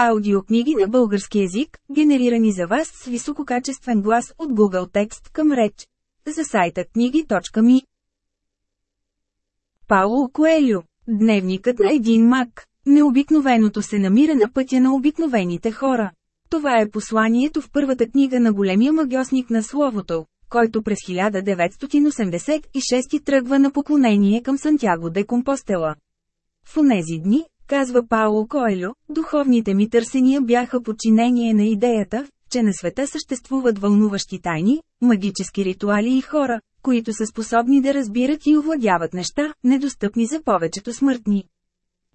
Аудиокниги на български език, генерирани за вас с висококачествен глас от Google Текст към реч. За сайта книги.ми Пауло Коелю Дневникът на един мак. Необикновеното се намира на пътя на обикновените хора. Това е посланието в първата книга на големия магиосник на Словото, който през 1986 тръгва на поклонение към Сантяго де Компостела. В онези дни, казва Пауло Коелю, духовните ми търсения бяха подчинение на идеята, че на света съществуват вълнуващи тайни, магически ритуали и хора, които са способни да разбират и овладяват неща, недостъпни за повечето смъртни.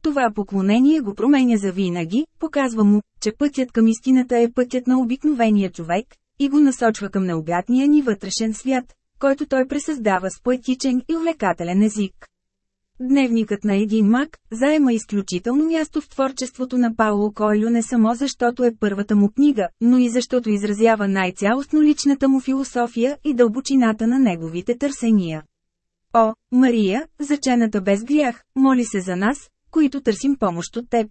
Това поклонение го променя за винаги, показва му, че пътят към истината е пътят на обикновения човек, и го насочва към необятния ни вътрешен свят, който той пресъздава с поетичен и увлекателен език. Дневникът на един мак заема изключително място в творчеството на Пауло Койлю не само защото е първата му книга, но и защото изразява най-цялостно личната му философия и дълбочината на неговите търсения. О, Мария, зачената без грях, моли се за нас, които търсим помощ от теб.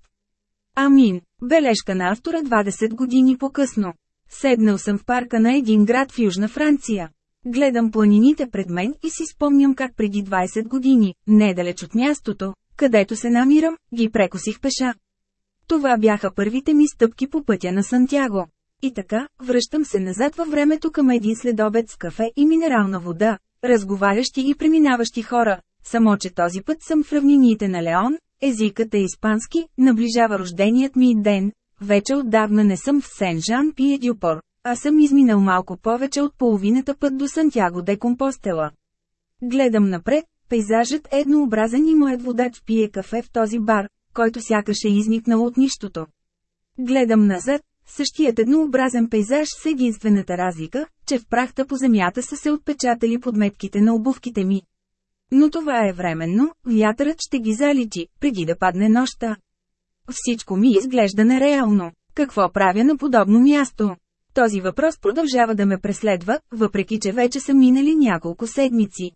Амин. Бележка на автора 20 години по-късно. Седнал съм в парка на един град в Южна Франция. Гледам планините пред мен и си спомням как преди 20 години, недалеч от мястото, където се намирам, ги прекосих пеша. Това бяха първите ми стъпки по пътя на Сантяго. И така, връщам се назад във времето към един следобед с кафе и минерална вода, разговарящи и преминаващи хора, само че този път съм в равнините на Леон, езикът е испански, наближава рожденият ми ден, вече отдавна не съм в Сен-Жан Пиедюпор, а съм изминал малко повече от половината път до Сантяго де Компостела. Гледам напред, пейзажът е еднообразен и моят водач пие кафе в този бар, който сякаш е изникнал от нищото. Гледам назад, същият еднообразен пейзаж с единствената разлика, че в прахта по земята са се отпечатали подметките на обувките ми. Но това е временно, вятърът ще ги заличи, преди да падне нощта. Всичко ми изглежда нереално. Какво правя на подобно място? Този въпрос продължава да ме преследва, въпреки че вече са минали няколко седмици.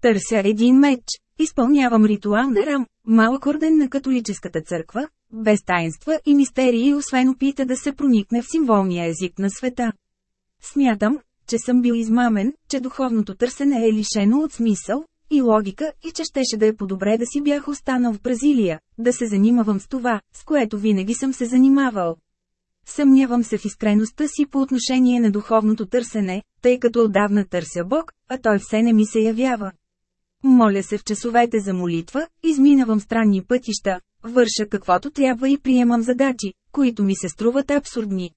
Търся един меч, изпълнявам ритуал на рам, малък орден на католическата църква, без таинства и мистерии освен опита да се проникне в символния език на света. Смятам, че съм бил измамен, че духовното търсене е лишено от смисъл и логика и че щеше да е по-добре да си бях останал в Бразилия, да се занимавам с това, с което винаги съм се занимавал. Съмнявам се в искреността си по отношение на духовното търсене, тъй като отдавна търся Бог, а Той все не ми се явява. Моля се в часовете за молитва, изминавам странни пътища, върша каквото трябва и приемам задачи, които ми се струват абсурдни.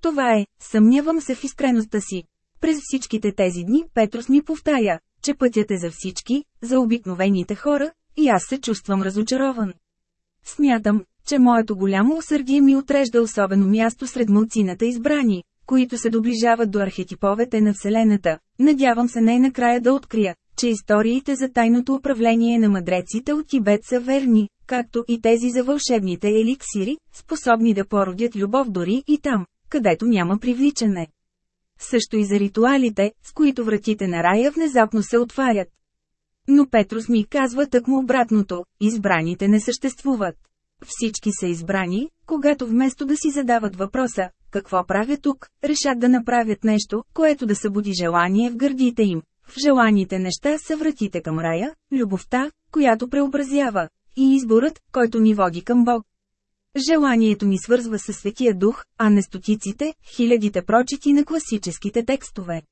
Това е, съмнявам се в искреността си. През всичките тези дни Петрос ми повтаря, че пътят е за всички, за обикновените хора, и аз се чувствам разочарован. Смятам, че моето голямо усърдие ми отрежда особено място сред мълцината избрани, които се доближават до архетиповете на Вселената. Надявам се най-накрая да открия, че историите за тайното управление на мъдреците от Тибет са верни, както и тези за вълшебните еликсири, способни да породят любов дори и там, където няма привличане. Също и за ритуалите, с които вратите на рая внезапно се отварят. Но Петрус ми казва тъкмо обратното – избраните не съществуват. Всички са избрани, когато вместо да си задават въпроса, какво правя тук, решат да направят нещо, което да събуди желание в гърдите им. В желаните неща са вратите към рая, любовта, която преобразява, и изборът, който ни води към Бог. Желанието ни свързва със Светия Дух, а не стотиците, хилядите прочити на класическите текстове.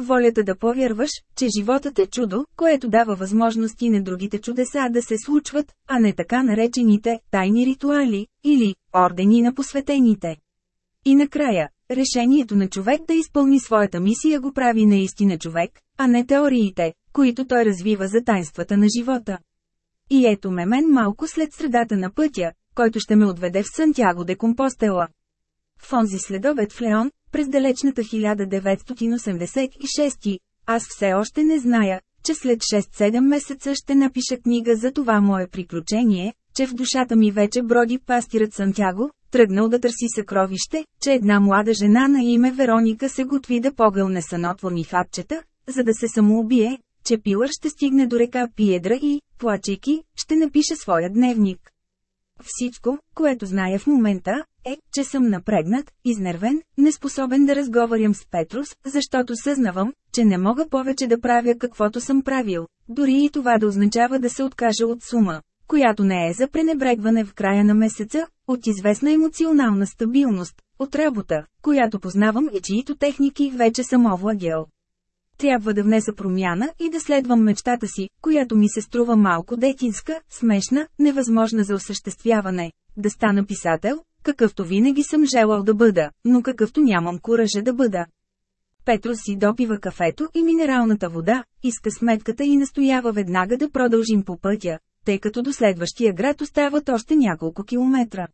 Волята да повярваш, че животът е чудо, което дава възможности на другите чудеса да се случват, а не така наречените «тайни ритуали» или «ордени на посветените». И накрая, решението на човек да изпълни своята мисия го прави наистина човек, а не теориите, които той развива за тайнствата на живота. И ето ме мен малко след средата на пътя, който ще ме отведе в Сантяго де Компостела. В онзи следобед в Леон, през далечната 1986, аз все още не зная, че след 6-7 месеца ще напиша книга за това мое приключение, че в душата ми вече броди пастирът Сантяго, тръгнал да търси съкровище, че една млада жена на име Вероника се готви да погълне санотворни хапчета, за да се самоубие, че Пилър ще стигне до река Пиедра и, плачейки, ще напише своя дневник. Всичко, което зная в момента, е, че съм напрегнат, изнервен, неспособен да разговарям с Петрус, защото съзнавам, че не мога повече да правя каквото съм правил, дори и това да означава да се откажа от сума, която не е за пренебрегване в края на месеца, от известна емоционална стабилност, от работа, която познавам и чието техники вече съм овладял. Трябва да внеса промяна и да следвам мечтата си, която ми се струва малко детинска, смешна, невъзможна за осъществяване. Да стана писател, какъвто винаги съм желал да бъда, но какъвто нямам куража да бъда. Петро си допива кафето и минералната вода, иска сметката и настоява веднага да продължим по пътя, тъй като до следващия град остават още няколко километра.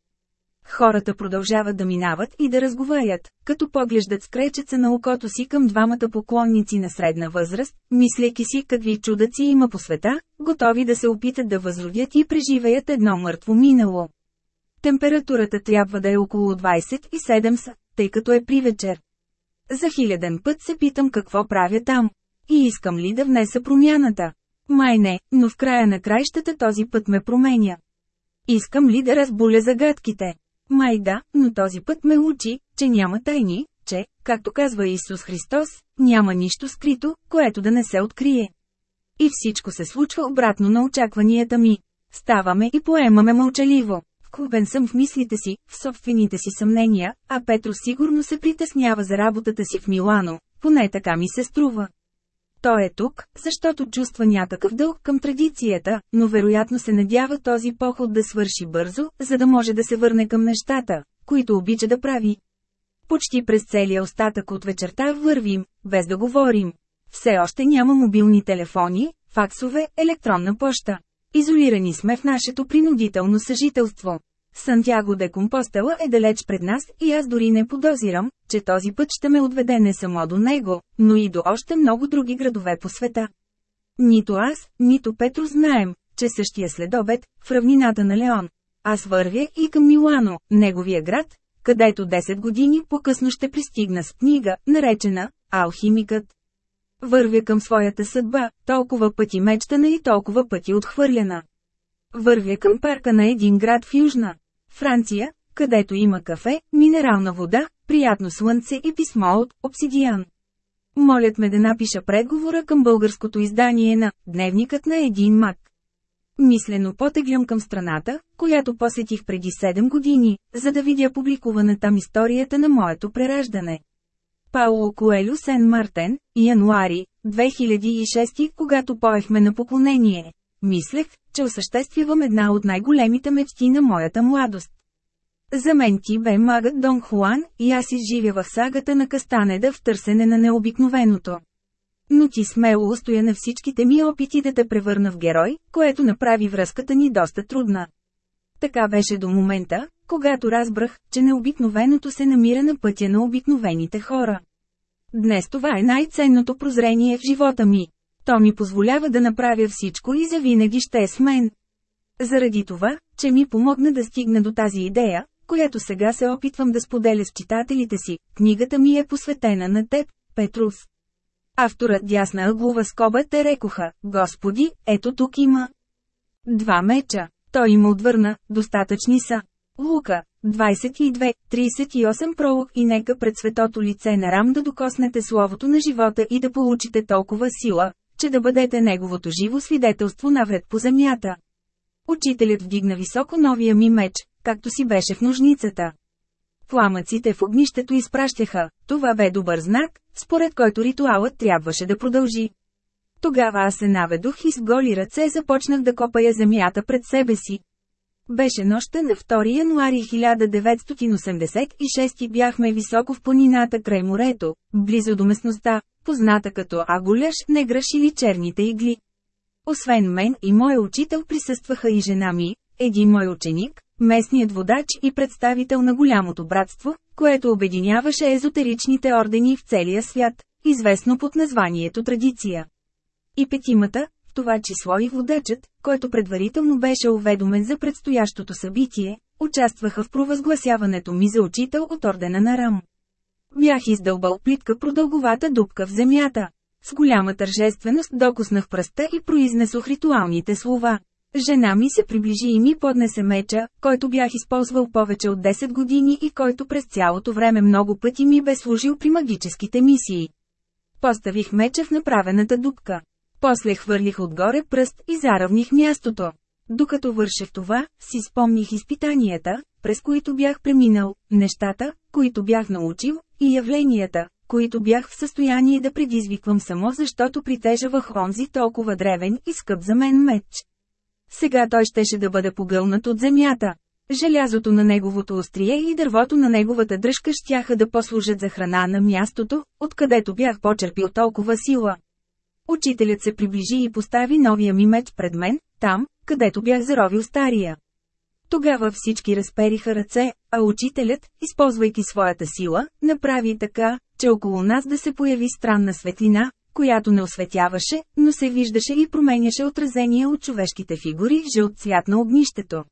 Хората продължават да минават и да разговарят, като поглеждат с кречеца на окото си към двамата поклонници на средна възраст, мислейки си какви чудаци има по света, готови да се опитат да възродят и преживеят едно мъртво минало. Температурата трябва да е около 27 са, тъй като е при вечер. За хиляден път се питам какво правя там. И искам ли да внеса промяната. Май не, но в края на краищата този път ме променя. Искам ли да разбуля загадките? Май да, но този път ме учи, че няма тайни, че, както казва Исус Христос, няма нищо скрито, което да не се открие. И всичко се случва обратно на очакванията ми. Ставаме и поемаме мълчаливо. Вкупен съм в мислите си, в собствените си съмнения, а Петро сигурно се притеснява за работата си в Милано, поне така ми се струва. Той е тук, защото чувства някакъв дълг към традицията, но вероятно се надява този поход да свърши бързо, за да може да се върне към нещата, които обича да прави. Почти през целия остатък от вечерта вървим, без да говорим. Все още няма мобилни телефони, факсове, електронна поща. Изолирани сме в нашето принудително съжителство. Сантяго де Компостела е далеч пред нас и аз дори не подозирам, че този път ще ме отведе не само до него, но и до още много други градове по света. Нито аз, нито Петро знаем, че същия следобед, в равнината на Леон. Аз вървя и към Милано, неговия град, където 10 години по-късно ще пристигна с книга, наречена «Алхимикът». Вървя към своята съдба, толкова пъти мечтана и толкова пъти отхвърляна. Вървя към парка на един град в Южна Франция, където има кафе, минерална вода, приятно слънце и писмо от «Обсидиан». Молят ме да напиша преговора към българското издание на «Дневникът на един мак». Мислено потеглям към страната, която посетих преди 7 години, за да видя публикувана там историята на моето прераждане. Пауло Коелю Сен Мартен, януари, 2006, когато поехме на поклонение. Мислех, че осъществявам една от най-големите мечти на моята младост. За мен ти бе магът Дон Хуан, и аз изживя в сагата на Кастанеда в търсене на необикновеното. Но ти смело устоя на всичките ми опити да те превърна в герой, което направи връзката ни доста трудна. Така беше до момента, когато разбрах, че необикновеното се намира на пътя на обикновените хора. Днес това е най-ценното прозрение в живота ми. То ми позволява да направя всичко и завинаги ще е с мен. Заради това, че ми помогна да стигна до тази идея, която сега се опитвам да споделя с читателите си, книгата ми е посветена на теб, Петрус. Авторът дясна ъглова скоба те рекоха, Господи, ето тук има. Два меча. Той им отвърна, достатъчни са. Лука, 22, 38 пролог и нека пред светото лице на Рам да докоснете словото на живота и да получите толкова сила, че да бъдете неговото живо свидетелство навред по земята. Учителят вдигна високо новия ми меч, както си беше в ножницата. Пламъците в огнището изпращаха, това бе добър знак, според който ритуалът трябваше да продължи. Тогава аз се наведох и с голи ръце започнах да копая земята пред себе си. Беше нощта на 2 януари 1986 и бяхме високо в планината край морето, близо до местността, позната като Агуляш, Неграш или Черните игли. Освен мен и моя учител присъстваха и жена ми, един мой ученик, местният водач и представител на голямото братство, което обединяваше езотеричните ордени в целия свят, известно под названието традиция. И петимата, в това число и водачът, който предварително беше уведомен за предстоящото събитие, участваха в провъзгласяването ми за учител от ордена на Рам. Бях издълбал плитка продълговата дупка в земята. С голяма тържественост докоснах пръста и произнесох ритуалните слова. Жена ми се приближи и ми поднесе меча, който бях използвал повече от 10 години и който през цялото време много пъти ми бе служил при магическите мисии. Поставих меча в направената дупка. После хвърлих отгоре пръст и заравних мястото. Докато вършех това, си спомних изпитанията, през които бях преминал, нещата, които бях научил, и явленията, които бях в състояние да предизвиквам само защото притежавах онзи толкова древен и скъп за мен меч. Сега той щеше да бъде погълнат от земята. Желязото на неговото острие и дървото на неговата дръжка щяха да послужат за храна на мястото, откъдето бях почерпил толкова сила. Учителят се приближи и постави новия ми меч пред мен, там, където бях заровил стария. Тогава всички разпериха ръце, а учителят, използвайки своята сила, направи така, че около нас да се появи странна светлина, която не осветяваше, но се виждаше и променяше отразение от човешките фигури жълт цвят на огнището.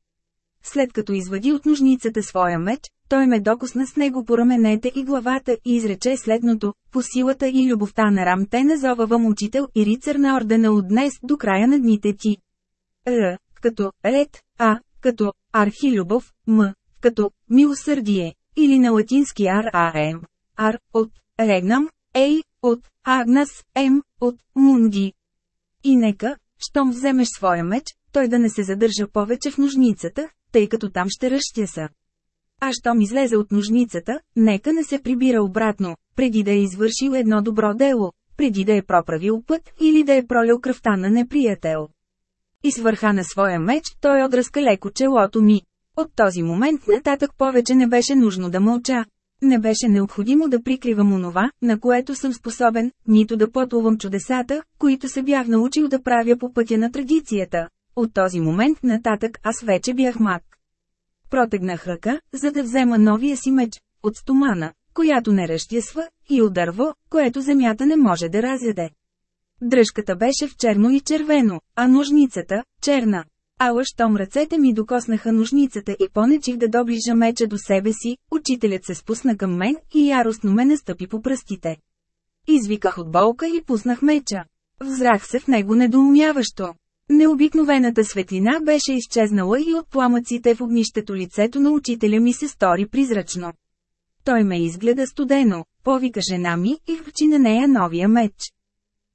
След като извади от ножницата своя меч, той ме докосна с него по раменете и главата и изрече следното, по силата и любовта на Рам те назовавам учител и рицар на ордена от днес до края на дните ти. Р, като ред, А, като архилюбов, М, като милосърдие, или на латински ар ам, ар, от. Регнам, ей, от. Агнас, ем, от. Мунди. И нека, щом вземеш своя меч, той да не се задържа повече в ножницата, тъй като там ще ръщяса. А щом излезе от ножницата, нека не се прибира обратно, преди да е извършил едно добро дело, преди да е проправил път или да е пролил кръвта на неприятел. И с върха на своя меч той отръска леко челото ми. От този момент нататък повече не беше нужно да мълча. Не беше необходимо да прикривам онова, на което съм способен, нито да потлувам чудесата, които се бях научил да правя по пътя на традицията. От този момент нататък аз вече бях мак. Протегнах ръка, за да взема новия си меч, от стомана, която не разтясва, и от дърво, което земята не може да разяде. Дръжката беше в черно и червено, а ножницата – черна. Ала щом ръцете ми докоснаха ножницата и понечих да доближа меча до себе си, учителят се спусна към мен и яростно ме настъпи по пръстите. Извиках от болка и пуснах меча. Взрах се в него недоумяващо. Необикновената светлина беше изчезнала и от пламъците в огнището лицето на учителя ми се стори призрачно. Той ме изгледа студено, повика жена ми и връчи на нея новия меч.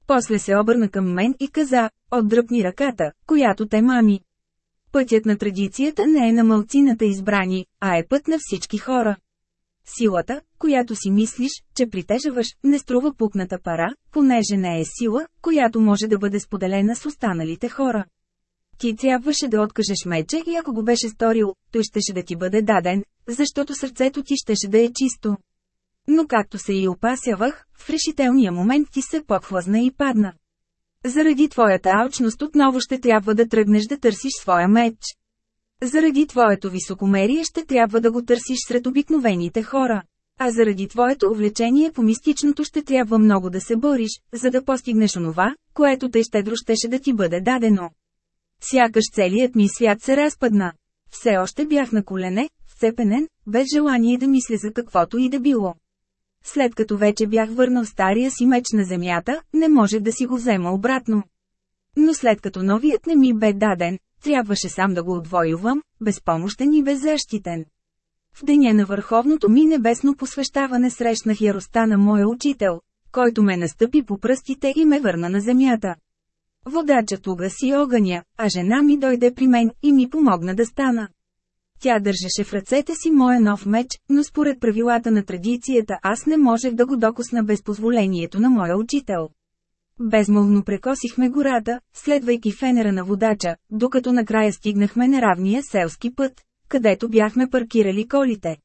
После се обърна към мен и каза, отдръпни ръката, която те мами. Пътят на традицията не е на мълцината избрани, а е път на всички хора. Силата, която си мислиш, че притежаваш, не струва пукната пара, понеже не е сила, която може да бъде споделена с останалите хора. Ти трябваше да откажеш меча и ако го беше сторил, той щеше да ти бъде даден, защото сърцето ти щеше да е чисто. Но както се и опасявах, в решителния момент ти се подхлъзна и падна. Заради твоята алчност отново ще трябва да тръгнеш да търсиш своя меч. Заради твоето високомерие ще трябва да го търсиш сред обикновените хора. А заради твоето увлечение по мистичното ще трябва много да се бориш, за да постигнеш онова, което тъй щедро щеше да ти бъде дадено. Сякаш целият ми свят се разпадна. Все още бях на колене, вцепенен, без желание да мисля за каквото и да било. След като вече бях върнал стария си меч на земята, не може да си го взема обратно. Но след като новият не ми бе даден, трябваше сам да го отвоювам, безпомощен и беззащитен. В деня на върховното ми небесно посвещаване срещнах яростта на моя учител, който ме настъпи по пръстите и ме върна на земята. Водачът угаси огъня, а жена ми дойде при мен и ми помогна да стана. Тя държеше в ръцете си моя нов меч, но според правилата на традицията аз не можех да го докосна без позволението на моя учител. Безмолвно прекосихме гората, следвайки фенера на водача, докато накрая стигнахме неравния селски път, където бяхме паркирали колите.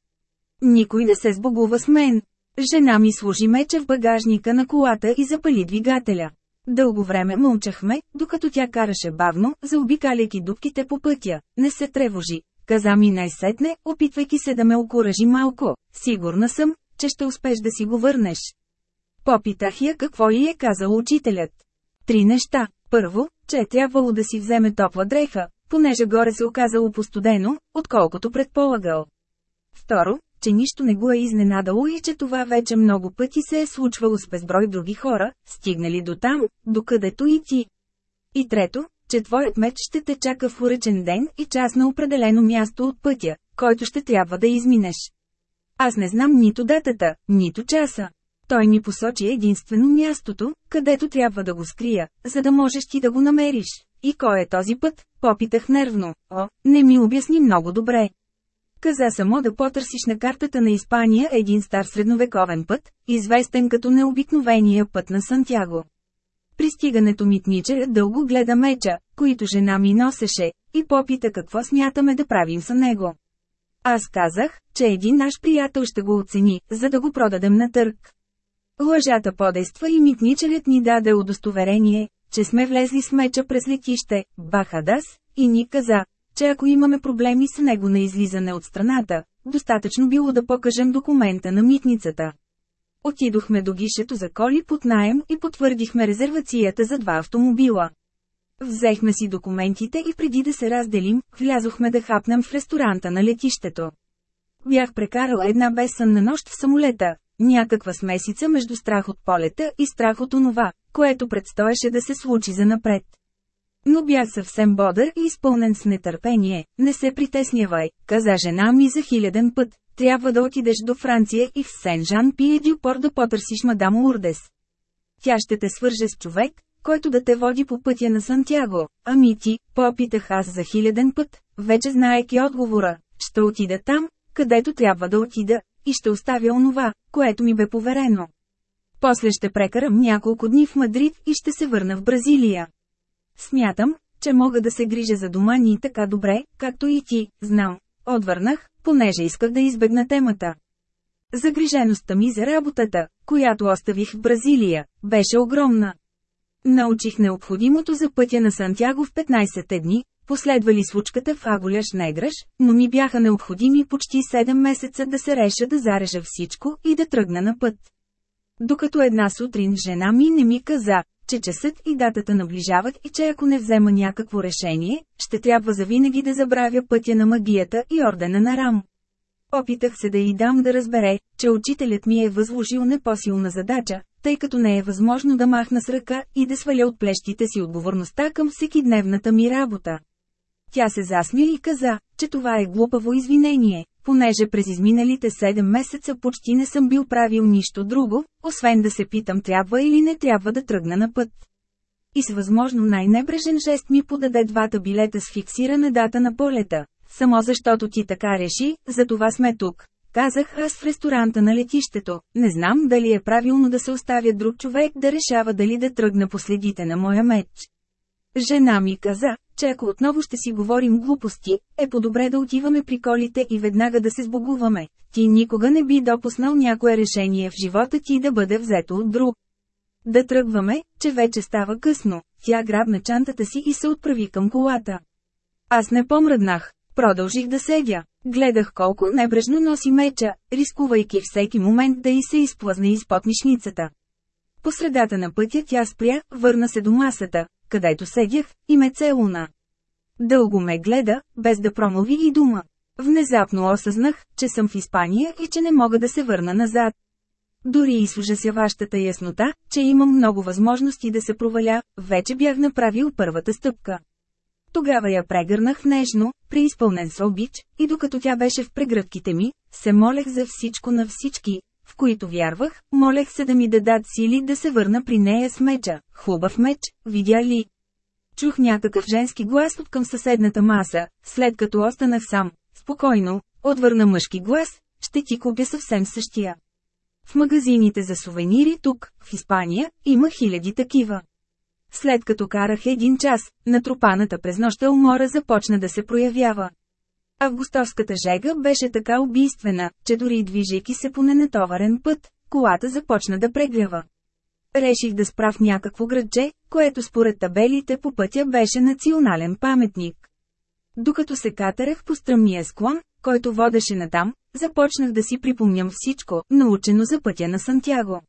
Никой не се сбогува с мен. Жена ми служи меча в багажника на колата и запали двигателя. Дълго време мълчахме, докато тя караше бавно, заобикаляйки дубките по пътя. Не се тревожи, каза ми най-сетне, опитвайки се да ме окуражи малко. Сигурна съм, че ще успеш да си го върнеш. Попитах я какво й е казал учителят. Три неща. Първо, че е трябвало да си вземе топла дреха, понеже горе се оказало постудено, отколкото предполагал. Второ, че нищо не го е изненадало и че това вече много пъти се е случвало с безброй други хора, стигнали до там, докъдето и ти. И трето, че твоят меч ще те чака в уречен ден и час на определено място от пътя, който ще трябва да изминеш. Аз не знам нито датата, нито часа. Той ми посочи единствено мястото, където трябва да го скрия, за да можеш ти да го намериш. И кой е този път? Попитах нервно. О, не ми обясни много добре. Каза само да потърсиш на картата на Испания един стар средновековен път, известен като необикновения път на Сантяго. Пристигането митничарят дълго гледа меча, който жена ми носеше, и попита какво смятаме да правим с него. Аз казах, че един наш приятел ще го оцени, за да го продадем на търг. Лъжата подейства и митничарят ни даде удостоверение, че сме влезли с меча през летище, Бахадас, и ни каза, че ако имаме проблеми с него на излизане от страната, достатъчно било да покажем документа на митницата. Отидохме до гишето за коли под наем и потвърдихме резервацията за два автомобила. Взехме си документите и преди да се разделим, влязохме да хапнем в ресторанта на летището. Бях прекарала една безсънна нощ в самолета, някаква смесица между страх от полета и страх от онова, което предстоеше да се случи за напред. Но бях съвсем бодър и изпълнен с нетърпение. Не се притеснявай, каза жена ми за хиляден път. Трябва да отидеш до Франция и в Сен-Жан Пие Дюпор да потърсиш мадам Урдес. Тя ще те свърже с човек, който да те води по пътя на Сантяго. Ами ти, попитах аз за хиляден път, вече знаеки отговора, ще отида там, където трябва да отида, и ще оставя онова, което ми бе поверено. После ще прекарам няколко дни в Мадрид и ще се върна в Бразилия. Смятам, че мога да се грижа за дома ни така добре, както и ти, знам. Отвърнах, понеже исках да избегна темата. Загрижеността ми за работата, която оставих в Бразилия, беше огромна. Научих необходимото за пътя на Сантяго в 15 дни, последвали случката в Аголяш Неграш, но ми бяха необходими почти 7 месеца да се реша да зарежа всичко и да тръгна на път. Докато една сутрин жена ми не ми каза, че часът и датата наближават и че ако не взема някакво решение, ще трябва завинаги да забравя пътя на магията и ордена на Рам. Опитах се да й дам да разбере, че учителят ми е възложил непосилна задача, тъй като не е възможно да махна с ръка и да сваля от плещите си отговорността към всеки дневната ми работа. Тя се засмя и каза, че това е глупаво извинение, понеже през изминалите 7 месеца почти не съм бил правил нищо друго, освен да се питам трябва или не трябва да тръгна на път. И с възможно най-небрежен жест ми подаде двата билета с фиксирана дата на полета. Само защото ти така реши, за това сме тук. Казах аз в ресторанта на летището, не знам дали е правилно да се оставя друг човек да решава дали да тръгна по следите на моя меч. Жена ми каза, че ако отново ще си говорим глупости, е по-добре да отиваме при колите и веднага да се сбогуваме. Ти никога не би допуснал някое решение в живота ти да бъде взето от друг. Да тръгваме, че вече става късно. Тя грабна чантата си и се отправи към колата. Аз не помръднах. Продължих да седя. Гледах колко небрежно носи меча, рискувайки всеки момент да й се изплъзне изпод мишницата. По средата на пътя тя спря, върна се до масата, където седях, и ме целуна. Дълго ме гледа, без да промови и дума. Внезапно осъзнах, че съм в Испания и че не мога да се върна назад. Дори и с ужасяващата яснота, че имам много възможности да се проваля, вече бях направил първата стъпка. Тогава я прегърнах нежно, преизпълнен с обич, и докато тя беше в прегръдките ми, се молех за всичко на всички, в които вярвах, молех се да ми дадат сили да се върна при нея с меча. Хубав меч, видя ли? Чух някакъв женски глас от към съседната маса, след като останах сам. Спокойно, отвърна мъжки глас, ще ти купя съвсем същия. В магазините за сувенири тук, в Испания, има хиляди такива. След като карах един час, натрупаната през нощта умора започна да се проявява. Августовската жега беше така убийствена, че дори движейки се по ненатоварен път, колата започна да прегрява. Реших да справ някакво градче, което според табелите по пътя беше национален паметник. Докато се катерах по стръмния склон, който водеше натам, започнах да си припомням всичко, научено за пътя на Сантяго.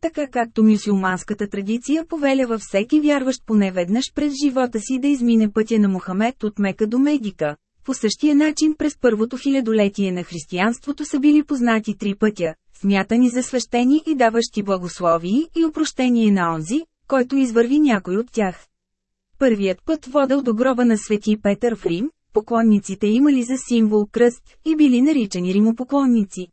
Така както мюсюлманската традиция повелява всеки вярващ поне веднъж през живота си да измине пътя на Мохамед от Мека до Медика, по същия начин през първото хилядолетие на християнството са били познати три пътя, смятани за свещени и даващи благословии и опрощение на онзи, който извърви някой от тях. Първият път водел до гроба на свети Петър в Рим, поклонниците имали за символ кръст и били наричани римопоклонници.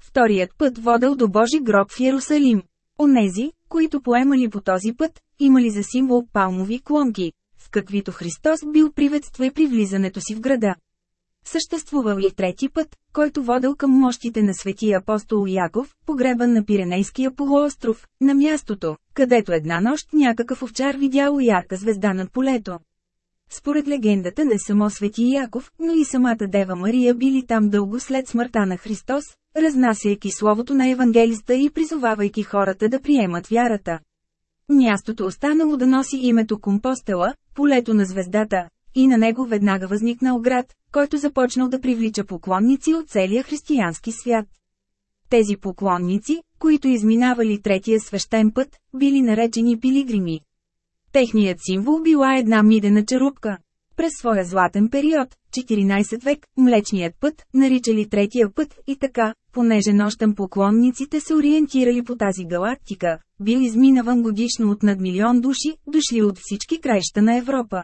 Вторият път водел до Божи гроб в Иерусалим. Онези, които поемали по този път, имали за символ палмови клонки, каквито Христос бил приветства при влизането си в града. Съществувал и трети път, който водел към мощите на светия апостол Яков, погребан на Пиренейския полуостров, на мястото, където една нощ някакъв овчар видял ярка звезда над полето. Според легендата не само свети Яков, но и самата Дева Мария били там дълго след смъртта на Христос, разнасяйки словото на евангелиста и призовавайки хората да приемат вярата. Мястото останало да носи името Компостела, полето на звездата, и на него веднага възникнал град, който започнал да привлича поклонници от целия християнски свят. Тези поклонници, които изминавали третия свещен път, били наречени пилигрими. Техният символ била една мидена черупка. През своя златен период, 14 век, Млечният път, наричали третия път и така, понеже нощем поклонниците се ориентирали по тази галактика, бил изминаван годишно от над милион души, дошли от всички краища на Европа.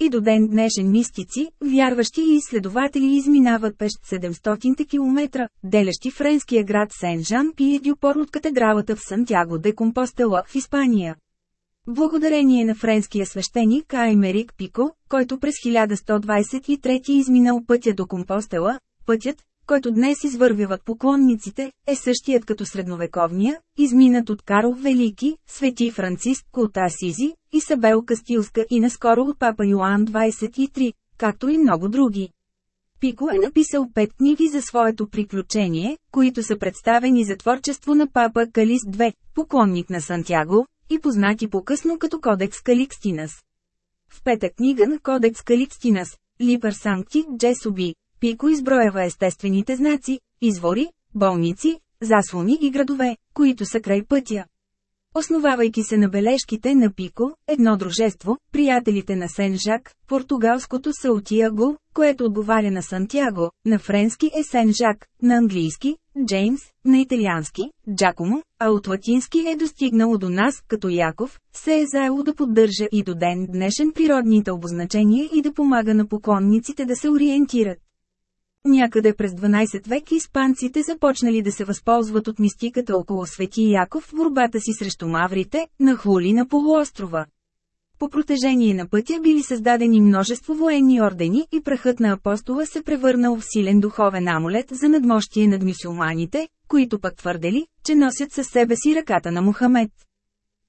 И до ден днешен мистици, вярващи и изследователи изминават пещ 700 км, делящи френския град Сен-Жан Пиедюпор от катедралата в Сантяго де Компостела в Испания. Благодарение на френския свещеник Аймерик Пико, който през 1123 изминал пътя до Компостела, пътят, който днес извървяват поклонниците, е същият като средновековния, изминат от Карл Велики, Свети Франциск от Асизи, Исабел Кастилска и наскоро от папа Йоан 23, както и много други. Пико е написал пет книги за своето приключение, които са представени за творчество на папа Калис II, поклонник на Сантяго, и познати по-късно като Кодекс Каликстинас. В пета книга на Кодекс Каликстинас, Липър Санкти Джесоби, Пико изброява естествените знаци, извори, болници, заслони и градове, които са край пътя. Основавайки се на бележките на Пико, едно дружество, приятелите на Сен-Жак, португалското Саутиаго, което отговаря на Сантьяго, на френски е Сен-Жак, на английски – Джеймс, на италиански – Джакомо, а от латински е достигнало до нас като Яков, се е заело да поддържа и до ден днешен природните обозначения и да помага на поклонниците да се ориентират. Някъде през 12 век испанците започнали да се възползват от мистиката около Свети Яков в борбата си срещу маврите, нахлули на полуострова. По протежение на пътя били създадени множество военни ордени и прахът на апостола се превърнал в силен духовен амулет за надмощие над мюсюлманите, които пък твърдели, че носят със себе си ръката на Мухамед.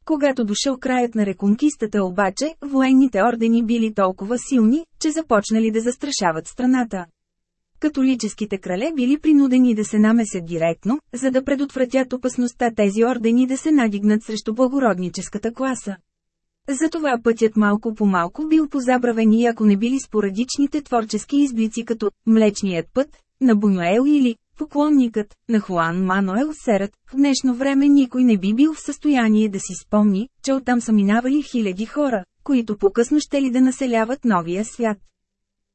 Когато дошъл краят на реконкистата обаче, военните ордени били толкова силни, че започнали да застрашават страната. Католическите крале били принудени да се намесят директно, за да предотвратят опасността тези ордени да се надигнат срещу благородническата класа. Затова пътят малко по малко бил позабравен и ако не били спорадичните творчески изблици като «Млечният път», на Бунуел или «Поклонникът» на Хуан Мануел Серът, в днешно време никой не би бил в състояние да си спомни, че оттам са минавали хиляди хора, които по-късно ще ли да населяват новия свят.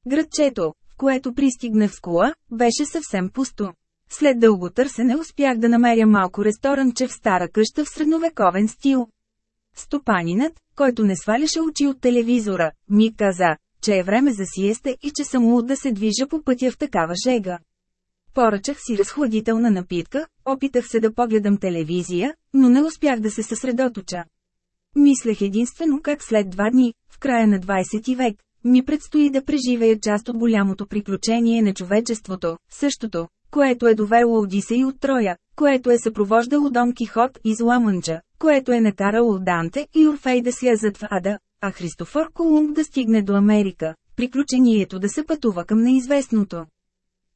Градчето, което пристигнах с кола, беше съвсем пусто. След дълго търсене успях да намеря малко ресторанче в стара къща в средновековен стил. Стопанинът, който не сваляше очи от телевизора, ми каза, че е време за сиесте и че съм луд да се движа по пътя в такава жега. Поръчах си разхладителна напитка, опитах се да погледам телевизия, но не успях да се съсредоточа. Мислех единствено как след два дни, в края на 20 век, ми предстои да преживея част от голямото приключение на човечеството, същото, което е довело Одисей от Троя, което е съпровождало Дон Кихот из Ламънча, което е накарало Данте и Орфей да слязат в Ада, а Христофор Колумб да стигне до Америка, приключението да се пътува към неизвестното.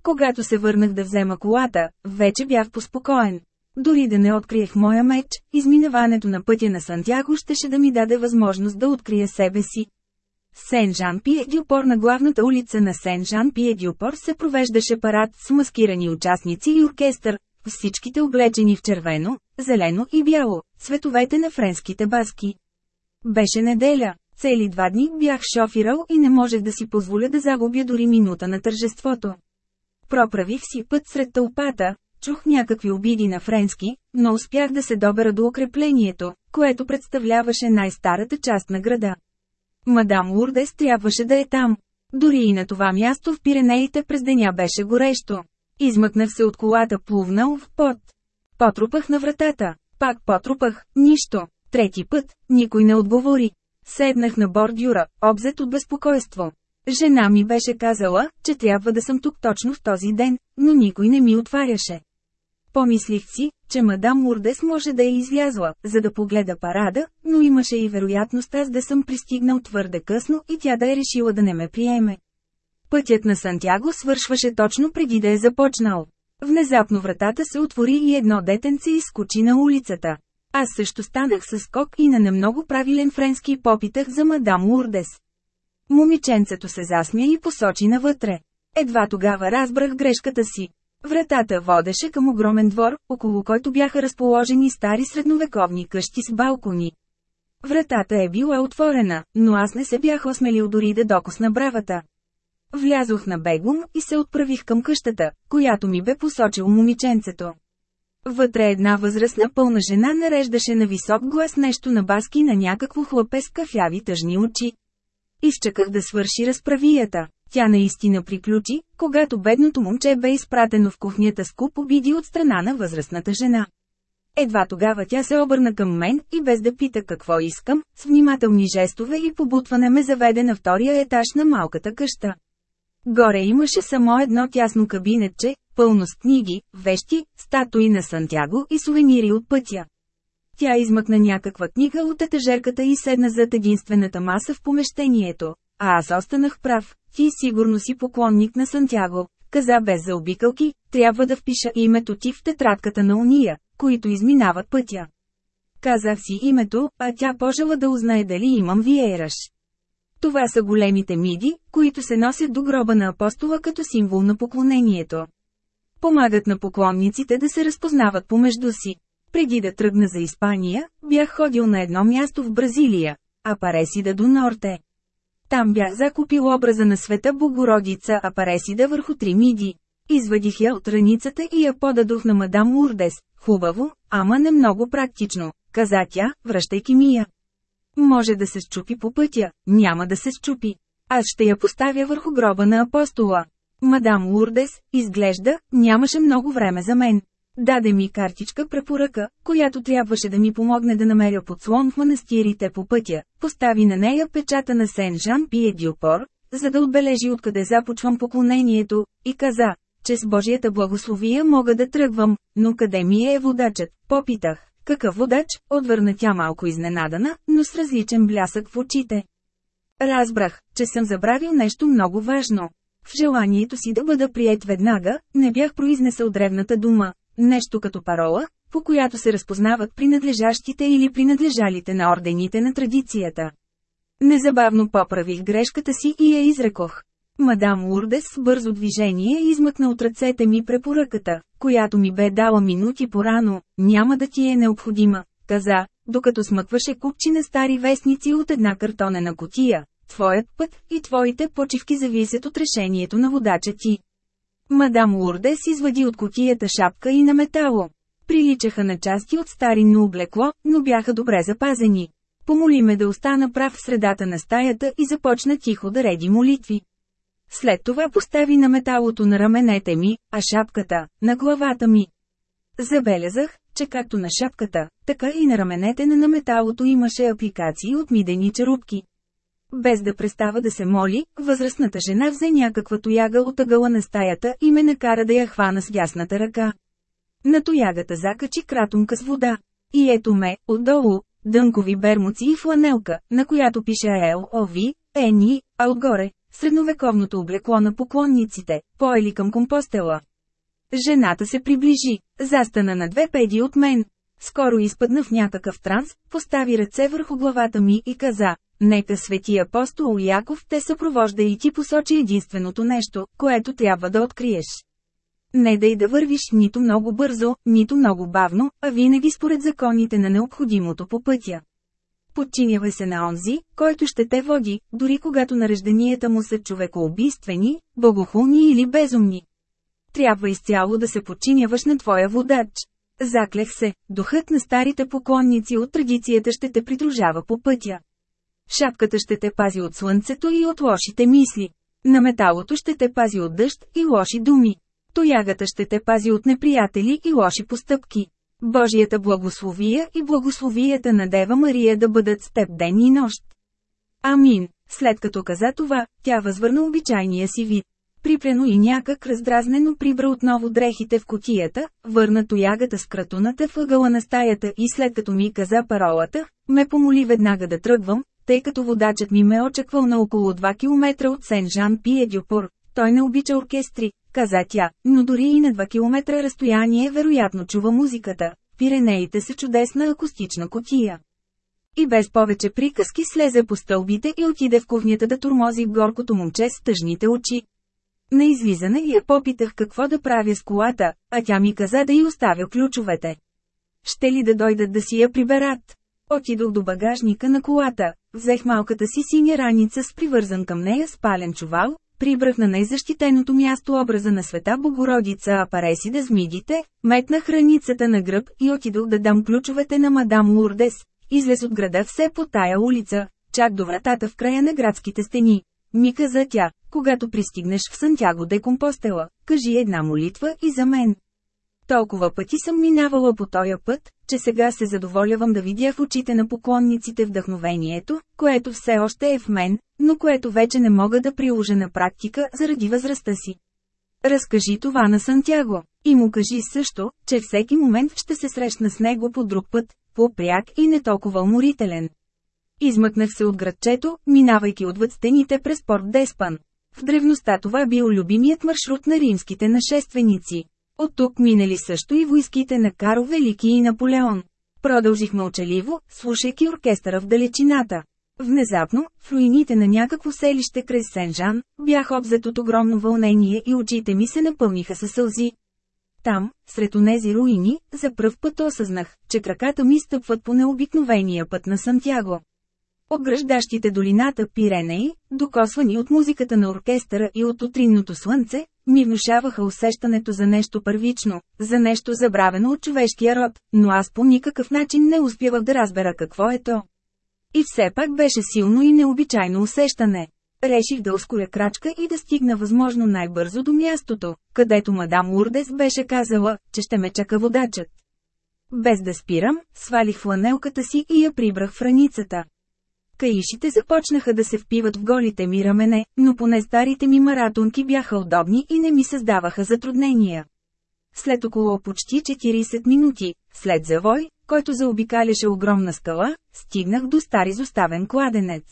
Когато се върнах да взема колата, вече бях поспокоен. Дори да не откриех моя меч, изминаването на пътя на Сантяго щеше да ми даде възможност да открия себе си. Сен-Жан-Пие-Дюпор на главната улица на Сен-Жан-Пие-Дюпор се провеждаше парад с маскирани участници и оркестър, всичките облечени в червено, зелено и бяло, цветовете на френските баски. Беше неделя, цели два дни бях шофирал и не можех да си позволя да загубя дори минута на тържеството. Проправих си път сред тълпата, чух някакви обиди на френски, но успях да се добера до укреплението, което представляваше най-старата част на града. Мадам Лурдес трябваше да е там. Дори и на това място в Пиренеите през деня беше горещо. Измъкнах се от колата плувнал в пот. Потрупах на вратата. Пак потрупах, нищо. Трети път, никой не отговори. Седнах на бордюра, обзет от безпокойство. Жена ми беше казала, че трябва да съм тук точно в този ден, но никой не ми отваряше. Помислих си, че мадам Мурдес може да е излязла, за да погледа парада, но имаше и вероятност аз да съм пристигнал твърде късно и тя да е решила да не ме приеме. Пътят на Сантяго свършваше точно преди да е започнал. Внезапно вратата се отвори и едно детенце изскочи на улицата. Аз също станах с скок и на немного правилен френски попитах за мадам Лурдес. Момиченцето се засмя и посочи навътре. Едва тогава разбрах грешката си. Вратата водеше към огромен двор, около който бяха разположени стари средновековни къщи с балкони. Вратата е била отворена, но аз не се бях осмелил дори да докосна бравата. Влязох на бегум и се отправих към къщата, която ми бе посочил момиченцето. Вътре една възрастна пълна жена нареждаше на висок глас нещо на баски на някакво хлапе с кафяви тъжни очи. Изчаках да свърши разправията. Тя наистина приключи, когато бедното момче бе изпратено в кухнята с куп обиди от страна на възрастната жена. Едва тогава тя се обърна към мен и без да пита какво искам, с внимателни жестове и побутване ме заведе на втория етаж на малката къща. Горе имаше само едно тясно кабинетче, пълно с книги, вещи, статуи на Сантяго и сувенири от пътя. Тя измъкна някаква книга от етажерката и седна зад единствената маса в помещението. А аз останах прав, ти сигурно си поклонник на Сантяго, каза без заобикалки, трябва да впиша името ти в тетрадката на уния, които изминават пътя. Казах си името, а тя пожела да узнае дали имам виераш. Това са големите миди, които се носят до гроба на апостола като символ на поклонението. Помагат на поклонниците да се разпознават помежду си. Преди да тръгна за Испания, бях ходил на едно място в Бразилия, а Паресида до Норте. Там бях закупил образа на света Богородица Апаресида върху три миди. Извадих я от раницата и я подадох на мадам Урдес. Хубаво, ама не много практично, каза тя, връщайки ми я. Може да се счупи по пътя, няма да се счупи. Аз ще я поставя върху гроба на апостола. Мадам Лурдес, изглежда, нямаше много време за мен. Даде ми картичка препоръка, която трябваше да ми помогне да намеря подслон в манастирите по пътя, постави на нея печата на Сен Жан Пие Дюпор, за да отбележи откъде започвам поклонението, и каза, че с Божията благословия мога да тръгвам, но къде ми е водачът, попитах. Какъв водач, отвърна тя малко изненадана, но с различен блясък в очите. Разбрах, че съм забравил нещо много важно. В желанието си да бъда прият веднага, не бях произнесъл древната дума, нещо като парола, по която се разпознават принадлежащите или принадлежалите на ордените на традицията. Незабавно поправих грешката си и я изрекох. Мадам Лурдес с бързо движение измъкна от ръцете ми препоръката, която ми бе дала минути по-рано, няма да ти е необходима, каза, докато смъкваше купчина стари вестници от една картонена котия. Твоят път и твоите почивки зависят от решението на водача ти. Мадам Лурдес извади от котията шапка и на метало. Приличаха на части от старинно облекло, но бяха добре запазени. Помоли ме да остана прав в средата на стаята и започна тихо да реди молитви. След това постави на металото на раменете ми, а шапката – на главата ми. Забелязах, че както на шапката, така и на раменете на металото имаше апликации от мидени черупки. Без да престава да се моли, възрастната жена взе някаква тояга от ъгъла на стаята и ме накара да я хвана с дясната ръка. На тоягата закачи кратунка с вода. И ето ме, отдолу, дънкови бермуци и фланелка, на която пише АЛОВ, ЕНИ, а отгоре, средновековното облекло на поклонниците, поели към компостела. Жената се приближи, застана на две педи от мен. Скоро изпадна в някакъв транс, постави ръце върху главата ми и каза, нека свети апостол Яков те съпровожда и ти посочи единственото нещо, което трябва да откриеш. Не дай да вървиш нито много бързо, нито много бавно, а винаги според законите на необходимото по пътя. Подчинявай се на онзи, който ще те води, дори когато нарежданията му са човекоубийствени, богохулни или безумни. Трябва изцяло да се подчиняваш на твоя водач. Заклех се, духът на старите поклонници от традицията ще те придружава по пътя. Шапката ще те пази от слънцето и от лошите мисли. На металото ще те пази от дъжд и лоши думи. Тоягата ще те пази от неприятели и лоши постъпки. Божията благословия и благословията на Дева Мария да бъдат с теб ден и нощ. Амин. След като каза това, тя възвърна обичайния си вид. Припрено и някак раздразнено прибра отново дрехите в котията, върна тоягата с кратуната в ъгъла на стаята и след като ми каза паролата, ме помоли веднага да тръгвам, тъй като водачът ми ме очаквал на около 2 км от Сен-Жан-Пиедюпор. Той не обича оркестри, каза тя, но дори и на 2 км разстояние вероятно чува музиката. Пиренеите са чудесна акустична котия. И без повече приказки слезе по стълбите и отиде в кухнята да турмози горкото момче с тъжните очи. На излизане я попитах какво да правя с колата, а тя ми каза да й оставя ключовете. Ще ли да дойдат да си я приберат? Отидох до багажника на колата, взех малката си синя раница с привързан към нея спален чувал, прибрах на най-защитеното място образа на света Богородица а пареси да змидите, метнах раницата на гръб и отидох да дам ключовете на мадам Лурдес. Излез от града все по тая улица, чак до вратата в края на градските стени. Ми каза тя, когато пристигнеш в Сантяго де Компостела, кажи една молитва и за мен. Толкова пъти съм минавала по този път, че сега се задоволявам да видя в очите на поклонниците вдъхновението, което все още е в мен, но което вече не мога да приложа на практика заради възрастта си. Разкажи това на Сантяго. И му кажи също, че всеки момент ще се срещна с него по друг път, по-пряк и не толкова уморителен. Измъкнах се от градчето, минавайки отвъд стените през Порт Деспан. В древността това бил любимият маршрут на римските нашественици. От тук минали също и войските на Каро Велики и Наполеон. Продължих мълчаливо, слушайки оркестъра в далечината. Внезапно, в руините на някакво селище край Сен-Жан, бях обзет от огромно вълнение и очите ми се напълниха със сълзи. Там, сред онези руини, за пръв път осъзнах, че краката ми стъпват по необикновения път на Сантяго. Ограждащите долината Пиренеи, докосвани от музиката на оркестъра и от утринното слънце, ми внушаваха усещането за нещо първично, за нещо забравено от човешкия род, но аз по никакъв начин не успявах да разбера какво е то. И все пак беше силно и необичайно усещане. Реших да ускоря крачка и да стигна възможно най-бързо до мястото, където мадам Урдес беше казала, че ще ме чака водачът. Без да спирам, свалих фланелката си и я прибрах в раницата. Каишите започнаха да се впиват в голите ми рамене, но поне старите ми маратонки бяха удобни и не ми създаваха затруднения. След около почти 40 минути, след завой, който заобикаляше огромна скала, стигнах до стар изоставен кладенец.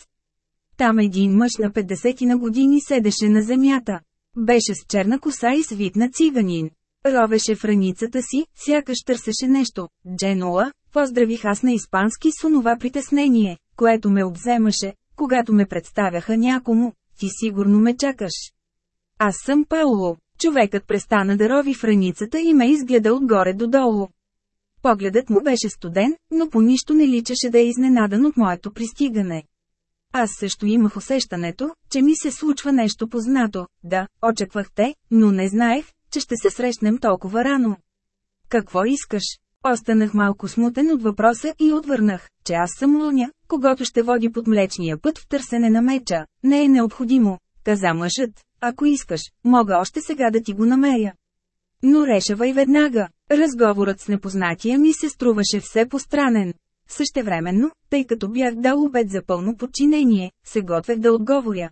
Там един мъж на 50 на години седеше на земята. Беше с черна коса и свит на циганин. Ровеше в раницата си, сякаш търсеше нещо. Дженола, поздравих аз на испански с онова притеснение, което ме обземаше, когато ме представяха някому, ти сигурно ме чакаш. Аз съм Пауло. Човекът престана да рови в раницата и ме изгледа отгоре до долу. Погледът му беше студен, но по нищо не личаше да е изненадан от моето пристигане. Аз също имах усещането, че ми се случва нещо познато. Да, очаквах те, но не знаех, че ще се срещнем толкова рано. Какво искаш? Останах малко смутен от въпроса и отвърнах, че аз съм луня, когато ще води под млечния път в търсене на меча. Не е необходимо, каза мъжът. Ако искаш, мога още сега да ти го намеря. Но решавай веднага. Разговорът с непознатия ми се струваше все постранен. Същевременно, тъй като бях дал обед за пълно подчинение, се готвех да отговоря.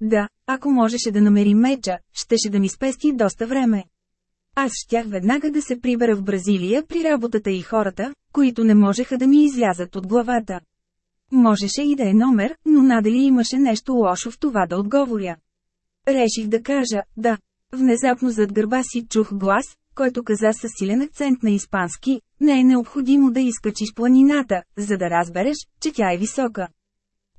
Да, ако можеше да намери меча, щеше да ми спести доста време. Аз щях веднага да се прибера в Бразилия при работата и хората, които не можеха да ми излязат от главата. Можеше и да е номер, но надали имаше нещо лошо в това да отговоря. Реших да кажа, да. Внезапно зад гърба си чух глас, който каза със силен акцент на испански, не е необходимо да изкачиш планината, за да разбереш, че тя е висока.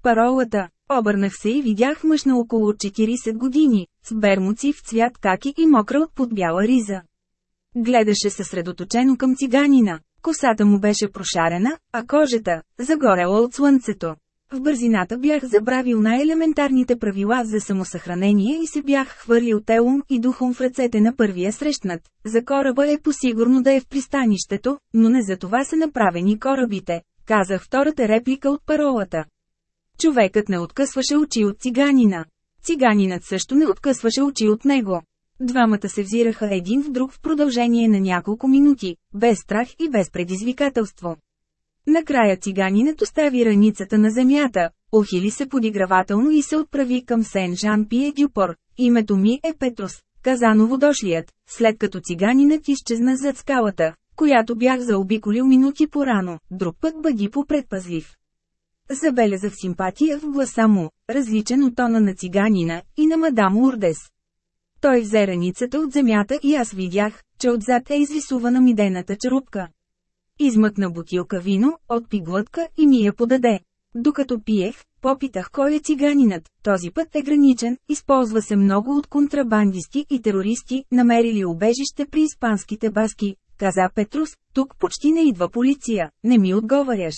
Паролата Обърнах се и видях мъж на около 40 години, с бермуци в цвят каки и мокра от под бяла риза. Гледаше съсредоточено към циганина. Косата му беше прошарена, а кожата – загорела от слънцето. В бързината бях забравил най-елементарните правила за самосъхранение и се бях хвърлил телом и духом в ръцете на първия срещнат. За кораба е посигурно да е в пристанището, но не за това са направени корабите, казах втората реплика от паролата. Човекът не откъсваше очи от циганина. Циганинът също не откъсваше очи от него. Двамата се взираха един в друг в продължение на няколко минути, без страх и без предизвикателство. Накрая циганинът остави раницата на земята, ухили се подигравателно и се отправи към Сен-Жан-Пие Дюпор. Името ми е Петрус, каза новодошлият, след като циганинът изчезна зад скалата, която бях заобиколил минути по-рано, друг път бъди попредпазлив. Забелязах симпатия в гласа му, различен от тона на циганина и на мадам Урдес. Той взе раницата от земята и аз видях, че отзад е извисувана мидената черупка. Измъкна бутилка вино, отпи глътка и ми я подаде. Докато пиех, попитах кой е циганинът, този път е граничен, използва се много от контрабандисти и терористи, намерили убежище при испанските баски, каза Петрус, тук почти не идва полиция, не ми отговаряш.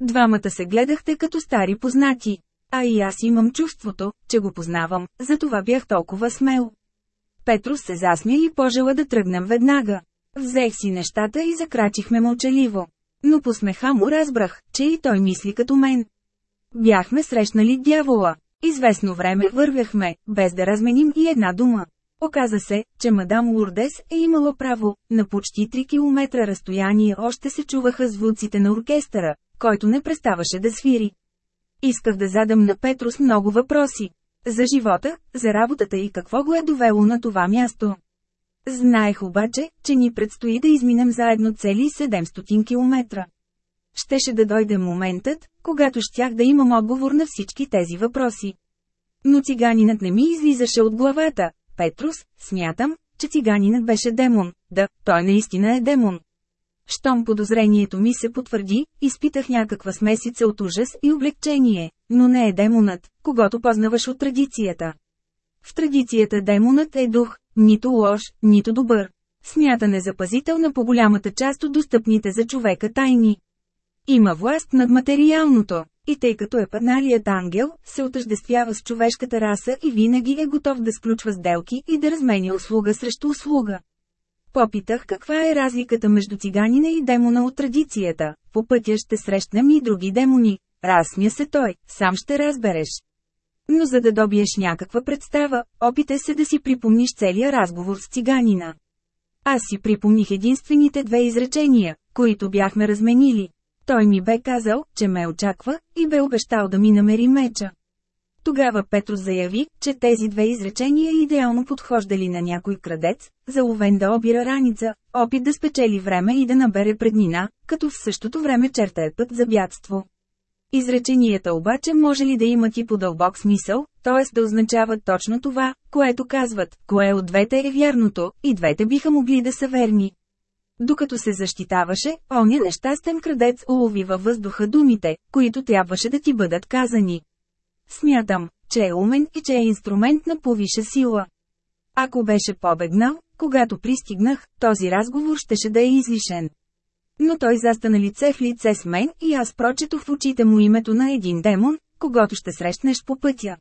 Двамата се гледахте като стари познати. А и аз имам чувството, че го познавам, затова бях толкова смел. Петрус се засмя и пожела да тръгнем веднага. Взех си нещата и закрачихме мълчаливо. Но по смеха му разбрах, че и той мисли като мен. Бяхме срещнали дявола. Известно време вървяхме, без да разменим и една дума. Оказа се, че мадам Лурдес е имала право, на почти 3 км разстояние още се чуваха звуците на оркестъра, който не преставаше да свири. Исках да задам на Петрус много въпроси. За живота, за работата и какво го е довело на това място. Знаех обаче, че ни предстои да изминем заедно цели 700 км. Щеше да дойде моментът, когато щях да имам отговор на всички тези въпроси. Но циганинът не ми излизаше от главата. Петрус, смятам, че циганинът беше демон. Да, той наистина е демон. Щом подозрението ми се потвърди, изпитах някаква смесица от ужас и облегчение, но не е демонът, когато познаваш от традицията. В традицията демонът е дух, нито лош, нито добър. Смятан е запазител на по-голямата част от достъпните за човека тайни. Има власт над материалното, и тъй като е падналият ангел, се отъждествява с човешката раса и винаги е готов да сключва сделки и да разменя услуга срещу услуга. Попитах каква е разликата между циганина и демона от традицията. По пътя ще срещнем и други демони. Разсмя се той, сам ще разбереш. Но за да добиеш някаква представа, опитай се да си припомниш целия разговор с циганина. Аз си припомних единствените две изречения, които бяхме разменили. Той ми бе казал, че ме очаква, и бе обещал да ми намери меча. Тогава Петрос заяви, че тези две изречения идеално подхождали на някой крадец, заловен да обира раница, опит да спечели време и да набере преднина, като в същото време чертае път за бягство. Изреченията обаче може ли да имат и по-дълбок смисъл, т.е. да означават точно това, което казват, кое от двете е вярното, и двете биха могли да са верни. Докато се защитаваше, оня нещастен крадец улови във въздуха думите, които трябваше да ти бъдат казани. Смятам, че е умен и че е инструмент на повиша сила. Ако беше побегнал, когато пристигнах, този разговор щеше да е излишен. Но той застана лице в лице с мен и аз прочетох в очите му името на един демон, когато ще срещнеш по пътя.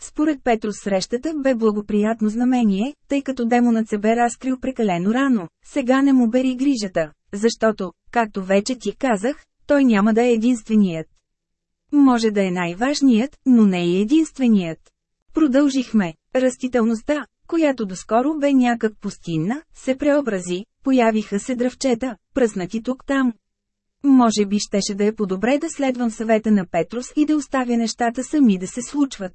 Според Петрос срещата бе благоприятно знамение, тъй като демонът се бе разкрил прекалено рано, сега не му бери грижата, защото, както вече ти казах, той няма да е единственият. Може да е най-важният, но не и единственият. Продължихме. Растителността, която доскоро бе някак пустинна, се преобрази, появиха се дръвчета, пръснати тук-там. Може би щеше да е по-добре да следвам съвета на Петрус и да оставя нещата сами да се случват.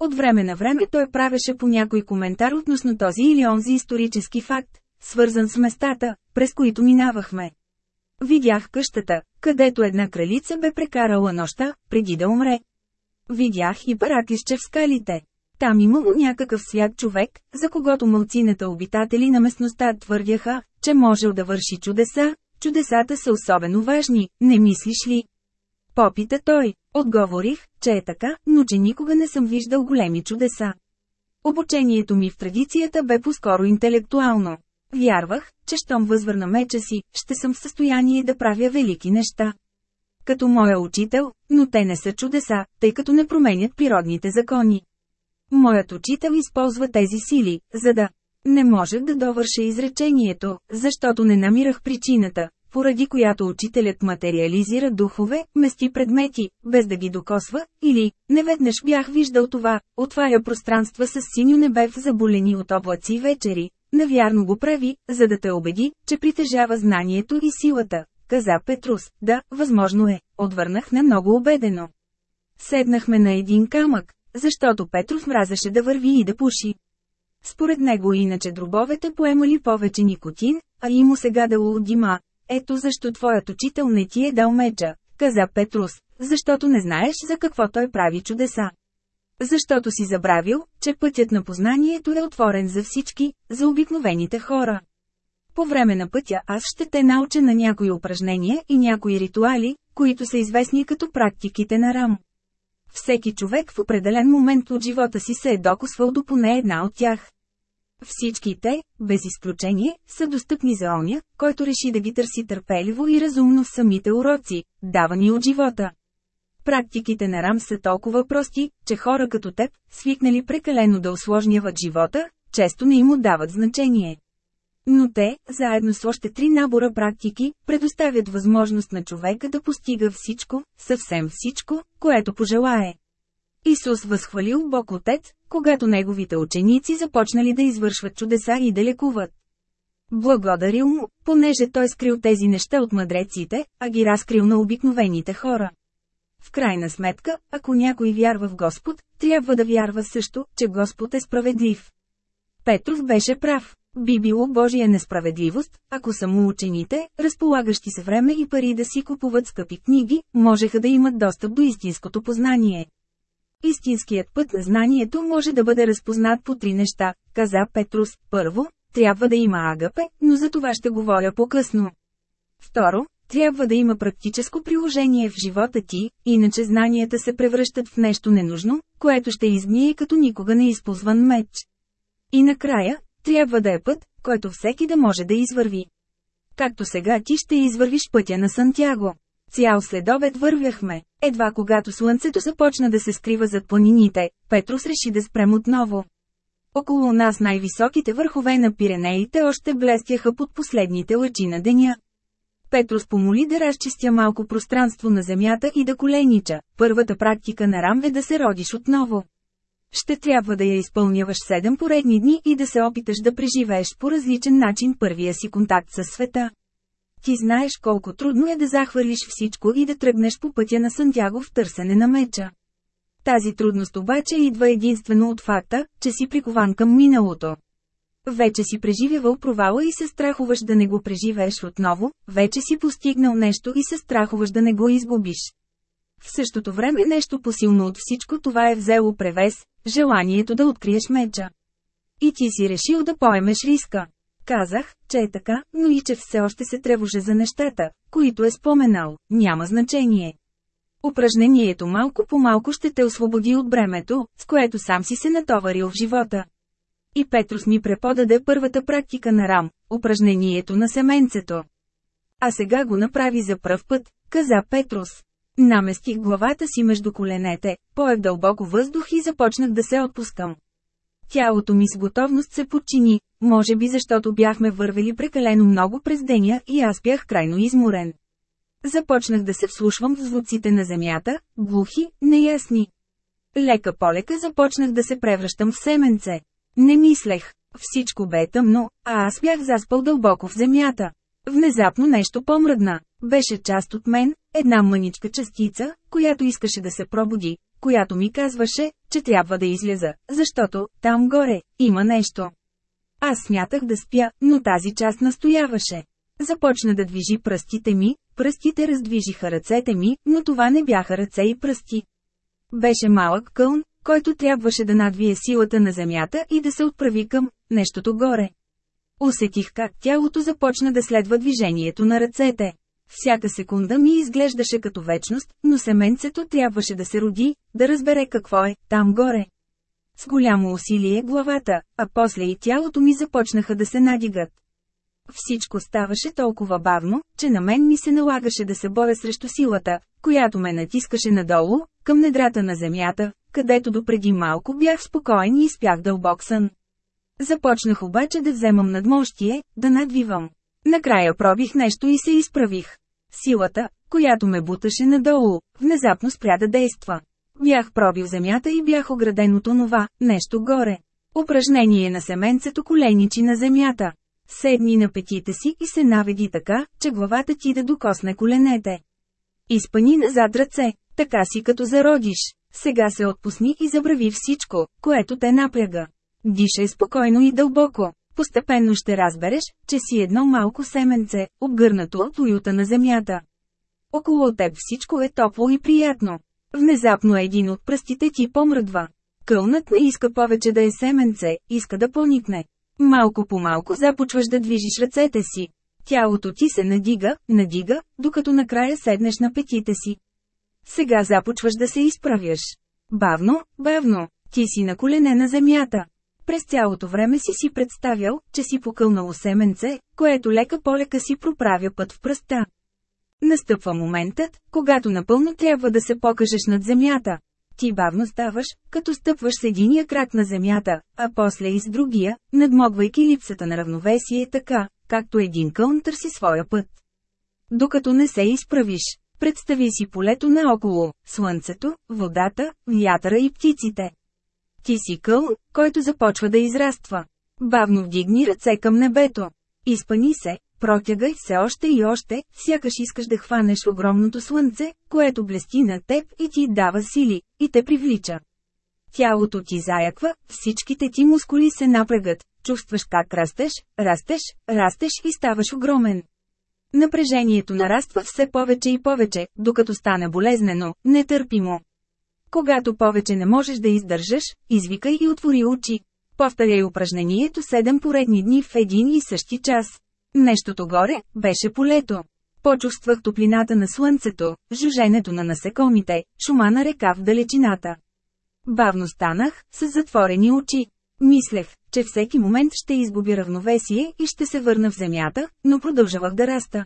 От време на време той правеше по някой коментар относно този или онзи исторически факт, свързан с местата, през които минавахме. Видях къщата, където една кралица бе прекарала нощта, преди да умре. Видях и параклище в скалите. Там имало някакъв свят човек, за когото мълцината обитатели на местността твърдяха, че можел да върши чудеса, чудесата са особено важни, не мислиш ли? Попита той. Отговорих, че е така, но че никога не съм виждал големи чудеса. Обучението ми в традицията бе по-скоро интелектуално. Вярвах, че щом възвърна меча си, ще съм в състояние да правя велики неща. Като моя учител, но те не са чудеса, тъй като не променят природните закони. Моят учител използва тези сили, за да не можех да довърша изречението, защото не намирах причината, поради която учителят материализира духове, мести предмети, без да ги докосва, или, неведнъж бях виждал това, отваря пространства с синьо небе в заболени от облаци вечери, навярно го прави, за да те убеди, че притежава знанието и силата, каза Петрус. Да, възможно е, отвърнах не много убедено. Седнахме на един камък, защото Петрус мразеше да върви и да пуши. Според него иначе дробовете поемали повече никотин, а и му сега дало от дима. Ето защо твоят учител не ти е дал меча, каза Петрус, защото не знаеш за какво той прави чудеса. Защото си забравил, че пътят на познанието е отворен за всички, за обикновените хора. По време на пътя аз ще те науча на някои упражнения и някои ритуали, които са известни като практиките на Рам. Всеки човек в определен момент от живота си се е докосвал до поне една от тях. Всички те, без изключение, са достъпни за оня, който реши да ги търси търпеливо и разумно в самите уроци, давани от живота. Практиките на Рам са толкова прости, че хора като теб, свикнали прекалено да осложняват живота, често не им отдават значение. Но те, заедно с още три набора практики, предоставят възможност на човека да постига всичко, съвсем всичко, което пожелае. Исус възхвалил Бог Отец, когато неговите ученици започнали да извършват чудеса и да лекуват. Благодарил му, понеже той скрил тези неща от мъдреците, а ги разкрил на обикновените хора. В крайна сметка, ако някой вярва в Господ, трябва да вярва също, че Господ е справедлив. Петров беше прав. Би било Божия несправедливост, ако само учените, разполагащи се време и пари да си купуват скъпи книги, можеха да имат достъп до истинското познание. Истинският път на знанието може да бъде разпознат по три неща, каза Петрус. Първо, трябва да има агапе, но за това ще говоря по-късно. Второ, трябва да има практическо приложение в живота ти, иначе знанията се превръщат в нещо ненужно, което ще изгние като никога не използван меч. И накрая, трябва да е път, който всеки да може да извърви. Както сега ти ще извървиш пътя на Сантяго. Цял следобед вървяхме. Едва когато слънцето започна да се скрива зад планините, Петрус реши да спрем отново. Около нас най-високите върхове на Пиренеите още блестяха под последните лъчи на деня. Петрус помоли да разчистя малко пространство на земята и да коленича. Първата практика на Рам е да се родиш отново. Ще трябва да я изпълняваш седем поредни дни и да се опиташ да преживееш по различен начин първия си контакт с света. Ти знаеш колко трудно е да захвърлиш всичко и да тръгнеш по пътя на Сантяго в търсене на меча. Тази трудност обаче идва единствено от факта, че си прикован към миналото. Вече си преживявал провала и се страхуваш да не го преживееш отново, вече си постигнал нещо и се страхуваш да не го изгубиш. В същото време нещо посилно от всичко това е взело превес, желанието да откриеш меча. И ти си решил да поемеш риска. Казах, че е така, но и че все още се тревоже за нещата, които е споменал, няма значение. Упражнението малко по малко ще те освободи от бремето, с което сам си се натоварил в живота. И Петрус ми преподаде първата практика на рам, упражнението на семенцето. А сега го направи за пръв път, каза Петрус. Наместих главата си между коленете, поех дълбоко въздух и започнах да се отпускам. Тялото ми с готовност се подчини, може би защото бяхме вървели прекалено много през деня и аз бях крайно изморен. Започнах да се вслушвам в звуците на земята, глухи, неясни. Лека полека започнах да се превръщам в семенце. Не мислех. Всичко бе тъмно, а аз бях заспал дълбоко в земята. Внезапно нещо помръдна. Беше част от мен, една мъничка частица, която искаше да се пробуди, която ми казваше, че трябва да изляза, защото, там горе, има нещо. Аз смятах да спя, но тази част настояваше. Започна да движи пръстите ми, пръстите раздвижиха ръцете ми, но това не бяха ръце и пръсти. Беше малък кълн, който трябваше да надвие силата на земята и да се отправи към нещото горе. Усетих как тялото започна да следва движението на ръцете. Всяка секунда ми изглеждаше като вечност, но семенцето трябваше да се роди, да разбере какво е, там горе. С голямо усилие главата, а после и тялото ми започнаха да се надигат. Всичко ставаше толкова бавно, че на мен ми се налагаше да се боря срещу силата, която ме натискаше надолу, към недрата на земята, където допреди малко бях спокоен и спях дълбок сън. Започнах обаче да вземам надмощие, да надвивам. Накрая пробих нещо и се изправих. Силата, която ме буташе надолу, внезапно спря да действа. Бях пробил земята и бях ограден от онова, нещо горе. Упражнение на семенцето коленичи на земята. Седни на петите си и се наведи така, че главата ти да докосне коленете. Изпани назад ръце, така си като зародиш. Сега се отпусни и забрави всичко, което те напряга. Дишай спокойно и дълбоко. Постепенно ще разбереш, че си едно малко семенце, обгърнато от уюта на земята. Около теб всичко е топло и приятно. Внезапно един от пръстите ти помръдва. Кълнат не иска повече да е семенце, иска да поникне. Малко по малко започваш да движиш ръцете си. Тялото ти се надига, надига, докато накрая седнеш на петите си. Сега започваш да се изправяш. Бавно, бавно, ти си на колене на земята. През цялото време си си представял, че си покълнало семенце, което лека полека си проправя път в пръста. Настъпва моментът, когато напълно трябва да се покажеш над земята. Ти бавно ставаш, като стъпваш с единия крак на земята, а после и с другия, надмогвайки липсата на равновесие така, както един кълн търси своя път. Докато не се изправиш, представи си полето наоколо, слънцето, водата, вятъра и птиците. Ти си къл, който започва да израства. Бавно вдигни ръце към небето. Изпани се, протягай се още и още, сякаш искаш да хванеш огромното слънце, което блести на теб и ти дава сили, и те привлича. Тялото ти заяква, всичките ти мускули се напрягат, чувстваш как растеш, растеш, растеш и ставаш огромен. Напрежението нараства все повече и повече, докато стане болезнено, нетърпимо. Когато повече не можеш да издържаш, извикай и отвори очи. Повтаряй упражнението 7 поредни дни в един и същи час. Нещото горе, беше полето. Почувствах топлината на слънцето, жуженето на насекомите, шума на река в далечината. Бавно станах, с затворени очи. Мислех, че всеки момент ще изгуби равновесие и ще се върна в земята, но продължавах да раста.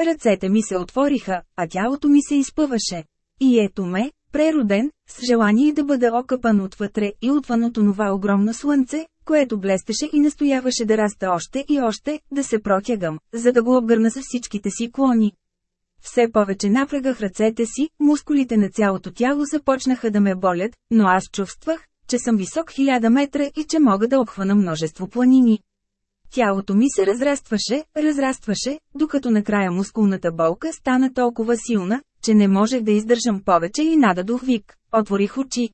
Ръцете ми се отвориха, а тялото ми се изпъваше. И ето ме, прероден, с желание да бъда окъпан отвътре и отвън от онова огромно слънце, което блестеше и настояваше да раста още и още, да се протягам, за да го обгърна с всичките си клони. Все повече напрягах ръцете си, мускулите на цялото тяло започнаха да ме болят, но аз чувствах, че съм висок хиляда метра и че мога да обхвана множество планини. Тялото ми се разрастваше, разрастваше, докато накрая мускулната болка стана толкова силна, че не можех да издържам повече и нададох вик. Отворих очи.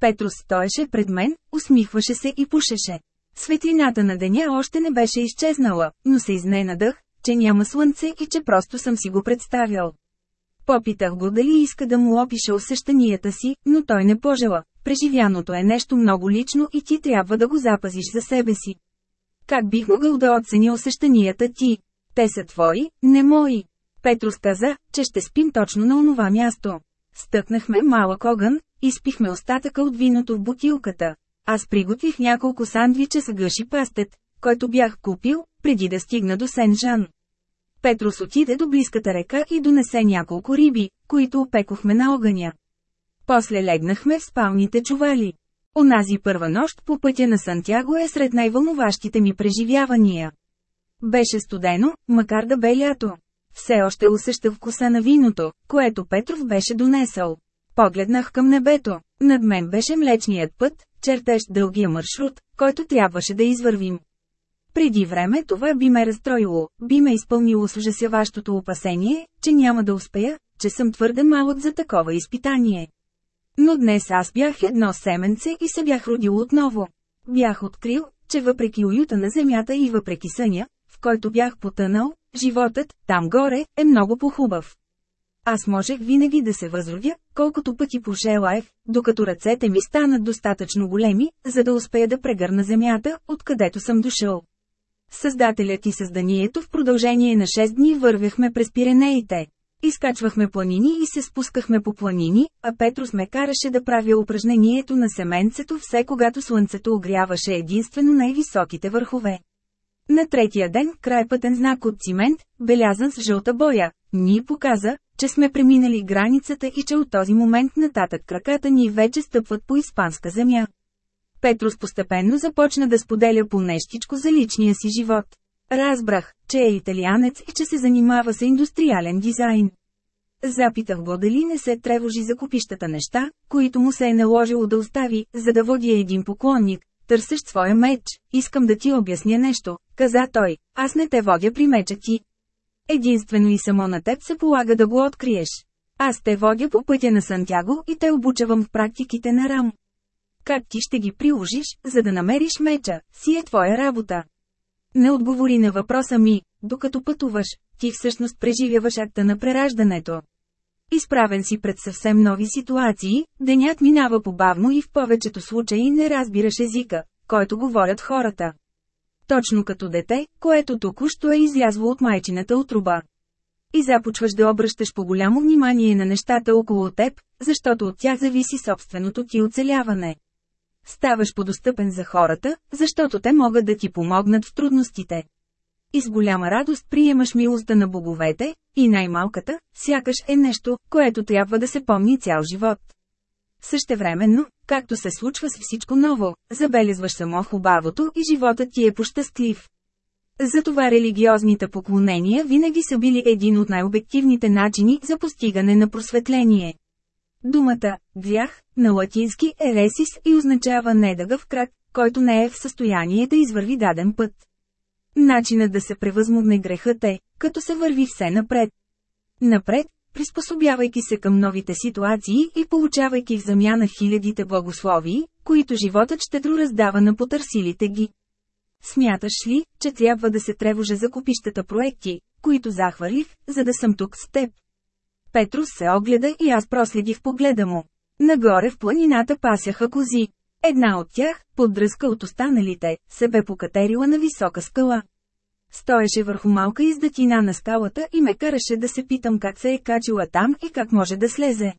Петрус стоеше пред мен, усмихваше се и пушеше. Светлината на деня още не беше изчезнала, но се изненадах, че няма слънце и че просто съм си го представял. Попитах го дали иска да му опиша усещанията си, но той не пожела. Преживяното е нещо много лично и ти трябва да го запазиш за себе си. Как бих могъл да оценя усещанията ти? Те са твои, не мои. Петрус каза, че ще спим точно на онова място. Стъкнахме малък огън, изпихме остатъка от виното в бутилката. Аз приготвих няколко сандвича с гъши пастет, който бях купил, преди да стигна до Сен-Жан. Петрус отиде до близката река и донесе няколко риби, които опекохме на огъня. После легнахме в спалните чували. Онази първа нощ по пътя на Сантяго е сред най-вълнуващите ми преживявания. Беше студено, макар да бе лято. Все още усеща вкуса на виното, което Петров беше донесъл. Погледнах към небето. Над мен беше млечният път, чертещ дългия маршрут, който трябваше да извървим. Преди време това би ме разстроило, би ме изпълнило с ужасяващото опасение, че няма да успея, че съм твърде малък за такова изпитание. Но днес аз бях едно семенце и се бях родил отново. Бях открил, че въпреки уюта на земята и въпреки съня, в който бях потънал, животът, там горе, е много похубав. Аз можех винаги да се възродя, колкото пъти пожелаех, докато ръцете ми станат достатъчно големи, за да успея да прегърна земята, откъдето съм дошъл. Създателят и създанието в продължение на 6 дни вървяхме през Пиренеите. Изкачвахме планини и се спускахме по планини, а Петрос ме караше да правя упражнението на семенцето все когато слънцето огряваше единствено най-високите върхове. На третия ден, край пътен знак от цимент, белязан с жълта боя, ни показа, че сме преминали границата и че от този момент нататък краката ни вече стъпват по испанска земя. Петрос постепенно започна да споделя по нещичко за личния си живот. Разбрах, че е италианец и че се занимава с индустриален дизайн. Запитах го дали не се тревожи за купищата неща, които му се е наложило да остави, за да води един поклонник, търсещ своя меч, искам да ти обясня нещо, каза той, аз не те водя при меча ти. Единствено и само на теб се полага да го откриеш. Аз те водя по пътя на Сантяго и те обучавам в практиките на Рам. Как ти ще ги приложиш, за да намериш меча, си е твоя работа. Не отговори на въпроса ми, докато пътуваш, ти всъщност преживяваш акта на прераждането. Изправен си пред съвсем нови ситуации, денят минава побавно и в повечето случаи не разбираш езика, който говорят хората. Точно като дете, което току-що е излязло от майчината отруба. И започваш да обръщаш по голямо внимание на нещата около теб, защото от тях зависи собственото ти оцеляване. Ставаш подостъпен за хората, защото те могат да ти помогнат в трудностите. И с голяма радост приемаш милостта на боговете, и най-малката, сякаш е нещо, което трябва да се помни цял живот. Същевременно, както се случва с всичко ново, забелезваш само хубавото и животът ти е пощастлив. Затова религиозните поклонения винаги са били един от най-обективните начини за постигане на просветление. Думата «грях» на латински е ресис и означава недъга в крак, който не е в състояние да извърви даден път. Начинът да се превъзмогне грехът е, като се върви все напред. Напред, приспособявайки се към новите ситуации и получавайки в замяна хилядите благословии, които животът щедро раздава на потърсилите ги. Смяташ ли, че трябва да се тревожа за купищата проекти, които захвърлих, за да съм тук с теб? Петрус се огледа и аз проследих погледа му. Нагоре в планината пасяха кози. Една от тях, поддръзка от останалите, се бе покатерила на висока скала. Стоеше върху малка издатина на скалата и ме караше да се питам как се е качила там и как може да слезе.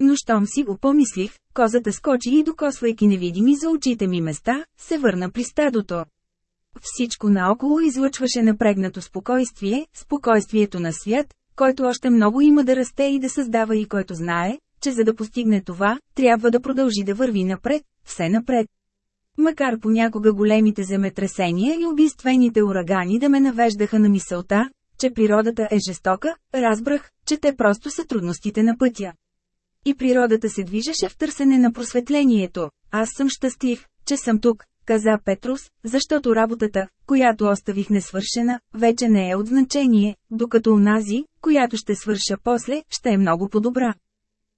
Но щом си го помислих, козата скочи и докосвайки невидими за очите ми места, се върна при стадото. Всичко наоколо излъчваше напрегнато спокойствие, спокойствието на свят, който още много има да расте и да създава и който знае, че за да постигне това, трябва да продължи да върви напред, все напред. Макар понякога големите земетресения и убийствените урагани да ме навеждаха на мисълта, че природата е жестока, разбрах, че те просто са трудностите на пътя. И природата се движеше в търсене на просветлението. Аз съм щастлив, че съм тук, каза Петрус, защото работата, която оставих несвършена, вече не е от значение, докато унази, която ще свърша после, ще е много по-добра.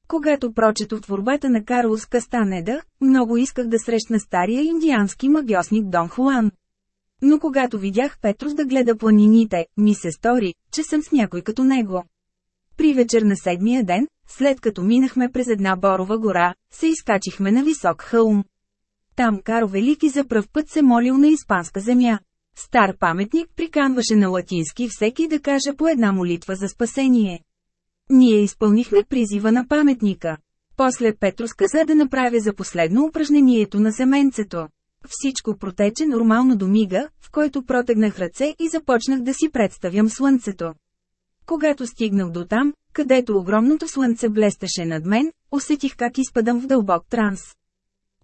Когато прочетох творбата на Карлос Кастанеда, много исках да срещна стария индиански магиосник Дон Хуан. Но когато видях Петрус да гледа планините, ми се стори, че съм с някой като него. При вечер на седмия ден, след като минахме през една борова гора, се изкачихме на висок хълм. Там Каро Велики за пръв път се молил на испанска земя. Стар паметник приканваше на латински всеки да каже по една молитва за спасение. Ние изпълнихме призива на паметника. После Петрус каза да направя за последно упражнението на семенцето. Всичко протече нормално до мига, в който протегнах ръце и започнах да си представям слънцето. Когато стигнах до там, където огромното слънце блестеше над мен, усетих как изпадам в дълбок транс.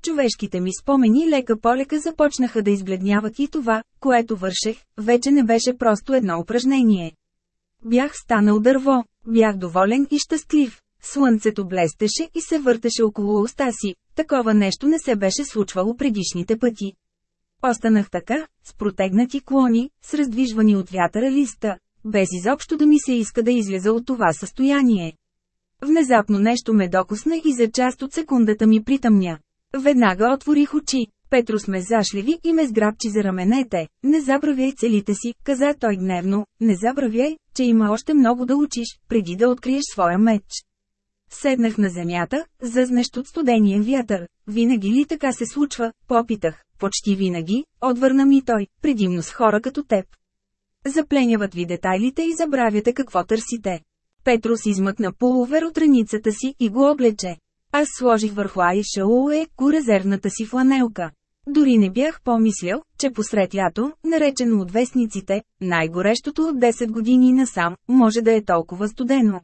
Човешките ми спомени лека полека започнаха да избледняват и това, което вършех, вече не беше просто едно упражнение. Бях станал дърво, бях доволен и щастлив. Слънцето блестеше и се въртеше около уста си, такова нещо не се беше случвало предишните пъти. Останах така, с протегнати клони, с раздвижвани от вятъра листа, без изобщо да ми се иска да изляза от това състояние. Внезапно нещо ме докосна и за част от секундата ми притъмня. Веднага отворих очи. Петрос ме зашливи и ме сграбчи за раменете. Не забравяй целите си, каза той гневно, не забравяй, че има още много да учиш, преди да откриеш своя меч. Седнах на земята, зъзнещ от студения вятър. Винаги ли така се случва? Попитах. Почти винаги, отвърна ми той, предимно с хора като теб. Запленяват ви детайлите и забравяте какво търсите. Петрос измъкна полувер от раницата си и го облече. Аз сложих върху Айша Уеко резервната си фланелка. Дори не бях помислял, че посред лято, наречено от вестниците, най-горещото от 10 години насам, може да е толкова студено.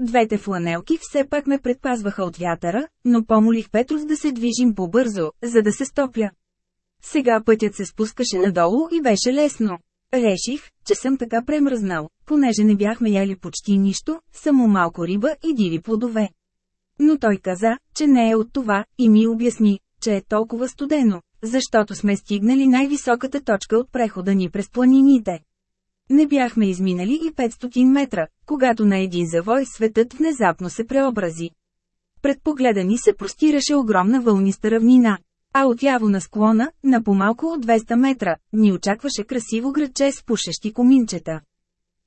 Двете фланелки все пак ме предпазваха от вятъра, но помолих Петрус да се движим по-бързо, за да се стопля. Сега пътят се спускаше надолу и беше лесно. Реших, че съм така премръзнал, понеже не бяхме яли почти нищо, само малко риба и диви плодове. Но той каза, че не е от това, и ми обясни, че е толкова студено, защото сме стигнали най-високата точка от прехода ни през планините. Не бяхме изминали и 500 метра, когато на един завой светът внезапно се преобрази. Пред погледа ни се простираше огромна вълниста равнина. А отяво на склона, на помалко от 200 метра, ни очакваше красиво градче с пушещи коминчета.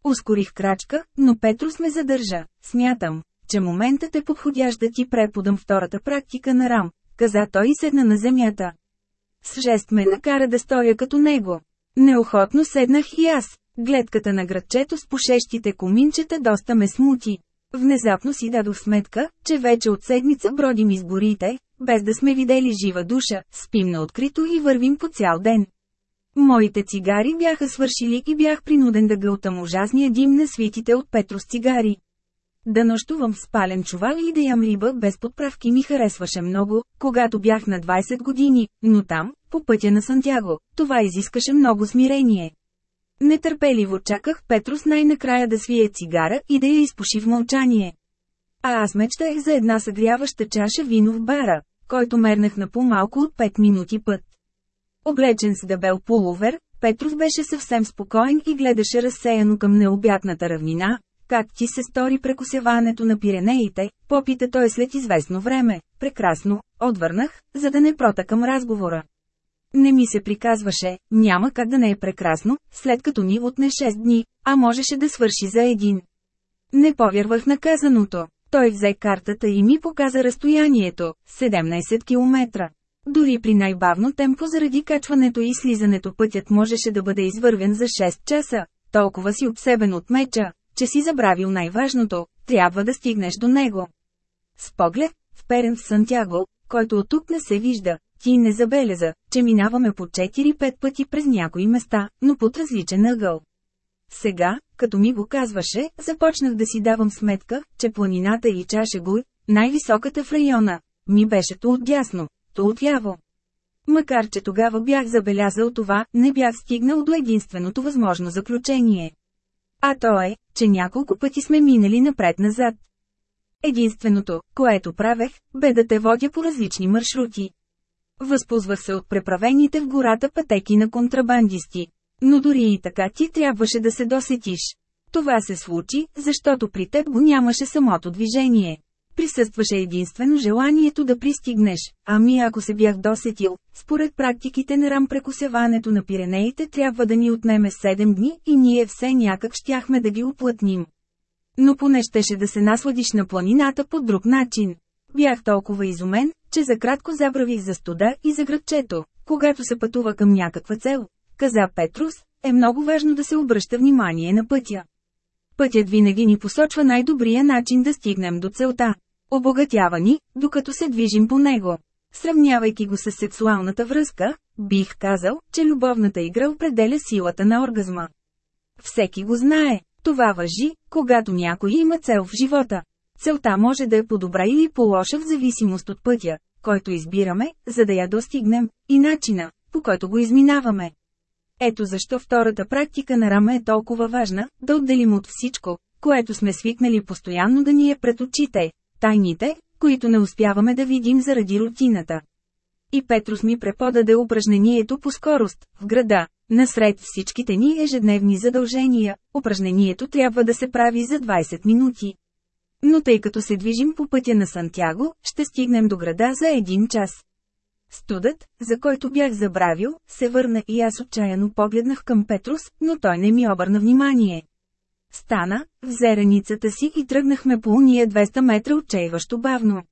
Ускорих крачка, но Петрус ме задържа. Смятам, че моментът е подходящ да ти преподам втората практика на Рам, каза той и седна на земята. С жест ме накара да стоя като него. Неохотно седнах и аз. Гледката на градчето с пушещите коминчета доста ме смути. Внезапно си дадох сметка, че вече от седмица бродим из горите, без да сме видели жива душа, спим на открито и вървим по цял ден. Моите цигари бяха свършили и бях принуден да гълтам ужасния дим на свитите от Петрос цигари. Да нощувам в спален чувал и да ям риба без подправки ми харесваше много, когато бях на 20 години, но там, по пътя на Сантяго, това изискаше много смирение. Нетърпеливо чаках Петрус най-накрая да свие цигара и да я изпуши в мълчание. А аз мечтах за една съгряваща чаша вино в бара, който мернах на по-малко от 5 минути път. Облечен с дебел пуловер, Петрус беше съвсем спокоен и гледаше разсеяно към необятната равнина. Как ти се стори прекосяването на Пиренеите, попита той след известно време. Прекрасно, отвърнах, за да не протакам разговора. Не ми се приказваше, няма как да не е прекрасно, след като ни отне 6 дни, а можеше да свърши за един. Не повярвах на казаното. Той взе картата и ми показа разстоянието – 17 км. Дори при най-бавно темпо заради качването и слизането пътят можеше да бъде извървен за 6 часа. Толкова си обсебен от меча, че си забравил най-важното – трябва да стигнеш до него. С поглед, вперен в Сантяго, който от тук не се вижда, ти не забеляза, че минаваме по 4-5 пъти през някои места, но под различен ъгъл. Сега, като ми го казваше, започнах да си давам сметка, че планината и Чашегуй, най-високата в района, ми беше то отдясно, то отляво. Макар че тогава бях забелязал това, не бях стигнал до единственото възможно заключение. А то е, че няколко пъти сме минали напред-назад. Единственото, което правех, бе да те водя по различни маршрути. Възползвах се от преправените в гората пътеки на контрабандисти. Но дори и така ти трябваше да се досетиш. Това се случи, защото при теб го нямаше самото движение. Присъстваше единствено желанието да пристигнеш, ами ако се бях досетил, според практиките на рам прекусяването на Пиренеите трябва да ни отнеме 7 дни и ние все някак щяхме да ги оплътним. Но поне щеше да се насладиш на планината по друг начин. Бях толкова изумен, че за кратко забравих за студа и за градчето, когато се пътува към някаква цел, каза Петрус, е много важно да се обръща внимание на пътя. Пътят винаги ни посочва най-добрия начин да стигнем до целта. Обогатява ни, докато се движим по него. Сравнявайки го с сексуалната връзка, бих казал, че любовната игра определя силата на оргазма. Всеки го знае. Това въжи, когато някой има цел в живота. Целта може да е по-добра или по-лоша в зависимост от пътя, който избираме, за да я достигнем, и начина, по който го изминаваме. Ето защо втората практика на Рама е толкова важна, да отделим от всичко, което сме свикнали постоянно да ни е пред очите, тайните, които не успяваме да видим заради рутината. И Петрус ми преподаде упражнението по скорост, в града, насред всичките ни ежедневни задължения, упражнението трябва да се прави за 20 минути. Но тъй като се движим по пътя на Сантяго, ще стигнем до града за един час. Студът, за който бях забравил, се върна и аз отчаяно погледнах към Петрус, но той не ми обърна внимание. Стана, взе раницата си и тръгнахме по уния 200 метра отчаиващо бавно.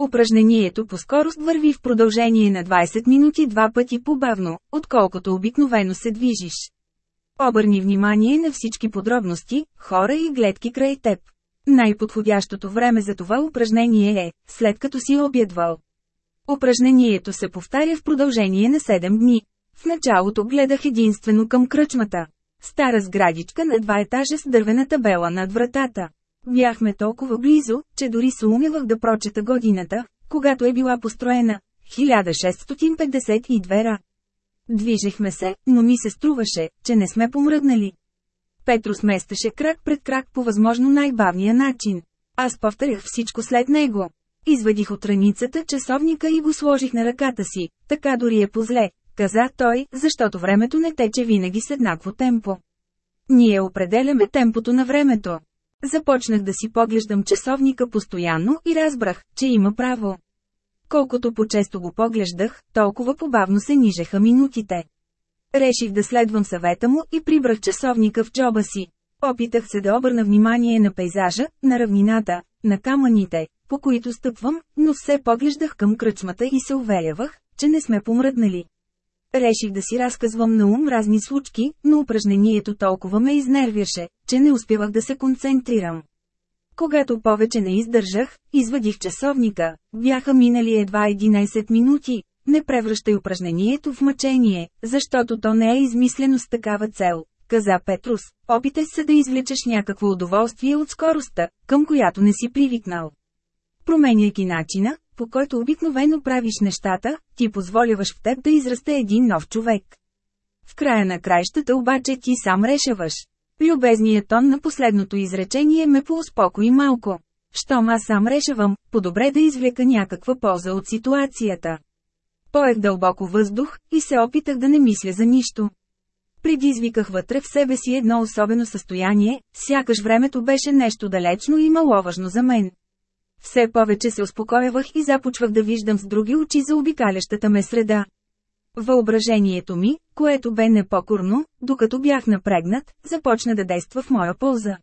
Упражнението по скорост върви в продължение на 20 минути два пъти по-бавно, отколкото обикновено се движиш. Обърни внимание на всички подробности, хора и гледки край теб. Най-подходящото време за това упражнение е, след като си обядвал. Упражнението се повтаря в продължение на 7 дни. В началото гледах единствено към кръчмата. Стара сградичка на два етажа с дървена табела над вратата. Бяхме толкова близо, че дори се умявах да прочета годината, когато е била построена. 1652 ра. Движехме се, но ми се струваше, че не сме помръднали. Петро сместеше крак пред крак по възможно най-бавния начин. Аз повторях всичко след него. Извадих от раницата часовника и го сложих на ръката си, така дори е позле, каза той, защото времето не тече винаги с еднакво темпо. Ние определяме темпото на времето. Започнах да си поглеждам часовника постоянно и разбрах, че има право. Колкото по-често го поглеждах, толкова побавно се нижеха минутите. Реших да следвам съвета му и прибрах часовника в джоба си. Опитах се да обърна внимание на пейзажа, на равнината, на камъните, по които стъпвам, но все поглеждах към кръчмата и се уверявах, че не сме помръднали. Реших да си разказвам на ум разни случки, но упражнението толкова ме изнервяше, че не успявах да се концентрирам. Когато повече не издържах, извадих часовника. Бяха минали едва 11 минути. Не превръщай упражнението в мъчение, защото то не е измислено с такава цел, каза Петрус. Опитай се да извлечеш някакво удоволствие от скоростта, към която не си привикнал. Променяйки начина, по който обикновено правиш нещата, ти позволяваш в теб да израсте един нов човек. В края на краищата обаче ти сам решаваш. Любезният тон на последното изречение ме поуспокои малко. Щом аз сам решавам, по-добре да извлека някаква полза от ситуацията. Поех дълбоко въздух и се опитах да не мисля за нищо. Предизвиках вътре в себе си едно особено състояние, сякаш времето беше нещо далечно и маловажно за мен. Все повече се успокоявах и започвах да виждам с други очи за обикалящата ме среда. Въображението ми, което бе непокорно, докато бях напрегнат, започна да действа в моя полза.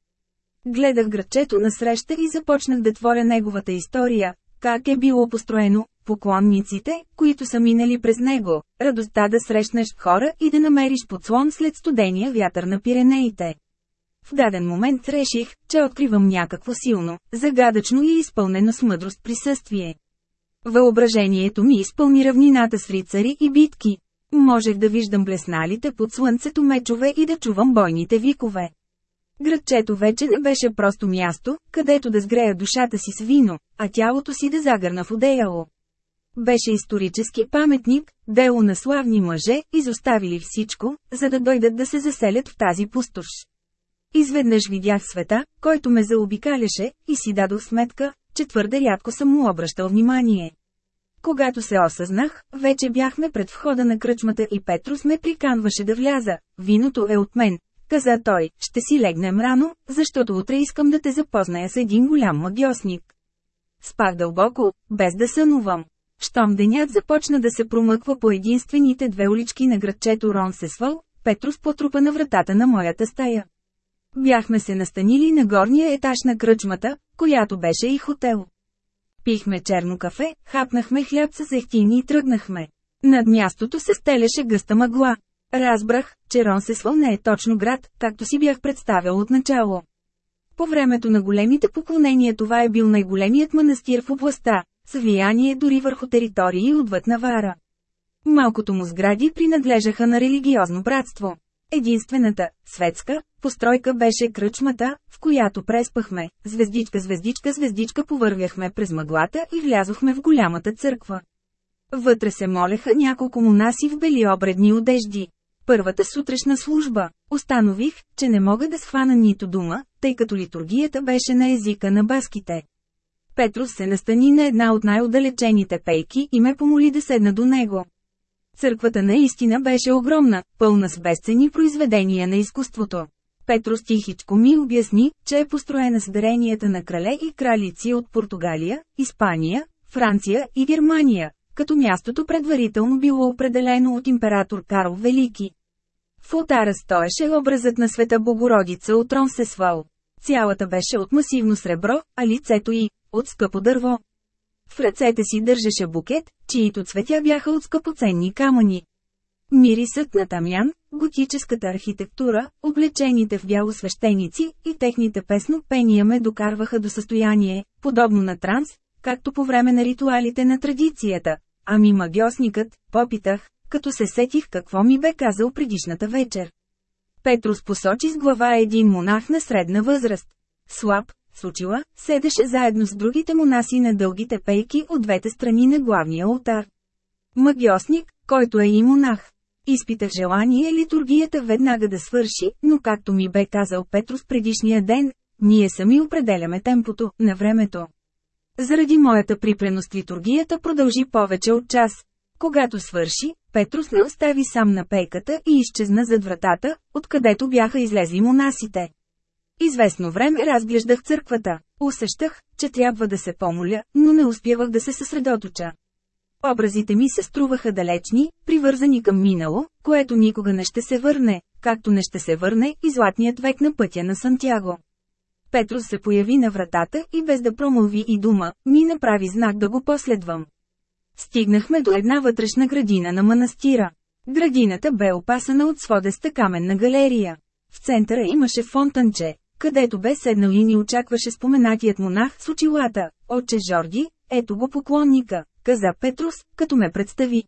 Гледах градчето насреща и започнах да творя неговата история, как е било построено, поклонниците, които са минали през него, радостта да срещнеш хора и да намериш подслон след студения вятър на Пиренеите. В даден момент реших, че откривам някакво силно, загадъчно и изпълнено с мъдрост присъствие. Въображението ми изпълни равнината с рицари и битки. Можех да виждам блесналите под слънцето мечове и да чувам бойните викове. Градчето вече не беше просто място, където да сгрея душата си с вино, а тялото си да загърна в одеяло. Беше исторически паметник, дело на славни мъже, изоставили всичко, за да дойдат да се заселят в тази пустош. Изведнъж видях света, който ме заобикаляше, и си дадох сметка, че твърде рядко съм му обръщал внимание. Когато се осъзнах, вече бяхме пред входа на кръчмата и Петрус ме приканваше да вляза. Виното е от мен, каза той, ще си легнем рано, защото утре искам да те запозная с един голям магиосник. Спах дълбоко, без да сънувам. Щом денят започна да се промъква по единствените две улички на градчето Ронсесвал, Петрус потрупа на вратата на моята стая. Бяхме се настанили на горния етаж на кръчмата, която беше и хотел. Пихме черно кафе, хапнахме хляб с зехтини и тръгнахме. Над мястото се стелеше гъста мъгла. Разбрах, че Ронсесвал не е точно град, както си бях представил от начало. По времето на големите поклонения това е бил най-големият манастир в областта, с влияние дори върху територии отвъд Навара. Малкото му сгради принадлежаха на религиозно братство. Единствената, светска, постройка беше кръчмата, в която преспахме, звездичка, звездичка, звездичка повървяхме през мъглата и влязохме в голямата църква. Вътре се молеха няколко монаси в бели обредни одежди. Първата сутрешна служба. Установих, че не мога да схвана нито дума, тъй като литургията беше на езика на баските. Петрус се настани на една от най-отдалечените пейки и ме помоли да седна до него. Църквата наистина беше огромна, пълна с безцени произведения на изкуството. Петрос тихичко ми обясни, че е построена с даренията на крале и кралици от Португалия, Испания, Франция и Германия, като мястото предварително било определено от император Карл Велики. В алтара стоеше образът на света Богородица от Ронсесвал. Цялата беше от масивно сребро, а лицето й – от скъпо дърво. В ръцете си държеше букет, чието цветя бяха от скъпоценни камъни. Мирисът на тамян, готическата архитектура, облечените в бяло свещеници и техните песно пения ме докарваха до състояние, подобно на транс, както по време на ритуалите на традицията. Ами магиосникът, попитах, като се сетих какво ми бе казал предишната вечер. Петрус посочи с глава един монах на средна възраст. Слаб, Сучила, седеше заедно с другите монаси на дългите пейки от двете страни на главния алтар. Магиосник, който е и монах. Изпитах желание литургията веднага да свърши, но както ми бе казал Петрус предишния ден, ние сами определяме темпото, на времето. Заради моята припреност литургията продължи повече от час. Когато свърши, Петрус ме остави сам на пейката и изчезна зад вратата, откъдето бяха излезли монасите. Известно време разглеждах църквата. Усещах, че трябва да се помоля, но не успявах да се съсредоточа. Образите ми се струваха далечни, привързани към минало, което никога не ще се върне, както не ще се върне и златният век на пътя на Сантяго. Петрос се появи на вратата и без да промълви и дума, ми направи знак да го последвам. Стигнахме до една вътрешна градина на манастира. Градината бе опасана от сводеста каменна галерия. В центъра имаше фонтанче, където бе седнал и ни очакваше споменатият монах с очилата. Отче Жорди, ето го поклонника, каза Петрус, като ме представи.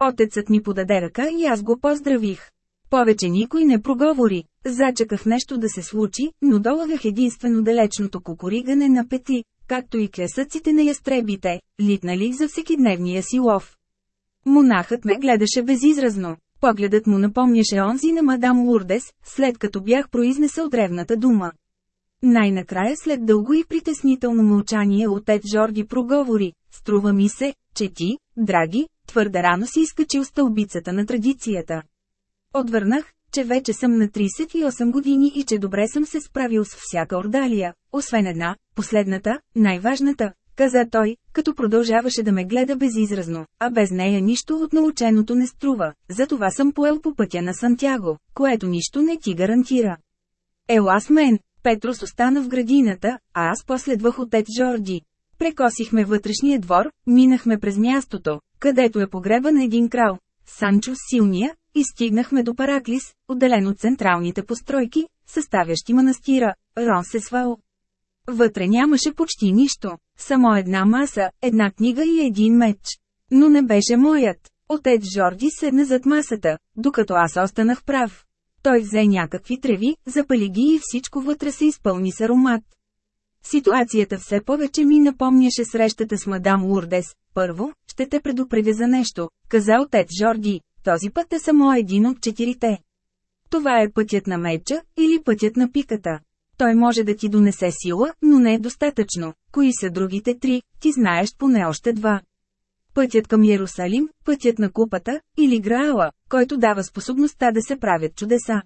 Отецът ми подаде ръка и аз го поздравих. Повече никой не проговори. Зачаках нещо да се случи, но долавях единствено далечното кукуригане на пети, както и клясъците на ястребите, литнали за всекидневния си лов. Монахът ме гледаше безизразно. Погледът му напомняше онзи на мадам Лурдес, след като бях произнесъл древната дума. Най-накрая след дълго и притеснително мълчание отец Жорди проговори, струва ми се, че ти, драги, твърде рано си изкачил стълбицата на традицията. Отвърнах, че вече съм на 38 години и че добре съм се справил с всяка ордалия, освен една, последната, най-важната, каза той, като продължаваше да ме гледа безизразно, а без нея нищо от наученото не струва, затова съм поел по пътя на Сантяго, което нищо не ти гарантира. Ела с мен, Петрос остана в градината, а аз последвах отец Жорди. Прекосихме вътрешния двор, минахме през мястото, където е погребан един крал, Санчо Силния, и стигнахме до Параклис, отделен от централните постройки, съставящи манастира, Ронсесвал. Вътре нямаше почти нищо, само една маса, една книга и един меч. Но не беше моят. Отец Жорди седна зад масата, докато аз останах прав. Той взе някакви треви, запали ги и всичко вътре се изпълни с аромат. Ситуацията все повече ми напомняше срещата с мадам Лурдес. Първо, ще те предупредя за нещо, каза отец Жорди, този път е само един от четирите. Това е пътят на меча, или пътят на пиката. Той може да ти донесе сила, но не е достатъчно. Кои са другите три, ти знаеш поне още два. Пътят към Иерусалим, пътят на купата, или Граала, който дава способността да се правят чудеса.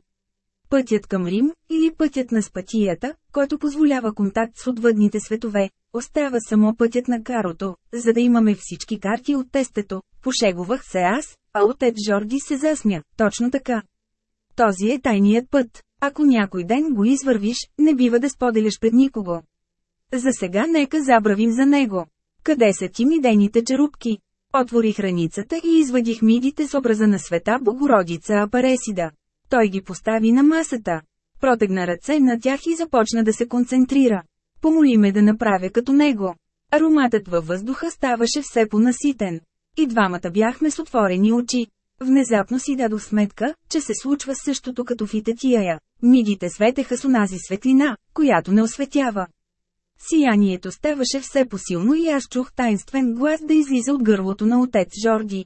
Пътят към Рим, или пътят на спатията, който позволява контакт с отвъдните светове, остава само пътят на карото, за да имаме всички карти от тестето. Пошегувах се аз, а отец Жорди се засмя, точно така. Този е тайният път. Ако някой ден го извървиш, не бива да споделяш пред никого. За сега нека забравим за него. Къде са ти мидените черупки? Отворих раницата и извадих мидите с образа на света Богородица Апаресида. Той ги постави на масата. Протегна ръце на тях и започна да се концентрира. Помоли ме да направя като него. Ароматът във въздуха ставаше все по-наситен. И двамата бяхме с отворени очи. Внезапно си дадох сметка, че се случва същото като в Итатияя. Мидите светеха с онази светлина, която не осветява. Сиянието ставаше все посилно и аз чух тайнствен глас да излиза от гърлото на отец Жорди.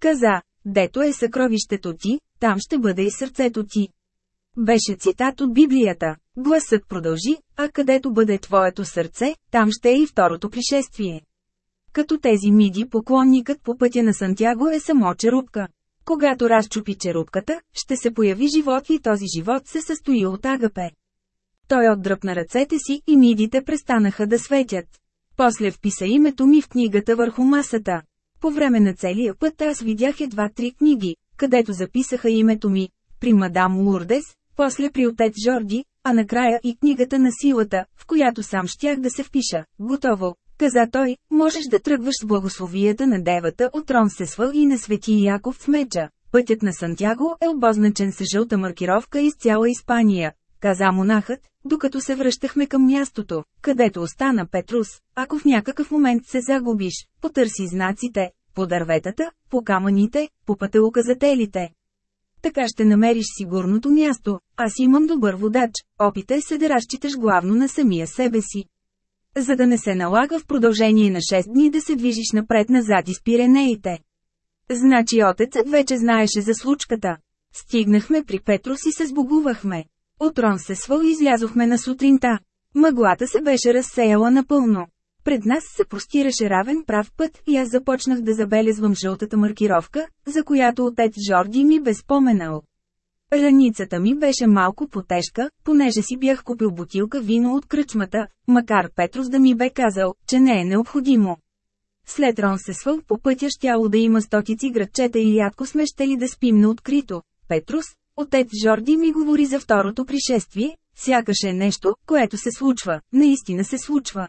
Каза, дето е съкровището ти, там ще бъде и сърцето ти. Беше цитат от Библията. Гласът продължи, а където бъде твоето сърце, там ще е и второто пришествие. Като тези миди поклонникът по пътя на Сантяго е само черупка. Когато разчупи черупката, ще се появи живот и този живот се състои от агапе. Той отдръпна ръцете си и мидите престанаха да светят. После вписа името ми в книгата върху масата. По време на целия път аз видях едва три книги, където записаха името ми, при мадам Лурдес, после при отец Жорди, а накрая и книгата на силата, в която сам щях да се впиша. Готово, каза той, можеш да тръгваш с благословията на девата от Ронсесвъл и на Свети Яков в меча. Пътят на Сантяго е обозначен с жълта маркировка из цяла Испания, каза монахът, докато се връщахме към мястото, където остана Петрус. Ако в някакъв момент се загубиш, потърси знаците, по дърветата, по камъните, по пътеуказателите. Така ще намериш сигурното място, аз имам добър водач, опитай се да разчиташ главно на самия себе си. За да не се налага в продължение на 6 дни да се движиш напред-назад из Пиренеите. Значи отецът вече знаеше за случката. Стигнахме при Петрус и се сбогувахме. От Рон се свъл и излязохме на сутринта. Мъглата се беше разсеяла напълно. Пред нас се простираше равен прав път и аз започнах да забелезвам жълтата маркировка, за която отец Жорди ми бе споменал. Раницата ми беше малко потежка, понеже си бях купил бутилка вино от кръчмата, макар Петрус да ми бе казал, че не е необходимо. След Рон се свъл по пътя щяло да има стотици градчета и рядко сме щели да спим на открито. Петрус, отец Жорди ми говори за второто пришествие, сякаш е нещо, което се случва, наистина се случва.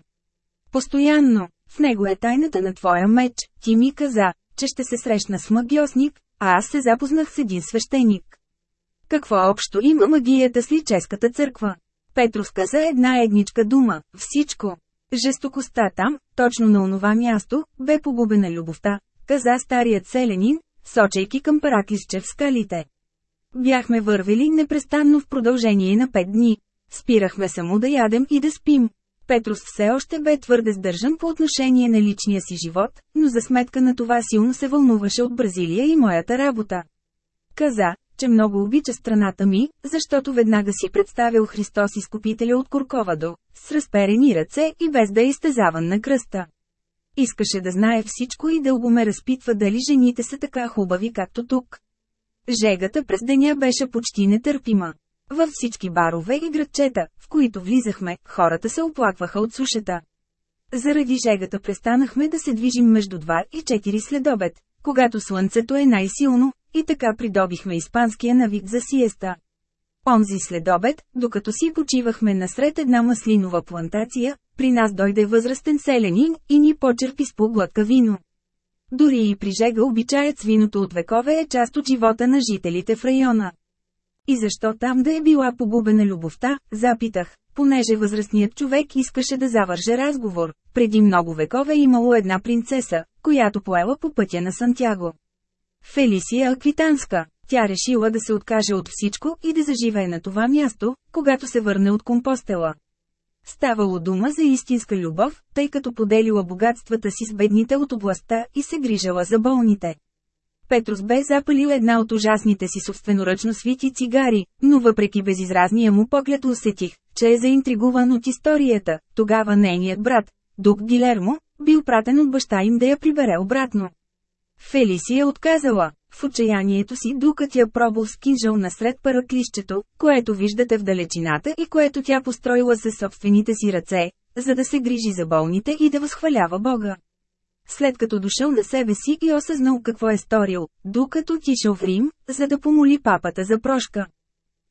Постоянно, в него е тайната на твоя меч, ти ми каза, че ще се срещна с магиосник, а аз се запознах с един свещеник. Какво общо има магията с лическата църква? Петрус каза една едничка дума – всичко. Жестокостта там, точно на онова място, бе погубена любовта, каза старият селянин, сочейки към параклисче в скалите. Бяхме вървели непрестанно в продължение на пет дни. Спирахме само да ядем и да спим. Петрус все още бе твърде сдържан по отношение на личния си живот, но за сметка на това силно се вълнуваше от Бразилия и моята работа. Каза, че много обича страната ми, защото веднага си представил Христос изкупителя от Курковадо, с разперени ръце и без да е изтезаван на кръста. Искаше да знае всичко и дълго ме разпитва дали жените са така хубави както тук. Жегата през деня беше почти нетърпима. Във всички барове и градчета, в които влизахме, хората се оплакваха от сушата. Заради жегата престанахме да се движим между 2 и 4 следобед, когато слънцето е най-силно, и така придобихме испанския навик за сиеста. Онзи следобед, докато си почивахме насред една маслинова плантация, при нас дойде възрастен селянин и ни почерпи с поглътка вино. Дори и при жега обичаят с виното от векове е част от живота на жителите в района. И защо там да е била погубена любовта, запитах, понеже възрастният човек искаше да завърже разговор. Преди много векове имало една принцеса, която поела по пътя на Сантяго. Фелисия Аквитанска. Тя решила да се откаже от всичко и да заживее на това място, когато се върне от Компостела. Ставало дума за истинска любов, тъй като поделила богатствата си с бедните от областта и се грижала за болните. Петрус бе запалил една от ужасните си собственоръчно свити цигари, но въпреки безизразния му поглед усетих, че е заинтригуван от историята. Тогава нейният брат, Дук Гилермо, бил пратен от баща им да я прибере обратно. Фелисия отказала. В отчаянието си дукът я с кинжал насред параклището, което виждате в далечината и което тя построила със собствените си ръце, за да се грижи за болните и да възхвалява Бога. След като дошъл на себе си и осъзнал какво е сторил, дукът отишъл в Рим, за да помоли папата за прошка.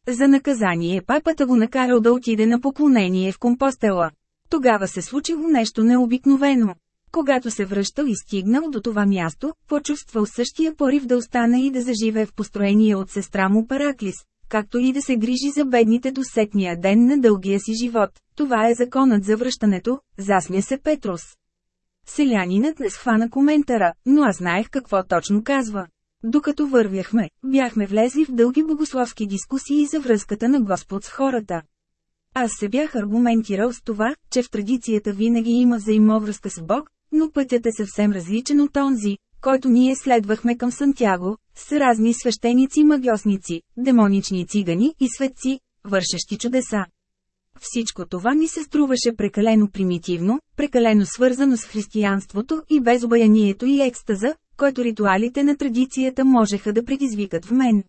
За наказание папата го накарал да отиде на поклонение в Компостела. Тогава се случило нещо необикновено. Когато се връщал и стигнал до това място, почувствал същия порив да остане и да заживее в построение от сестра му Параклис, както и да се грижи за бедните до сетния ден на дългия си живот. Това е законът за връщането, засмя се Петрус. Селянинът не схвана коментара, но аз знаех какво точно казва. Докато вървяхме, бяхме влезли в дълги богословски дискусии за връзката на Господ с хората. Аз се бях аргументирал с това, че в традицията винаги има взаимовръзка с Бог, но пътят е съвсем различен от онзи, който ние следвахме към Сантяго, с разни свещеници-магиосници, демонични цигани и светци, вършещи чудеса. Всичко това ми се струваше прекалено примитивно, прекалено свързано с християнството и без обаянието и екстаза, който ритуалите на традицията можеха да предизвикат в мен.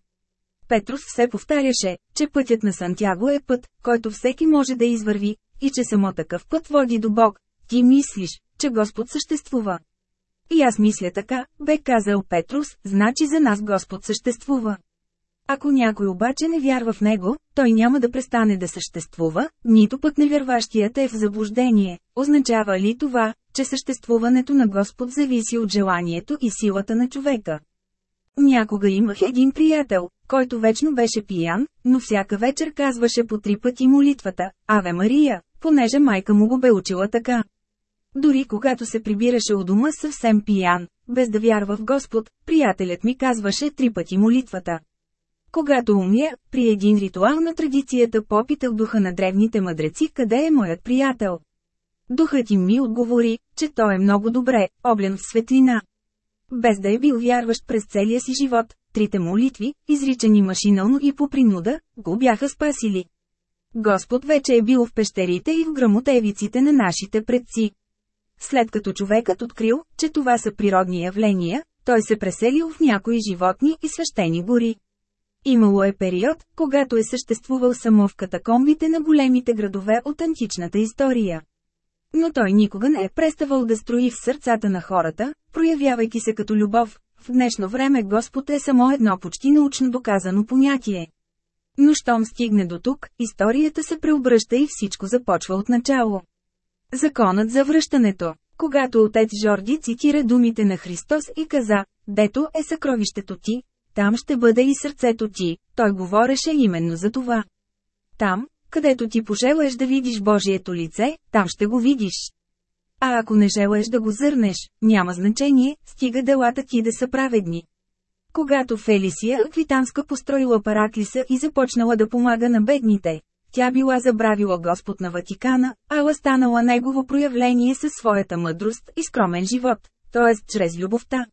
Петрус все повтаряше, че пътят на Сантяго е път, който всеки може да извърви, и че само такъв път води до Бог. Ти мислиш, че Господ съществува. И аз мисля така, бе казал Петрус, значи за нас Господ съществува. Ако някой обаче не вярва в него, той няма да престане да съществува, нито пък невярващият е в заблуждение. Означава ли това, че съществуването на Господ зависи от желанието и силата на човека? Някога имах един приятел, който вечно беше пиян, но всяка вечер казваше по три пъти молитвата «Аве Мария», понеже майка му го бе учила така. Дори когато се прибираше у дома съвсем пиян, без да вярва в Господ, приятелят ми казваше три пъти молитвата. Когато умя, при един ритуал на традицията попитал духа на древните мъдреци къде е моят приятел. Духът им ми отговори, че той е много добре, облен в светлина. Без да е бил вярващ през целия си живот, трите молитви, изричани машинално и по принуда, го бяха спасили. Господ вече е бил в пещерите и в грамотевиците на нашите предци. След като човекът открил, че това са природни явления, той се преселил в някои животни и свещени гори. Имало е период, когато е съществувал само в катакомбите на големите градове от античната история. Но той никога не е преставал да строи в сърцата на хората, проявявайки се като любов. В днешно време Господ е само едно почти научно доказано понятие. Но щом стигне до тук, историята се преобръща и всичко започва от начало. Законът за връщането. Когато отец Жорди цитира думите на Христос и каза, «Дето е съкровището ти, там ще бъде и сърцето ти», той говореше именно за това. Там, където ти пожелаеш да видиш Божието лице, там ще го видиш. А ако не желаеш да го зърнеш, няма значение, стига делата ти да са праведни. Когато Фелисия Аквитанска построила Параклиса и започнала да помага на бедните, тя била забравила Господ на Ватикана, ала станала негово проявление със своята мъдрост и скромен живот, т.е. чрез любовта.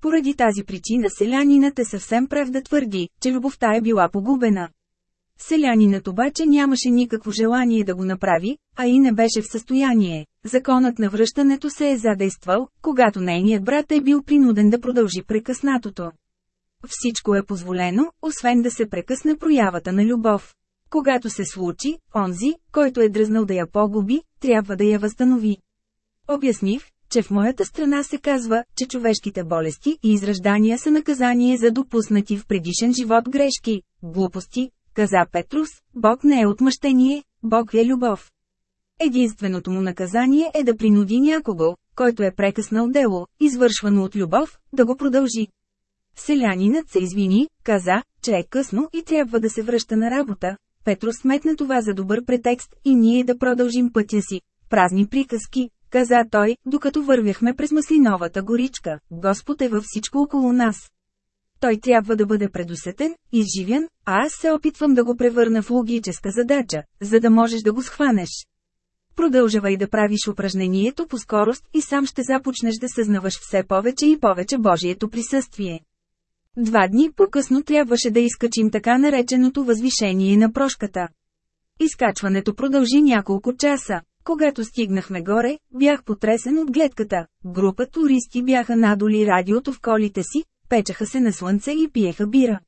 Поради тази причина селянинът е съвсем прав да твърди, че любовта е била погубена. Селянинът обаче нямаше никакво желание да го направи, а и не беше в състояние. Законът на връщането се е задействал, когато нейният брат е бил принуден да продължи прекъснатото. Всичко е позволено, освен да се прекъсне проявата на любов. Когато се случи, онзи, който е дръзнал да я погуби, трябва да я възстанови. Обясних, че в моята страна се казва, че човешките болести и израждания са наказание за допуснати в предишен живот грешки, глупости, каза Петрус, Бог не е отмъщение, Бог е любов. Единственото му наказание е да принуди някого, който е прекъснал дело, извършвано от любов, да го продължи. Селянинът се извини, каза, че е късно и трябва да се връща на работа. Петро сметна това за добър претекст и ние да продължим пътя си. Празни приказки, каза той, докато вървяхме през маслиновата горичка. Господ е във всичко около нас. Той трябва да бъде предусетен, изживян, а аз се опитвам да го превърна в логическа задача, за да можеш да го схванеш. Продължавай да правиш упражнението по скорост и сам ще започнеш да съзнаваш все повече и повече Божието присъствие. Два дни по-късно трябваше да изкачим така нареченото възвишение на прошката. Изкачването продължи няколко часа. Когато стигнахме горе, бях потресен от гледката. Група туристи бяха надоли радиото в колите си, печаха се на слънце и пиеха бира.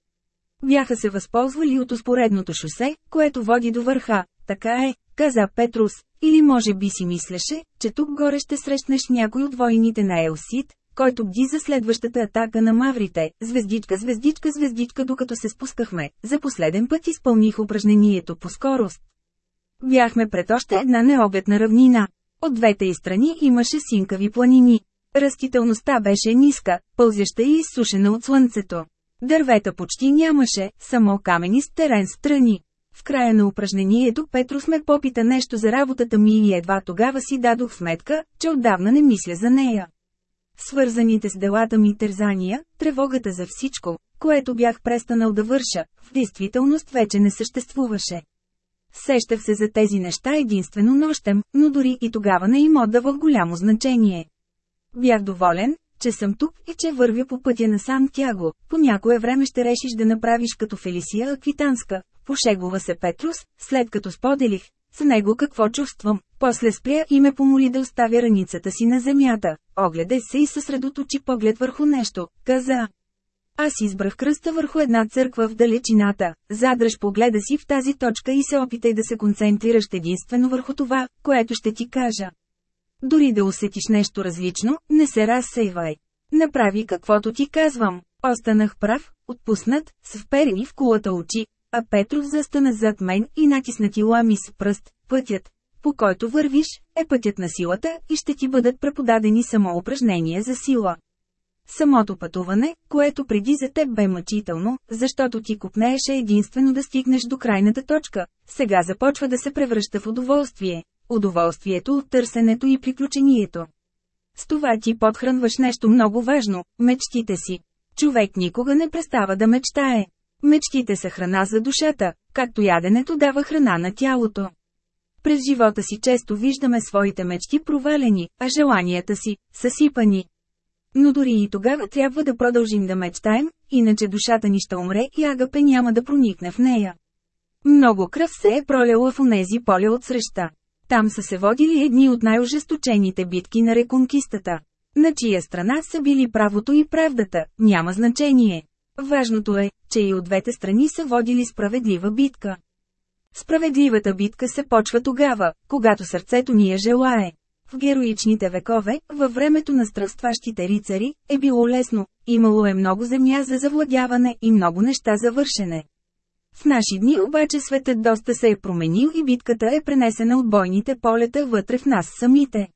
Бяха се възползвали от успоредното шосе, което води до върха. Така е, каза Петрус, или може би си мислеше, че тук горе ще срещнеш някой от войните на Елсит, който бди за следващата атака на маврите, звездичка, звездичка, звездичка, докато се спускахме. За последен път изпълних упражнението по скорост. Бяхме пред още една необетна равнина. От двете и страни имаше синкави планини. Растителността беше ниска, пълзяща и изсушена от слънцето. Дървета почти нямаше, само камени с терен страни. В края на упражнението Петрос ме попита нещо за работата ми и едва тогава си дадох сметка, че отдавна не мисля за нея. Свързаните с делата ми тързания, тревогата за всичко, което бях престанал да върша, в действителност вече не съществуваше. Сещах се за тези неща единствено нощем, но дори и тогава не им отдавах голямо значение. Бях доволен, че съм тук и че вървя по пътя на Сантяго. По някое време ще решиш да направиш като Фелисия Аквитанска. Пошегува се Петрус, след като споделих с него какво чувствам. После спря и ме помоли да оставя раницата си на земята. Огледай се и съсредоточи поглед върху нещо, каза. Аз избрах кръста върху една църква в далечината. Задръж погледа си в тази точка и се опитай да се концентрираш единствено върху това, което ще ти кажа. Дори да усетиш нещо различно, не се разсейвай. Направи каквото ти казвам. Останах прав, отпуснат, с вперени в кулата очи, а Петров застана зад мен и натиснати лами с пръст. Пътят, по който вървиш, е пътят на силата и ще ти бъдат преподадени само упражнения за сила. Самото пътуване, което преди за теб бе мъчително, защото ти купнееше единствено да стигнеш до крайната точка, сега започва да се превръща в удоволствие. Удоволствието от търсенето и приключението. С това ти подхранваш нещо много важно – мечтите си. Човек никога не престава да мечтае. Мечтите са храна за душата, както яденето дава храна на тялото. През живота си често виждаме своите мечти провалени, а желанията си – съсипани. Но дори и тогава трябва да продължим да мечтаем, иначе душата ни ще умре и Агапе няма да проникне в нея. Много кръв се е проляла в онези поле от среща. Там са се водили едни от най-ожесточените битки на реконкистата. На чия страна са били правото и правдата, няма значение. Важното е, че и от двете страни са водили справедлива битка. Справедливата битка се почва тогава, когато сърцето ни я желае. В героичните векове, във времето на странстващите рицари, е било лесно, имало е много земя за завладяване и много неща за вършене. В наши дни обаче светът доста се е променил и битката е пренесена от бойните полета вътре в нас самите.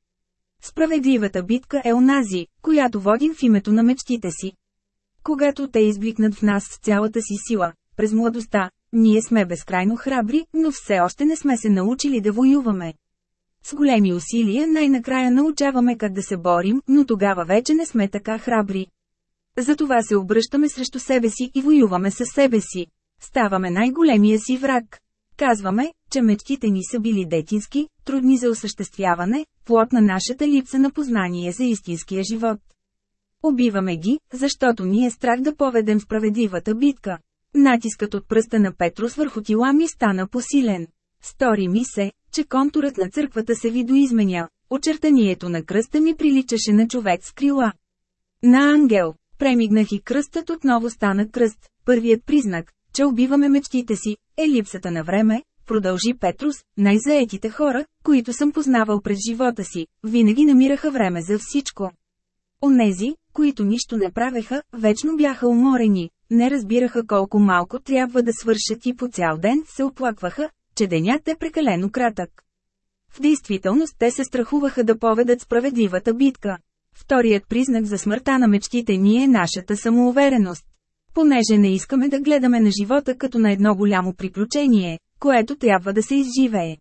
Справедливата битка е онази, която водим в името на мечтите си. Когато те избликнат в нас с цялата си сила, през младостта, ние сме безкрайно храбри, но все още не сме се научили да воюваме. С големи усилия най-накрая научаваме как да се борим, но тогава вече не сме така храбри. Затова се обръщаме срещу себе си и воюваме със себе си. Ставаме най-големия си враг. Казваме, че мечтите ни са били детински, трудни за осъществяване, плод на нашата липса на познание за истинския живот. Убиваме ги, защото ни е страх да поведем справедливата битка. Натискът от пръста на Петрус върху тила ми стана посилен. Стори ми се, че контурът на църквата се видоизменя. Очертанието на кръста ми приличаше на човек с крила. На ангел. Премигнах и кръстът отново стана кръст. Първият признак, че убиваме мечтите си, е липсата на време, продължи Петрус, най-заетите хора, които съм познавал през живота си, винаги намираха време за всичко. Онези, които нищо не правеха, вечно бяха уморени, не разбираха колко малко трябва да свършат и по цял ден се оплакваха, че денят е прекалено кратък. В действителност те се страхуваха да поведат справедливата битка. Вторият признак за смъртта на мечтите ни е нашата самоувереност. Понеже не искаме да гледаме на живота като на едно голямо приключение, което трябва да се изживее.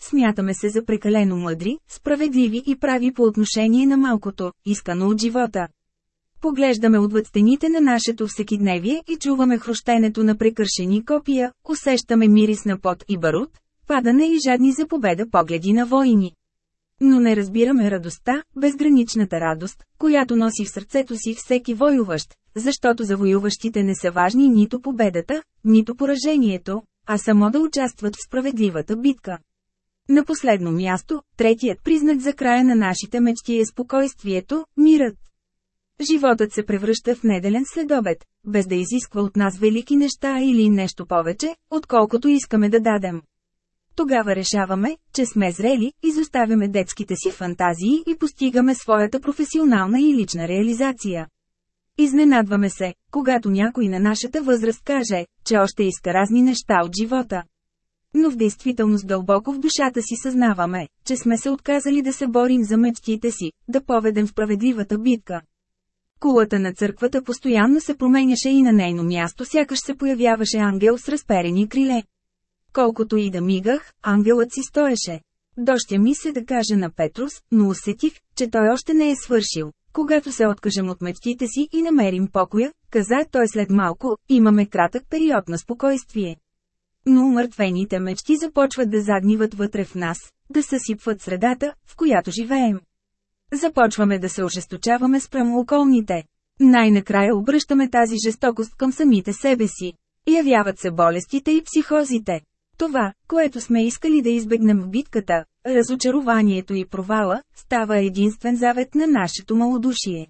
Смятаме се за прекалено мъдри, справедливи и прави по отношение на малкото, искано от живота. Поглеждаме отвъд стените на нашето всекидневие и чуваме хрущенето на прекършени копия, усещаме мирис на пот и барут, падане и жадни за победа погледи на войни. Но не разбираме радостта, безграничната радост, която носи в сърцето си всеки воюващ, защото за воюващите не са важни нито победата, нито поражението, а само да участват в справедливата битка. На последно място, третият признак за края на нашите мечти е спокойствието, мирът. Животът се превръща в неделен следобед, без да изисква от нас велики неща или нещо повече, отколкото искаме да дадем. Тогава решаваме, че сме зрели, изоставяме детските си фантазии и постигаме своята професионална и лична реализация. Изненадваме се, когато някой на нашата възраст каже, че още иска разни неща от живота. Но в действителност дълбоко в душата си съзнаваме, че сме се отказали да се борим за мечтите си, да поведем справедливата битка. Кулата на църквата постоянно се променяше и на нейно място сякаш се появяваше ангел с разперени криле. Колкото и да мигах, ангелът си стоеше. Дощя ми се да каже на Петрус, но усетих, че той още не е свършил. Когато се откажем от мечтите си и намерим покоя, каза той след малко, имаме кратък период на спокойствие. Но умъртвените мечти започват да загниват вътре в нас, да съсипват средата, в която живеем. Започваме да се ожесточаваме спрямо околните. Най-накрая обръщаме тази жестокост към самите себе си. Явяват се болестите и психозите. Това, което сме искали да избегнем в битката, разочарованието и провала, става единствен завет на нашето малодушие.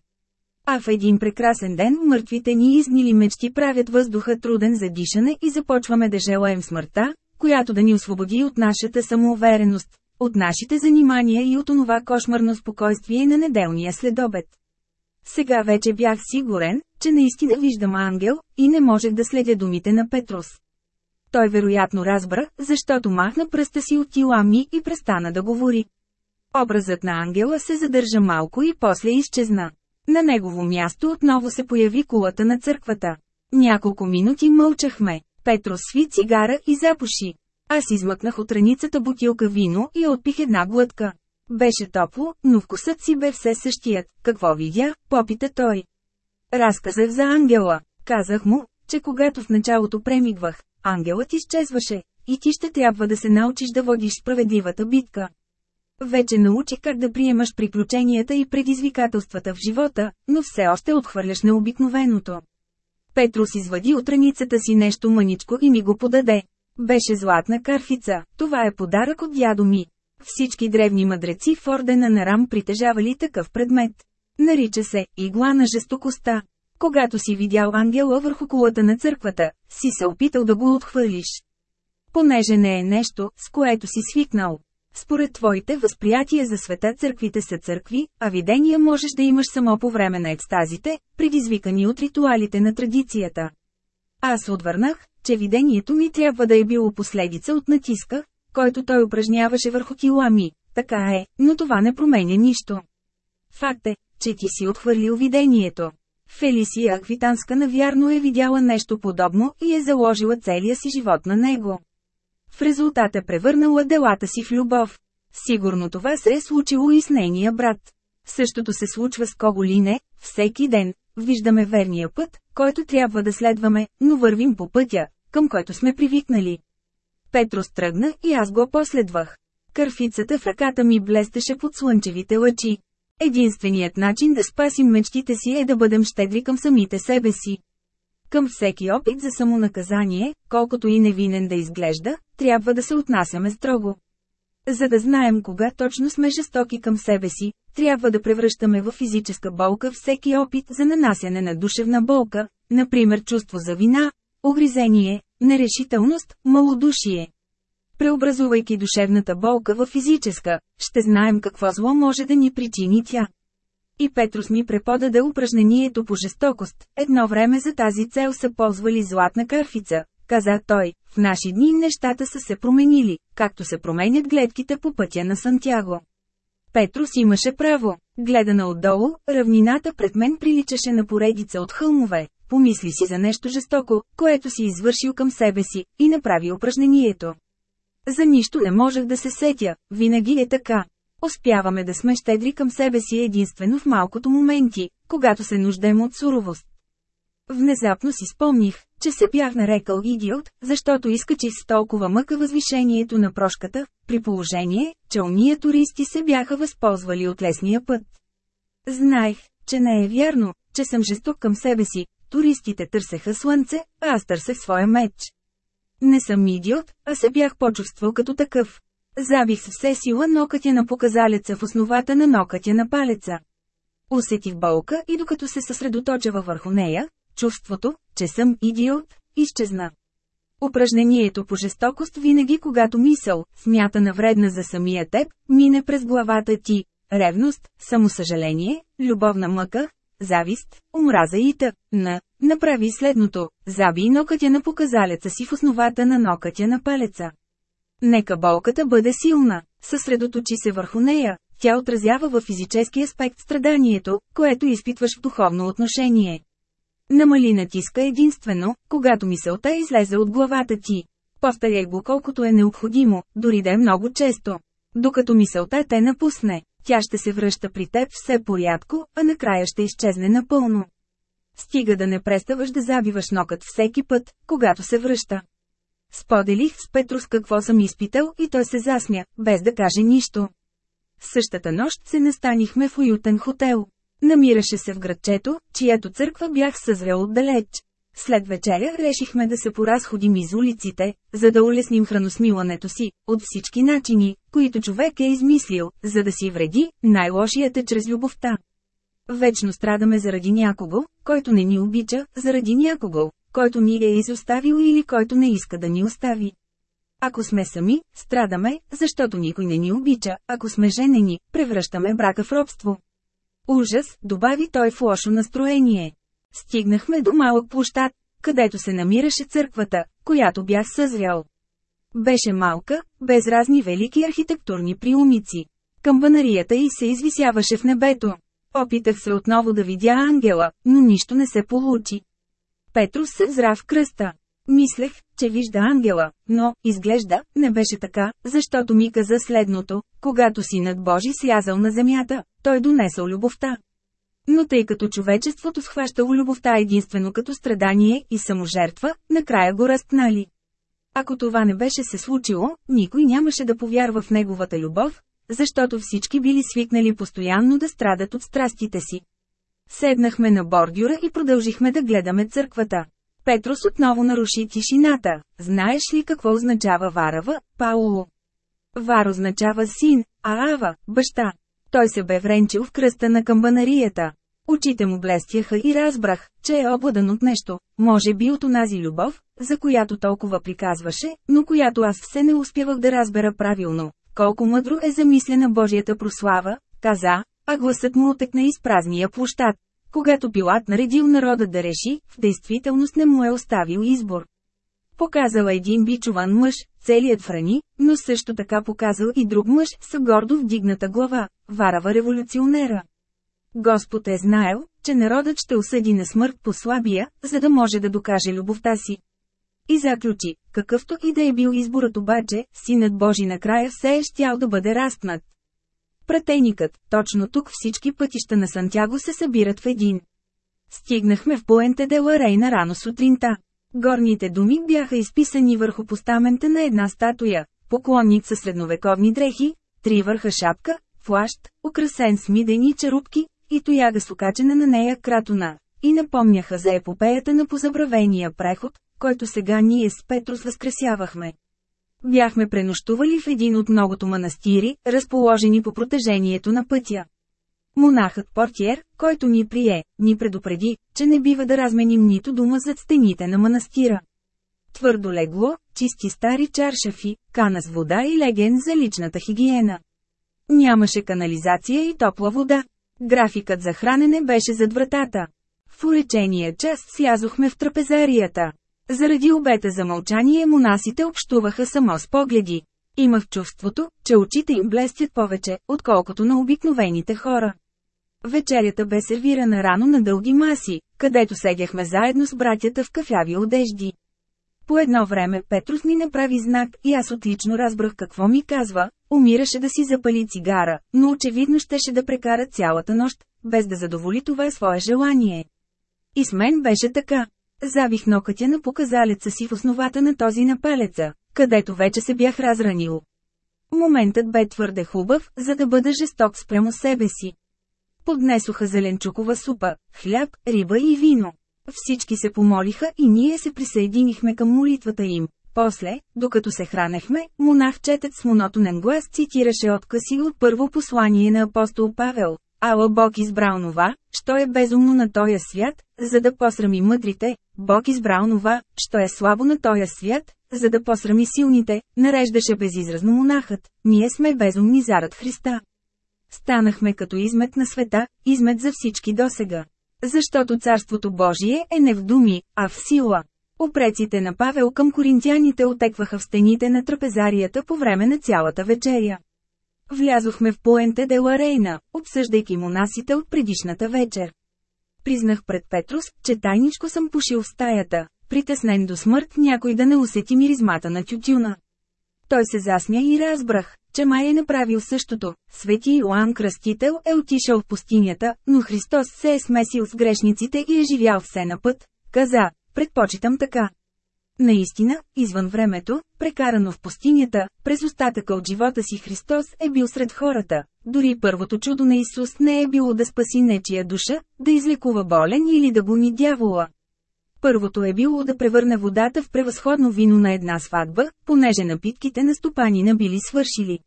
А в един прекрасен ден мъртвите ни изнили мечти правят въздуха труден за дишане и започваме да желаем смъртта, която да ни освободи от нашата самоувереност, от нашите занимания и от онова кошмарно спокойствие на неделния следобед. Сега вече бях сигурен, че наистина виждам ангел, и не можех да следя думите на Петрос. Той вероятно разбра, защото махна пръста си от тила ми и престана да говори. Образът на ангела се задържа малко и после изчезна. На негово място отново се появи кулата на църквата. Няколко минути мълчахме. Петрос сви цигара и запуши. Аз измъкнах от раницата бутилка вино и отпих една глътка. Беше топло, но вкусът си бе все същият. Какво видя, попита той. Разказах за ангела. Казах му, че когато в началото премигвах, ангелът изчезваше, и ти ще трябва да се научиш да водиш справедливата битка. Вече научи как да приемаш приключенията и предизвикателствата в живота, но все още отхвърляш необикновеното. Петрус извади от раницата си нещо мъничко и ми го подаде. Беше златна карфица, това е подарък от дядо ми. Всички древни мъдреци в ордена на Рам притежавали такъв предмет. Нарича се «игла на жестокостта». Когато си видял ангела върху кулата на църквата, си се опитал да го отхвърлиш. Понеже не е нещо, с което си свикнал. Според твоите възприятия за света църквите са църкви, а видения можеш да имаш само по време на екстазите, предизвикани от ритуалите на традицията. Аз отвърнах, че видението ми трябва да е било последица от натиска, който той упражняваше върху кила ми. Така е, но това не променя нищо. Факт е, че ти си отхвърлил видението. Фелисия Аквитанска навярно е видяла нещо подобно и е заложила целия си живот на него. В резултат е превърнала делата си в любов. Сигурно това се е случило и с нейния брат. Същото се случва с кого ли не, всеки ден, виждаме верния път, който трябва да следваме, но вървим по пътя, към който сме привикнали. Петрос тръгна и аз го последвах. Кърфицата в ръката ми блестеше под слънчевите лъчи. Единственият начин да спасим мечтите си е да бъдем щедри към самите себе си. Към всеки опит за самонаказание, колкото и невинен да изглежда, трябва да се отнасяме строго. За да знаем кога точно сме жестоки към себе си, трябва да превръщаме в физическа болка всеки опит за нанасяне на душевна болка, например чувство за вина, огризение, нерешителност, малодушие. Преобразувайки душевната болка в физическа, ще знаем какво зло може да ни причини тя. И Петрус ми преподаде упражнението по жестокост. Едно време за тази цел са ползвали златна кърфица, каза той. В наши дни нещата са се променили, както се променят гледките по пътя на Сантяго. Петрус имаше право. Гледана отдолу, равнината пред мен приличаше на поредица от хълмове. Помисли си за нещо жестоко, което си извършил към себе си, и направи упражнението. За нищо не можех да се сетя, винаги е така. Успяваме да сме щедри към себе си единствено в малкото моменти, когато се нуждаем от суровост. Внезапно си спомних, че се бях нарекал идиот, защото изкачих с толкова мъка възвишението на прошката, при положение, че уния туристи се бяха възползвали от лесния път. Знаех, че не е вярно, че съм жесток към себе си, туристите търсеха слънце, а аз търсех своя меч. Не съм идиот, а се бях почувствал като такъв. Забих с все сила нокътя на показалеца в основата на нокътя на палеца. Усетих болка и докато се съсредоточава върху нея, чувството, че съм идиот, изчезна. Упражнението по жестокост винаги когато мисъл, смятана вредна за самия теб, мине през главата ти. Ревност, самосъжаление, любовна мъка, завист, омраза и т. На, направи следното, заби нокътя на показалеца си в основата на нокътя на палеца. Нека болката бъде силна, съсредоточи се върху нея, тя отразява във физически аспект страданието, което изпитваш в духовно отношение. Намали натиска единствено, когато мисълта излезе от главата ти. Повтаряй го колкото е необходимо, дори да е много често. Докато мисълта те напусне, тя ще се връща при теб все порядко, а накрая ще изчезне напълно. Стига да не преставаш да забиваш нокът всеки път, когато се връща. Споделих с Петрус какво съм изпитал и той се засмя, без да каже нищо. Същата нощ се настанихме в уютен хотел. Намираше се в градчето, чиято църква бях съзрел отдалеч. След вечеря решихме да се поразходим из улиците, за да улесним храносмилането си, от всички начини, които човек е измислил, за да си вреди, най-лошият е чрез любовта. Вечно страдаме заради някого, който не ни обича, заради някого, който ни е изоставил или който не иска да ни остави. Ако сме сами, страдаме, защото никой не ни обича, ако сме женени, превръщаме брака в робство. Ужас, добави той в лошо настроение. Стигнахме до малък площад, където се намираше църквата, която бях съзрял. Беше малка, без разни велики архитектурни приумици. Камбанарията й се извисяваше в небето. Опитах се отново да видя ангела, но нищо не се получи. Петрус се зра в кръста. Мислех, че вижда ангела, но, изглежда, не беше така, защото ми каза следното, когато синът Божи слязал на земята, той донесъл любовта. Но тъй като човечеството схващало любовта единствено като страдание и саможертва, накрая го разпнали. Ако това не беше се случило, никой нямаше да повярва в неговата любов, защото всички били свикнали постоянно да страдат от страстите си. Седнахме на бордюра и продължихме да гледаме църквата. Петрос отново наруши тишината. Знаеш ли какво означава Варава, Пауло? Вар означава син, а Ава – баща. Той се бе вренчил в кръста на камбанарията. Очите му блестяха и разбрах, че е обладан от нещо, може би от онази любов, за която толкова приказваше, но която аз все не успявах да разбера правилно. Колко мъдро е замислена Божията прослава, каза, а гласът му отекна из празния площад. Когато Пилат наредил народа да реши, в действителност не му е оставил избор. Показал един бичован мъж, целият храни, но също така показал и друг мъж с гордо вдигната глава, варава революционера. Господ е знаел, че народът ще осъди на смърт по слабия, за да може да докаже любовта си. И заключи, какъвто и да е бил изборът обаче, синът Божи накрая все е щял да бъде разпнат. Пратеникът, точно тук всички пътища на Сантяго се събират в един. Стигнахме в Пуенте де Ларейна рано сутринта. Горните думи бяха изписани върху постамента на една статуя, поклонник със средновековни дрехи, три върха шапка, флащ, украсен с мидени черупки, и тояга с окачена на нея кратона, и напомняха за епопеята на позабравения преход, който сега ние с Петрос възкресявахме. Бяхме пренощували в един от многото манастири, разположени по протежението на пътя. Монахът портиер, който ни прие, ни предупреди, че не бива да разменим нито дума зад стените на манастира. Твърдо легло, чисти стари чаршафи, кана с вода и леген за личната хигиена. Нямаше канализация и топла вода. Графикът за хранене беше зад вратата. В уречения час слязохме в трапезарията. Заради обета за мълчание монасите общуваха само с погледи. Имах чувството, че очите им блестят повече, отколкото на обикновените хора. Вечерята бе сервирана рано на дълги маси, където седяхме заедно с братята в кафяви одежди. По едно време Петрус ми направи знак и аз отлично разбрах какво ми казва, умираше да си запали цигара, но очевидно щеше да прекара цялата нощ, без да задоволи това свое желание. И с мен беше така. Завих нокътя на показалеца си в основата на този на палеца, където вече се бях разранил. Моментът бе твърде хубав, за да бъда жесток спрямо себе си. Поднесоха зеленчукова супа, хляб, риба и вино. Всички се помолиха и ние се присъединихме към молитвата им. После, докато се хранехме, монахчетът с монотонен глас цитираше откъси от първо послание на апостол Павел. Ала Бог избрал нова, що е безумно на тоя свят, за да посрами мъдрите, Бог избрал нова, що е слабо на тоя свят, за да посрами силните, нареждаше безизразно монахът, ние сме безумни зарад Христа. Станахме като измет на света, измет за всички досега. Защото Царството Божие е не в думи, а в сила. Опреците на Павел към коринтияните отекваха в стените на трапезарията по време на цялата вечеря. Влязохме в Пуенте де Ларейна, обсъждайки монасите от предишната вечер. Признах пред Петрус, че тайничко съм пушил в стаята, притеснен до смърт някой да не усети миризмата на тютюна. Той се засмя и разбрах, че май е направил същото. Свети Иоанн Кръстител е отишъл в пустинята, но Христос се е смесил с грешниците и е живял все на път. Каза, предпочитам така. Наистина, извън времето, прекарано в пустинята, през остатъка от живота си Христос е бил сред хората. Дори първото чудо на Исус не е било да спаси нечия душа, да излекува болен или да гони дявола. Първото е било да превърне водата в превъзходно вино на една сватба, понеже напитките на стопанина били свършили.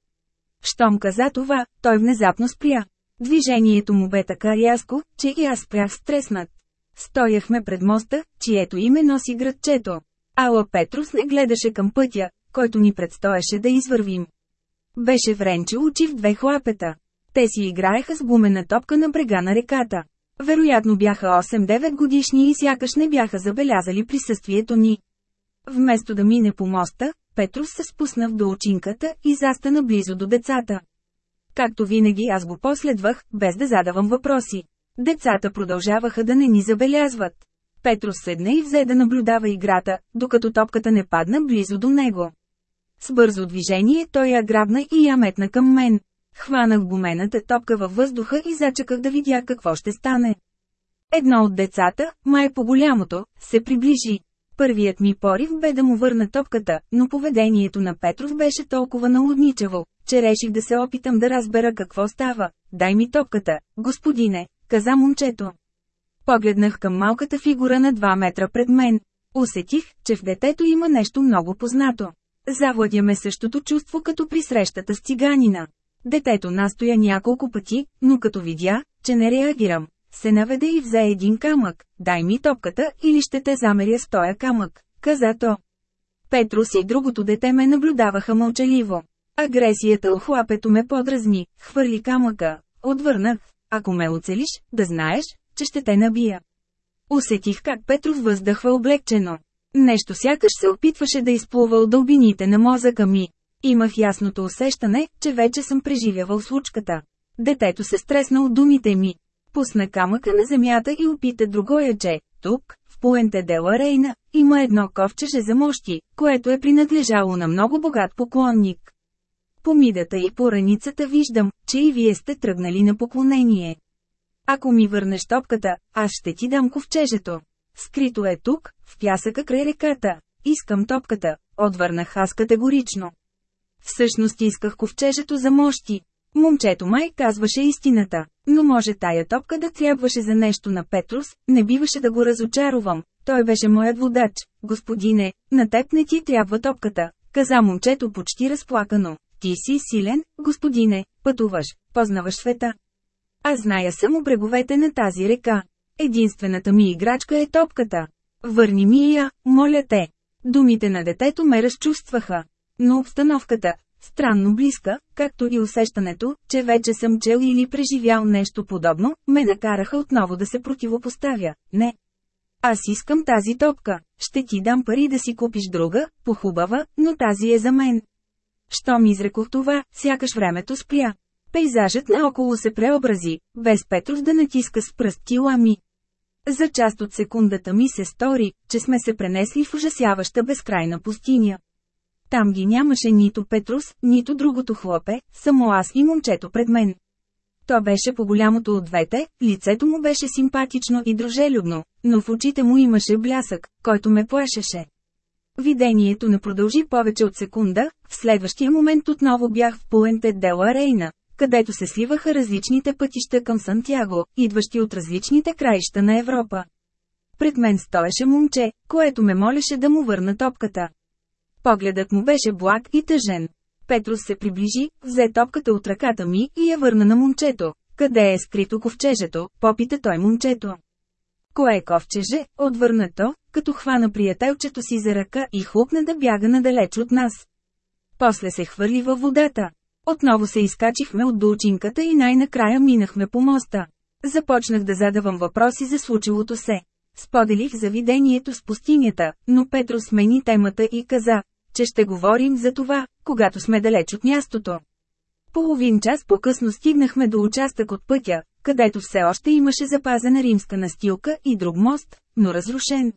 Щом каза това, той внезапно спря. Движението му бе така рязко, че и аз спрях стреснат. Стояхме пред моста, чието име носи градчето. Ала Петрус не гледаше към пътя, който ни предстоеше да извървим. Беше вренчил очи в две хлапета. Те си играеха с гумена топка на брега на реката. Вероятно бяха 8-9 годишни и сякаш не бяха забелязали присъствието ни. Вместо да мине по моста, Петрус се спусна в доочинката и застана близо до децата. Както винаги аз го последвах, без да задавам въпроси. Децата продължаваха да не ни забелязват. Петрус седна и взе да наблюдава играта, докато топката не падна близо до него. С бързо движение той я грабна и я метна към мен. Хванах гумената топка във въздуха и зачаках да видя какво ще стане. Едно от децата, май по-голямото, се приближи. Първият ми порив бе да му върна топката, но поведението на Петров беше толкова налудничево, че реших да се опитам да разбера какво става. Дай ми топката, господине, каза момчето. Погледнах към малката фигура на 2 метра пред мен. Усетих, че в детето има нещо много познато. Завладяме същото чувство като при срещата с циганина. Детето настоя няколко пъти, но като видя, че не реагирам, се наведе и взе един камък. Дай ми топката или ще те замеря с тоя камък, каза то. Петрус и другото дете ме наблюдаваха мълчаливо. Агресията у хлапето ме подразни, хвърли камъка. Отвърнах, ако ме оцелиш, да знаеш, че ще те набия. Усетих как Петров въздъхва облегчено. Нещо сякаш се опитваше да изплува от дълбините на мозъка ми. Имах ясното усещане, че вече съм преживявал случката. Детето се стресна от думите ми. Пусна камъка на земята и опита другояче. Тук, в Пуенте Дела Рейна, има едно ковчеже за мощи, което е принадлежало на много богат поклонник. По мидата и по раницата виждам, че и вие сте тръгнали на поклонение. Ако ми върнеш топката, аз ще ти дам ковчежето. Скрито е тук, в пясъка край реката. Искам топката, отвърнах аз категорично. Всъщност исках ковчежето за мощи. Момчето май казваше истината, но може тая топка да трябваше за нещо на Петрус, не биваше да го разочаровам. Той беше моят водач. Господине, на теб не ти трябва топката, каза момчето почти разплакано. Ти си силен, господине, пътуваш, познаваш света. Аз зная само бреговете на тази река. Единствената ми играчка е топката. Върни ми я, моля те. Думите на детето ме разчувстваха. Но обстановката, странно близка, както и усещането, че вече съм чел или преживял нещо подобно, ме накараха отново да се противопоставя. Не. Аз искам тази топка. Ще ти дам пари да си купиш друга, похубава, но тази е за мен. Щом изрекох това, сякаш времето спря. Пейзажът наоколо се преобрази, без Петров да натиска с пръст тила ми. За част от секундата ми се стори, че сме се пренесли в ужасяваща безкрайна пустиня. Там ги нямаше нито Петрус, нито другото хлопе, само аз и момчето пред мен. То беше по-голямото от двете, лицето му беше симпатично и дружелюбно, но в очите му имаше блясък, който ме плашеше. Видението не продължи повече от секунда, в следващия момент отново бях в Пуенте Дела Рейна, където се сливаха различните пътища към Сантяго, идващи от различните краища на Европа. Пред мен стоеше момче, което ме молеше да му върна топката. Погледът му беше благ и тъжен. Петрус се приближи, взе топката от ръката ми и я върна на момчето. Къде е скрито ковчежето, попита той момчето. Кое е ковчеже, отвърна то, като хвана приятелчето си за ръка и хлупна да бяга надалеч от нас. После се хвърли във водата. Отново се изкачихме от долчинката и най-накрая минахме по моста. Започнах да задавам въпроси за случилото се. Споделих завидението с пустинята, но Петро смени темата и каза, че ще говорим за това, когато сме далеч от мястото. Половин час по-късно стигнахме до участък от пътя, където все още имаше запазена римска настилка и друг мост, но разрушен.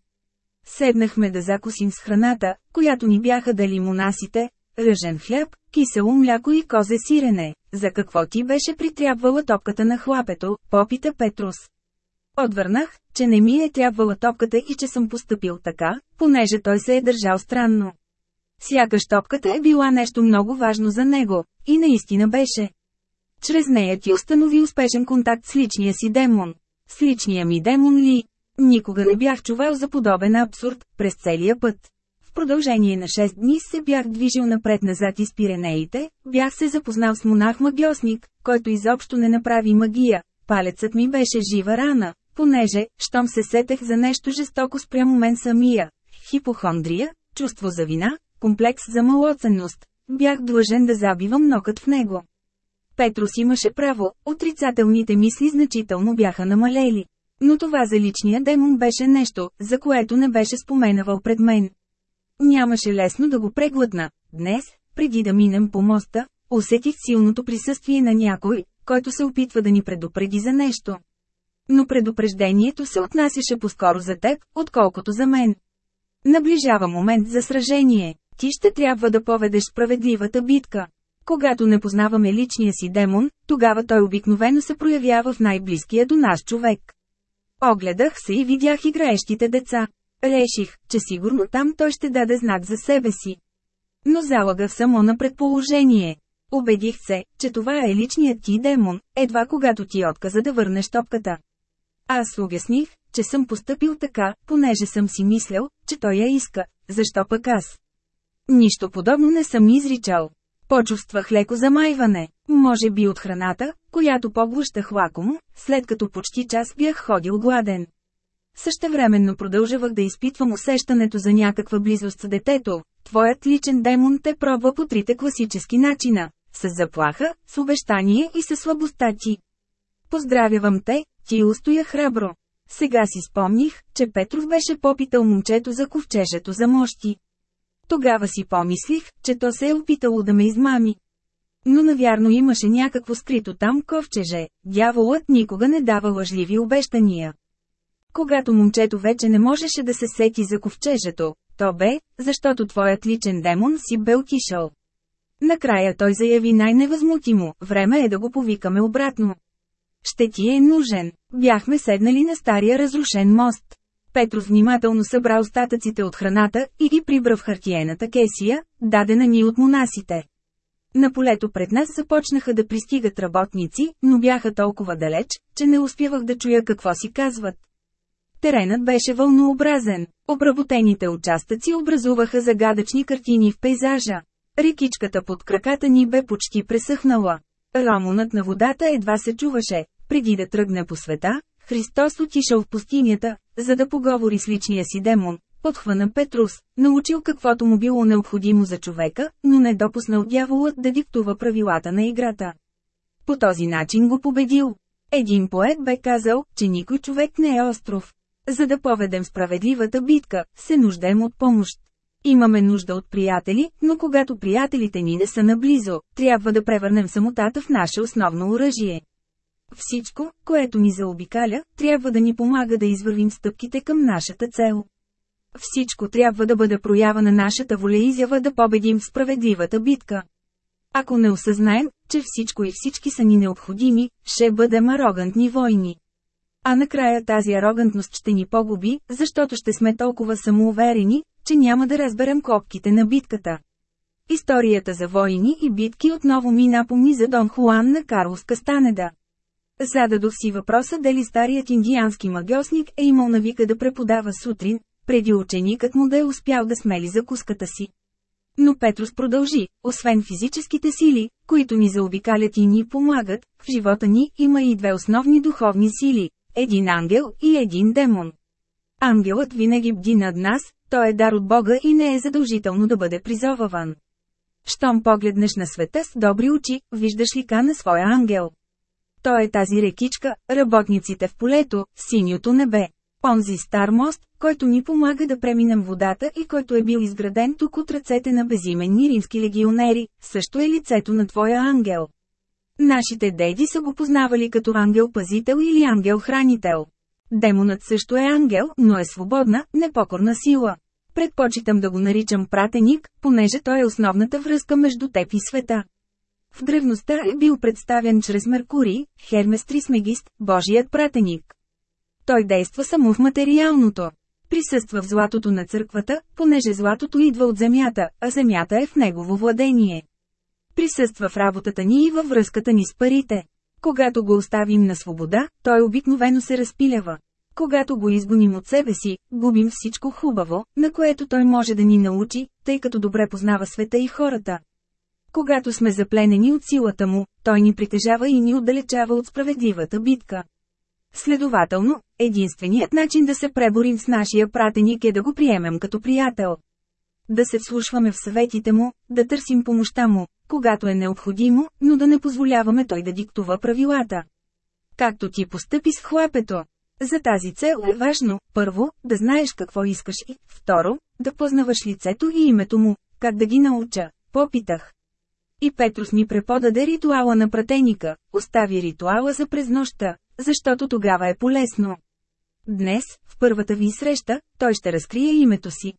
Седнахме да закусим с храната, която ни бяха дали монасите, ръжен хляб, кисело мляко и козе сирене. За какво ти беше притрябвала топката на хлапето, попита Петрус. Отвърнах, че не ми е трябвала топката и че съм поступил така, понеже той се е държал странно. Сякаш топката е била нещо много важно за него, и наистина беше. Чрез нея ти установи успешен контакт с личния си демон. С личния ми демон ли? Никога не бях чувал за подобен абсурд, през целия път. Продължение на 6 дни се бях движил напред-назад из Пиренеите, бях се запознал с монах-магиосник, който изобщо не направи магия. Палецът ми беше жива рана, понеже, щом се сетех за нещо жестоко спрямо мен самия. Хипохондрия, чувство за вина, комплекс за малоценност. Бях длъжен да забивам нокът в него. Петрус имаше право, отрицателните мисли значително бяха намалели. Но това за личния демон беше нещо, за което не беше споменавал пред мен. Нямаше лесно да го преглътна. Днес, преди да минем по моста, усетих силното присъствие на някой, който се опитва да ни предупреди за нещо. Но предупреждението се отнасяше по-скоро за теб, отколкото за мен. Наближава момент за сражение. Ти ще трябва да поведеш справедливата битка. Когато не познаваме личния си демон, тогава той обикновено се проявява в най-близкия до нас човек. Огледах се и видях играещите деца. Реших, че сигурно там той ще даде знак за себе си. Но залагах само на предположение. Убедих се, че това е личният ти демон, едва когато ти отказа да върнеш топката. Аз обясних, че съм поступил така, понеже съм си мислял, че той я иска, защо пък аз? Нищо подобно не съм изричал. Почувствах леко замайване, може би от храната, която поглъщах лаком, след като почти час бях ходил гладен. Същевременно продължавах да изпитвам усещането за някаква близост с детето. Твоят личен демон те пробва по трите класически начина – с заплаха, с обещание и с слабостта ти. Поздравявам те, ти устоя храбро. Сега си спомних, че Петров беше попитал момчето за ковчежето за мощи. Тогава си помислих, че то се е опитало да ме измами. Но навярно имаше някакво скрито там ковчеже, дяволът никога не дава лъжливи обещания. Когато момчето вече не можеше да се сети за ковчежето, то бе, защото твоят личен демон си бе отишъл. Накрая той заяви най-невъзмутимо, време е да го повикаме обратно. Ще ти е нужен. Бяхме седнали на стария разрушен мост. Петрос внимателно събра остатъците от храната и ги прибра в хартиената кесия, дадена ни от монасите. На полето пред нас започнаха да пристигат работници, но бяха толкова далеч, че не успявах да чуя какво си казват. Теренът беше вълнообразен. Обработените участъци образуваха загадъчни картини в пейзажа. Рекичката под краката ни бе почти пресъхнала. Ромонът на водата едва се чуваше. Преди да тръгне по света, Христос отишъл в пустинята, за да поговори с личния си демон. Подхвана Петрус, научил каквото му било необходимо за човека, но не допуснал дяволът да диктува правилата на играта. По този начин го победил. Един поет бе казал, че никой човек не е остров. За да поведем справедливата битка, се нуждаем от помощ. Имаме нужда от приятели, но когато приятелите ни не са наблизо, трябва да превърнем самотата в наше основно оръжие. Всичко, което ни заобикаля, трябва да ни помага да извървим стъпките към нашата цел. Всичко трябва да бъде проява на нашата волеизява да победим справедливата битка. Ако не осъзнаем, че всичко и всички са ни необходими, ще бъдем арогантни войни. А накрая тази арогантност ще ни погуби, защото ще сме толкова самоуверени, че няма да разберем копките на битката. Историята за войни и битки отново ми напомни за Дон Хуан на Карлос Кастанеда. Зададох си въпроса дали старият индиански магиосник е имал навика да преподава сутрин, преди ученикът му да е успял да смели закуската си. Но Петрус продължи, освен физическите сили, които ни заобикалят и ни помагат, в живота ни има и две основни духовни сили – един ангел и един демон. Ангелът винаги бди над нас, той е дар от Бога и не е задължително да бъде призоваван. Щом погледнеш на света с добри очи, виждаш лика на своя ангел. Той е тази рекичка, работниците в полето, синьото небе. Онзи стар мост, който ни помага да преминем водата и който е бил изграден тук от ръцете на безименни римски легионери, също е лицето на твоя ангел. Нашите деди са го познавали като ангел-пазител или ангел-хранител. Демонът също е ангел, но е свободна, непокорна сила. Предпочитам да го наричам пратеник, понеже той е основната връзка между теб и света. В древността е бил представен чрез Меркурий, Хермес Трисмегист, Божият пратеник. Той действа само в материалното. Присъства в златото на църквата, понеже златото идва от земята, а земята е в негово владение. Присъства в работата ни и във връзката ни с парите. Когато го оставим на свобода, той обикновено се разпилява. Когато го изгоним от себе си, губим всичко хубаво, на което той може да ни научи, тъй като добре познава света и хората. Когато сме запленени от силата му, той ни притежава и ни отдалечава от справедливата битка. Следователно, единственият начин да се преборим с нашия пратеник е да го приемем като приятел. Да се вслушваме в съветите му, да търсим помощта му, когато е необходимо, но да не позволяваме той да диктува правилата. Както ти постъпи с хлапето. За тази цел е важно, първо, да знаеш какво искаш и, второ, да познаваш лицето и името му, как да ги науча, попитах. И Петрус ми преподаде ритуала на пратеника, остави ритуала за през нощта, защото тогава е полезно. Днес, в първата ви среща, той ще разкрие името си.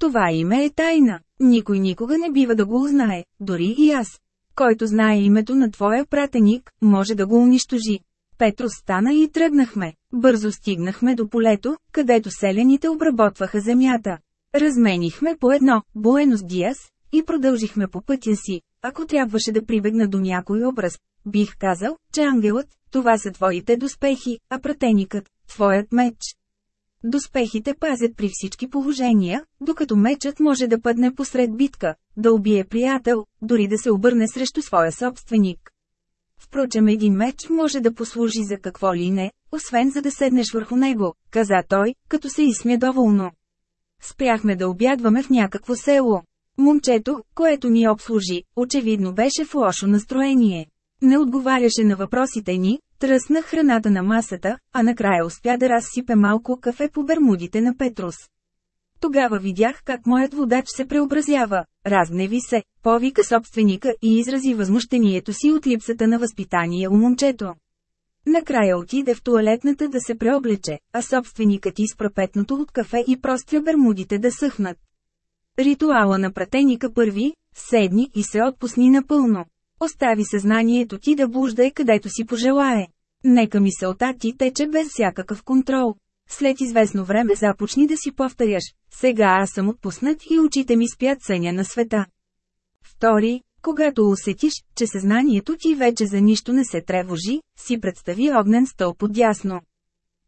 Това име е тайна. Никой никога не бива да го узнае, дори и аз. Който знае името на твоя пратеник, може да го унищожи. Петрос стана и тръгнахме. Бързо стигнахме до полето, където селените обработваха земята. Разменихме по едно, Буенос Диас, и продължихме по пътя си, ако трябваше да прибегна до някой образ, бих казал, че ангелът, това са твоите доспехи, а пратеникът, твоят меч. Доспехите пазят при всички положения, докато мечът може да пъдне посред битка, да убие приятел, дори да се обърне срещу своя собственик. Впрочем един меч може да послужи за какво ли не, освен за да седнеш върху него, каза той, като се изсмя доволно. Спряхме да обядваме в някакво село. Момчето, което ни обслужи, очевидно беше в лошо настроение. Не отговаряше на въпросите ни, тръсна храната на масата, а накрая успя да разсипе малко кафе по бермудите на Петрус. Тогава видях как моят водач се преобразява, разгневи се, повика собственика и изрази възмущението си от липсата на възпитание у момчето. Накрая отиде в туалетната да се преоблече, а собственикът изпра петното от кафе и простря бермудите да съхнат. Ритуала на пратеника първи, седни и се отпусни напълно. Остави съзнанието ти да блужда където си пожелае. Нека мисълта ти тече без всякакъв контрол. След известно време започни да си повторяш, сега аз съм отпуснат и очите ми спят съня на света. Втори, когато усетиш, че съзнанието ти вече за нищо не се тревожи, си представи огнен стълб отдясно.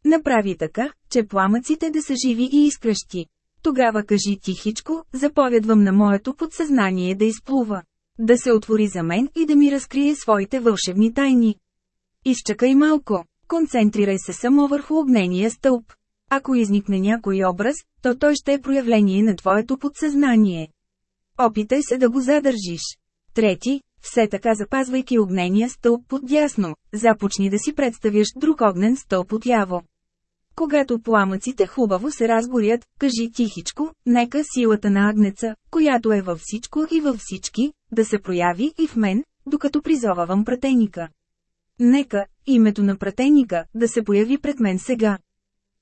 Направи така, че пламъците да са живи и изкръщи. Тогава кажи тихичко, заповядвам на моето подсъзнание да изплува. Да се отвори за мен и да ми разкрие своите вълшебни тайни. Изчакай малко, концентрирай се само върху огнения стълб. Ако изникне някой образ, то той ще е проявление на твоето подсъзнание. Опитай се да го задържиш. Трети, все така запазвайки огнения стълб под дясно, започни да си представяш друг огнен стълб отляво. Когато пламъците хубаво се разгорят, кажи тихичко, нека силата на агнеца, която е във всичко и във всички, да се прояви и в мен, докато призовавам пратеника. Нека, името на пратеника, да се появи пред мен сега.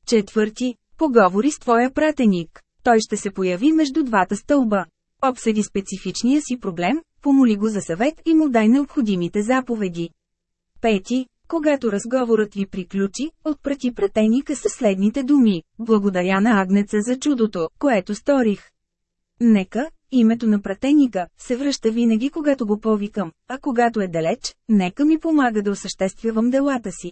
Четвърти, поговори с твоя пратеник. Той ще се появи между двата стълба. Обсъди специфичния си проблем, помоли го за съвет и му дай необходимите заповеди. Пети, когато разговорът ви приключи, отпрати пратеника със следните думи, благодаря на Агнеца за чудото, което сторих. Нека, името на пратеника, се връща винаги когато го повикам, а когато е далеч, нека ми помага да осъществявам делата си.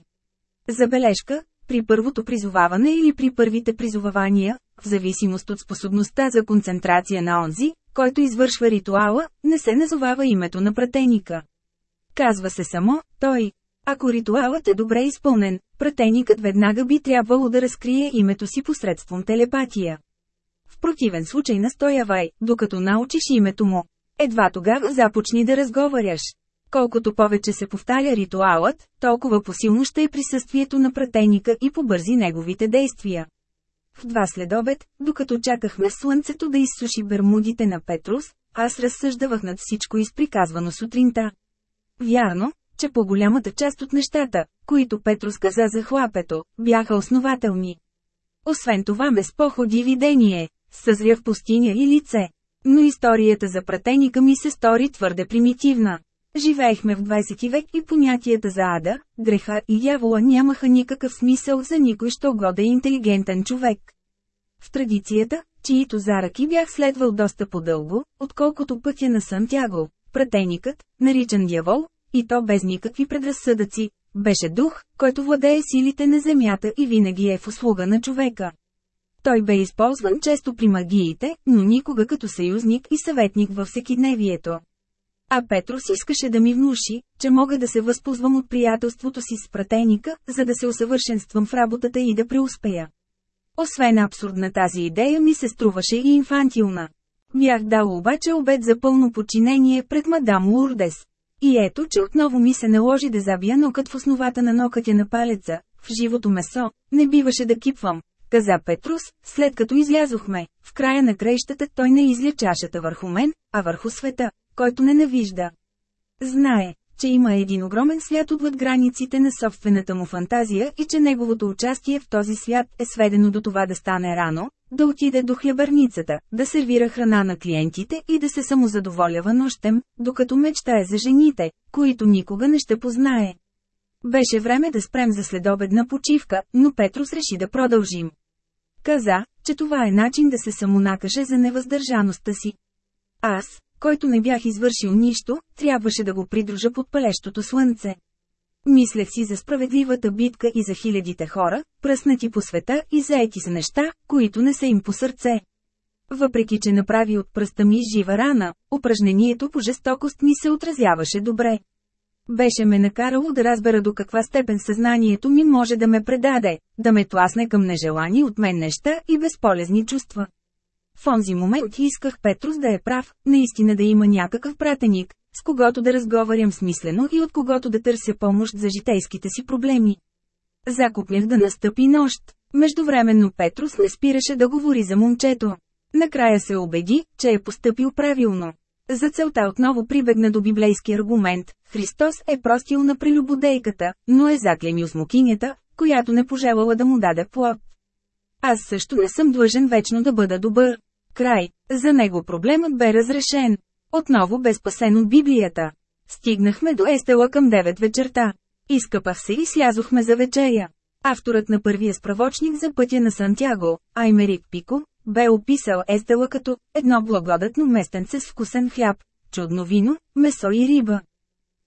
Забележка, при първото призоваване или при първите призовавания, в зависимост от способността за концентрация на онзи, който извършва ритуала, не се назовава името на пратеника. Казва се само, той. Ако ритуалът е добре изпълнен, пратеникът веднага би трябвало да разкрие името си посредством телепатия. В противен случай настоявай, докато научиш името му. Едва тогава започни да разговаряш. Колкото повече се повтаря ритуалът, толкова посилно ще е присъствието на пратеника и побързи неговите действия. В два следобед, докато чакахме слънцето да изсуши бермудите на Петрус, аз разсъждавах над всичко изприказвано сутринта. Вярно, че по голямата част от нещата, които Петрус каза за хлапето, бяха основателни. Освен това ме споходи видение, съзря в пустиня и лице. Но историята за пратеника ми се стори твърде примитивна. Живеехме в 20 век и понятията за ада, греха и дявола нямаха никакъв смисъл за никой, що годе интелигентен човек. В традицията, чието заръки бях следвал доста по-дълго, отколкото пътя на Сантяго, пратеникът, наричан дявол, и то без никакви предразсъдъци, беше дух, който владее силите на земята и винаги е в услуга на човека. Той бе използван често при магиите, но никога като съюзник и съветник във всекидневието. А Петрос искаше да ми внуши, че мога да се възползвам от приятелството си с пратеника, за да се усъвършенствам в работата и да преуспея. Освен абсурдна тази идея ми се струваше и инфантилна. Бях дал обаче обед за пълно подчинение пред мадам Лурдес. И ето, че отново ми се наложи да забия нокът в основата на нокътя на палеца, в живото месо, не биваше да кипвам, каза Петрус, след като излязохме. В края на крещата той не изля чашата върху мен, а върху света, който ненавижда. Знае, че има един огромен свят отвъд границите на собствената му фантазия и че неговото участие в този свят е сведено до това да стане рано, да отиде до хлебарницата, да сервира храна на клиентите и да се самозадоволява нощем, докато мечтае за жените, които никога не ще познае. Беше време да спрем за следобедна почивка, но Петрус реши да продължим. Каза, че това е начин да се самонакаже за невъздържаността си. Аз, който не бях извършил нищо, трябваше да го придружа под палещото слънце. Мислех си за справедливата битка и за хилядите хора, пръснати по света и заети с неща, които не са им по сърце. Въпреки, че направи от пръста ми жива рана, упражнението по жестокост ми се отразяваше добре. Беше ме накарало да разбера до каква степен съзнанието ми може да ме предаде, да ме тласне към нежелани от мен неща и безполезни чувства. В онзи момент исках Петрус да е прав, наистина да има някакъв пратеник, с когото да разговарям смислено и от когото да търся помощ за житейските си проблеми. Закупнях да настъпи нощ. Междувременно Петрус не спираше да говори за момчето. Накрая се убеди, че е поступил правилно. За целта отново прибегна до библейски аргумент. Христос е простил на прелюбодейката, но е заклемил смокинята, която не пожелала да му даде плод. Аз също не съм длъжен вечно да бъда добър. Край. За него проблемът бе разрешен. Отново бе спасен от Библията. Стигнахме до Естела към 9 вечерта. Изкъпах се и слязохме за вечеря. Авторът на първия справочник за пътя на Сантяго, Аймерик Пико, бе описал Естела като едно благодатно местенце с вкусен хляб, чудно вино, месо и риба.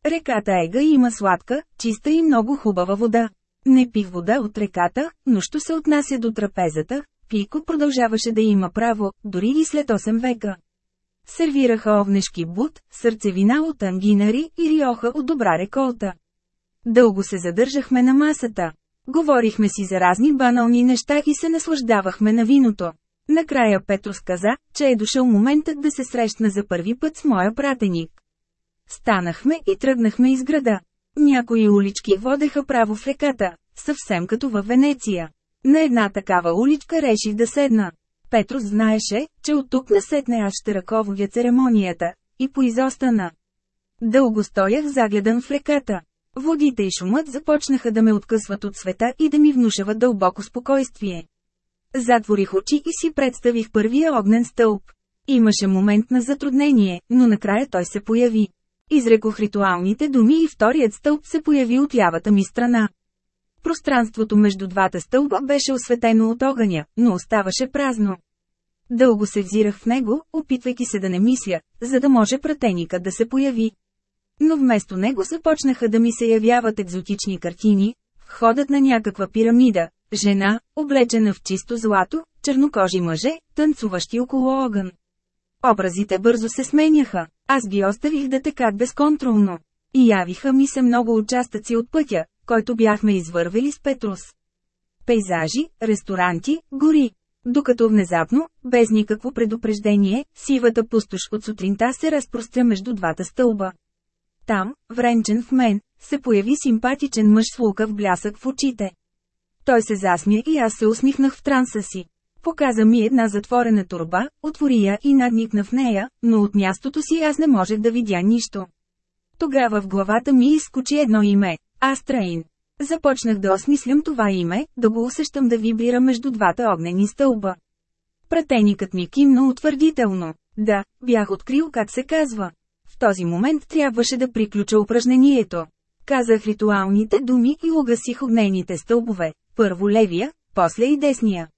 Реката Ега има сладка, чиста и много хубава вода. Не пих вода от реката, но що се отнася до трапезата, Пико продължаваше да има право, дори и след 8 века. Сервираха овнешки бут, сърцевина от ангинари и риоха от добра реколта. Дълго се задържахме на масата. Говорихме си за разни банални неща и се наслаждавахме на виното. Накрая Петрос каза, че е дошъл моментът да се срещна за първи път с моя пратеник. Станахме и тръгнахме из града. Някои улички водеха право в реката, съвсем като във Венеция. На една такава уличка реших да седна. Петрос знаеше, че от тук насетне аз ще ръководя церемонията, и поизостана. Дълго стоях загледан в реката. Водите и шумът започнаха да ме откъсват от света и да ми внушават дълбоко спокойствие. Затворих очи и си представих първия огнен стълб. Имаше момент на затруднение, но накрая той се появи. Изрекох ритуалните думи и вторият стълб се появи от лявата ми страна. Пространството между двата стълба беше осветено от огъня, но оставаше празно. Дълго се взирах в него, опитвайки се да не мисля, за да може пратеникът да се появи. Но вместо него започнаха да ми се явяват екзотични картини, входът на някаква пирамида, жена, облечена в чисто злато, чернокожи мъже, танцуващи около огън. Образите бързо се сменяха, аз ги оставих да текат безконтролно. И явиха ми се много участъци от пътя, който бяхме извървели с Петрус. Пейзажи, ресторанти, гори. Докато внезапно, без никакво предупреждение, сивата пустош от сутринта се разпростря между двата стълба. Там, вренчен в мен, се появи симпатичен мъж с лукав блясък в очите. Той се засмя и аз се усмихнах в транса си. Показа ми една затворена турба, отвори я и надникна в нея, но от мястото си аз не можех да видя нищо. Тогава в главата ми изкочи едно име – Астраин. Започнах да осмислям това име, да го усещам да вибрира между двата огнени стълба. Пратеникът ми кимна утвърдително. Да, бях открил как се казва. В този момент трябваше да приключа упражнението. Казах ритуалните думи и угасих огнените стълбове, първо левия, после и десния.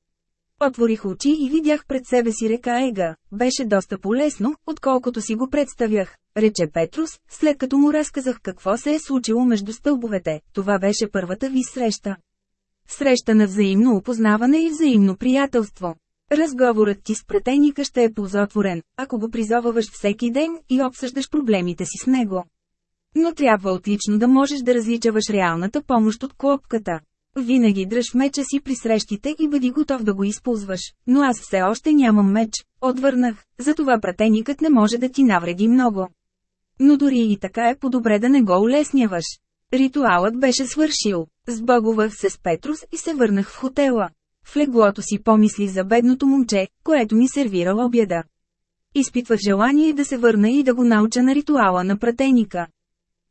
Отворих очи и видях пред себе си река Ега. Беше доста полезно, отколкото си го представях, рече Петрус, след като му разказах какво се е случило между стълбовете. Това беше първата ви среща. Среща на взаимно опознаване и взаимно приятелство. Разговорът ти с претеника ще е ползотворен, ако го призоваваш всеки ден и обсъждаш проблемите си с него. Но трябва отлично да можеш да различаваш реалната помощ от клопката. Винаги дръж меча си при срещите и бъди готов да го използваш, но аз все още нямам меч, отвърнах, затова пратеникът не може да ти навреди много. Но дори и така е по-добре да не го улесняваш. Ритуалът беше свършил, сбъгувах се с Петрус и се върнах в хотела. В леглото си помисли за бедното момче, което ми сервира обяда. Изпитвах желание да се върна и да го науча на ритуала на пратеника.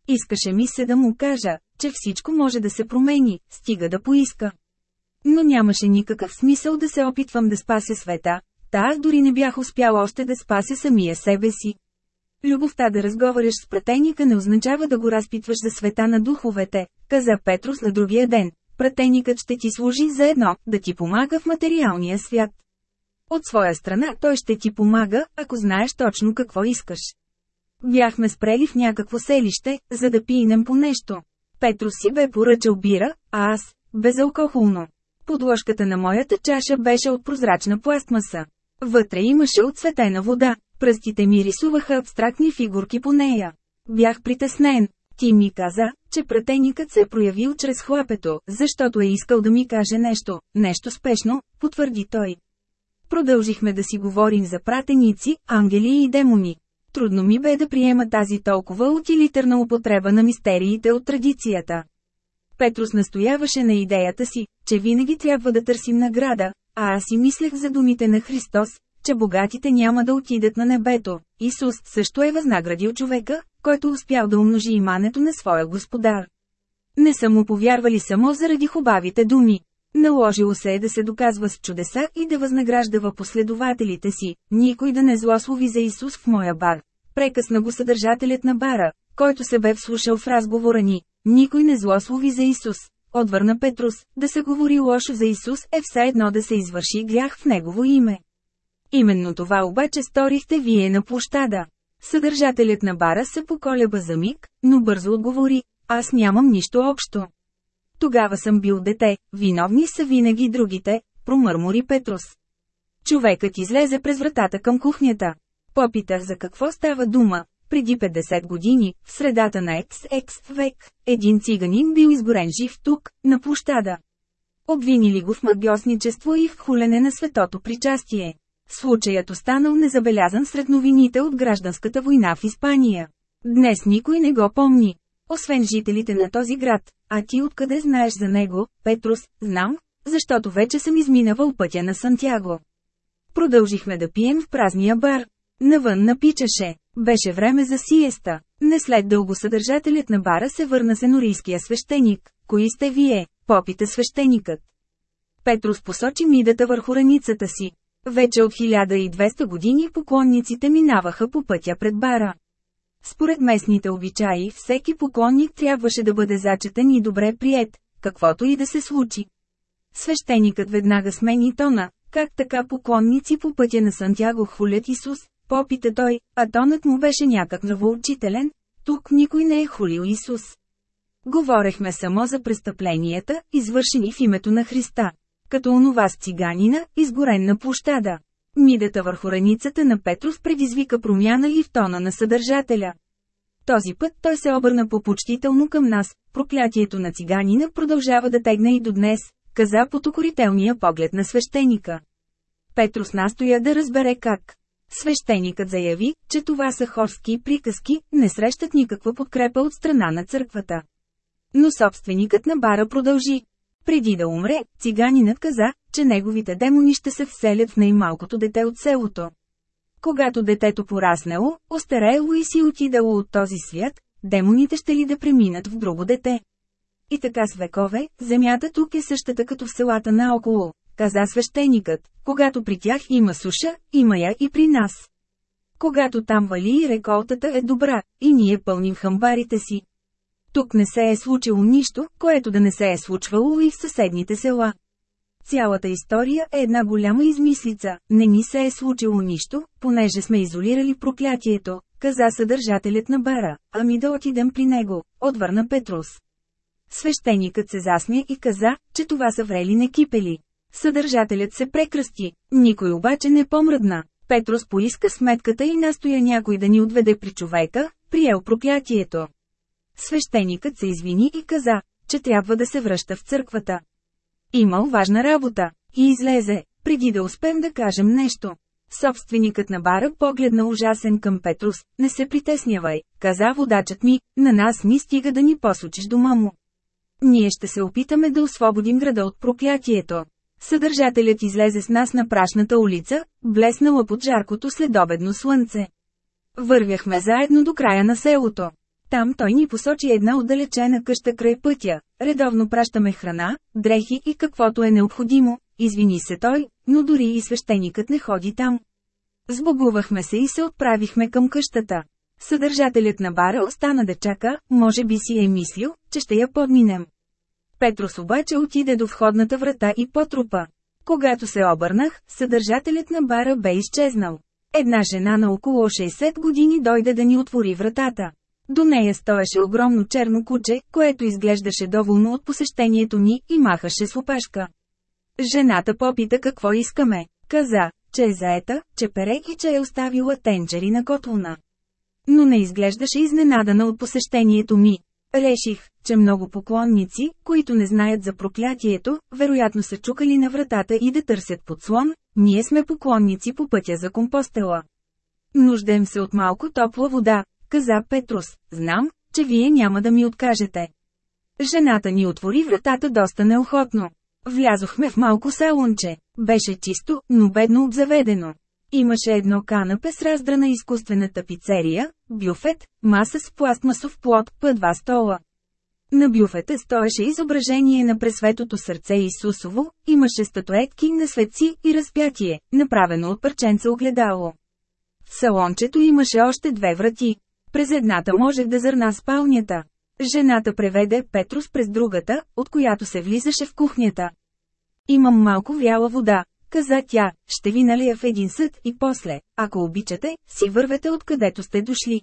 Искаше ми се да му кажа, че всичко може да се промени, стига да поиска. Но нямаше никакъв смисъл да се опитвам да спася света, та аз дори не бях успял още да спася самия себе си. Любовта да разговаряш с пратеника не означава да го разпитваш за света на духовете, каза Петрос на другия ден. Пратеникът ще ти служи за едно, да ти помага в материалния свят. От своя страна той ще ти помага, ако знаеш точно какво искаш. Бяхме спрели в някакво селище, за да пинем по нещо. Петрос си бе поръчал бира, а аз – безалкохолно. Подложката на моята чаша беше от прозрачна пластмаса. Вътре имаше отцветена вода, пръстите ми рисуваха абстрактни фигурки по нея. Бях притеснен. Ти ми каза, че пратеникът се е проявил чрез хлапето, защото е искал да ми каже нещо, нещо спешно, потвърди той. Продължихме да си говорим за пратеници, ангели и демони. Трудно ми бе да приема тази толкова утилитарна употреба на мистериите от традицията. Петрус настояваше на идеята си, че винаги трябва да търсим награда, а аз си мислех за думите на Христос, че богатите няма да отидат на небето. Исус също е възнаградил човека, който успял да умножи имането на своя господар. Не са му повярвали само заради хубавите думи. Наложило се е да се доказва с чудеса и да възнаграждава последователите си, никой да не злослови за Исус в моя бар. Прекъсна го съдържателят на бара, който се бе вслушал в разговора ни. Никой не злослови за Исус. Отвърна Петрус, да се говори лошо за Исус е все едно да се извърши грях в Негово име. Именно това обаче сторихте вие на площада. Съдържателят на бара се поколеба за миг, но бързо отговори, аз нямам нищо общо. Тогава съм бил дете, виновни са винаги другите, промърмори Петрус. Човекът излезе през вратата към кухнята. Попитах за какво става дума. Преди 50 години, в средата на XX век, един циганин бил изгорен жив тук, на площада. Обвинили го в магиосничество и в хулене на светото причастие. Случаят останал незабелязан сред новините от гражданската война в Испания. Днес никой не го помни. Освен жителите на този град, а ти откъде знаеш за него, Петрус, знам, защото вече съм изминавал пътя на Сантяго. Продължихме да пием в празния бар. Навън напичаше. Беше време за сиеста. Не след дълго съдържателят на бара се върна с енорийския свещеник. Кои сте вие? Попита свещеникът. Петрус посочи мидата върху раницата си. Вече от 1200 години поклонниците минаваха по пътя пред бара. Според местните обичаи, всеки поклонник трябваше да бъде зачетен и добре прият, каквото и да се случи. Свещеникът веднага смени тона, как така поклонници по пътя на Сантяго хулят Исус, попита той, а тонът му беше някак нравоучителен, тук никой не е хулил Исус. Говорехме само за престъпленията, извършени в името на Христа като онова с циганина, изгорен на площада. Мидата върху раницата на Петрус предизвика промяна и в тона на съдържателя. Този път той се обърна попочтително към нас, проклятието на циганина продължава да тегне и до днес, каза под укорителния поглед на свещеника. Петрус настоя да разбере как. Свещеникът заяви, че това са хорски приказки, не срещат никаква подкрепа от страна на църквата. Но собственикът на бара продължи. Преди да умре, циганинът каза, че неговите демони ще се вселят в най-малкото дете от селото. Когато детето пораснело, остарело и си отидало от този свят, демоните ще ли да преминат в друго дете. И така с векове, земята тук е същата като в селата наоколо, каза свещеникът, когато при тях има суша, има я и при нас. Когато там вали и реколтата е добра, и ние пълним хамбарите си. Тук не се е случило нищо, което да не се е случвало и в съседните села. Цялата история е една голяма измислица, не ни се е случило нищо, понеже сме изолирали проклятието, каза съдържателят на бара, ами да отидем при него, отвърна Петрус. Свещеникът се засмя и каза, че това са врели кипели. Съдържателят се прекръсти, никой обаче не помръдна. Петрос поиска сметката и настоя някой да ни отведе при човека, приел проклятието. Свещеникът се извини и каза, че трябва да се връща в църквата. Имал важна работа. И излезе, преди да успеем да кажем нещо. Собственикът на бара погледна ужасен към Петрус, не се притеснявай, каза водачът ми, на нас ни стига да ни посочиш дома му. Ние ще се опитаме да освободим града от проклятието. Съдържателят излезе с нас на прашната улица, блеснала под жаркото следобедно слънце. Вървяхме заедно до края на селото. Там той ни посочи една отдалечена къща край пътя. Редовно пращаме храна, дрехи и каквото е необходимо. Извини се той, но дори и свещеникът не ходи там. Сбогувахме се и се отправихме към къщата. Съдържателят на бара остана да чака, може би си е мислил, че ще я подминем. Петрос обаче отиде до входната врата и потрупа. Когато се обърнах, съдържателят на бара бе изчезнал. Една жена на около 60 години дойде да ни отвори вратата. До нея стоеше огромно черно куче, което изглеждаше доволно от посещението ни и махаше с опашка. Жената попита какво искаме. Каза, че е заета, че пере и че е оставила тенджери на котлона. Но не изглеждаше изненадана от посещението ми. Реших, че много поклонници, които не знаят за проклятието, вероятно са чукали на вратата и да търсят подслон, ние сме поклонници по пътя за компостела. Нуждаем се от малко топла вода, каза Петрус, знам, че вие няма да ми откажете. Жената ни отвори вратата доста неохотно. Влязохме в малко салонче. Беше чисто, но бедно обзаведено. Имаше едно канапе с раздрана изкуствена тапицерия, бюфет, маса с пластмасов плод, по два стола. На бюфета стоеше изображение на пресветото сърце Исусово, имаше статуетки на светци и разпятие, направено от парченца огледало. В салончето имаше още две врати. През едната можех да зърна спалнята. Жената преведе Петрус през другата, от която се влизаше в кухнята. Имам малко вяла вода, каза тя, ще ви налия в един съд и после, ако обичате, си вървете откъдето сте дошли.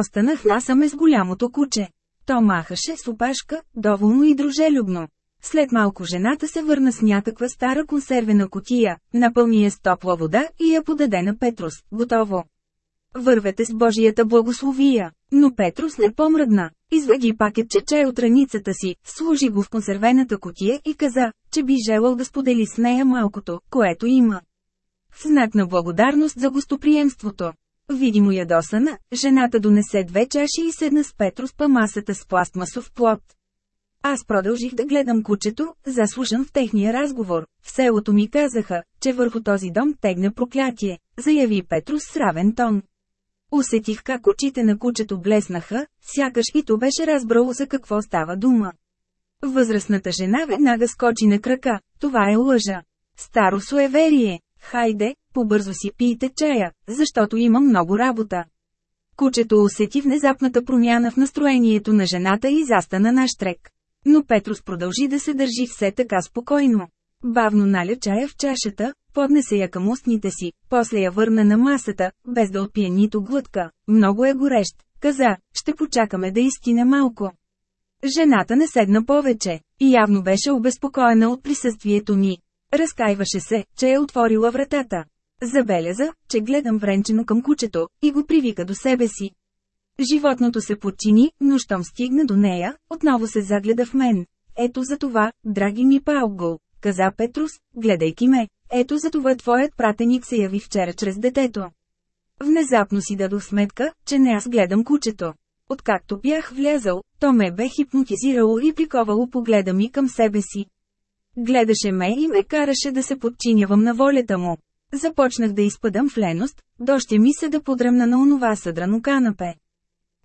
Останах насаме с голямото куче. То махаше с опашка, доволно и дружелюбно. След малко жената се върна с някаква стара консервена котия, напълни я с топла вода и я подаде на Петрус. Готово. Вървете с Божията благословия. Но Петрус не помръдна. Извади пакетче чай от раницата си, сложи го в консервената котия и каза, че би желал да сподели с нея малкото, което има. В знак на благодарност за гостоприемството. Видимо ядосана, жената донесе две чаши и седна с Петрус па масата с пластмасов плод. Аз продължих да гледам кучето, заслушан в техния разговор. В селото ми казаха, че върху този дом тегне проклятие, заяви Петрус с равен тон. Усетих как очите на кучето блеснаха, сякаш и то беше разбрало за какво става дума. Възрастната жена веднага скочи на крака, това е лъжа. Старо суеверие, хайде, побързо си пийте чая, защото има много работа. Кучето усети внезапната промяна в настроението на жената и застана на штрек. Но Петрус продължи да се държи все така спокойно. Бавно наля чая в чашата, поднесе я към устните си, после я върна на масата, без да отпие нито глътка. Много е горещ, каза, ще почакаме да изтине малко. Жената не седна повече, и явно беше обезпокоена от присъствието ни. Разкайваше се, че е отворила вратата. Забеляза, че гледам вренчено към кучето, и го привика до себе си. Животното се подчини, но щом стигна до нея, отново се загледа в мен. Ето за това, драги ми Паугол, каза Петрус, гледайки ме, ето за това твоят пратеник се яви вчера чрез детето. Внезапно си дадох сметка, че не аз гледам кучето. Откакто бях влязал, то ме бе хипнотизирало и приковало погледа ми към себе си. Гледаше ме и ме караше да се подчинявам на волята му. Започнах да изпадам в леност, дощя ми се да подремна на онова съдрано канапе.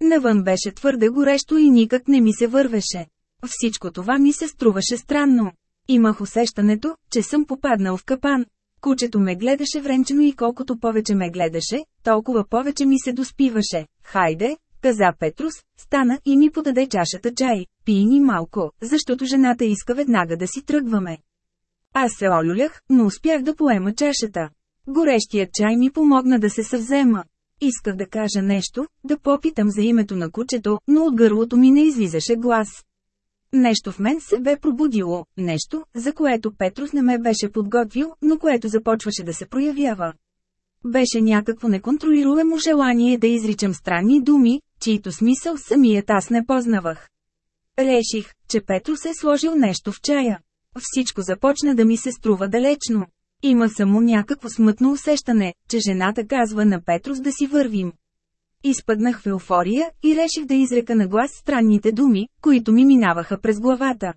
Навън беше твърде горещо и никак не ми се вървеше. Всичко това ми се струваше странно. Имах усещането, че съм попаднал в капан. Кучето ме гледаше вренчено и колкото повече ме гледаше, толкова повече ми се доспиваше. Хайде, каза Петрус, стана и ми подаде чашата чай, пий ни малко, защото жената иска веднага да си тръгваме. Аз се олюлях, но успях да поема чашата. Горещият чай ми помогна да се съвзема. Исках да кажа нещо, да попитам за името на кучето, но от гърлото ми не излизаше глас. Нещо в мен се бе пробудило, нещо, за което Петрус не ме беше подготвил, но което започваше да се проявява. Беше някакво неконтролируемо желание да изричам странни думи, чието смисъл самият аз не познавах. Реших, че Петрус е сложил нещо в чая. Всичко започна да ми се струва далечно. Има само някакво смътно усещане, че жената казва на Петрус да си вървим. Изпъднах в еуфория и реших да изрека на глас странните думи, които ми минаваха през главата.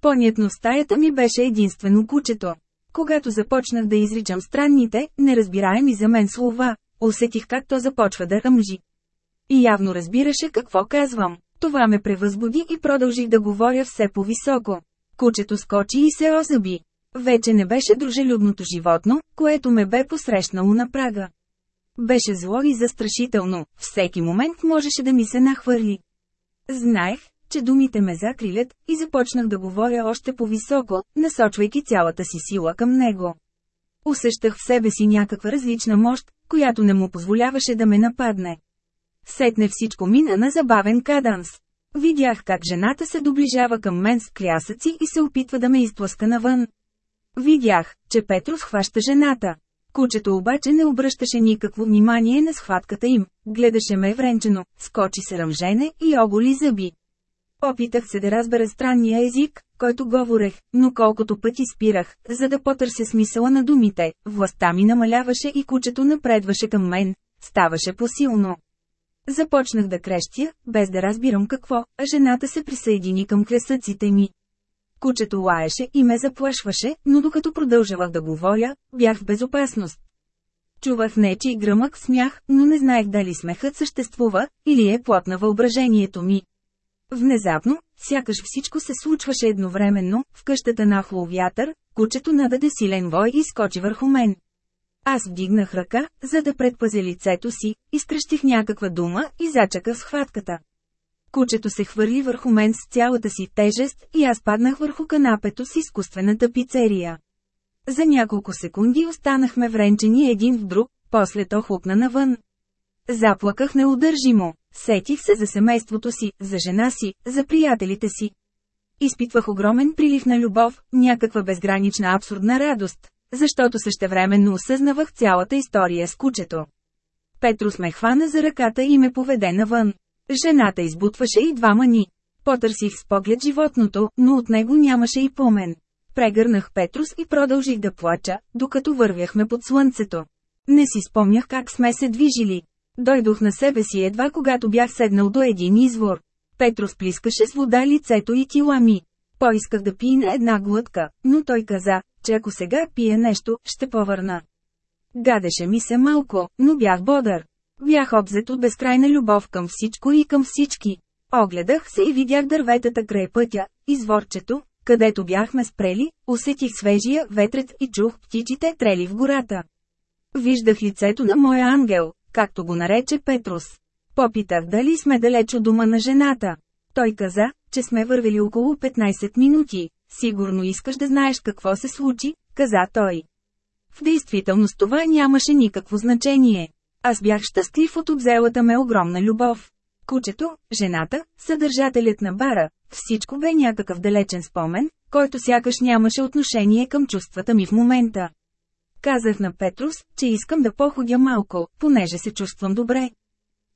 Понятно стаята ми беше единствено кучето. Когато започнах да изричам странните, неразбираеми за мен слова, усетих как то започва да ръмжи. И явно разбираше какво казвам. Това ме превъзбуди и продължих да говоря все по-високо. Кучето скочи и се озъби. Вече не беше дружелюбното животно, което ме бе посрещнало на прага. Беше зло и застрашително, всеки момент можеше да ми се нахвърли. Знаех, че думите ме закрилят, и започнах да говоря още по-високо, насочвайки цялата си сила към него. Усещах в себе си някаква различна мощ, която не му позволяваше да ме нападне. Сетне всичко мина на забавен каданс. Видях как жената се доближава към мен с клясъци и се опитва да ме изтласка навън. Видях, че Петро схваща жената. Кучето обаче не обръщаше никакво внимание на схватката им, гледаше ме вренчено, скочи се ръмжене и оголи зъби. Опитах се да разбера странния език, който говорех, но колкото пъти спирах, за да потърся смисъла на думите, властта ми намаляваше и кучето напредваше към мен, ставаше посилно. Започнах да крещя, без да разбирам какво, а жената се присъедини към кресъците ми. Кучето лаеше и ме заплашваше, но докато продължавах да говоря, бях в безопасност. Чувах нечи гръмък смях, но не знаех дали смехът съществува, или е плод на въображението ми. Внезапно, сякаш всичко се случваше едновременно, в къщата нахло вятър, кучето нададе силен вой и скочи върху мен. Аз вдигнах ръка, за да предпазя лицето си, изкръщих някаква дума и зачаках схватката. Кучето се хвърли върху мен с цялата си тежест и аз паднах върху канапето с изкуствената пицерия. За няколко секунди останахме вренчени един в друг, после то хлопна навън. Заплаках неудържимо. Сетих се за семейството си, за жена си, за приятелите си. Изпитвах огромен прилив на любов, някаква безгранична абсурдна радост, защото същевременно осъзнавах цялата история с кучето. Петрус ме хвана за ръката и ме поведе навън. Жената избутваше и двама ни. Потърсих с поглед животното, но от него нямаше и помен. Прегърнах Петрус и продължих да плача, докато вървяхме под слънцето. Не си спомнях как сме се движили. Дойдох на себе си едва когато бях седнал до един извор. Петрус плискаше с вода лицето и тила ми. Поисках да пина една глътка, но той каза, че ако сега пие нещо, ще повърна. Гадеше ми се малко, но бях бодър. Бях обзет от безкрайна любов към всичко и към всички. Огледах се и видях дърветата край пътя, изворчето, където бяхме спрели, усетих свежия ветрец и чух птичите трели в гората. Виждах лицето на моя ангел, както го нарече Петрус. Попитах дали сме далеч от дома на жената. Той каза, че сме вървели около 15 минути. Сигурно искаш да знаеш какво се случи, каза той. В действителност това нямаше никакво значение. Аз бях щастлив от обзелата ме огромна любов. Кучето, жената, съдържателят на бара, всичко бе някакъв далечен спомен, който сякаш нямаше отношение към чувствата ми в момента. Казах на Петрус, че искам да походя малко, понеже се чувствам добре.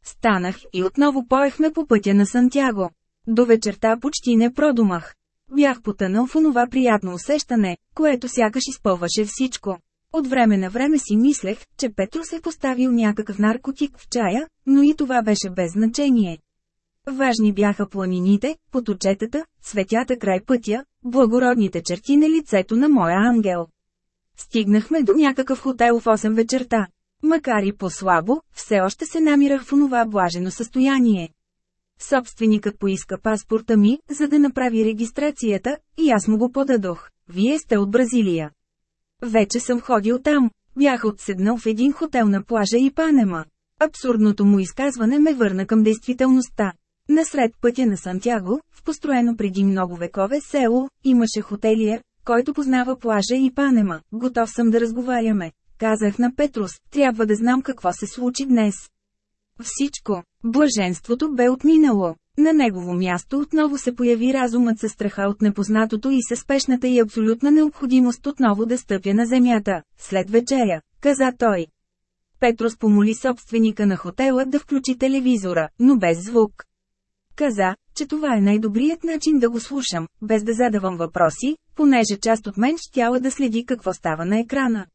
Станах и отново поехме по пътя на Сантяго. До вечерта почти не продумах. Бях потънал в онова приятно усещане, което сякаш изпълваше всичко. От време на време си мислех, че Петрус е поставил някакъв наркотик в чая, но и това беше без значение. Важни бяха планините, поточетата, светята край пътя, благородните черти на лицето на моя ангел. Стигнахме до някакъв хотел в 8 вечерта. Макар и по-слабо, все още се намирах в онова блажено състояние. Собственикът поиска паспорта ми, за да направи регистрацията, и аз му го подадох. Вие сте от Бразилия. Вече съм ходил там. Бях отседнал в един хотел на плажа и Панема. Абсурдното му изказване ме върна към действителността. Насред пътя на Сантяго, в построено преди много векове село, имаше хотелиер, който познава плажа и Панема. Готов съм да разговаряме. Казах на Петрус, трябва да знам какво се случи днес. Всичко. Блаженството бе отминало. На негово място отново се появи разумът със страха от непознатото и със спешната и абсолютна необходимост отново да стъпя на земята. След вечеря, каза той. Петрос помоли собственика на хотела да включи телевизора, но без звук. Каза, че това е най-добрият начин да го слушам, без да задавам въпроси, понеже част от мен щяла да следи какво става на екрана.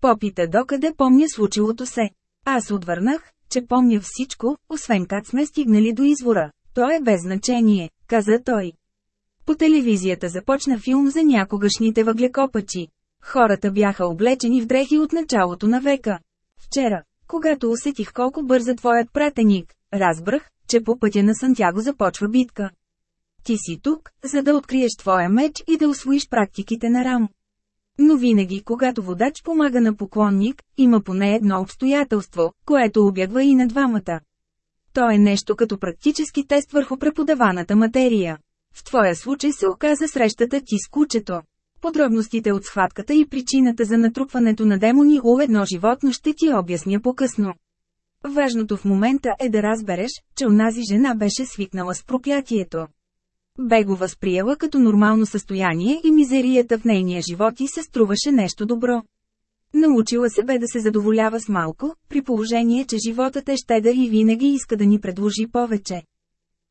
Попита докъде помня случилото се. Аз отвърнах, че помня всичко, освен как сме стигнали до извора. То е без значение, каза той. По телевизията започна филм за някогашните въглекопачи. Хората бяха облечени в дрехи от началото на века. Вчера, когато усетих колко бърза твоят пратеник, разбрах, че по пътя на Сантяго започва битка. Ти си тук, за да откриеш твоя меч и да освоиш практиките на Рам. Но винаги, когато водач помага на поклонник, има поне едно обстоятелство, което обягва и на двамата. То е нещо като практически тест върху преподаваната материя. В твоя случай се оказа срещата ти с кучето. Подробностите от схватката и причината за натрупването на демони у едно животно ще ти обясня по-късно. Важното в момента е да разбереш, че онази жена беше свикнала с проклятието. Бе го възприела като нормално състояние и мизерията в нейния живот и се струваше нещо добро. Научила се бе да се задоволява с малко, при положение, че животът е щедър и винаги иска да ни предложи повече.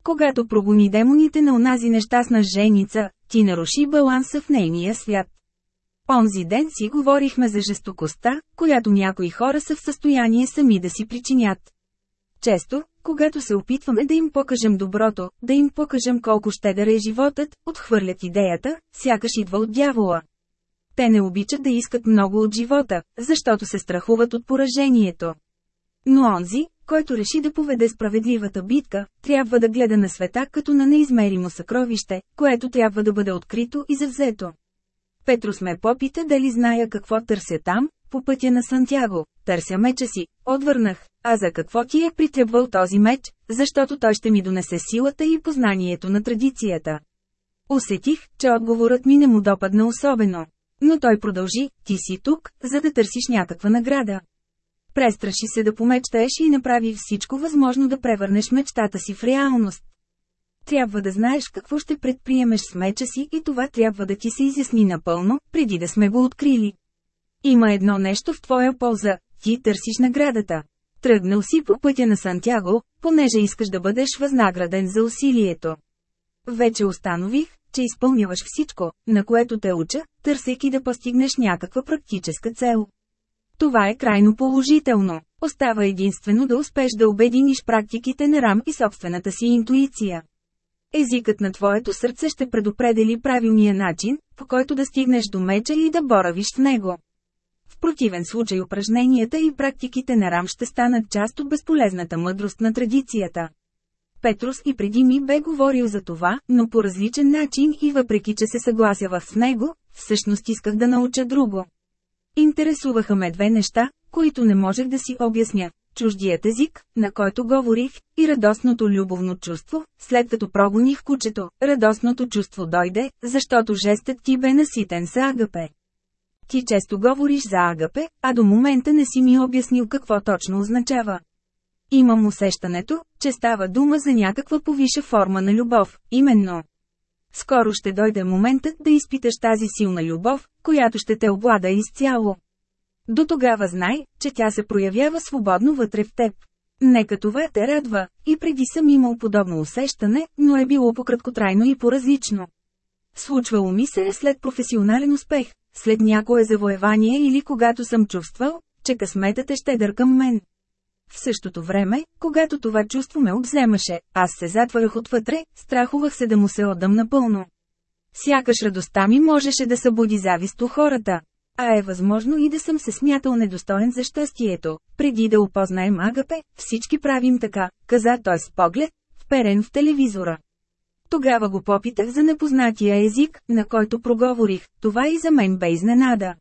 Когато прогони демоните на онази нещастна женица, ти наруши баланса в нейния свят. Онзи ден си говорихме за жестокостта, която някои хора са в състояние сами да си причинят. Често, когато се опитваме да им покажем доброто, да им покажем колко щедър е животът, отхвърлят идеята, сякаш идва от дявола. Те не обичат да искат много от живота, защото се страхуват от поражението. Но онзи, който реши да поведе справедливата битка, трябва да гледа на света като на неизмеримо съкровище, което трябва да бъде открито и завзето. Петрос ме попита дали зная какво търся там, по пътя на Сантяго. Търся меча си, отвърнах. А за какво ти е притребвал този меч, защото той ще ми донесе силата и познанието на традицията. Усетих, че отговорът ми не му допадна особено. Но той продължи, ти си тук, за да търсиш някаква награда. Престраши се да помечтаеш и направи всичко възможно да превърнеш мечтата си в реалност. Трябва да знаеш какво ще предприемеш с меча си и това трябва да ти се изясни напълно, преди да сме го открили. Има едно нещо в твоя полза, ти търсиш наградата. Тръгнал си по пътя на Сантяго, понеже искаш да бъдеш възнаграден за усилието. Вече установих, че изпълняваш всичко, на което те уча, търсейки да постигнеш някаква практическа цел. Това е крайно положително. Остава единствено да успеш да обединиш практиките на рам и собствената си интуиция. Езикът на твоето сърце ще предопредели правилния начин, по който да стигнеш до меча и да боравиш в него. В противен случай упражненията и практиките на Рам ще станат част от безполезната мъдрост на традицията. Петрус и преди ми бе говорил за това, но по различен начин и въпреки че се съгласявах с него, всъщност исках да науча друго. Интересуваха ме две неща, които не можех да си обясня. Чуждият език, на който говорих, и радостното любовно чувство, след като прогоних кучето, радостното чувство дойде, защото жестът ти бе наситен с агапе. Ти често говориш за агапе, а до момента не си ми обяснил какво точно означава. Имам усещането, че става дума за някаква повиша форма на любов, именно. Скоро ще дойде моментът да изпиташ тази силна любов, която ще те облада изцяло. До тогава знай, че тя се проявява свободно вътре в теб. Нека това те радва, и преди съм имал подобно усещане, но е било по-краткотрайно и по-различно. Случвало ми се е след професионален успех, след някое завоевание или когато съм чувствал, че късметът е щедър към мен. В същото време, когато това чувство ме обземаше, аз се затварях отвътре, страхувах се да му се отдам напълно. Сякаш радостта ми можеше да събуди завист у хората. А е възможно и да съм се смятал недостоен за щастието. Преди да опознаем Агапе, всички правим така, каза той с поглед, вперен в телевизора. Тогава го попитах за непознатия език, на който проговорих, това и за мен бе изненада.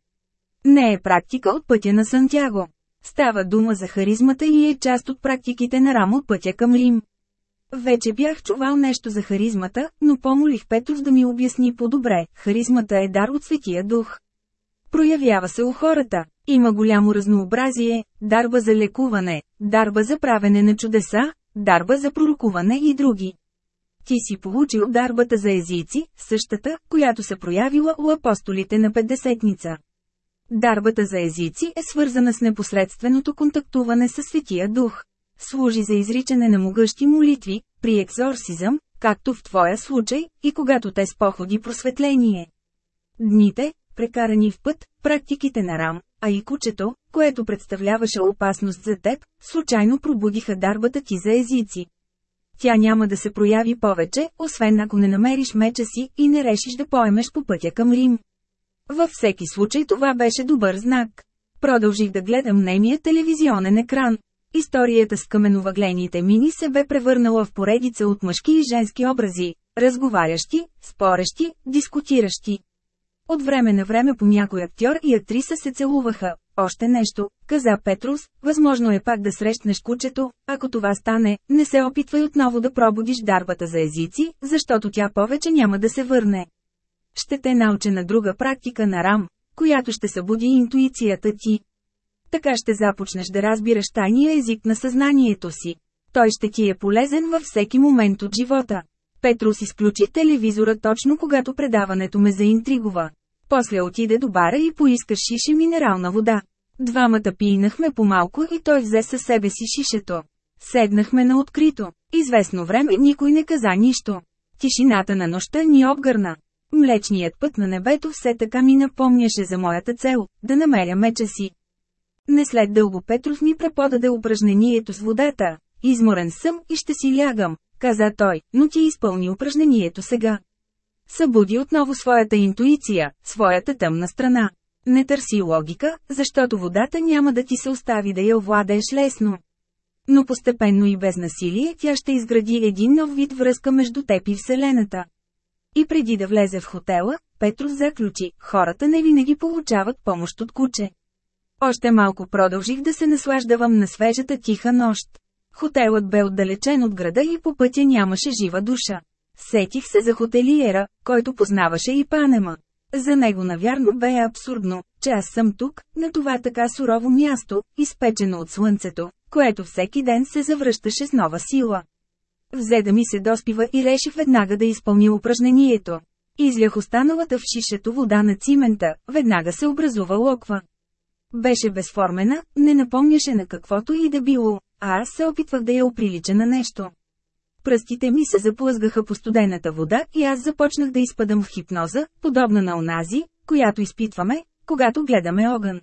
Не е практика от пътя на Сантяго. Става дума за харизмата и е част от практиките на Рамо пътя към Рим. Вече бях чувал нещо за харизмата, но помолих Петров да ми обясни по-добре. Харизмата е дар от Светия Дух. Проявява се у хората. Има голямо разнообразие, дарба за лекуване, дарба за правене на чудеса, дарба за пророкуване и други. Ти си получил дарбата за езици, същата, която се проявила у апостолите на Петдесетница. Дарбата за езици е свързана с непосредственото контактуване със Светия Дух. Служи за изричане на могъщи молитви, при екзорсизъм, както в твоя случай, и когато те с походи просветление. Дните, прекарани в път, практиките на Рам, а и кучето, което представляваше опасност за теб, случайно пробудиха дарбата ти за езици. Тя няма да се прояви повече, освен ако не намериш меча си и не решиш да поемеш по пътя към Рим. Във всеки случай това беше добър знак. Продължих да гледам немия телевизионен екран. Историята с каменовъглените мини се бе превърнала в поредица от мъжки и женски образи, разговарящи, спорещи, дискутиращи. От време на време по някой актьор и актриса се целуваха, още нещо, каза Петрус, възможно е пак да срещнеш кучето, ако това стане, не се опитвай отново да пробудиш дарбата за езици, защото тя повече няма да се върне. Ще те науча на друга практика на Рам, която ще събуди интуицията ти. Така ще започнеш да разбираш тайния език на съзнанието си. Той ще ти е полезен във всеки момент от живота. Петрус изключи телевизора точно когато предаването ме заинтригува. После отиде до бара и поиска шише минерална вода. Двамата пийнахме по-малко и той взе със себе си шишето. Седнахме на открито. Известно време никой не каза нищо. Тишината на нощта ни обгърна. Млечният път на небето все така ми напомняше за моята цел – да намеря меча си. Не след дълго Петров ми преподаде упражнението с водата. Изморен съм и ще си лягам, каза той, но ти изпълни упражнението сега. Събуди отново своята интуиция, своята тъмна страна. Не търси логика, защото водата няма да ти се остави да я овладееш лесно. Но постепенно и без насилие тя ще изгради един нов вид връзка между теб и Вселената. И преди да влезе в хотела, Петрус заключи, хората не винаги получават помощ от куче. Още малко продължих да се наслаждавам на свежата тиха нощ. Хотелът бе отдалечен от града и по пътя нямаше жива душа. Сетих се за хотелиера, който познаваше и Панема. За него навярно бе абсурдно, че аз съм тук, на това така сурово място, изпечено от слънцето, което всеки ден се завръщаше с нова сила. Взе да ми се доспива и реших веднага да изпълни упражнението. Излях останалата в шишето вода на цимента, веднага се образува локва. Беше безформена, не напомняше на каквото и да било, а аз се опитвах да я оприлича на нещо. Пръстите ми се заплъзгаха по студената вода и аз започнах да изпадам в хипноза, подобна на онази, която изпитваме, когато гледаме огън.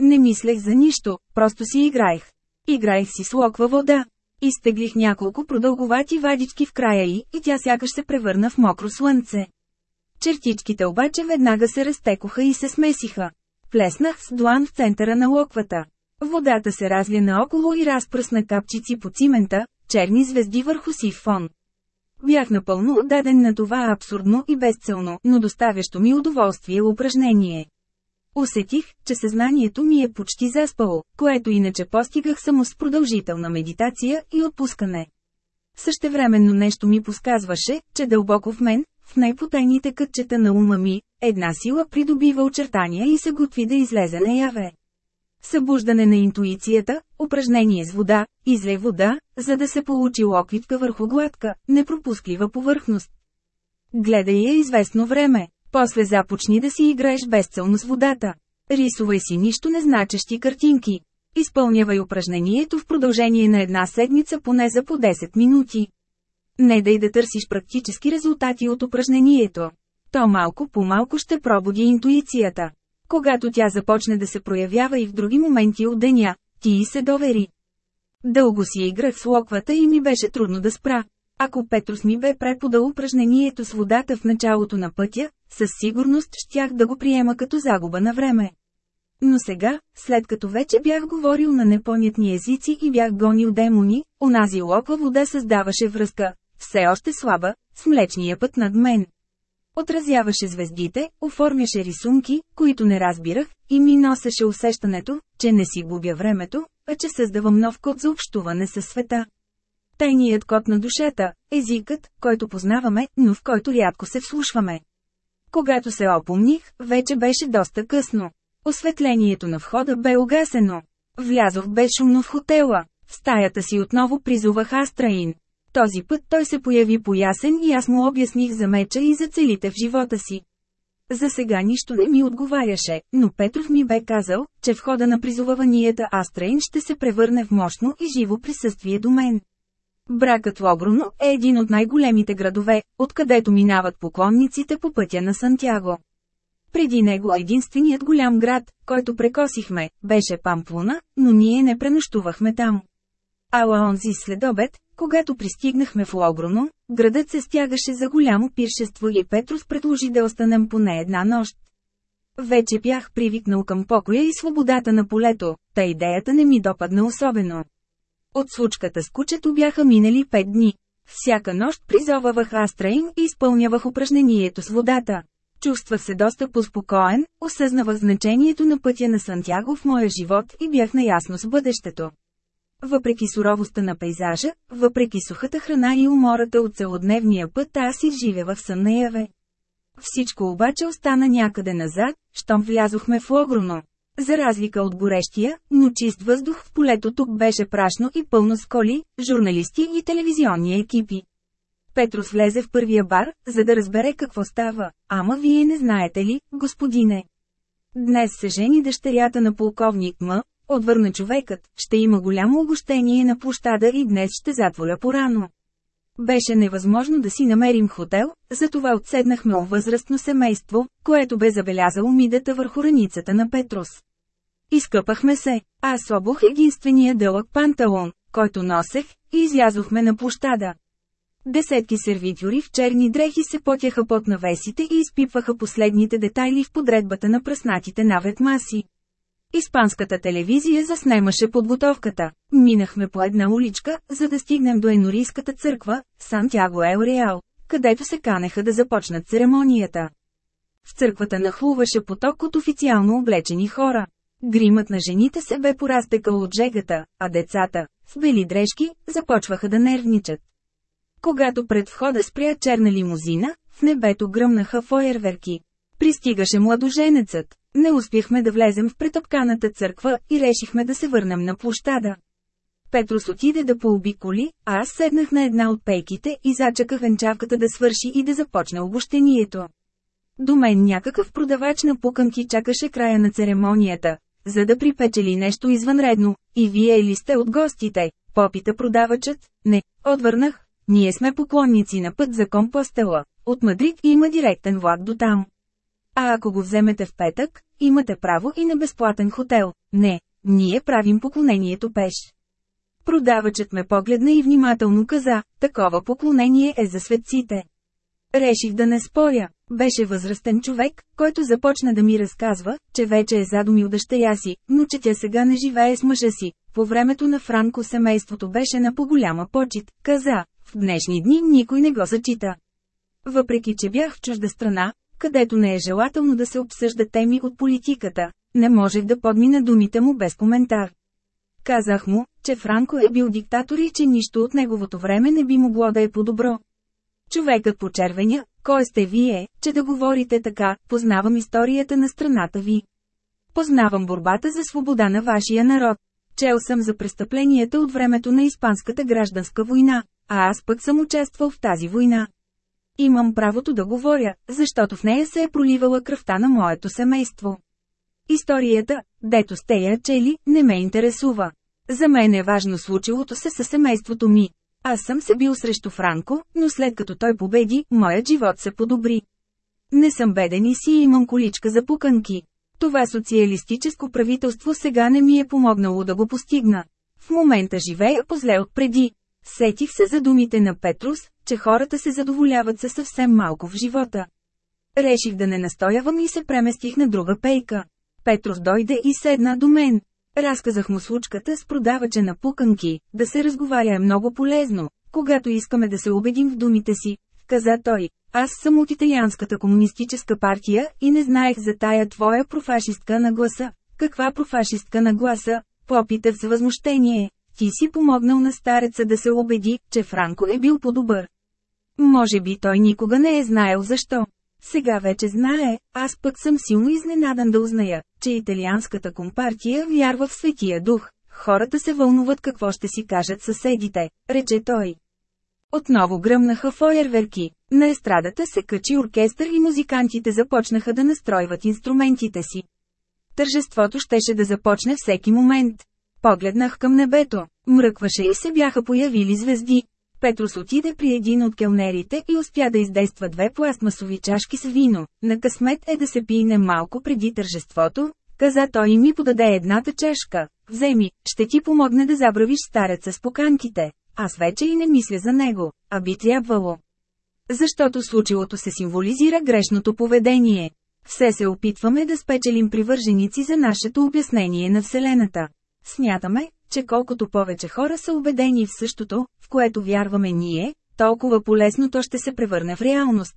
Не мислех за нищо, просто си играех. Играех си с локва вода. Изтеглих няколко продълговати вадички в края й и тя сякаш се превърна в мокро слънце. Чертичките обаче веднага се разтекоха и се смесиха. Плеснах с длан в центъра на локвата. Водата се разля наоколо и разпръсна капчици по цимента, черни звезди върху сив фон. Бях напълно отдаден на това абсурдно и безцелно, но доставящо ми удоволствие упражнение. Усетих, че съзнанието ми е почти заспало, което иначе постигах само с продължителна медитация и отпускане. Същевременно нещо ми подсказваше, че дълбоко в мен, в най-потайните кътчета на ума ми, една сила придобива очертания и се готви да излезе наяве. Събуждане на интуицията, упражнение с вода, изле вода, за да се получи локвитка върху гладка, непропусклива повърхност. Гледай я известно време, после започни да си играеш безцелно с водата. Рисувай си нищо незначещи картинки. Изпълнявай упражнението в продължение на една седмица поне за по 10 минути. Не дай да търсиш практически резултати от упражнението. То малко по малко ще пробуди интуицията. Когато тя започне да се проявява и в други моменти от деня, ти и се довери. Дълго си играх с локвата и ми беше трудно да спра. Ако Петрус ми бе преподал упражнението с водата в началото на пътя, със сигурност щях да го приема като загуба на време. Но сега, след като вече бях говорил на непонятни езици и бях гонил демони, онази локва вода създаваше връзка, все още слаба, с млечния път над мен. Отразяваше звездите, оформяше рисунки, които не разбирах, и ми носеше усещането, че не си губя времето, а че създавам нов код за общуване със света. Тайният код на душата, езикът, който познаваме, но в който рядко се вслушваме. Когато се опомних, вече беше доста късно. Осветлението на входа бе угасено. Влязох безшумно в хотела. В стаята си отново призувах Астраин. Този път той се появи поясен и аз му обясних за меча и за целите в живота си. За сега нищо не ми отговаряше, но Петров ми бе казал, че в хода на призоваванията Астрейн ще се превърне в мощно и живо присъствие до мен. Бракът Логруно е един от най-големите градове, откъдето минават поклонниците по пътя на Сантяго. Преди него единственият голям град, който прекосихме, беше Памплуна, но ние не пренощувахме там. Ала онзи следобед, когато пристигнахме в Логруно, градът се стягаше за голямо пиршество и Петрус предложи да останем поне една нощ. Вече бях привикнал към покоя и свободата на полето, та идеята не ми допадна особено. От случката с кучето бяха минали пет дни. Всяка нощ призовавах Астраин и изпълнявах упражнението с водата. Чувствах се доста поспокоен, осъзнавах значението на пътя на Сантяго в моя живот и бях наясно с бъдещето. Въпреки суровостта на пейзажа, въпреки сухата храна и умората от целодневния път, аз в сън наяве. Всичко обаче остана някъде назад, щом влязохме в Логруно. За разлика от горещия, но чист въздух в полето тук беше прашно и пълно с коли, журналисти и телевизионни екипи. Петрос влезе в първия бар, за да разбере какво става. Ама вие не знаете ли, господине? Днес се жени дъщерята на полковник М, отвърна човекът, ще има голямо огощение на площада и днес ще затворя порано. Беше невъзможно да си намерим хотел, затова отседнахме у възрастно семейство, което бе забелязало мидата върху раницата на Петрос. Изкъпахме се, аз обух единствения дълъг панталон, който носех, и излязохме на площада. Десетки сервитюри в черни дрехи се потяха под навесите и изпипваха последните детайли в подредбата на пръснатите навет маси. Испанската телевизия заснемаше подготовката. Минахме по една уличка, за да стигнем до енорийската църква, Сантяго Ел Реал, където се канеха да започнат церемонията. В църквата нахлуваше поток от официално облечени хора. Гримът на жените се бе поразтекал от жегата, а децата, в бели дрежки, започваха да нервничат. Когато пред входа спря черна лимузина, в небето гръмнаха фойерверки. Пристигаше младоженецът. Не успяхме да влезем в претопканата църква и решихме да се върнем на площада. Петрос отиде да пообиколи, а аз седнах на една от пейките и зачаках венчавката да свърши и да започне обощението. До мен някакъв продавач на пуканки чакаше края на церемонията, за да припечели нещо извънредно. И вие ли сте от гостите? Попита продавачът. Не, отвърнах. Ние сме поклонници на път за Компостела. От Мадрид има директен влак до там. А ако го вземете в петък, имате право и на безплатен хотел. Не, ние правим поклонението пеш. Продавачът ме погледна и внимателно каза, такова поклонение е за светците. Реших да не споря. Беше възрастен човек, който започна да ми разказва, че вече е задумил дъщеря си, но че тя сега не живее с мъжа си. По времето на Франко семейството беше на по-голяма почет, каза, в днешни дни никой не го зачита. Въпреки, че бях в чужда страна, където не е желателно да се обсъжда теми от политиката, не можех да подмина думите му без коментар. Казах му, че Франко е бил диктатор и че нищо от неговото време не би могло да е по-добро. Човекът почервеня, кой сте вие, че да говорите така, познавам историята на страната ви. Познавам борбата за свобода на вашия народ. Чел съм за престъпленията от времето на Испанската гражданска война, а аз пък съм участвал в тази война. Имам правото да говоря, защото в нея се е проливала кръвта на моето семейство. Историята, дето сте я чели, не ме интересува. За мен е важно случилото се със семейството ми. Аз съм се бил срещу Франко, но след като той победи, моят живот се подобри. Не съм беден и си имам количка за пуканки. Това социалистическо правителство сега не ми е помогнало да го постигна. В момента живея по-зле от преди. Сетих се за думите на Петрус, че хората се задоволяват със съвсем малко в живота. Реших да не настоявам и се преместих на друга пейка. Петрус дойде и седна до мен. Разказах му случката с продавача на пуканки, да се разговаря е много полезно, когато искаме да се убедим в думите си, каза той. Аз съм от италианската комунистическа партия и не знаех за тая твоя профашистка нагласа. Каква профашистка нагласа? Попитах с възмущение. Ти си помогнал на стареца да се убеди, че Франко е бил по-добър. Може би той никога не е знаел защо. Сега вече знае, аз пък съм силно изненадан да узная, че италианската компартия вярва в Светия Дух. Хората се вълнуват какво ще си кажат съседите, рече той. Отново гръмнаха фойерверки. На естрадата се качи оркестър и музикантите започнаха да настройват инструментите си. Тържеството щеше да започне всеки момент. Погледнах към небето. Мръкваше и се бяха появили звезди. Петрус отиде при един от келнерите и успя да издейства две пластмасови чашки с вино. На късмет е да се пине малко преди тържеството, каза той и ми подаде едната чашка. Вземи, ще ти помогне да забравиш стареца с поканките. Аз вече и не мисля за него, а би трябвало. Защото случилото се символизира грешното поведение. Все се опитваме да спечелим привърженици за нашето обяснение на Вселената. Смятаме, че колкото повече хора са убедени в същото, в което вярваме ние, толкова полезно то ще се превърне в реалност.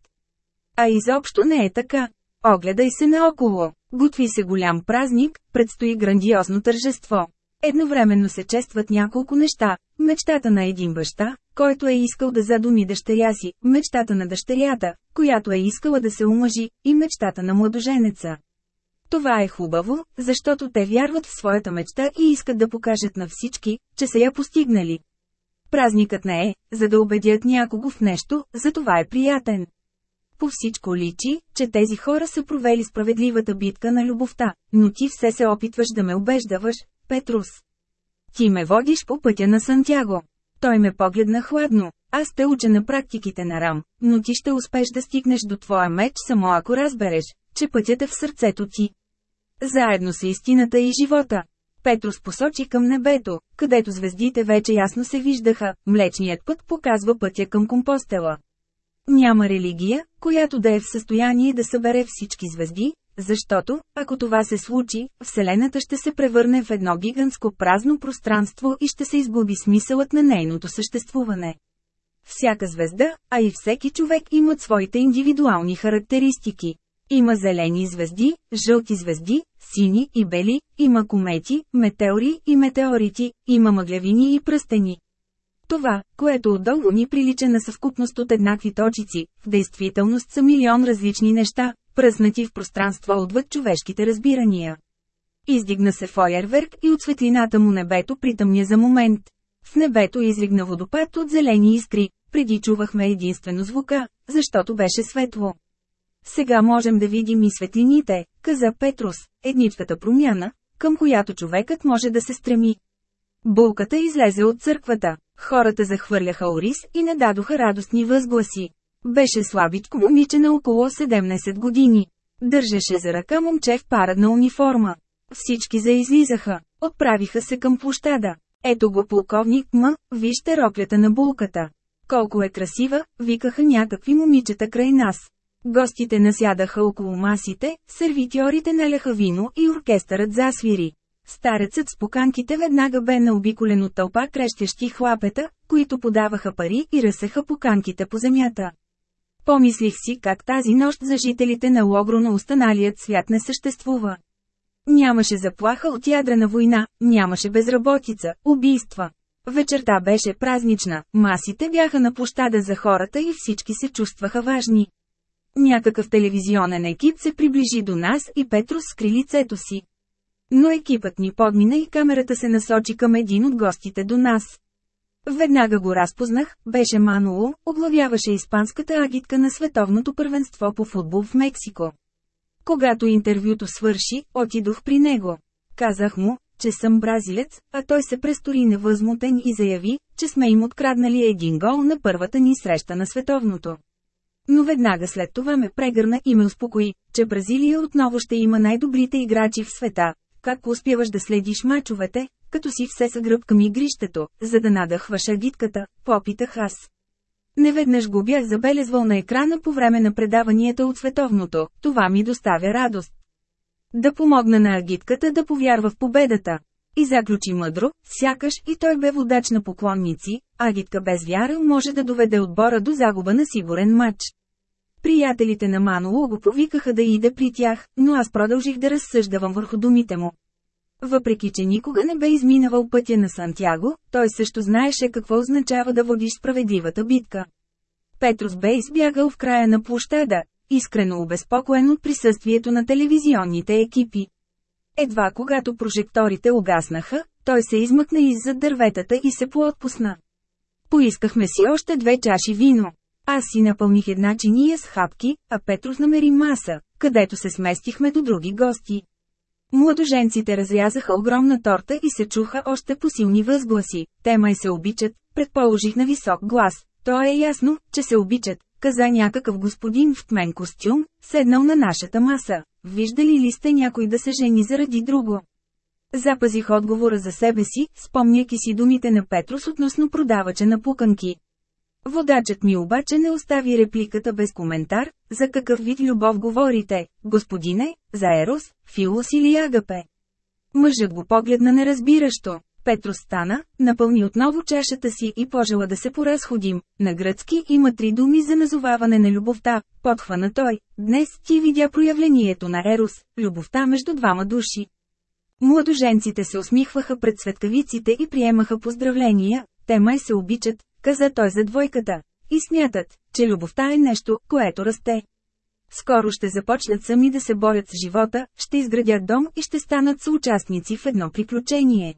А изобщо не е така. Огледай се наоколо. Готви се голям празник, предстои грандиозно тържество. Едновременно се честват няколко неща. Мечтата на един баща, който е искал да задуми дъщеря си, мечтата на дъщерята, която е искала да се омъжи, и мечтата на младоженеца. Това е хубаво, защото те вярват в своята мечта и искат да покажат на всички, че са я постигнали. Празникът не е, за да убедят някого в нещо, за това е приятен. По всичко личи, че тези хора са провели справедливата битка на любовта, но ти все се опитваш да ме убеждаваш, Петрус. Ти ме водиш по пътя на Сантяго. Той ме погледна хладно. Аз те уча на практиките на Рам, но ти ще успеш да стигнеш до твоя меч само ако разбереш, че пътят е в сърцето ти. Заедно са истината и живота. Петрус посочи към небето, където звездите вече ясно се виждаха, млечният път показва пътя към Компостела. Няма религия, която да е в състояние да събере всички звезди, защото, ако това се случи, Вселената ще се превърне в едно гигантско празно пространство и ще се изгуби смисълът на нейното съществуване. Всяка звезда, а и всеки човек имат своите индивидуални характеристики. Има зелени звезди, жълти звезди, сини и бели, има комети, метеори и метеорити, има мъглевини и пръстени. Това, което отдълго ни прилича на съвкупност от еднакви точици, в действителност са милион различни неща, пръснати в пространство отвъд човешките разбирания. Издигна се фойерверк и от светлината му небето притъмня за момент. В небето изригна водопад от зелени искри, преди чувахме единствено звука, защото беше светло. Сега можем да видим и светлините, каза Петрус, едничката промяна, към която човекът може да се стреми. Булката излезе от църквата. Хората захвърляха ориз и не дадоха радостни възгласи. Беше слабичко момиче на около 17 години. Държеше за ръка момче в парадна униформа. Всички заизлизаха. Отправиха се към площада. Ето го полковник М, вижте роклята на булката. Колко е красива, викаха някакви момичета край нас. Гостите насядаха около масите, сервитьорите наляха вино и оркестърът засвири. Старецът с поканките веднага бе наобиколен от тълпа крещящи хлапета, които подаваха пари и разсеха поканките по земята. Помислих си как тази нощ за жителите на Логро на останалият свят не съществува. Нямаше заплаха от ядрена война, нямаше безработица, убийства. Вечерта беше празнична, масите бяха на площада за хората и всички се чувстваха важни. Някакъв телевизионен екип се приближи до нас и Петрос скри лицето си. Но екипът ни подмина и камерата се насочи към един от гостите до нас. Веднага го разпознах, беше Мануо, оглавяваше испанската агитка на световното първенство по футбол в Мексико. Когато интервюто свърши, отидох при него. Казах му, че съм бразилец, а той се престори невъзмутен и заяви, че сме им откраднали един гол на първата ни среща на световното. Но веднага след това ме прегърна и ме успокои, че Бразилия отново ще има най-добрите играчи в света. Как успяваш да следиш мачовете, като си все са гръб към игрището, за да надъхваш агитката, попитах аз. Неведнъж го бях забелезвал на екрана по време на предаванията от световното, това ми доставя радост. Да помогна на агитката да повярва в победата. И заключи мъдро, сякаш и той бе водач на поклонници, агитка без вяра може да доведе отбора до загуба на сигурен матч. Приятелите на Маноло го повикаха да иде при тях, но аз продължих да разсъждавам върху думите му. Въпреки, че никога не бе изминавал пътя на Сантяго, той също знаеше какво означава да водиш справедливата битка. Петрус бе избягал в края на площада, искрено обезпокоен от присъствието на телевизионните екипи. Едва когато прожекторите угаснаха, той се измъкна иззад дърветата и се поотпусна. Поискахме си още две чаши вино. Аз си напълних една чиния с хапки, а Петрус намери маса, където се сместихме до други гости. Младоженците разрязаха огромна торта и се чуха още по силни възгласи. Те май се обичат, предположих на висок глас. То е ясно, че се обичат, каза някакъв господин в тмен костюм, седнал на нашата маса. Виждали ли сте някой да се жени заради друго? Запазих отговора за себе си, спомняйки си думите на Петрос относно продавача на пуканки. Водачът ми обаче не остави репликата без коментар, за какъв вид любов говорите, господине, за Ерос, Филос или Агапе. Мъжът го погледна неразбиращо. Петрос стана, напълни отново чашата си и пожела да се поразходим. На гръцки има три думи за назоваване на любовта, подхвана той. Днес ти видя проявлението на Ерос, любовта между двама души. Младоженците се усмихваха пред светкавиците и приемаха поздравления, те май се обичат, каза той за двойката, и смятат, че любовта е нещо, което расте. Скоро ще започнат сами да се борят с живота, ще изградят дом и ще станат съучастници в едно приключение.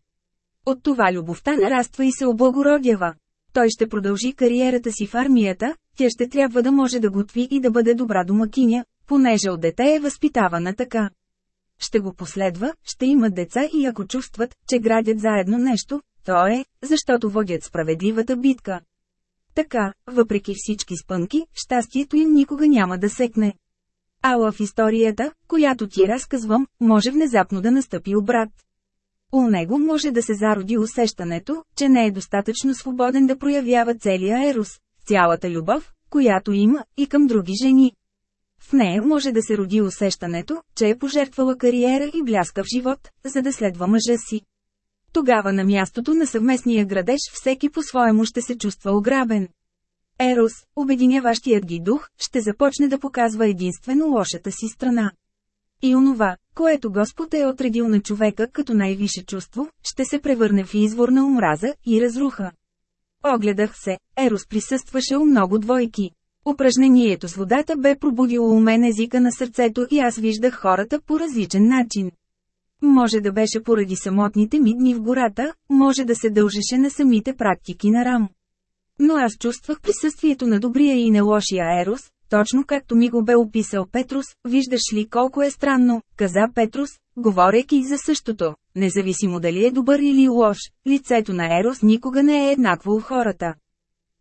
От това любовта нараства и се облагородява. Той ще продължи кариерата си в армията, тя ще трябва да може да готви и да бъде добра домакиня, понеже от дете е възпитавана така. Ще го последва, ще имат деца и ако чувстват, че градят заедно нещо, то е, защото водят справедливата битка. Така, въпреки всички спънки, щастието им никога няма да секне. Ала в историята, която ти разказвам, може внезапно да настъпи обрат. У него може да се зароди усещането, че не е достатъчно свободен да проявява целия ерос, цялата любов, която има, и към други жени. В нея може да се роди усещането, че е пожертвала кариера и бляска в живот, за да следва мъжа си. Тогава на мястото на съвместния градеж всеки по-своему ще се чувства ограбен. Ерос, обединяващият ги дух, ще започне да показва единствено лошата си страна. И онова, което Господ е отредил на човека като най-више чувство, ще се превърне в извор на омраза и разруха. Огледах се, Ерос присъстваше у много двойки. Упражнението с водата бе пробудило у мен езика на сърцето и аз виждах хората по различен начин. Може да беше поради самотните ми дни в гората, може да се дължеше на самите практики на Рам. Но аз чувствах присъствието на добрия и не лошия Ерос, точно както ми го бе описал Петрус, виждаш ли колко е странно, каза Петрус, говорейки за същото. Независимо дали е добър или лош, лицето на Ерос никога не е еднакво у хората.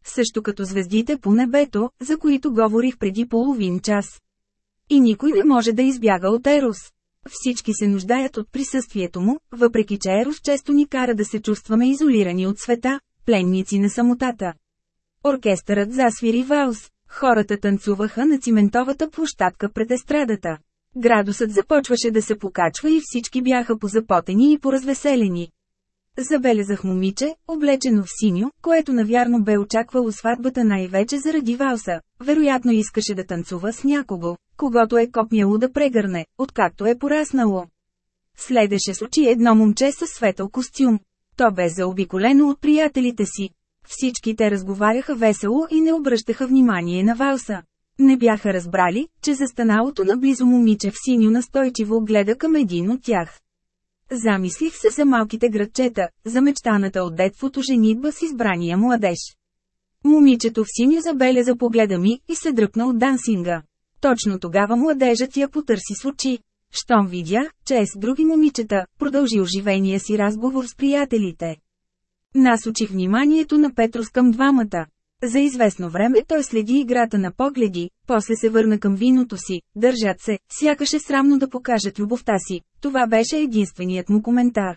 Също като звездите по небето, за които говорих преди половин час. И никой не може да избяга от Ерос. Всички се нуждаят от присъствието му, въпреки че Ерос често ни кара да се чувстваме изолирани от света, пленници на самотата. Оркестърът засвири валс. Хората танцуваха на циментовата площадка пред естрадата. Градусът започваше да се покачва и всички бяха позапотени и поразвеселени. Забелязах момиче, облечено в синьо, което навярно бе очаквало сватбата най-вече заради валса. Вероятно искаше да танцува с някого, когато е копняло да прегърне, откакто е пораснало. Следеше с очи едно момче със светъл костюм. То бе заобиколено от приятелите си. Всички те разговаряха весело и не обръщаха внимание на Валса. Не бяха разбрали, че застаналото наблизо момиче в синьо настойчиво гледа към един от тях. Замислих се за малките градчета, за мечтаната от детството женитба с избрания младеж. Момичето в синьо забеляза погледа ми и се дръпна от дансинга. Точно тогава младежът я потърси с очи. Щом видя, че е с други момичета, продължи оживения си разговор с приятелите. Насочи вниманието на Петрос към двамата. За известно време той следи играта на погледи, после се върна към виното си, държат се, сякаше срамно да покажат любовта си, това беше единственият му коментар.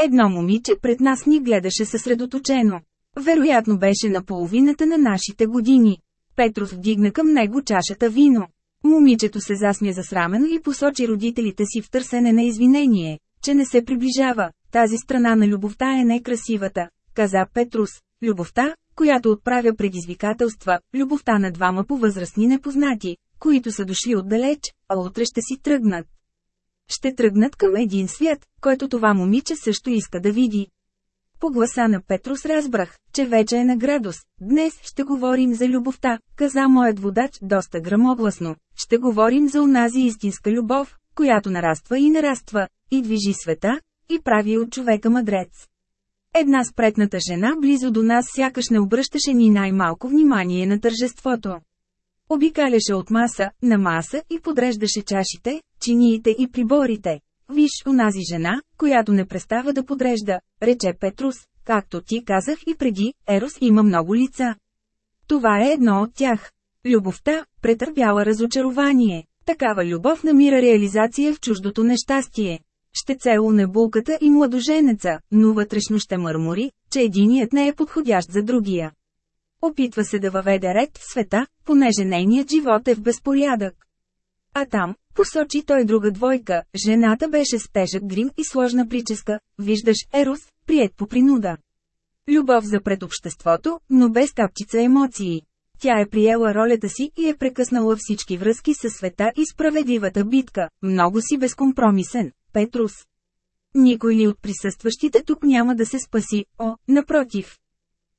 Едно момиче пред нас ни гледаше съсредоточено. Вероятно беше на половината на нашите години. Петрос вдигна към него чашата вино. Момичето се засмя засрамено и посочи родителите си в търсене на извинение, че не се приближава. Тази страна на любовта е некрасивата, каза Петрус. Любовта, която отправя предизвикателства, любовта на двама по-възрастни непознати, които са дошли отдалеч, а утре ще си тръгнат. Ще тръгнат към един свят, който това момиче също иска да види. По гласа на Петрус разбрах, че вече е на градус. Днес ще говорим за любовта, каза моят водач доста грамогласно. Ще говорим за онази истинска любов, която нараства и нараства, и движи света, и прави от човека мъдрец. Една спретната жена близо до нас сякаш не обръщаше ни най-малко внимание на тържеството. Обикаляше от маса на маса и подреждаше чашите, чиниите и приборите. Виж онази жена, която не престава да подрежда, рече Петрус, както ти казах и преди, Ерос има много лица. Това е едно от тях. Любовта, претърпяла разочарование. Такава любов намира реализация в чуждото нещастие. Ще целуне булката и младоженеца, но вътрешно ще мърмори, че единият не е подходящ за другия. Опитва се да въведе ред в света, понеже нейният живот е в безпорядък. А там, посочи той друга двойка, жената беше с тежък грим и сложна прическа, виждаш Ерос, прият по принуда. Любов за пред обществото, но без капчица емоции. Тя е приела ролята си и е прекъснала всички връзки със света и справедливата битка, много си безкомпромисен, Петрус. Никой ли от присъстващите тук няма да се спаси, о, напротив.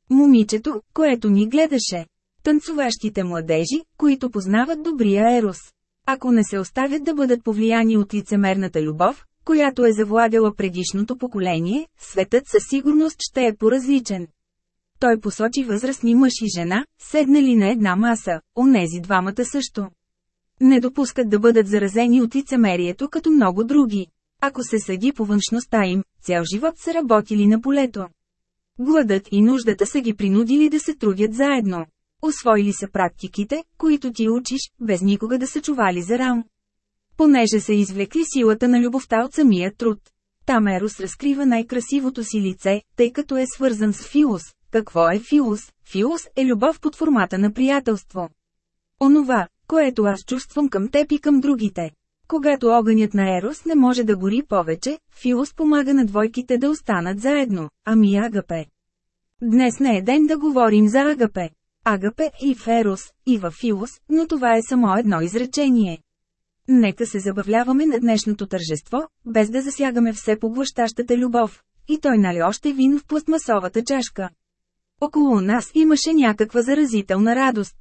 Момичето, което ни гледаше. Танцуващите младежи, които познават добрия ерос. Ако не се оставят да бъдат повлияни от лицемерната любов, която е завладяла предишното поколение, светът със сигурност ще е поразличен. Той посочи възрастни мъж и жена, седнали на една маса, онези двамата също. Не допускат да бъдат заразени от лицемерието като много други. Ако се съди по външността им, цял живот са работили на полето. Гладът и нуждата са ги принудили да се трудят заедно. Освоили са практиките, които ти учиш, без никога да са чували за рам. Понеже са извлекли силата на любовта от самия труд. Там Ерос разкрива най-красивото си лице, тъй като е свързан с Филус. Какво е Филус? Филус е любов под формата на приятелство. Онова, което аз чувствам към теб и към другите. Когато огънят на Ерос не може да гори повече, Филус помага на двойките да останат заедно, ами Агапе. Днес не е ден да говорим за Агапе. Агапе и в Ерос, и в Филус, но това е само едно изречение. Нека се забавляваме на днешното тържество, без да засягаме все поглъщащата любов. И той нали още вин в пластмасовата чашка. Около нас имаше някаква заразителна радост.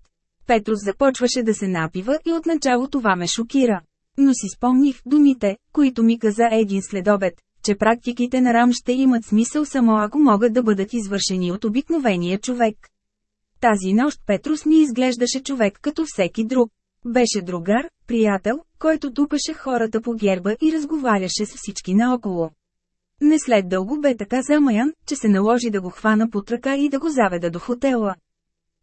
Петрус започваше да се напива и отначало това ме шокира. Но си спомних думите, които ми каза един следобед, че практиките на Рам ще имат смисъл само ако могат да бъдат извършени от обикновения човек. Тази нощ Петрус ми изглеждаше човек като всеки друг. Беше другар, приятел, който тупаше хората по герба и разговаряше с всички наоколо. Не след дълго бе така замаян, че се наложи да го хвана под ръка и да го заведа до хотела.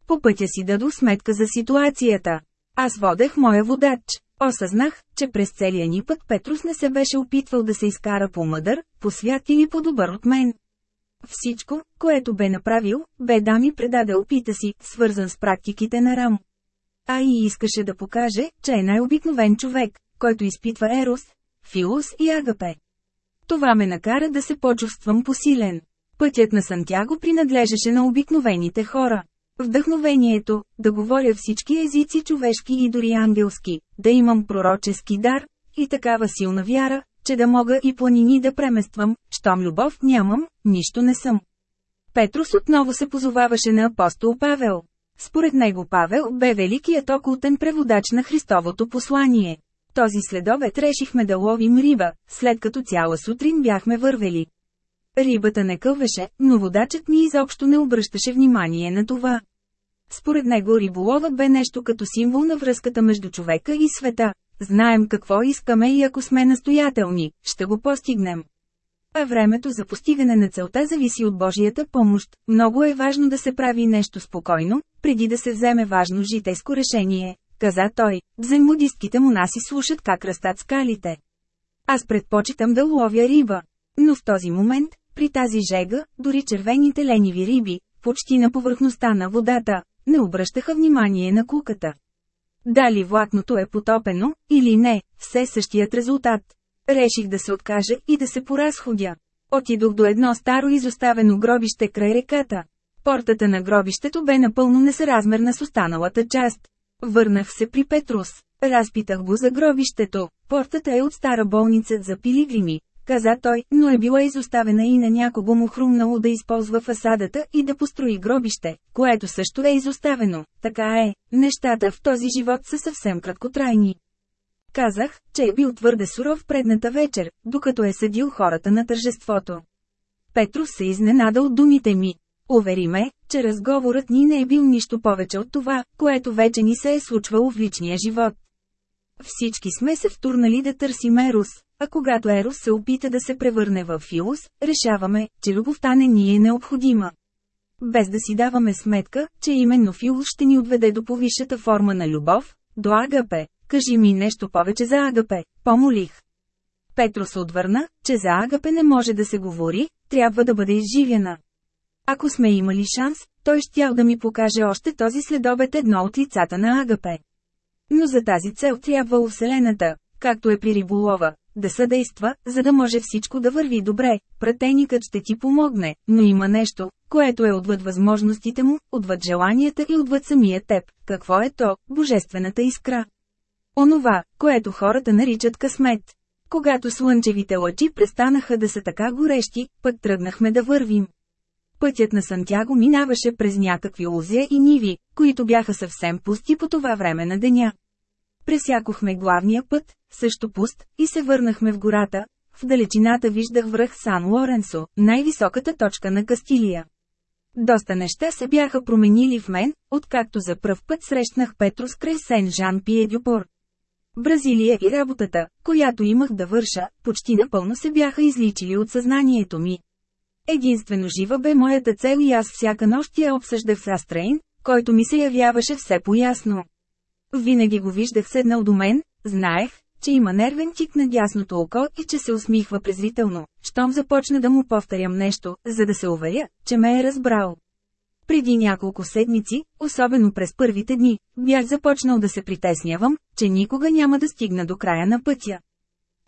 По пътя си дадох сметка за ситуацията. Аз водех моя водач. Осъзнах, че през целия ни път Петрус не се беше опитвал да се изкара по-мъдър, по-свят или по-добър от мен. Всичко, което бе направил, бе да ми предаде опита си, свързан с практиките на Рам. А и искаше да покаже, че е най-обикновен човек, който изпитва Ерос, Филус и Агапе. Това ме накара да се почувствам посилен. Пътят на Сантяго принадлежеше на обикновените хора. Вдъхновението, да говоря всички езици човешки и дори ангелски, да имам пророчески дар, и такава силна вяра, че да мога и планини да премествам, щом любов нямам, нищо не съм. Петрус отново се позоваваше на апостол Павел. Според него Павел бе великият окултен преводач на Христовото послание. Този следобед решихме да ловим риба, след като цяла сутрин бяхме вървели. Рибата не кълвеше, но водачът ни изобщо не обръщаше внимание на това. Според него риболовът бе нещо като символ на връзката между човека и света. Знаем какво искаме и ако сме настоятелни, ще го постигнем. А времето за постигане на целта зависи от Божията помощ. Много е важно да се прави нещо спокойно, преди да се вземе важно житейско решение, каза той. Взаимодистките му наси слушат как растат скалите. Аз предпочитам да ловя риба. Но в този момент, при тази жега, дори червените лениви риби, почти на повърхността на водата, не обръщаха внимание на куката. Дали влакното е потопено, или не, все същият резултат. Реших да се откажа и да се поразходя. Отидох до едно старо изоставено гробище край реката. Портата на гробището бе напълно несъразмерна с останалата част. Върнах се при Петрус. Разпитах го за гробището. Портата е от стара болница за пилигрими, каза той, но е била изоставена и на някого му хрумнало да използва фасадата и да построи гробище, което също е изоставено. Така е, нещата в този живот са съвсем краткотрайни. Казах, че е бил твърде суров предната вечер, докато е съдил хората на тържеството. Петрус се изненада от думите ми. Увери ме, че разговорът ни не е бил нищо повече от това, което вече ни се е случвало в личния живот. Всички сме се втурнали да търсим Ерус, а когато Ерус се опита да се превърне в Филус, решаваме, че любовта не ни е необходима. Без да си даваме сметка, че именно Филус ще ни отведе до повисшата форма на любов, до Агапе. Кажи ми нещо повече за Агапе, помолих. Петрос отвърна, че за Агапе не може да се говори, трябва да бъде изживена. Ако сме имали шанс, той щял да ми покаже още този следобед едно от лицата на Агапе. Но за тази цел трябва Вселената, както е при риболова, да съдейства, за да може всичко да върви добре. Пратеникът ще ти помогне, но има нещо, което е отвъд възможностите му, отвъд желанията и отвъд самия теб. Какво е то? Божествената искра. Онова, което хората наричат късмет. Когато слънчевите лъчи престанаха да са така горещи, пък тръгнахме да вървим. Пътят на Сантяго минаваше през някакви лузия и ниви, които бяха съвсем пусти по това време на деня. Пресякохме главния път, също пуст, и се върнахме в гората. В далечината виждах връх Сан Лоренсо, най-високата точка на Кастилия. Доста неща се бяха променили в мен, откакто за пръв път срещнах Петрос край Сен Жан Пиедюпор. Бразилия и работата, която имах да върша, почти напълно се бяха изличили от съзнанието ми. Единствено жива бе моята цел и аз всяка нощ я обсъждах с Астрейн, който ми се явяваше все по-ясно. Винаги го виждах седнал до мен, знаех, че има нервен тик на дясното око и че се усмихва презрително, щом започна да му повторям нещо, за да се уверя, че ме е разбрал. Преди няколко седмици, особено през първите дни, бях започнал да се притеснявам, че никога няма да стигна до края на пътя.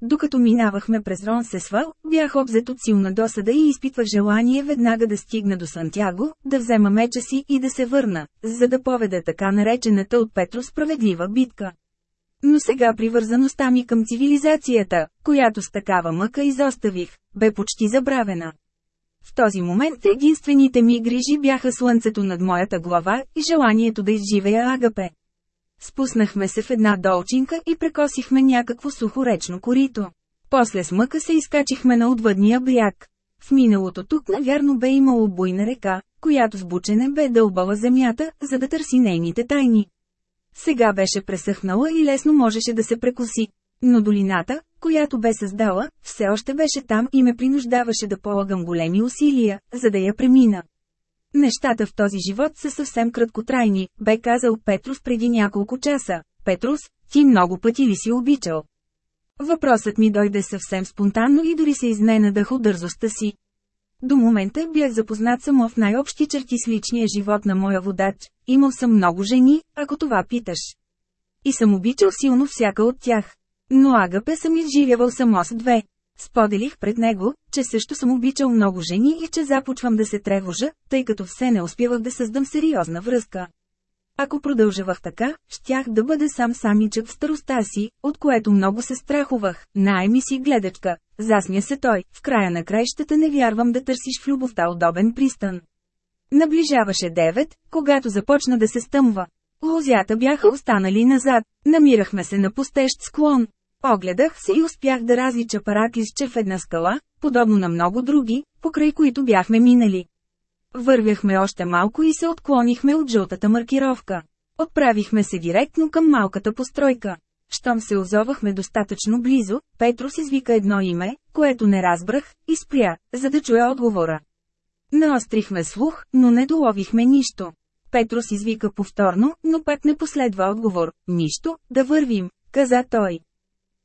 Докато минавахме през Ронсесвал, бях обзет от силна досада и изпитвах желание веднага да стигна до Сантяго, да взема меча си и да се върна, за да поведа така наречената от Петро справедлива битка. Но сега привързаността ми към цивилизацията, която с такава мъка изоставих, бе почти забравена. В този момент единствените ми грижи бяха слънцето над моята глава и желанието да изживея Агапе. Спуснахме се в една долчинка и прекосихме някакво сухо речно корито. После с мъка се изкачихме на отвъдния бряг. В миналото тук навярно бе имало буйна река, която с бучене бе дълбала земята, за да търси нейните тайни. Сега беше пресъхнала и лесно можеше да се прекоси. Но долината, която бе създала, все още беше там и ме принуждаваше да полагам големи усилия, за да я премина. Нещата в този живот са съвсем краткотрайни, бе казал Петрус преди няколко часа. Петрус, ти много пъти ли си обичал? Въпросът ми дойде съвсем спонтанно и дори се изненадах от дързостта си. До момента бях запознат само в най-общи черти с личния живот на моя водач. Имал съм много жени, ако това питаш. И съм обичал силно всяка от тях. Но Агапе съм изживявал само с две. Споделих пред него, че също съм обичал много жени и че започвам да се тревожа, тъй като все не успявах да създам сериозна връзка. Ако продължавах така, щях да бъда сам самичък в староста си, от което много се страхувах. Найми си гледачка. Засмя се той. В края на краищата не вярвам да търсиш в любовта удобен пристан. Наближаваше 9, когато започна да се стъмва. Лозята бяха останали назад. Намирахме се на пустещ склон. Огледах се и успях да различа параклисче в една скала, подобно на много други, покрай които бяхме минали. Вървяхме още малко и се отклонихме от жълтата маркировка. Отправихме се директно към малката постройка. Щом се озовахме достатъчно близо, Петрос извика едно име, което не разбрах, и спря, за да чуя отговора. Наострихме слух, но не доловихме нищо. Петрос извика повторно, но пак не последва отговор. Нищо, да вървим, каза той.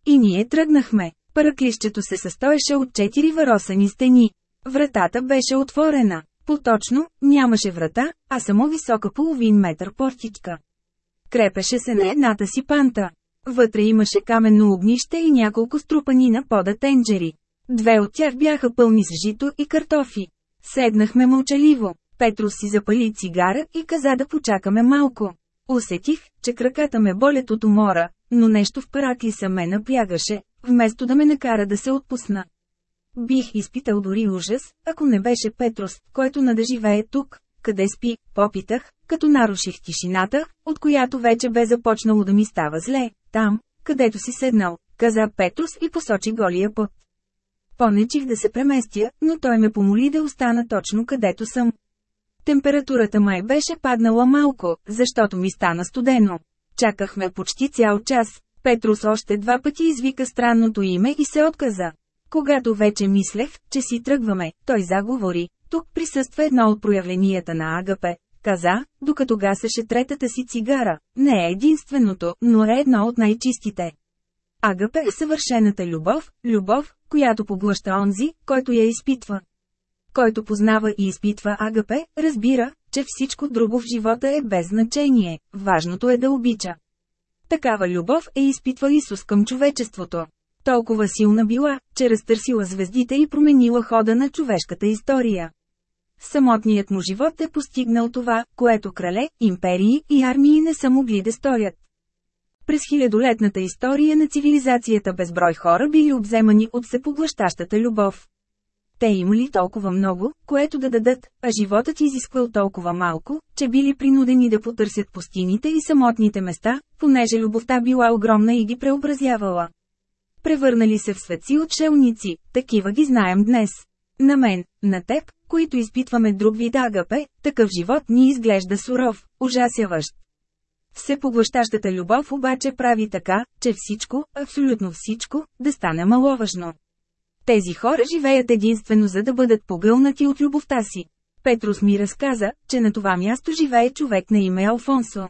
И ние тръгнахме. Параклището се състоеше от четири варосани стени. Вратата беше отворена. Поточно, нямаше врата, а само висока половин метър портичка. Крепеше се на едната си панта. Вътре имаше каменно огнище и няколко струпани на пода тенджери. Две от тях бяха пълни с жито и картофи. Седнахме мълчаливо. Петрос си запали цигара и каза да почакаме малко. Усетих, че краката ме болят от умора, но нещо в параклиса ме напрягаше, вместо да ме накара да се отпусна. Бих изпитал дори ужас, ако не беше Петрос, който да живее тук. Къде спи, попитах, като наруших тишината, от която вече бе започнало да ми става зле. Там, където си седнал, каза Петрос и посочи голия път. Понечих да се преместя, но той ме помоли да остана точно където съм. Температурата май беше паднала малко, защото ми стана студено. Чакахме почти цял час. Петрус още два пъти извика странното име и се отказа. Когато вече мислех, че си тръгваме, той заговори. Тук присъства едно от проявленията на Агапе. Каза, докато гасеше третата си цигара. Не е единственото, но е едно от най-чистите. Агапе е съвършената любов, любов, която поглъща онзи, който я изпитва. Който познава и изпитва Агапе, разбира, че всичко друго в живота е без значение, важното е да обича. Такава любов е изпитва Исус към човечеството. Толкова силна била, че разтърсила звездите и променила хода на човешката история. Самотният му живот е постигнал това, което крале, империи и армии не са могли да сторят. През хилядолетната история на цивилизацията безброй хора били обземани от всепоглъщащата любов. Те имали толкова много, което да дадат, а животът изисквал толкова малко, че били принудени да потърсят пустините и самотните места, понеже любовта била огромна и ги преобразявала. Превърнали се в светци отшелници, такива ги знаем днес. На мен, на теб, които изпитваме друг вид агапе, такъв живот ни изглежда суров, ужасяващ. Всепоглъщащата любов обаче прави така, че всичко, абсолютно всичко, да стане маловажно. Тези хора живеят единствено за да бъдат погълнати от любовта си. Петрус ми разказа, че на това място живее човек на име Алфонсо.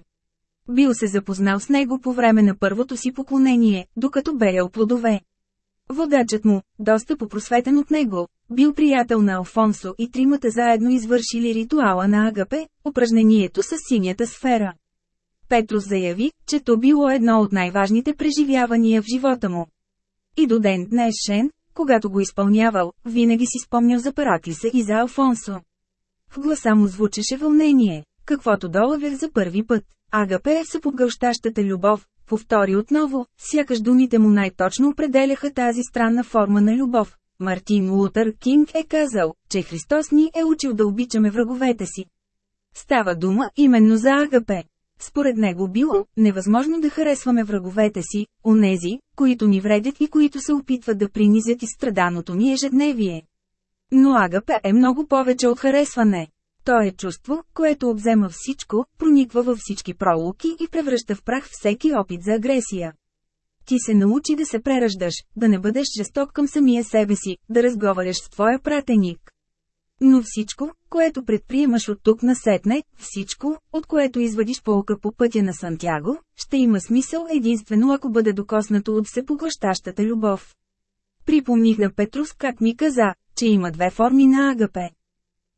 Бил се запознал с него по време на първото си поклонение, докато берял плодове. Водачът му, доста попросветен от него, бил приятел на Алфонсо и тримата заедно извършили ритуала на Агапе, упражнението с синята сфера. Петрус заяви, че то било едно от най-важните преживявания в живота му. И до ден днешен, когато го изпълнявал, винаги си спомнял за Параклиса и за Алфонсо. В гласа му звучеше вълнение, каквото долавях за първи път. Агапе е съпогълщащата любов, повтори отново, сякаш думите му най-точно определяха тази странна форма на любов. Мартин Лутър Кинг е казал, че Христос ни е учил да обичаме враговете си. Става дума именно за Агапе. Според него било невъзможно да харесваме враговете си, онези, които ни вредят и които се опитват да принизят изстраданото ни ежедневие. Но Агапе е много повече от харесване. То е чувство, което обзема всичко, прониква във всички пролуки и превръща в прах всеки опит за агресия. Ти се научи да се прераждаш, да не бъдеш жесток към самия себе си, да разговаряш с твоя пратеник. Но всичко, което предприемаш от тук насетне, всичко, от което извадиш полка по пътя на Сантяго, ще има смисъл единствено ако бъде докоснато от всепоглъщащата любов. Припомних на Петрус как ми каза, че има две форми на агапе.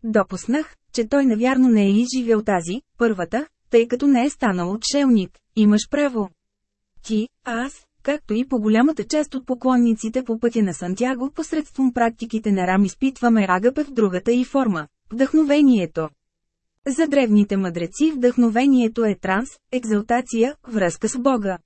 Допуснах, че той навярно не е изживял тази, първата, тъй като не е станал отшелник. Имаш право. Ти, аз, както и по голямата част от поклонниците по пътя на Сантяго посредством практиките на Рам изпитваме агапе в другата и форма – вдъхновението. За древните мъдреци вдъхновението е транс, екзалтация, връзка с Бога.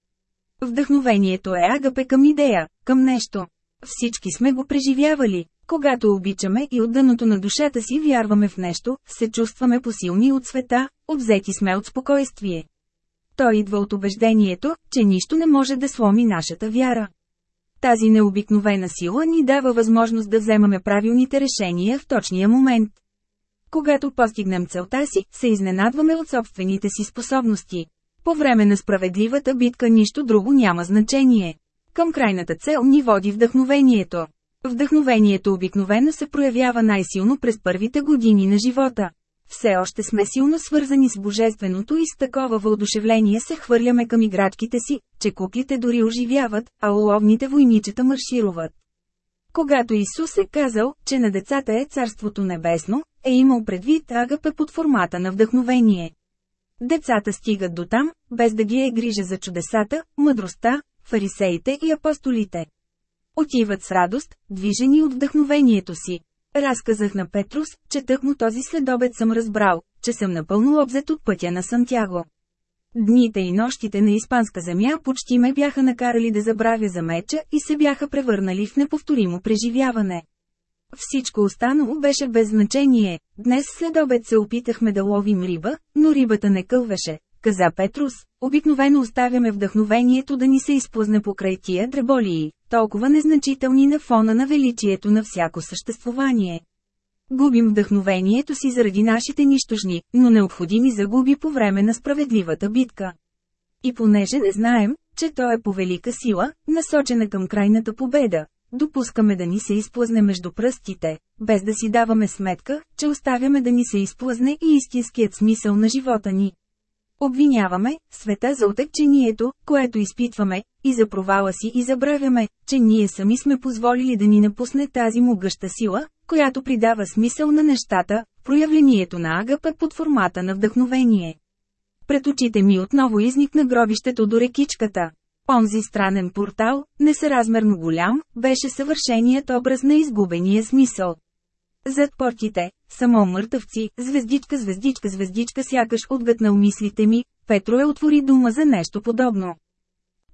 Вдъхновението е агапе към идея, към нещо. Всички сме го преживявали. Когато обичаме и от дъното на душата си вярваме в нещо, се чувстваме посилни от света, обзети сме от спокойствие. Той идва от убеждението, че нищо не може да сломи нашата вяра. Тази необикновена сила ни дава възможност да вземаме правилните решения в точния момент. Когато постигнем целта си, се изненадваме от собствените си способности. По време на справедливата битка нищо друго няма значение. Към крайната цел ни води вдъхновението. Вдъхновението обикновено се проявява най-силно през първите години на живота. Все още сме силно свързани с Божественото и с такова въодушевление се хвърляме към играчките си, че куклите дори оживяват, а уловните войничета маршируват. Когато Исус е казал, че на децата е Царството Небесно, е имал предвид агапе под формата на вдъхновение. Децата стигат до там, без да ги е грижа за чудесата, мъдростта, фарисеите и апостолите. Отиват с радост, движени от вдъхновението си. Разказах на Петрус, че тъкмо този следобед съм разбрал, че съм напълно обзет от пътя на Сантяго. Дните и нощите на испанска земя почти ме бяха накарали да забравя за меча и се бяха превърнали в неповторимо преживяване. Всичко останало беше без значение. Днес след обед се опитахме да ловим риба, но рибата не кълвеше, каза Петрус. Обикновено оставяме вдъхновението да ни се изплъзне покрай тия дреболии, толкова незначителни на фона на величието на всяко съществувание. Губим вдъхновението си заради нашите нищожни, но необходими загуби по време на справедливата битка. И понеже не знаем, че то е по велика сила, насочена към крайната победа, допускаме да ни се изплъзне между пръстите, без да си даваме сметка, че оставяме да ни се изплъзне и истинският смисъл на живота ни. Обвиняваме света за отекчението, което изпитваме, и за провала си и забравяме, че ние сами сме позволили да ни напусне тази могъща сила, която придава смисъл на нещата, проявлението на агапа под формата на вдъхновение. Пред очите ми отново изникна гробището до рекичката. Онзи странен портал, несъразмерно голям, беше съвършеният образ на изгубения смисъл. Зад портите, само мъртъвци, звездичка, звездичка, звездичка сякаш отгътнал мислите ми, Петро е отвори дума за нещо подобно.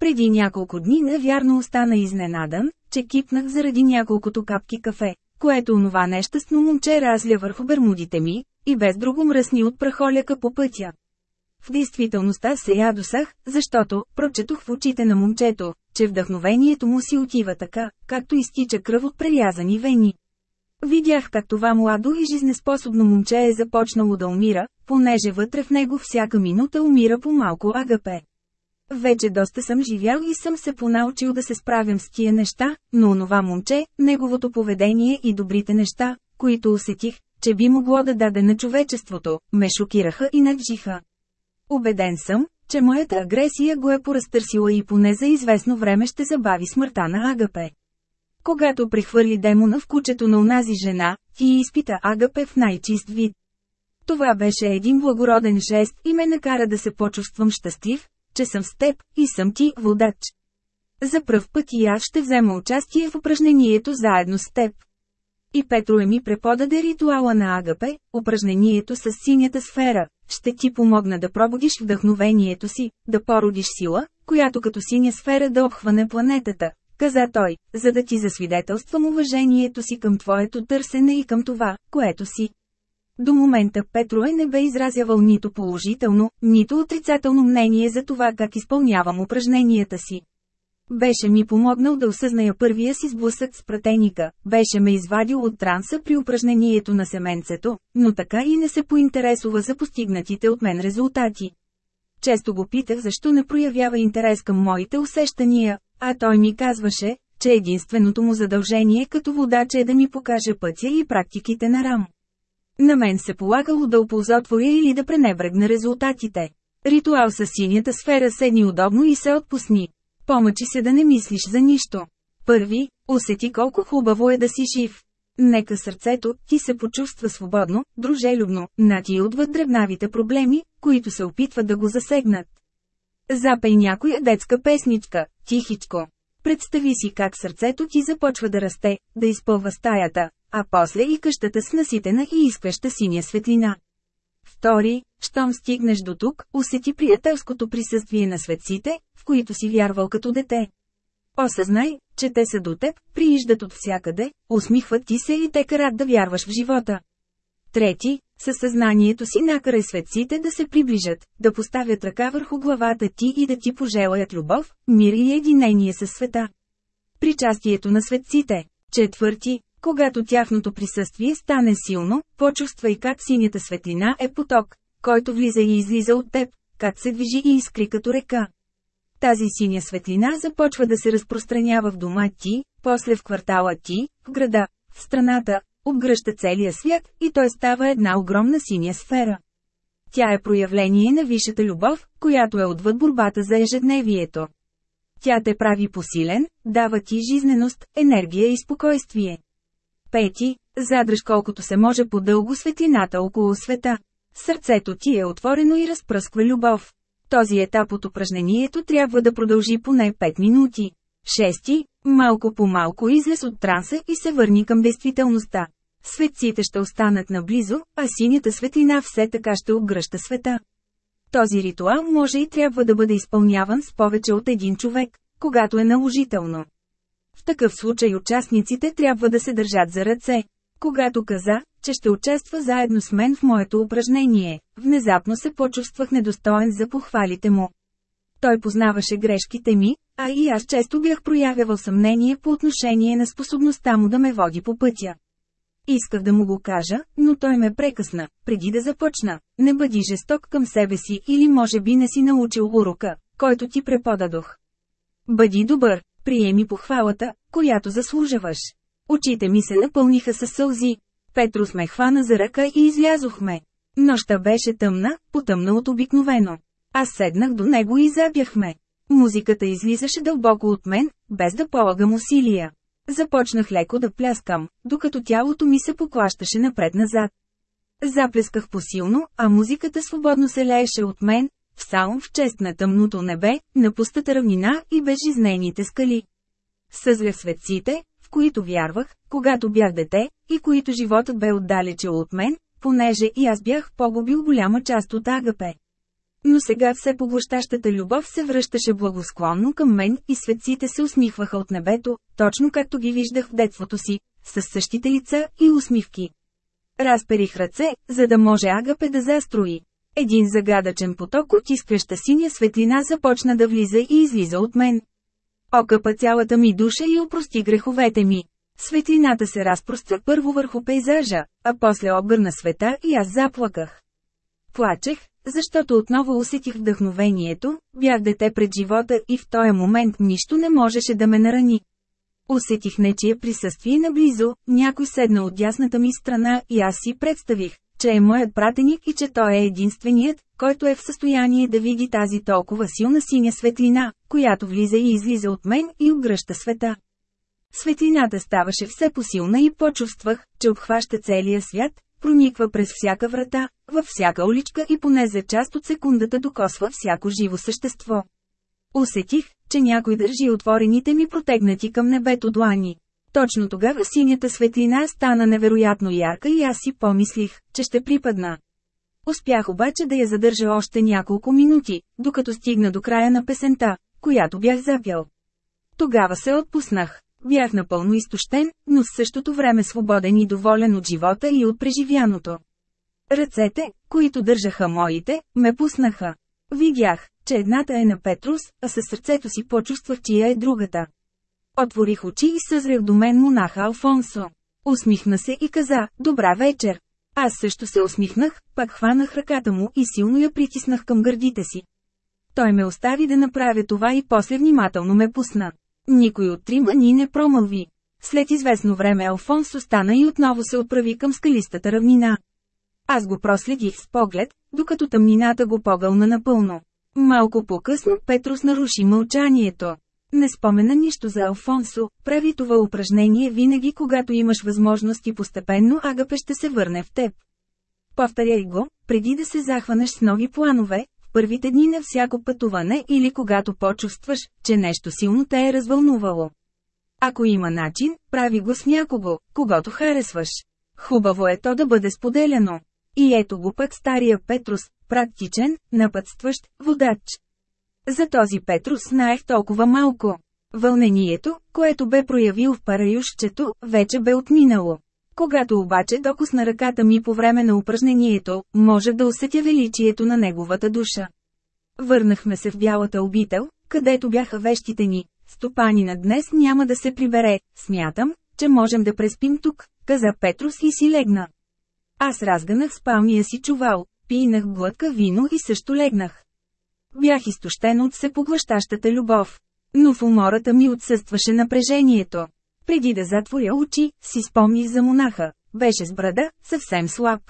Преди няколко дни навярно остана изненадан, че кипнах заради няколкото капки кафе, което онова нещастно момче разля върху бермудите ми, и без друго мръсни от прахоляка по пътя. В действителността се ядосах, защото прочетох в очите на момчето, че вдъхновението му си отива така, както изтича кръв от прерязани вени. Видях как това младо и жизнеспособно момче е започнало да умира, понеже вътре в него всяка минута умира по малко агапе. Вече доста съм живял и съм се понаучил да се справям с тия неща, но онова момче, неговото поведение и добрите неща, които усетих, че би могло да даде на човечеството, ме шокираха и наджиха. Обеден съм, че моята агресия го е поразтърсила и поне за известно време ще забави смъртта на Агапе. Когато прехвърли демона в кучето на унази жена, ти изпита Агапе в най-чист вид. Това беше един благороден жест и ме накара да се почувствам щастлив, че съм с теб и съм ти водач. За пръв път и аз ще взема участие в упражнението заедно с теб. И Петро е ми преподаде ритуала на Агапе, упражнението с синята сфера, ще ти помогна да пробудиш вдъхновението си, да породиш сила, която като синя сфера да обхване планетата, каза той, за да ти засвидетелствам уважението си към твоето търсене и към това, което си. До момента Петро е не бе изразявал нито положително, нито отрицателно мнение за това как изпълнявам упражненията си. Беше ми помогнал да осъзная първия си сблъсък с пратеника, беше ме извадил от транса при упражнението на семенцето, но така и не се поинтересува за постигнатите от мен резултати. Често го питах защо не проявява интерес към моите усещания, а той ми казваше, че единственото му задължение като водач е да ми покаже пътя и практиките на Рам. На мен се полагало да оползотворя или да пренебрегна резултатите. Ритуал с синята сфера седни удобно и се отпусни. Помъчи се да не мислиш за нищо. Първи, усети колко хубаво е да си жив. Нека сърцето ти се почувства свободно, дружелюбно, нати отвъд дребнавите проблеми, които се опитват да го засегнат. Запей някоя детска песничка, тихичко. Представи си как сърцето ти започва да расте, да изпълва стаята, а после и къщата с наситена и изквеща синя светлина. Втори, щом стигнеш до тук, усети приятелското присъствие на светците, в които си вярвал като дете. Осъзнай, че те са до теб, прииждат от всякъде, усмихват ти се и те карат да вярваш в живота. Трети, със съзнанието си накарай светците да се приближат, да поставят ръка върху главата ти и да ти пожелаят любов, мир и единение със света. Причастието на светците. Четвърти, когато тяхното присъствие стане силно, почувствай как синята светлина е поток, който влиза и излиза от теб, как се движи и искри като река. Тази синя светлина започва да се разпространява в дома ти, после в квартала ти, в града, в страната, обгръща целия свят и той става една огромна синя сфера. Тя е проявление на висшата любов, която е отвъд борбата за ежедневието. Тя те прави посилен, дава ти жизненост, енергия и спокойствие. Пети, задръж колкото се може по-дълго светлината около света. Сърцето ти е отворено и разпръсква любов. Този етап от упражнението трябва да продължи поне 5 минути. Шести, малко по малко излез от транса и се върни към действителността. Светците ще останат наблизо, а синята светлина все така ще обгръща света. Този ритуал може и трябва да бъде изпълняван с повече от един човек, когато е наложително. В такъв случай участниците трябва да се държат за ръце. Когато каза, че ще участва заедно с мен в моето упражнение, внезапно се почувствах недостоен за похвалите му. Той познаваше грешките ми, а и аз често бях проявявал съмнение по отношение на способността му да ме води по пътя. Исках да му го кажа, но той ме прекъсна, преди да започна. Не бъди жесток към себе си или може би не си научил урока, който ти преподадох. Бъди добър, приеми похвалата, която заслужаваш. Очите ми се напълниха със сълзи. Петрос ме хвана за ръка и излязохме. Нощта беше тъмна, потъмна от обикновено. Аз седнах до него и забяхме. Музиката излизаше дълбоко от мен, без да полагам усилия. Започнах леко да пляскам, докато тялото ми се поклащаше напред-назад. Заплесках посилно, а музиката свободно се лееше от мен, в салон в чест на тъмното небе, на пустата равнина и безжизнените скали. Съзрях светците, в които вярвах, когато бях дете, и които животът бе отдалече от мен, понеже и аз бях погубил голяма част от Агапе. Но сега все поглощащата любов се връщаше благосклонно към мен и светците се усмихваха от небето, точно както ги виждах в детството си, с същите лица и усмивки. Разперих ръце, за да може Агапе да застрои. Един загадъчен поток от изкреща синя светлина започна да влиза и излиза от мен. Окъпа цялата ми душа и опрости греховете ми. Светлината се разпростра първо върху пейзажа, а после обгърна света и аз заплаках. Плачех, защото отново усетих вдъхновението, бях дете пред живота и в този момент нищо не можеше да ме нарани. Усетих нечие присъствие наблизо, някой седна от дясната ми страна и аз си представих, че е моят пратеник и че той е единственият, който е в състояние да види тази толкова силна синя светлина, която влиза и излиза от мен и обгръща света. Светлината ставаше все посилна и почувствах, че обхваща целия свят, прониква през всяка врата, във всяка уличка и поне за част от секундата докосва всяко живо същество. Усетих, че някой държи отворените ми протегнати към небето длани. Точно тогава синята светлина стана невероятно ярка и аз си помислих, че ще припадна. Успях обаче да я задържа още няколко минути, докато стигна до края на песента, която бях запял. Тогава се отпуснах. Бях напълно изтощен, но в същото време свободен и доволен от живота и от преживяното. Ръцете, които държаха моите, ме пуснаха. Видях, че едната е на Петрус, а със сърцето си почувствах чия е другата. Отворих очи и съзрях до мен монаха Алфонсо. Усмихна се и каза, добра вечер. Аз също се усмихнах, пак хванах ръката му и силно я притиснах към гърдите си. Той ме остави да направя това и после внимателно ме пусна. Никой от трима ни не промълви. След известно време Алфонсо стана и отново се отправи към скалистата равнина. Аз го проследих с поглед, докато тъмнината го погълна напълно. Малко по-късно Петрус наруши мълчанието. Не спомена нищо за Алфонсо, прави това упражнение винаги когато имаш възможност и постепенно Агапе ще се върне в теб. Повторяй го, преди да се захванеш с нови планове, първите дни на всяко пътуване или когато почувстваш, че нещо силно те е развълнувало. Ако има начин, прави го с някого, когато харесваш. Хубаво е то да бъде споделяно. И ето го пък стария Петрус, практичен, напътстващ, водач. За този Петрус знаех толкова малко. Вълнението, което бе проявил в параюшчето, вече бе отминало. Когато обаче докосна ръката ми по време на упражнението, може да усетя величието на неговата душа. Върнахме се в бялата обител, където бяха вещите ни. Стопанина днес няма да се прибере, смятам, че можем да преспим тук, каза Петрус и си легна. Аз разганах спалния си чувал, пинах глътка вино и също легнах. Бях изтощен от всепоглъщащата любов. Но в умората ми отсъстваше напрежението. Преди да затворя очи, си спомних за монаха. Беше с брада, съвсем слаб.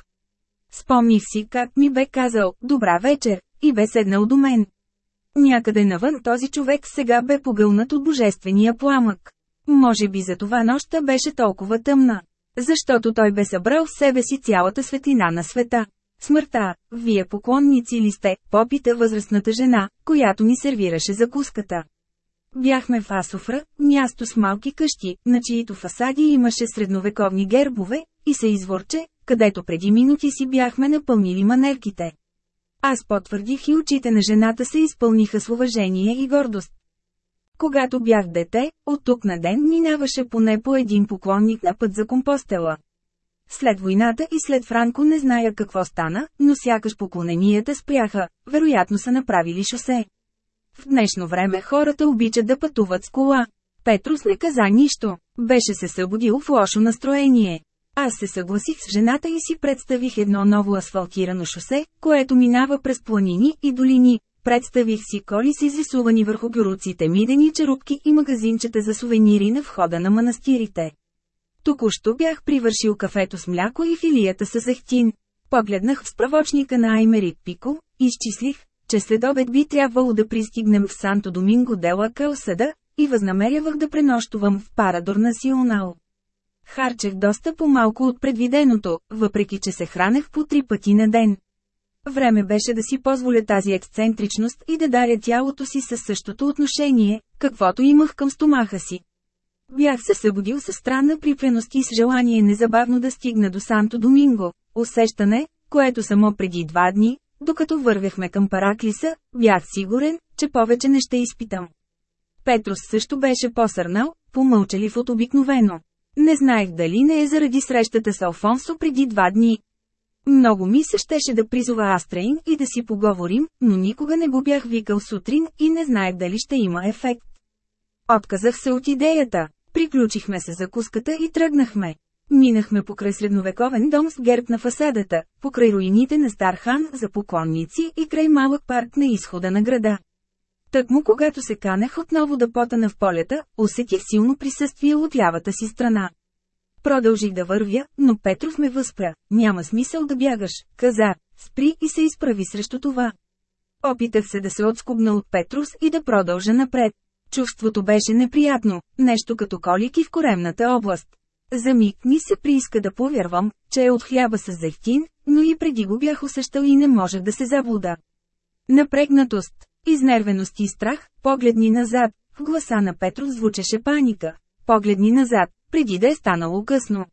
Спомних си как ми бе казал «Добра вечер» и бе седнал до мен. Някъде навън този човек сега бе погълнат от божествения пламък. Може би за това нощта беше толкова тъмна. Защото той бе събрал в себе си цялата светлина на света. Смъртта, вие поклонници ли сте, попита възрастната жена, която ни сервираше закуската. Бяхме в Асофра, място с малки къщи, на чието фасади имаше средновековни гербове, и се изворче, където преди минути си бяхме напълнили манерките. Аз потвърдих и очите на жената се изпълниха с уважение и гордост. Когато бях дете, от тук на ден минаваше поне по един поклонник на път за компостела. След войната и след Франко не зная какво стана, но сякаш поклоненията спряха, вероятно са направили шосе. В днешно време хората обичат да пътуват с кола. Петрус не каза нищо, беше се събудил в лошо настроение. Аз се съгласих с жената и си представих едно ново асфалтирано шосе, което минава през планини и долини. Представих си коли с изрисувани върху гюруците мидени черупки и магазинчета за сувенири на входа на манастирите. Току-що бях привършил кафето с мляко и филията с зехтин. Погледнах в справочника на Аймерит Пико, изчислих, че след обед би трябвало да пристигнем в Санто Доминго Дела Калсада, и възнамерявах да пренощувам в Парадор Национал. Харчех доста по-малко от предвиденото, въпреки че се хранех по три пъти на ден. Време беше да си позволя тази ексцентричност и да даря тялото си със същото отношение, каквото имах към стомаха си. Бях се събудил със странна припреност и с желание незабавно да стигна до Санто Доминго. Усещане, което само преди два дни, докато вървяхме към Параклиса, бях сигурен, че повече не ще изпитам. Петрос също беше посърнал, помълчалив от обикновено. Не знаех дали не е заради срещата с Алфонсо преди два дни. Много ми се щеше да призова Астрейн и да си поговорим, но никога не го бях викал сутрин и не знаех дали ще има ефект. Отказах се от идеята. Приключихме се закуската и тръгнахме. Минахме покрай средновековен дом с герб на фасадата, покрай руините на Стар хан за поклонници и край малък парк на изхода на града. Тъкмо когато се канех отново да потана в полета, усетих силно присъствие от лявата си страна. Продължих да вървя, но Петров ме възпря. Няма смисъл да бягаш, каза. Спри и се изправи срещу това. Опитах се да се отскубна от Петрус и да продължа напред. Чувството беше неприятно, нещо като колики в коремната област. За миг ми се прииска да повярвам, че е от хляба с зехтин, но и преди го бях усещал и не можех да се заблуда. Напрегнатост, изнервеност и страх, погледни назад, в гласа на Петров звучеше паника. Погледни назад, преди да е станало късно.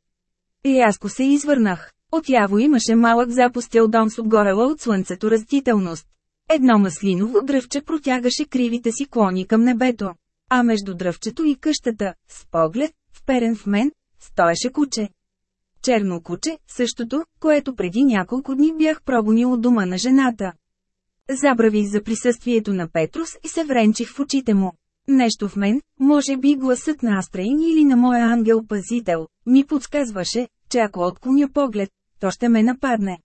Рязко се извърнах. Отяво имаше малък запустел дом с отгорела от слънцето растителност. Едно маслиново дръвче протягаше кривите си клони към небето. А между дръвчето и къщата, с поглед, вперен в мен, стоеше куче. Черно куче, същото, което преди няколко дни бях пробонил от дома на жената. Забравих за присъствието на Петрус и се вренчих в очите му. Нещо в мен, може би гласът на Астрейн или на моя ангел-пазител, ми подсказваше, че ако отклоня поглед, то ще ме нападне.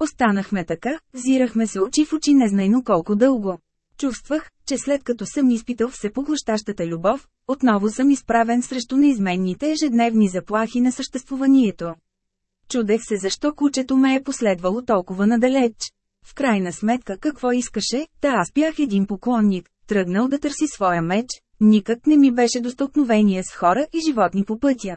Останахме така, зирахме се очи в очи незнайно колко дълго. Чувствах, че след като съм изпитал всепоглъщащата любов, отново съм изправен срещу неизменните ежедневни заплахи на съществуванието. Чудех се защо кучето ме е последвало толкова надалеч. В крайна сметка какво искаше, та аз бях един поклонник, тръгнал да търси своя меч, никак не ми беше до стълкновение с хора и животни по пътя.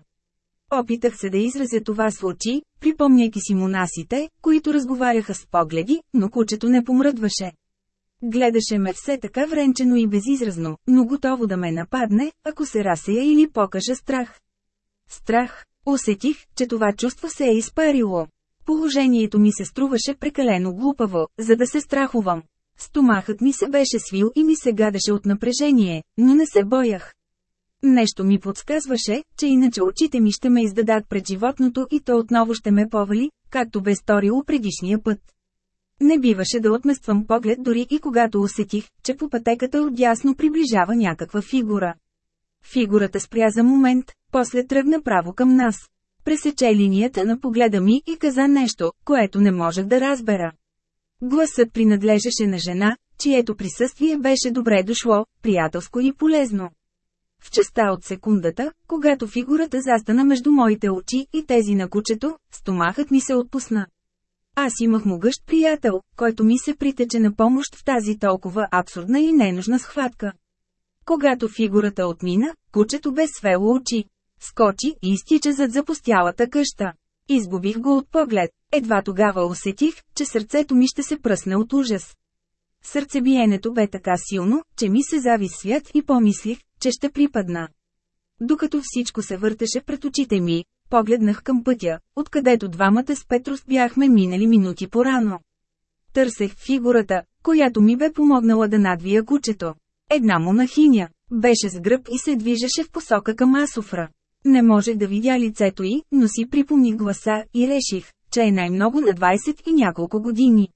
Опитах се да изразя това с очи, припомняйки си монасите, които разговаряха с погледи, но кучето не помръдваше. Гледаше ме все така вренчено и безизразно, но готово да ме нападне, ако се разсея или покажа страх. Страх. Усетих, че това чувство се е изпарило. Положението ми се струваше прекалено глупаво, за да се страхувам. Стомахът ми се беше свил и ми се гадеше от напрежение, но не се боях. Нещо ми подсказваше, че иначе очите ми ще ме издадат пред животното и то отново ще ме повали, както бе сторило предишния път. Не биваше да отмествам поглед дори и когато усетих, че по пътеката отдясно приближава някаква фигура. Фигурата спря за момент, после тръгна право към нас. Пресече линията на погледа ми и каза нещо, което не можех да разбера. Гласът принадлежеше на жена, чието присъствие беше добре дошло, приятелско и полезно. В частта от секундата, когато фигурата застана между моите очи и тези на кучето, стомахът ми се отпусна. Аз имах могъщ приятел, който ми се притече на помощ в тази толкова абсурдна и ненужна схватка. Когато фигурата отмина, кучето бе свело очи. Скочи и изтича зад запустялата къща. Изгубих го от поглед. Едва тогава усетих, че сърцето ми ще се пръсне от ужас. Сърцебиенето бе така силно, че ми се зави свят и помислих, че ще припадна. Докато всичко се въртеше пред очите ми, погледнах към пътя, откъдето двамата с Петрос бяхме минали минути по-рано. Търсех фигурата, която ми бе помогнала да надвия кучето. Една монахиня. Беше с гръб и се движеше в посока към Асофра. Не можех да видя лицето й, но си припомних гласа и реших, че е най-много на 20 и няколко години.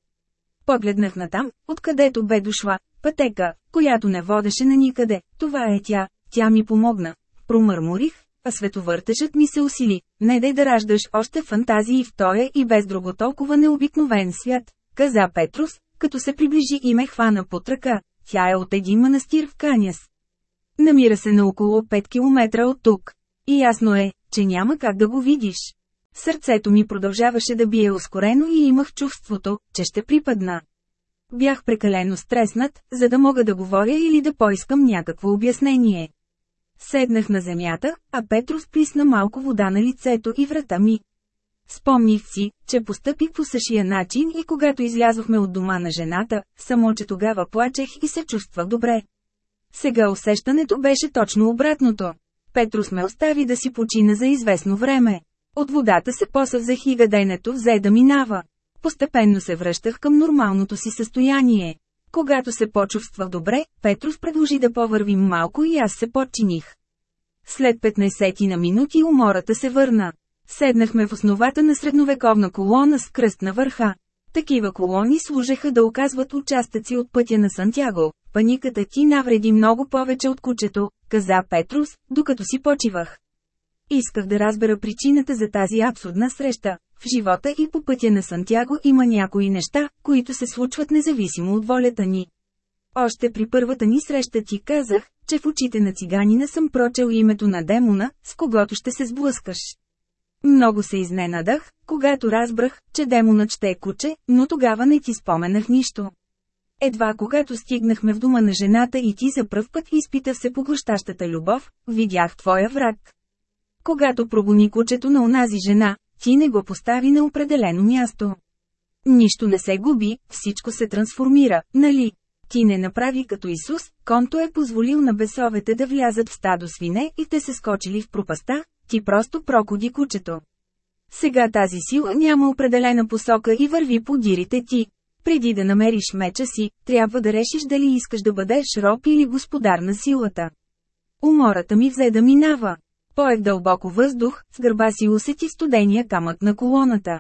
Погледнах натам, откъдето бе дошла, пътека, която не водеше на никъде. Това е тя, тя ми помогна. Промърморих, а световъртежът ми се усили. Не дай да раждаш още фантазии в тоя и без друго толкова необикновен свят, каза Петрус, като се приближи и ме хвана под ръка. Тя е от един манастир в Каняс. Намира се на около 5 км от тук. И ясно е, че няма как да го видиш. Сърцето ми продължаваше да бие ускорено и имах чувството, че ще припадна. Бях прекалено стреснат, за да мога да говоря или да поискам някакво обяснение. Седнах на земята, а Петрос плисна малко вода на лицето и врата ми. Спомних си, че постъпих по същия начин и когато излязохме от дома на жената, само че тогава плачех и се чувствах добре. Сега усещането беше точно обратното. Петрос ме остави да си почина за известно време. От водата се посъвзах и гаденето взе да минава. Постепенно се връщах към нормалното си състояние. Когато се почувствах добре, Петрус предложи да повървим малко и аз се подчиних. След 15 на минути умората се върна. Седнахме в основата на средновековна колона с кръст на върха. Такива колони служеха да оказват участъци от пътя на Сантяго. Паниката ти навреди много повече от кучето, каза Петрус, докато си почивах. Исках да разбера причината за тази абсурдна среща. В живота и по пътя на Сантяго има някои неща, които се случват независимо от волята ни. Още при първата ни среща ти казах, че в очите на циганина съм прочел името на демона, с когото ще се сблъскаш. Много се изненадах, когато разбрах, че демонът ще е куче, но тогава не ти споменах нищо. Едва когато стигнахме в дома на жената и ти за пръв път изпита се поглъщащата любов, видях твоя враг. Когато прогони кучето на онази жена, ти не го постави на определено място. Нищо не се губи, всичко се трансформира, нали? Ти не направи като Исус, конто е позволил на бесовете да влязат в стадо свине и те се скочили в пропаста, ти просто прокоди кучето. Сега тази сила няма определена посока и върви по дирите ти. Преди да намериш меча си, трябва да решиш дали искаш да бъдеш роб или господар на силата. Умората ми взе да минава. Поех дълбоко въздух, с гърба си усети студения камък на колоната.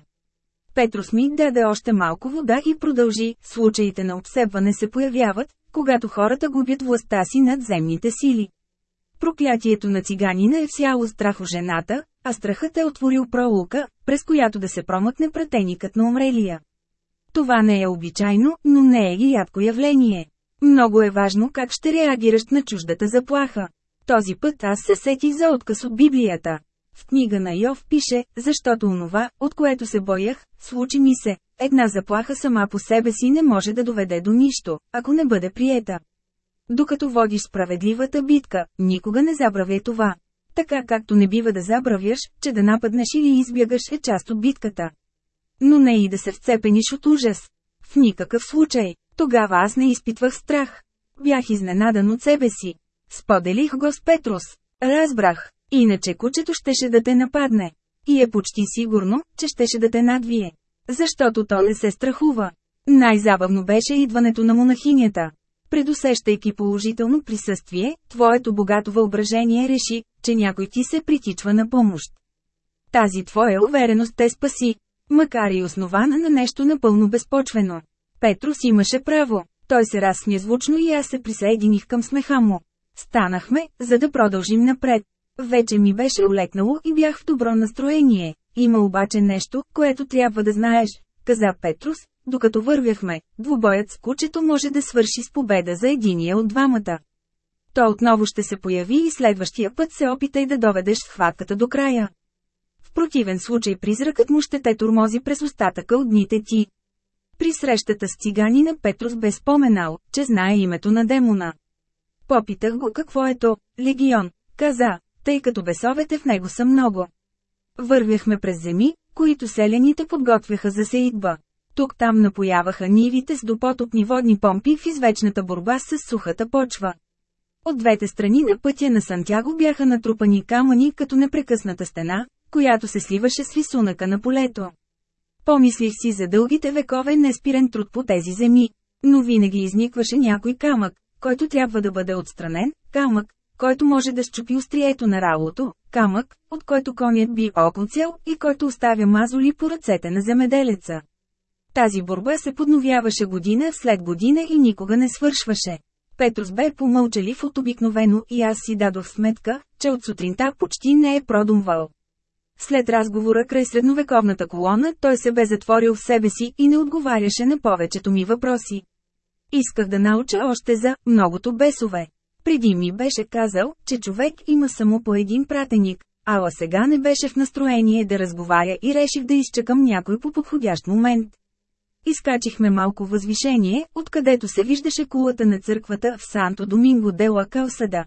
Петрос ми даде още малко вода и продължи, случаите на обсебване се появяват, когато хората губят властта си над земните сили. Проклятието на циганина е всяло страх у жената, а страхът е отворил пролука, през която да се промъкне пратеникът на умрелия. Това не е обичайно, но не е и ядко явление. Много е важно как ще реагираш на чуждата заплаха. Този път аз се сетих за отказ от Библията. В книга на Йов пише, защото онова, от което се боях, случи ми се. Една заплаха сама по себе си не може да доведе до нищо, ако не бъде приета. Докато водиш справедливата битка, никога не забравяй това. Така както не бива да забравяш, че да нападнеш или избягаш е част от битката. Но не и да се вцепениш от ужас. В никакъв случай. Тогава аз не изпитвах страх. Бях изненадан от себе си. Споделих го с Петрус. Разбрах. Иначе кучето щеше да те нападне. И е почти сигурно, че щеше да те надвие. Защото то не се страхува. Най-забавно беше идването на монахинята. Предусещайки положително присъствие, твоето богато въображение реши, че някой ти се притичва на помощ. Тази твоя увереност те спаси, макар и основана на нещо напълно безпочвено. Петрус имаше право. Той се разсмя звучно и аз се присъединих към смеха му. Станахме, за да продължим напред. Вече ми беше улекнало и бях в добро настроение. Има обаче нещо, което трябва да знаеш, каза Петрус, докато вървяхме, двубоят с кучето може да свърши с победа за единия от двамата. То отново ще се появи и следващия път се опитай да доведеш схватката до края. В противен случай призракът му ще те турмози през остатъка от дните ти. При срещата с циганина Петрус бе споменал, че знае името на демона. Попитах го какво е то, легион, каза, тъй като бесовете в него са много. Вървяхме през земи, които селяните подготвяха за сеидба. Тук-там напояваха нивите с допотопни водни помпи в извечната борба с сухата почва. От двете страни на пътя на Сантяго бяха натрупани камъни като непрекъсната стена, която се сливаше с рисунъка на полето. Помислих си за дългите векове неспирен труд по тези земи, но винаги изникваше някой камък, който трябва да бъде отстранен, камък, който може да щупи острието на ралото, камък, от който конят би окоцел и който оставя мазоли по ръцете на земеделеца. Тази борба се подновяваше година след година и никога не свършваше. Петрос бе помълчалив от обикновено и аз си дадох сметка, че от сутринта почти не е продумвал. След разговора край средновековната колона той се бе затворил в себе си и не отговаряше на повечето ми въпроси. Исках да науча още за многото бесове. Преди ми беше казал, че човек има само по един пратеник, ала сега не беше в настроение да разговаря и реших да изчакам някой по подходящ момент. Изкачихме малко възвишение, откъдето се виждаше кулата на църквата в Санто Доминго де ла Калсада.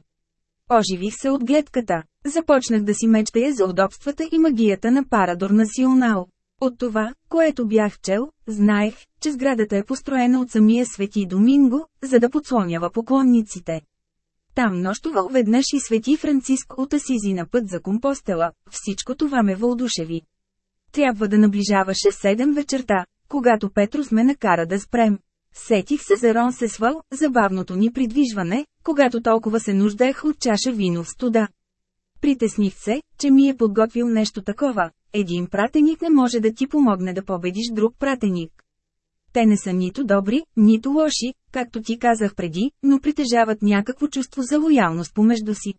Оживих се от гледката. Започнах да си мечтая за удобствата и магията на Парадор Национал. От това, което бях чел, знаех, че сградата е построена от самия Свети Доминго, за да подслонява поклонниците. Там нощувал веднъж и Свети Франциск от Асизи на път за Компостела, всичко това ме вълдушеви. Трябва да наближаваше 7 вечерта, когато Петрос ме накара да спрем. Сетих се за Рон Сесвал, забавното ни придвижване, когато толкова се нуждаех от чаша вино в студа. Притесних се, че ми е подготвил нещо такова. Един пратеник не може да ти помогне да победиш друг пратеник. Те не са нито добри, нито лоши, както ти казах преди, но притежават някакво чувство за лоялност помежду си.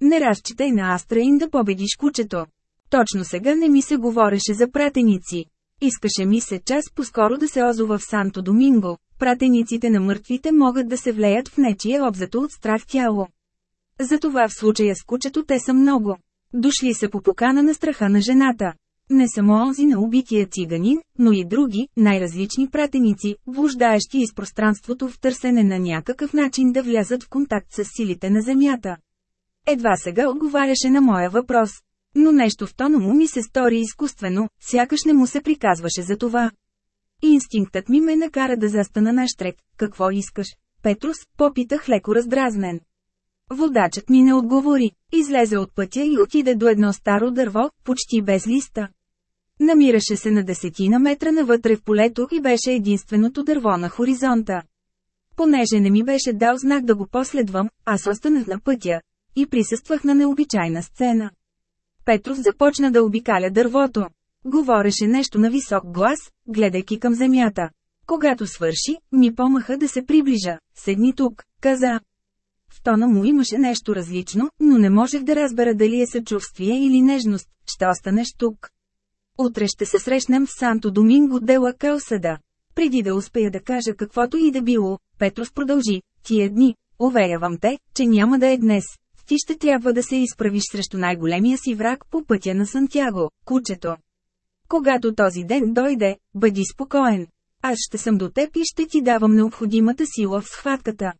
Не разчитай на Астраин да победиш кучето. Точно сега не ми се говореше за пратеници. Искаше ми се час по-скоро да се озова в Санто Доминго. Пратениците на мъртвите могат да се влеят в нечие обзато от страх тяло. Затова в случая с кучето те са много. Дошли са по покана на страха на жената. Не само онзи на убития циганин, но и други, най-различни пратеници, блуждаещи из пространството в търсене на някакъв начин да влязат в контакт с силите на Земята. Едва сега отговаряше на моя въпрос. Но нещо в тона му ми се стори изкуствено, сякаш не му се приказваше за това. Инстинктът ми ме накара да застана на штрек. Какво искаш? Петрус, попитах леко раздразнен. Водачът ми не отговори. Излезе от пътя и отиде до едно старо дърво, почти без листа. Намираше се на десетина метра навътре в полето и беше единственото дърво на хоризонта. Понеже не ми беше дал знак да го последвам, аз останах на пътя. И присъствах на необичайна сцена. Петров започна да обикаля дървото. Говореше нещо на висок глас, гледайки към земята. Когато свърши, ми помаха да се приближа. Седни тук, каза. В тона му имаше нещо различно, но не можех да разбера дали е съчувствие или нежност. Ще останеш тук. Утре ще се срещнем в Санто Доминго де ла Калсада. Преди да успея да кажа каквото и да било, Петрос продължи. Тия дни, уверявам те, че няма да е днес. Ти ще трябва да се изправиш срещу най-големия си враг по пътя на Сантяго, кучето. Когато този ден дойде, бъди спокоен. Аз ще съм до теб и ще ти давам необходимата сила в схватката.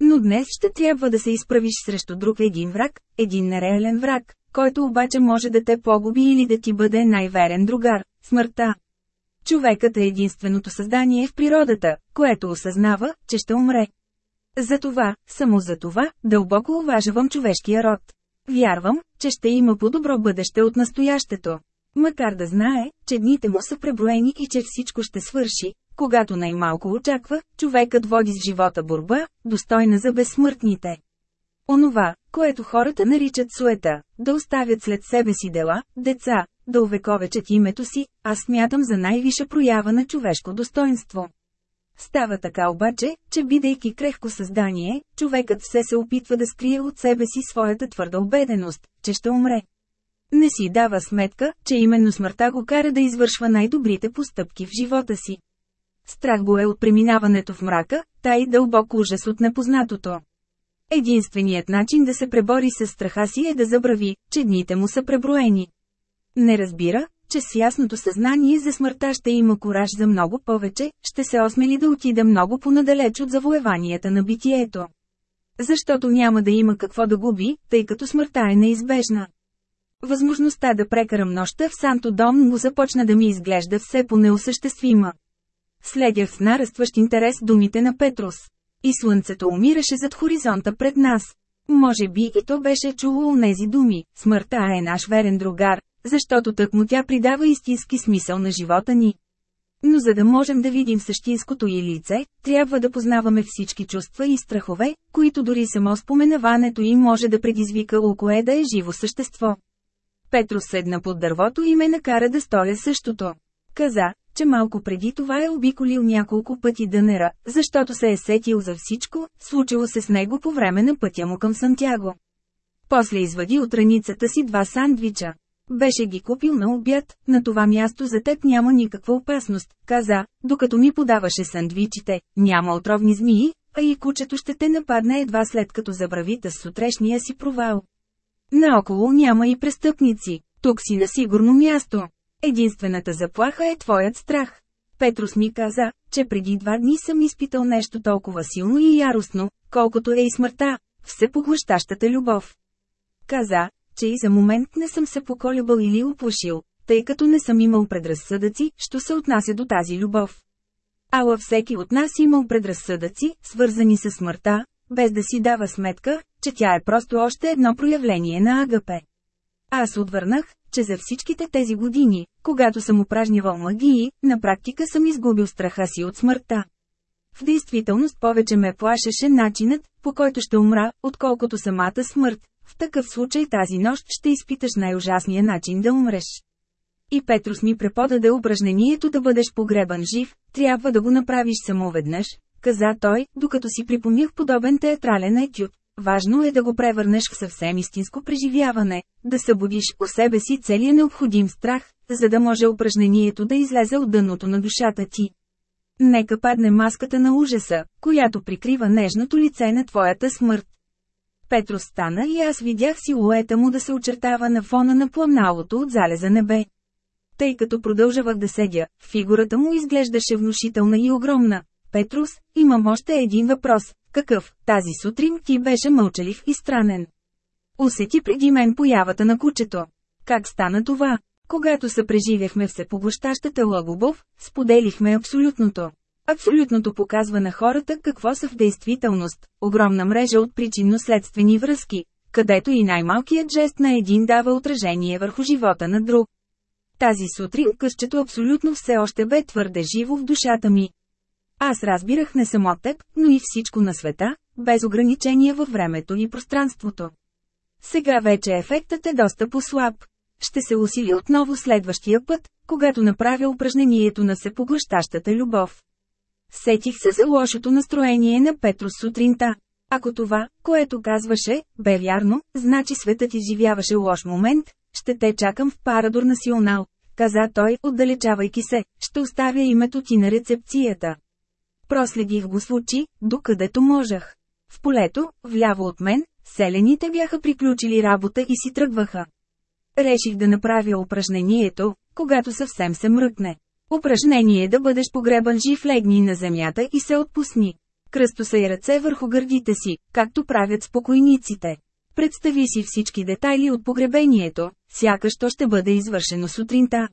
Но днес ще трябва да се изправиш срещу друг един враг, един нереален враг, който обаче може да те погуби или да ти бъде най-верен другар – смъртта. Човекът е единственото създание в природата, което осъзнава, че ще умре. Затова, само за това, дълбоко уважавам човешкия род. Вярвам, че ще има по-добро бъдеще от настоящето. Макар да знае, че дните му са преброени и че всичко ще свърши, когато най-малко очаква, човекът води с живота борба, достойна за безсмъртните. Онова, което хората наричат суета, да оставят след себе си дела, деца, да увековечат името си, аз смятам за най-виша проява на човешко достоинство. Става така обаче, че бидейки крехко създание, човекът все се опитва да скрие от себе си своята твърда убеденост, че ще умре. Не си дава сметка, че именно смъртта го кара да извършва най-добрите постъпки в живота си. Страх го е от преминаването в мрака, та и дълбок ужас от непознатото. Единственият начин да се пребори с страха си е да забрави, че дните му са преброени. Не разбира, че с ясното съзнание за смъртта ще има кораж за много повече, ще се осмели да отида много понадалеч от завоеванията на битието. Защото няма да има какво да губи, тъй като смъртта е неизбежна. Възможността да прекарам нощта в Санто Дом му започна да ми изглежда все по-неосъществима. Следях с нарастващ интерес думите на Петрос. И слънцето умираше зад хоризонта пред нас. Може би и то беше чуло онези думи, смъртта е наш верен другар, защото тък му тя придава истински смисъл на живота ни. Но за да можем да видим същинското и лице, трябва да познаваме всички чувства и страхове, които дори само споменаването им може да предизвика окое да е живо същество. Петро седна под дървото и ме накара да сторя същото. Каза, че малко преди това е обиколил няколко пъти дънера, защото се е сетил за всичко, случило се с него по време на пътя му към Сантяго. После извади от раницата си два сандвича. Беше ги купил на обяд, на това място за теб няма никаква опасност, каза, докато ми подаваше сандвичите, няма отровни змии, а и кучето ще те нападне едва след като забравите с сутрешния си провал. Наоколо няма и престъпници, тук си на сигурно място. Единствената заплаха е твоят страх. Петрус ми каза, че преди два дни съм изпитал нещо толкова силно и яростно, колкото е и смъртта, всепоглъщащата любов. Каза, че и за момент не съм се поколебал или оплашил, тъй като не съм имал предразсъдъци, що се отнася до тази любов. Ала всеки от нас имал предразсъдъци, свързани с смъртта, без да си дава сметка, че тя е просто още едно проявление на Агапе. Аз отвърнах, че за всичките тези години, когато съм упражнявал магии, на практика съм изгубил страха си от смъртта. В действителност повече ме плашеше начинът, по който ще умра, отколкото самата смърт. В такъв случай тази нощ ще изпиташ най-ужасния начин да умреш. И Петрус ми преподаде упражнението да бъдеш погребан жив, трябва да го направиш само веднъж, каза той, докато си припомнях подобен театрален етюд. Важно е да го превърнеш в съвсем истинско преживяване, да събудиш у себе си целия необходим страх, за да може упражнението да излезе от дъното на душата ти. Нека падне маската на ужаса, която прикрива нежното лице на твоята смърт. Петро стана и аз видях силуета му да се очертава на фона на пламналото от залеза небе. Тъй като продължавах да седя, фигурата му изглеждаше внушителна и огромна. Петрус, имам още един въпрос. Какъв? Тази сутрин ти беше мълчалив и странен. Усети преди мен появата на кучето. Как стана това? Когато се преживяхме всепоглъщащата лъгобов, споделихме абсолютното. Абсолютното показва на хората какво са в действителност, огромна мрежа от причинно-следствени връзки, където и най-малкият жест на един дава отражение върху живота на друг. Тази сутрин къщето абсолютно все още бе твърде живо в душата ми. Аз разбирах не само теб, но и всичко на света, без ограничения във времето и пространството. Сега вече ефектът е доста по-слаб. Ще се усили отново следващия път, когато направя упражнението на всепоглъщащата любов. Сетих се за лошото настроение на Петрос сутринта. Ако това, което казваше, бе вярно, значи светът изживяваше лош момент, ще те чакам в Парадор Национал, каза той, отдалечавайки се, ще оставя името ти на рецепцията. Проследих го с очи, докъдето можех. В полето, вляво от мен, селените бяха приключили работа и си тръгваха. Реших да направя упражнението, когато съвсем се мръкне. Упражнение да бъдеш погребан жив легни на земята и се отпусни. Кръсто и ръце върху гърдите си, както правят спокойниците. Представи си всички детайли от погребението, сякаш то ще бъде извършено сутринта.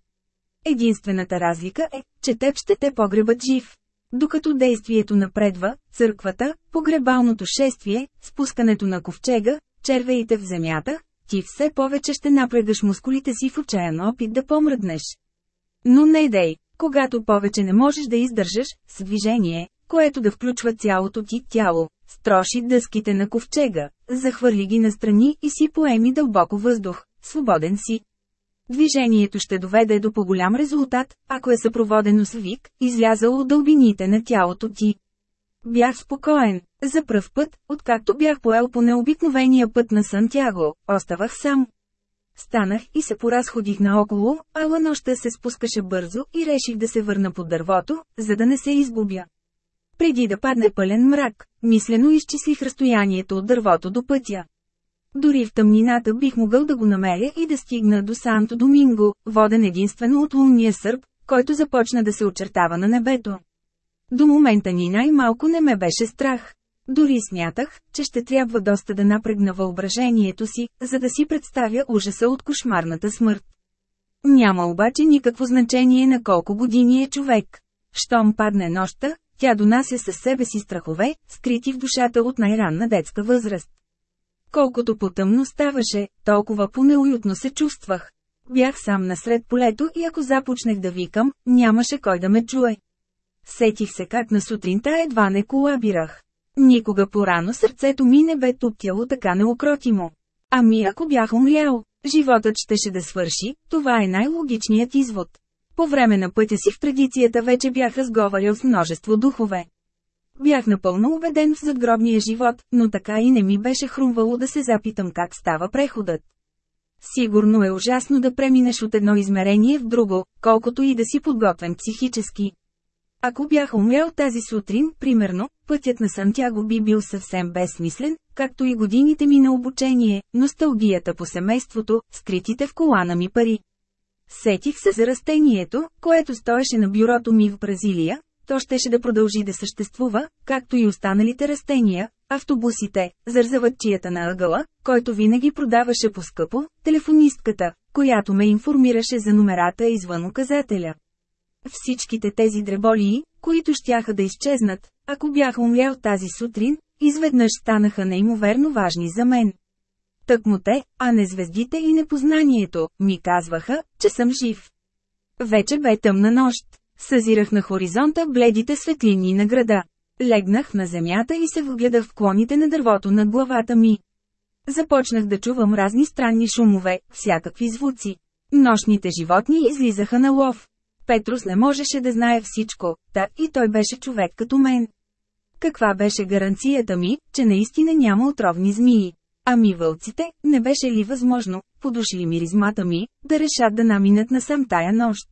Единствената разлика е, че теб ще те погребат жив. Докато действието напредва, църквата, погребалното шествие, спускането на ковчега, червеите в земята, ти все повече ще напрегаш мускулите си в отчаян опит да помръднеш. Но не дей, когато повече не можеш да издържаш, с движение, което да включва цялото ти тяло, строши дъските на ковчега, захвърли ги настрани и си поеми дълбоко въздух, свободен си. Движението ще доведе до по-голям резултат, ако е съпроводено с вик, излязъл от дълбините на тялото ти. Бях спокоен. За пръв път, откакто бях поел по необикновения път на Сантяго, оставах сам. Станах и се поразходих наоколо, ала нощта се спускаше бързо и реших да се върна под дървото, за да не се изгубя. Преди да падне пълен мрак, мислено изчислих разстоянието от дървото до пътя. Дори в тъмнината бих могъл да го намеря и да стигна до Санто Доминго, воден единствено от лунния сърб, който започна да се очертава на небето. До момента ни най-малко не ме беше страх. Дори смятах, че ще трябва доста да напрегна въображението си, за да си представя ужаса от кошмарната смърт. Няма обаче никакво значение на колко години е човек. Щом падне нощта, тя донася със себе си страхове, скрити в душата от най-ранна детска възраст. Колкото потъмно ставаше, толкова по-неуютно се чувствах. Бях сам насред полето и ако започнах да викам, нямаше кой да ме чуе. Сетих се как на сутринта едва не колабирах. Никога порано сърцето ми не бе туптяло така неукротимо. Ами ако бях умрял, животът щеше да свърши, това е най-логичният извод. По време на пътя си в традицията вече бях разговарял с множество духове. Бях напълно убеден в задгробния живот, но така и не ми беше хрумвало да се запитам как става преходът. Сигурно е ужасно да преминеш от едно измерение в друго, колкото и да си подготвен психически. Ако бях умрял тази сутрин, примерно, пътят на Сантяго би бил съвсем безсмислен, както и годините ми на обучение, носталгията по семейството, скритите в колана ми пари. Сетих се за растението, което стоеше на бюрото ми в Бразилия, то щеше да продължи да съществува, както и останалите растения, автобусите, зарзавачията на ъгъла, който винаги продаваше по-скъпо, телефонистката, която ме информираше за номерата извън указателя. Всичките тези дреболии, които щяха да изчезнат, ако бях умрял тази сутрин, изведнъж станаха неимоверно важни за мен. Тъкмо те, а не звездите и непознанието, ми казваха, че съм жив. Вече бе тъмна нощ. Съзирах на хоризонта бледите светлини на града. Легнах на земята и се вгледах в клоните на дървото над главата ми. Започнах да чувам разни странни шумове, всякакви звуци. Нощните животни излизаха на лов. Петрус не можеше да знае всичко, та и той беше човек като мен. Каква беше гаранцията ми, че наистина няма отровни змии? Ами вълците, не беше ли възможно, подушили миризмата ми, да решат да наминат насам тая нощ?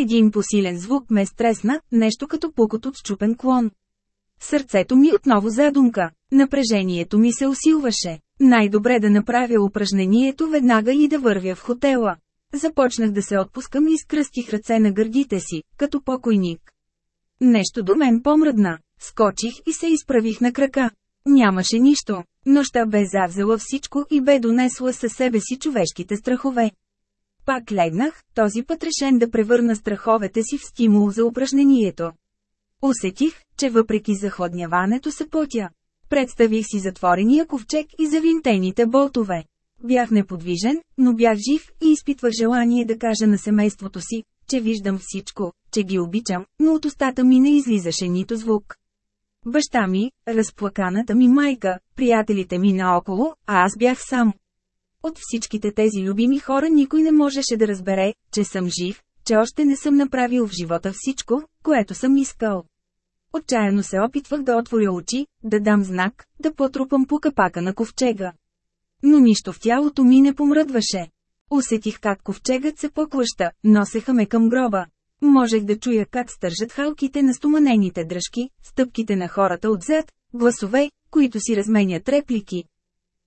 Един посилен звук ме стресна, нещо като пукот от щупен клон. Сърцето ми отново задумка. Напрежението ми се усилваше. Най-добре да направя упражнението веднага и да вървя в хотела. Започнах да се отпускам и скръстих ръце на гърдите си, като покойник. Нещо до мен помръдна. Скочих и се изправих на крака. Нямаше нищо. Нощта бе завзела всичко и бе донесла със себе си човешките страхове. Пак легнах, този път решен да превърна страховете си в стимул за упражнението. Усетих, че въпреки заходняването се потя. Представих си затворения ковчег и завинтените болтове. Бях неподвижен, но бях жив и изпитвах желание да кажа на семейството си, че виждам всичко, че ги обичам, но от устата ми не излизаше нито звук. Баща ми, разплаканата ми майка, приятелите ми наоколо, а аз бях сам. От всичките тези любими хора никой не можеше да разбере, че съм жив, че още не съм направил в живота всичко, което съм искал. Отчаяно се опитвах да отворя очи, да дам знак, да потрупам по капака на ковчега. Но нищо в тялото ми не помръдваше. Усетих как ковчегът се поклаща, носеха ме към гроба. Можех да чуя как стържат халките на стоманените дръжки, стъпките на хората отзад, гласове, които си разменят реплики.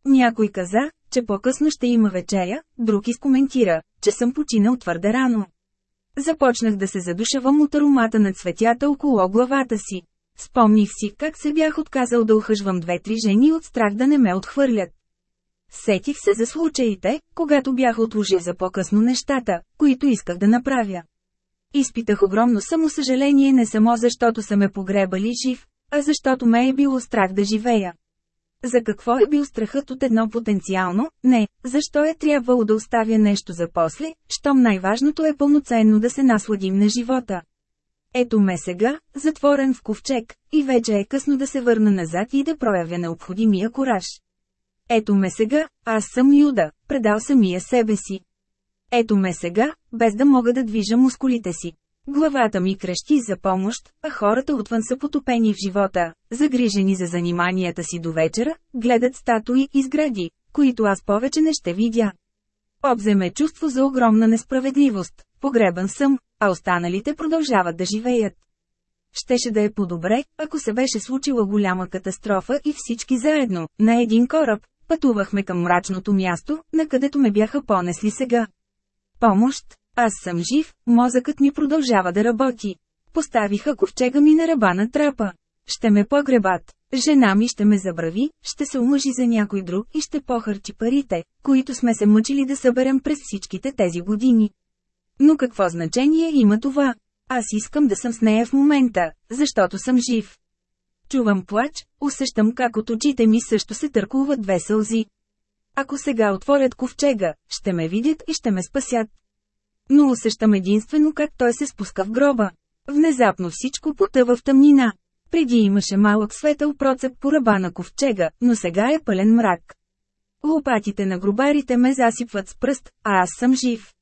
Някой каза, че по-късно ще има вечеря, друг изкоментира, че съм починал твърде рано. Започнах да се задушавам от аромата на цветята около главата си. Спомних си как се бях отказал да ухъжвам две-три жени от страх да не ме отхвърлят. Сетих се за случаите, когато бях отложил за по-късно нещата, които исках да направя. Изпитах огромно самосъжаление не само защото са ме погребали жив, а защото ме е било страх да живея. За какво е бил страхът от едно потенциално, не, защо е трябвало да оставя нещо за после, щом най-важното е пълноценно да се насладим на живота. Ето ме сега, затворен в ковчег, и вече е късно да се върна назад и да проявя необходимия кораж. Ето ме сега, аз съм Юда, предал самия себе си. Ето ме сега, без да мога да движа мускулите си. Главата ми крещи за помощ, а хората отвън са потопени в живота, загрижени за заниманията си до вечера, гледат статуи и сгради, които аз повече не ще видя. Обземе чувство за огромна несправедливост, погребан съм, а останалите продължават да живеят. Щеше да е по-добре, ако се беше случила голяма катастрофа и всички заедно, на един кораб, пътувахме към мрачното място, на където ме бяха понесли сега. Помощ, аз съм жив, мозъкът ми продължава да работи. Поставиха ковчега ми на ръба на трапа. Ще ме погребат. Жена ми ще ме забрави, ще се омъжи за някой друг и ще похарчи парите, които сме се мъчили да съберем през всичките тези години. Но какво значение има това? Аз искам да съм с нея в момента, защото съм жив. Чувам плач, усещам как от очите ми също се търкуват две сълзи. Ако сега отворят ковчега, ще ме видят и ще ме спасят. Но усещам единствено как той се спуска в гроба. Внезапно всичко потъва в тъмнина. Преди имаше малък светъл процеп по ръба на ковчега, но сега е пълен мрак. Лопатите на гробарите ме засипват с пръст, а аз съм жив.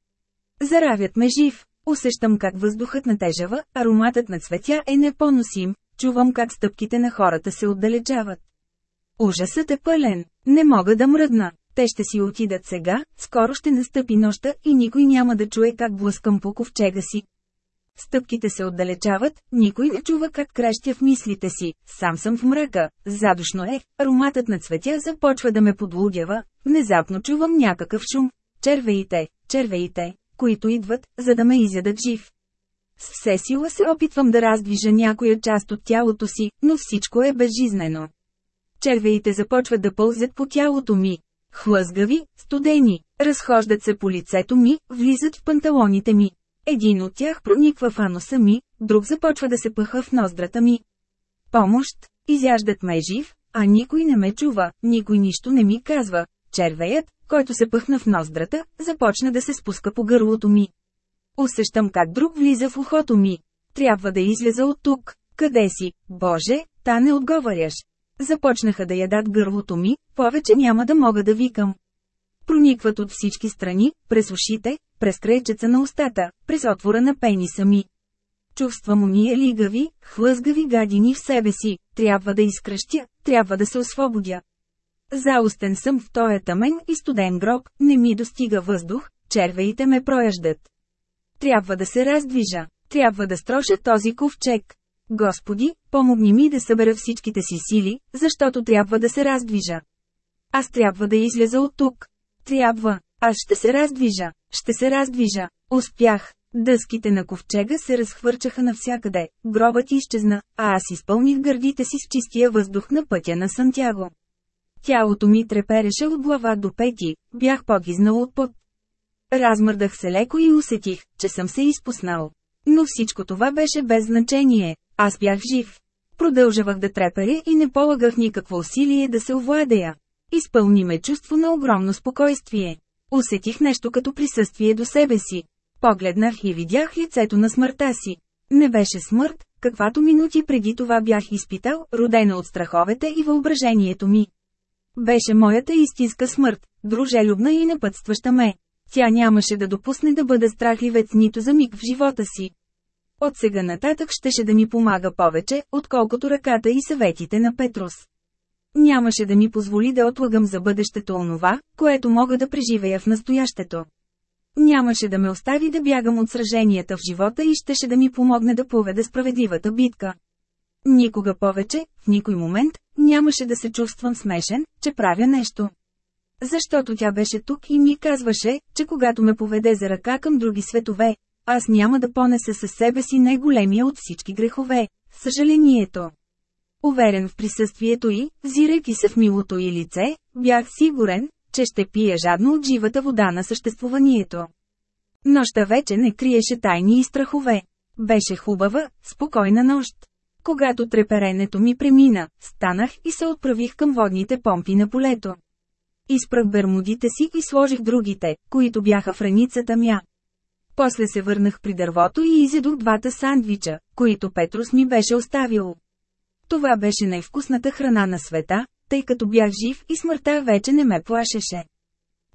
Заравят ме жив. Усещам как въздухът натежава, ароматът на цветя е непоносим, чувам как стъпките на хората се отдалечават. Ужасът е пълен, не мога да мръдна. Те ще си отидат сега, скоро ще настъпи нощта и никой няма да чуе как блъскам по ковчега си. Стъпките се отдалечават, никой не чува как крещя в мислите си, сам съм в мръка, задушно е, ароматът на цветя започва да ме подлудява, внезапно чувам някакъв шум. Червеите, червеите, които идват, за да ме изядат жив. С все сила се опитвам да раздвижа някоя част от тялото си, но всичко е безжизнено. Червеите започват да пълзят по тялото ми. Хлъзгави, студени, разхождат се по лицето ми, влизат в панталоните ми. Един от тях прониква в аноса ми, друг започва да се пъха в ноздрата ми. Помощ, изяждат ме жив, а никой не ме чува, никой нищо не ми казва. Червеят, който се пъхна в ноздрата, започна да се спуска по гърлото ми. Усещам как друг влиза в ухото ми. Трябва да излеза от тук. Къде си, Боже, та не отговаряш. Започнаха да ядат гърлото ми, повече няма да мога да викам. Проникват от всички страни, през ушите, през крайчеца на устата, през отвора на пениса ми. Чувствам уния лигави, хлъзгави гадини в себе си, трябва да изкръщя, трябва да се освободя. Заустен съм в тоя тъмен и студен гроб, не ми достига въздух, червеите ме прояждат. Трябва да се раздвижа, трябва да строша този ковчег. Господи, помогни ми да събера всичките си сили, защото трябва да се раздвижа. Аз трябва да излеза от тук. Трябва. Аз ще се раздвижа. Ще се раздвижа. Успях. Дъските на ковчега се разхвърчаха навсякъде, гробът изчезна, а аз изпълних гърдите си с чистия въздух на пътя на Сантяго. Тялото ми трепереше от глава до пети, бях погизнал от пот. Размърдах се леко и усетих, че съм се изпуснал. Но всичко това беше без значение, аз бях жив. Продължавах да треперя и не полагах никакво усилие да се овладея. Изпълни ме чувство на огромно спокойствие. Усетих нещо като присъствие до себе си. Погледнах и видях лицето на смъртта си. Не беше смърт, каквато минути преди това бях изпитал, родена от страховете и въображението ми. Беше моята истинска смърт, дружелюбна и напътстваща ме. Тя нямаше да допусне да бъда страхливец нито за миг в живота си. От сега нататък щеше да ми помага повече, отколкото ръката и съветите на Петрус. Нямаше да ми позволи да отлагам за бъдещето онова, което мога да преживея в настоящето. Нямаше да ме остави да бягам от сраженията в живота и щеше да ми помогне да поведа справедливата битка. Никога повече, в никой момент, нямаше да се чувствам смешен, че правя нещо. Защото тя беше тук и ми казваше, че когато ме поведе за ръка към други светове, аз няма да понеса със себе си най-големия от всички грехове – съжалението. Уверен в присъствието й, взирайки се в милото й лице, бях сигурен, че ще пия жадно от живата вода на съществуванието. Нощта вече не криеше тайни и страхове. Беше хубава, спокойна нощ. Когато треперенето ми премина, станах и се отправих към водните помпи на полето. Изпрах бермудите си и сложих другите, които бяха в раницата мя. После се върнах при дървото и изедох двата сандвича, които Петрус ми беше оставил. Това беше най-вкусната храна на света, тъй като бях жив и смъртта вече не ме плашеше.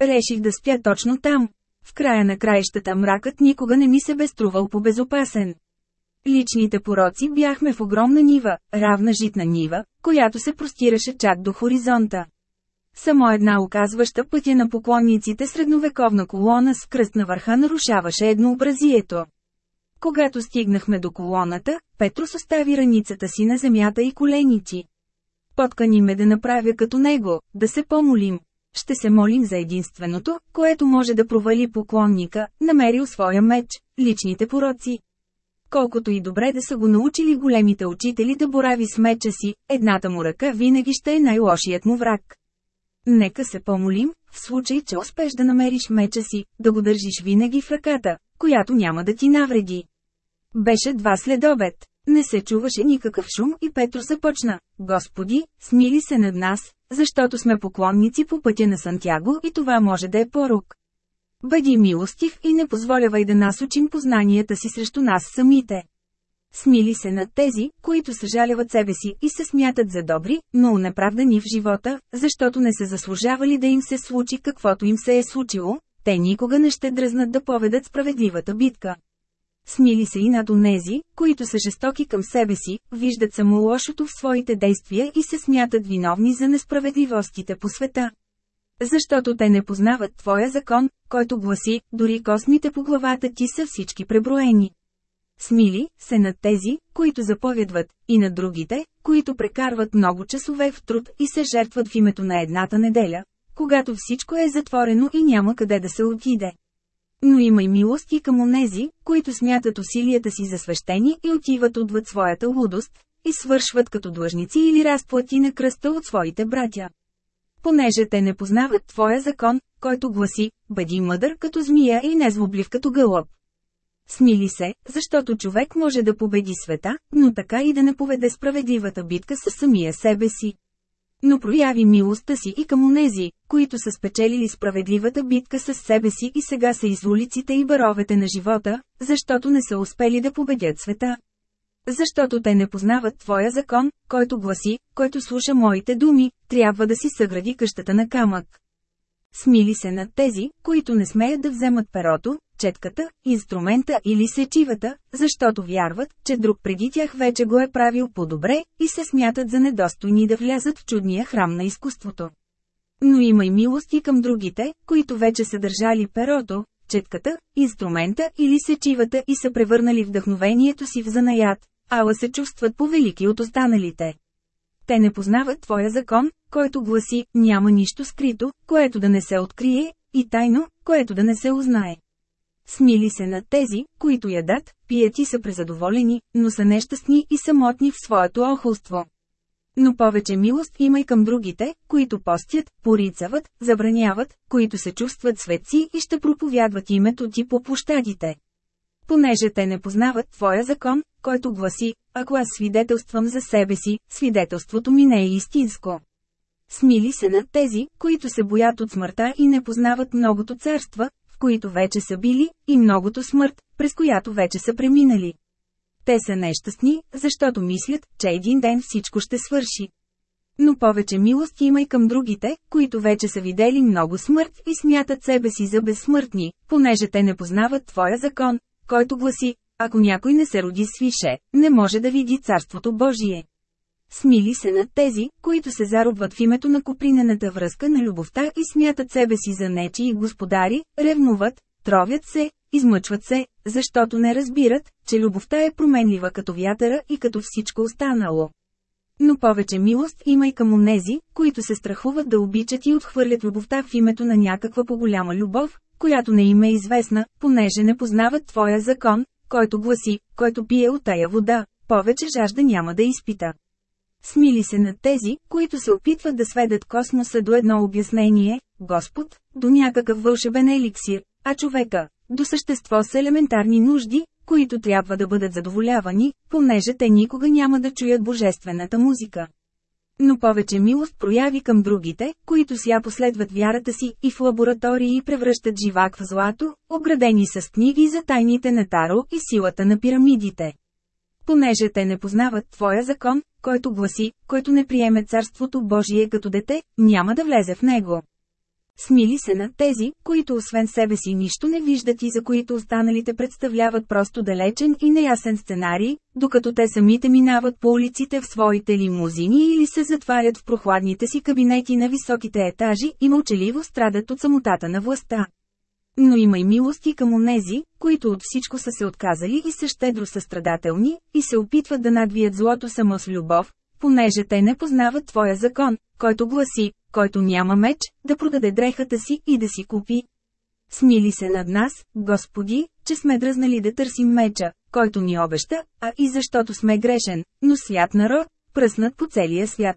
Реших да спя точно там. В края на краищата мракът никога не ми се бе струвал по безопасен. Личните пороци бяхме в огромна нива, равна житна нива, която се простираше чак до хоризонта. Само една оказваща пътя на поклонниците средновековна колона с кръст на върха нарушаваше еднообразието. Когато стигнахме до колоната, Петрос остави раницата си на земята и коленици. Подкани ме да направя като него, да се помолим. Ще се молим за единственото, което може да провали поклонника, намерил своя меч, личните пороци. Колкото и добре да са го научили големите учители да борави с меча си, едната му ръка винаги ще е най-лошият му враг. Нека се помолим, в случай, че успеш да намериш меча си, да го държиш винаги в ръката, която няма да ти навреди. Беше два следобед. Не се чуваше никакъв шум и Петро започна. Господи, смили се над нас, защото сме поклонници по пътя на Сантяго и това може да е порук. Бъди милостив и не позволявай да насочим познанията си срещу нас самите. Смили се над тези, които съжаляват себе си и се смятат за добри, но неправдани в живота, защото не са заслужавали да им се случи каквото им се е случило, те никога не ще дръзнат да поведат справедливата битка. Смили се и над онези, които са жестоки към себе си, виждат само лошото в своите действия и се смятат виновни за несправедливостите по света. Защото те не познават Твоя закон, който гласи, дори космите по главата ти са всички преброени. Смили се над тези, които заповядват, и на другите, които прекарват много часове в труд и се жертват в името на едната неделя, когато всичко е затворено и няма къде да се отиде. Но има и милост и към онези, които смятат усилията си за свещени и отиват отвъд своята лудост, и свършват като длъжници или разплати на кръста от своите братя. Понеже те не познават Твоя закон, който гласи, бъди мъдър като змия и незлоблив като гълъб. Смили се, защото човек може да победи света, но така и да не поведе справедливата битка със самия себе си. Но прояви милостта си и към онези, които са спечелили справедливата битка с себе си и сега са из улиците и баровете на живота, защото не са успели да победят света. Защото те не познават Твоя закон, който гласи, който слуша моите думи, трябва да си съгради къщата на камък. Смили се над тези, които не смеят да вземат перото, четката, инструмента или сечивата, защото вярват, че друг преди тях вече го е правил по-добре, и се смятат за недостойни да влязат в чудния храм на изкуството. Но има и милости към другите, които вече са държали перото, четката, инструмента или сечивата и са превърнали вдъхновението си в занаят, ала се чувстват повелики от останалите. Те не познават Твоя закон, който гласи, няма нищо скрито, което да не се открие, и тайно, което да не се узнае. Смили се над тези, които ядат, пият и са презадоволени, но са нещастни и самотни в своето охулство. Но повече милост има и към другите, които постят, порицават, забраняват, които се чувстват светци и ще проповядват името ти по площадите. Понеже те не познават Твоя закон, който гласи, ако аз свидетелствам за себе си, свидетелството ми не е истинско. Смили се над тези, които се боят от смъртта и не познават многото царства, които вече са били, и многото смърт, през която вече са преминали. Те са нещастни, защото мислят, че един ден всичко ще свърши. Но повече милост има и към другите, които вече са видели много смърт и смятат себе си за безсмъртни, понеже те не познават Твоя закон, който гласи, ако някой не се роди свише, не може да види Царството Божие. Смили се над тези, които се зарубват в името на купринената връзка на любовта и смятат себе си за нечи и господари, ревнуват, тровят се, измъчват се, защото не разбират, че любовта е променлива като вятъра и като всичко останало. Но повече милост има и към онези, които се страхуват да обичат и отхвърлят любовта в името на някаква по-голяма любов, която не им е известна, понеже не познават Твоя закон, който гласи, който пие от тая вода, повече жажда няма да изпита. Смили се над тези, които се опитват да сведат космоса до едно обяснение, Господ, до някакъв вълшебен еликсир, а човека, до същество с елементарни нужди, които трябва да бъдат задоволявани, понеже те никога няма да чуят божествената музика. Но повече милост прояви към другите, които ся последват вярата си и в лаборатории превръщат живак в злато, обградени с книги за тайните на Таро и силата на пирамидите. Понеже те не познават Твоя закон, който гласи, който не приеме Царството Божие като дете, няма да влезе в него. Смили се над тези, които освен себе си нищо не виждат и за които останалите представляват просто далечен и неясен сценарий, докато те самите минават по улиците в своите лимузини или се затварят в прохладните си кабинети на високите етажи и мълчаливо страдат от самотата на властта. Но има и милости към онези, които от всичко са се отказали и са щедро състрадателни, и се опитват да надвият злото само с любов, понеже те не познават Твоя закон, който гласи, който няма меч, да продаде дрехата си и да си купи. Смили се над нас, Господи, че сме дръзнали да търсим меча, който ни обеща, а и защото сме грешен, но свят народ, пръснат по целия свят.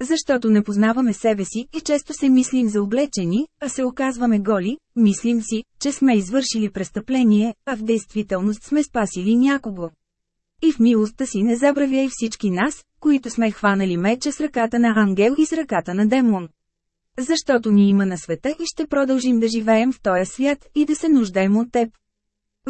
Защото не познаваме себе си и често се мислим за облечени, а се оказваме голи, мислим си, че сме извършили престъпление, а в действителност сме спасили някого. И в милостта си не забравяй всички нас, които сме хванали меча с ръката на ангел и с ръката на демон. Защото ни има на света и ще продължим да живеем в този свят и да се нуждаем от теб.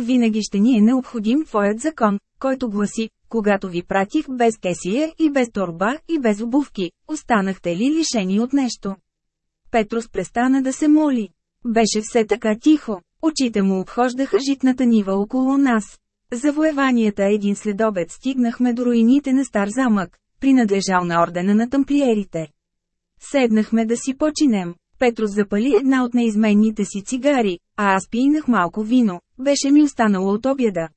Винаги ще ни е необходим твоят закон, който гласи, когато ви пратих без кесия и без торба и без обувки, останахте ли лишени от нещо? Петрос престана да се моли. Беше все така тихо, очите му обхождаха житната нива около нас. Завоеванията един следобед стигнахме до руините на стар замък, принадлежал на ордена на тамплиерите. Седнахме да си починем. Петрос запали една от неизменните си цигари, а аз пинах малко вино, беше ми останало от обяда.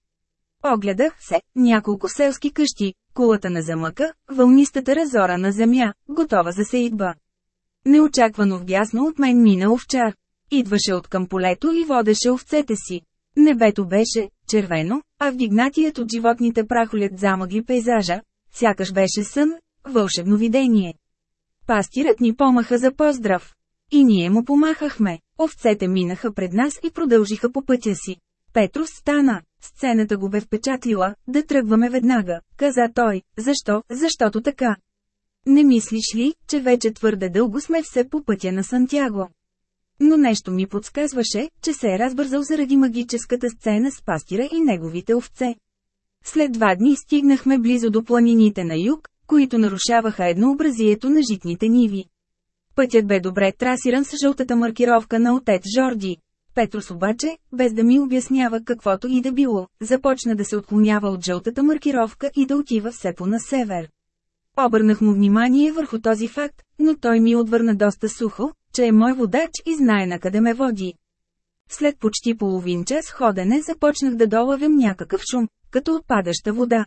Огледах се, няколко селски къщи, кулата на замъка, вълнистата разора на земя, готова за сеидба. Неочаквано вдясно от мен мина овчар. Идваше от към полето и водеше овцете си. Небето беше червено, а вдигнатият от животните прахолет замъгли пейзажа, Сякаш беше сън, вълшебно видение. Пастирът ни помаха за поздрав. И ние му помахахме. Овцете минаха пред нас и продължиха по пътя си. Петрус стана. Сцената го бе впечатлила, да тръгваме веднага, каза той. Защо? Защото така. Не мислиш ли, че вече твърде дълго сме все по пътя на Сантяго? Но нещо ми подсказваше, че се е разбързал заради магическата сцена с пастира и неговите овце. След два дни стигнахме близо до планините на юг, които нарушаваха еднообразието на житните ниви. Пътят бе добре трасиран с жълтата маркировка на отец Жорди. Петрос обаче, без да ми обяснява каквото и да било, започна да се отклонява от жълтата маркировка и да отива все по на север. Обърнах му внимание върху този факт, но той ми отвърна доста сухо, че е мой водач и знае на къде ме води. След почти половин час ходене започнах да долавям някакъв шум, като отпадаща вода.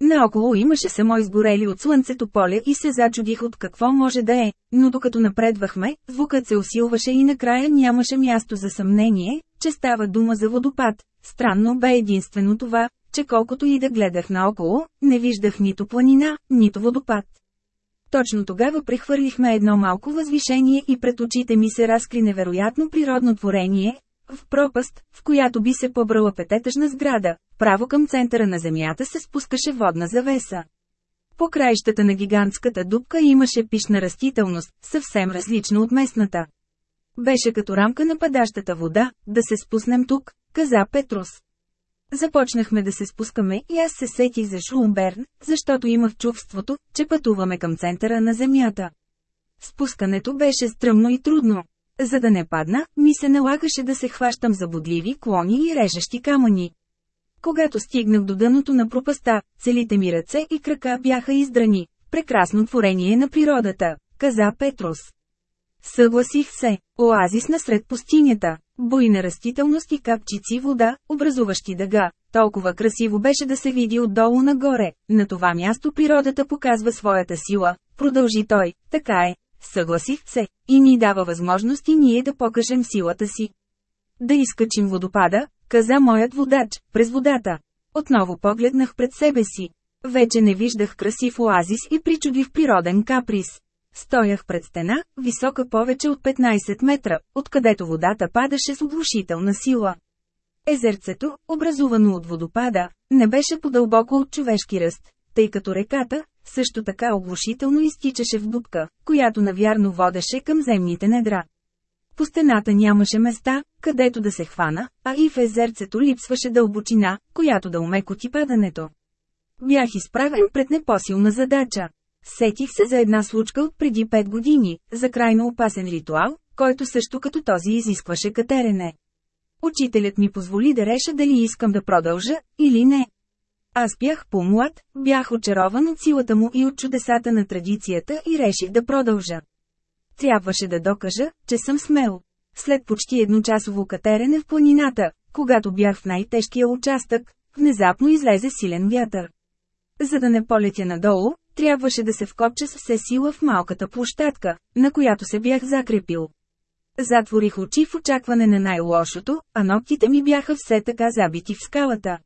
Наоколо имаше само изгорели от слънцето поле и се зачудих от какво може да е, но докато напредвахме, звукът се усилваше и накрая нямаше място за съмнение, че става дума за водопад. Странно бе единствено това, че колкото и да гледах наоколо, не виждах нито планина, нито водопад. Точно тогава прехвърлихме едно малко възвишение и пред очите ми се разкри невероятно природно творение, в пропаст, в която би се побрала пететъжна сграда, право към центъра на земята се спускаше водна завеса. По краищата на гигантската дупка имаше пишна растителност, съвсем различна от местната. Беше като рамка на падащата вода, да се спуснем тук, каза Петрус. Започнахме да се спускаме и аз се сетих за Шумберн, защото имах чувството, че пътуваме към центъра на Земята. Спускането беше стръмно и трудно. За да не падна, ми се налагаше да се хващам за бодливи клони и режещи камъни. Когато стигнах до дъното на пропаста, целите ми ръце и крака бяха издрани. Прекрасно творение на природата, каза Петрус. Съгласих се, оазис насред пустинята, буйна растителност и капчици вода, образуващи дъга. Толкова красиво беше да се види отдолу нагоре. На това място природата показва своята сила, продължи той, така е. Съгласих се, и ни дава възможности ние да покажем силата си. Да изкачим водопада, каза моят водач, през водата. Отново погледнах пред себе си. Вече не виждах красив оазис и причудлив природен каприз. Стоях пред стена, висока повече от 15 метра, откъдето водата падаше с оглушителна сила. Езерцето, образувано от водопада, не беше по-дълбоко от човешки ръст, тъй като реката, също така оглушително изтичаше в дупка, която навярно водеше към земните недра. По стената нямаше места, където да се хвана, а и в езерцето липсваше дълбочина, която да умекоти падането. Бях изправен пред непосилна задача. Сетих се за една случка от преди 5 години, за крайно опасен ритуал, който също като този изискваше катерене. Учителят ми позволи да реша дали искам да продължа, или не. Аз бях по-млад, бях очарован от силата му и от чудесата на традицията и реших да продължа. Трябваше да докажа, че съм смел. След почти едночасово катерене в планината, когато бях в най-тежкия участък, внезапно излезе силен вятър. За да не полетя надолу, трябваше да се вкопча с все сила в малката площадка, на която се бях закрепил. Затворих очи в очакване на най-лошото, а ногтите ми бяха все така забити в скалата.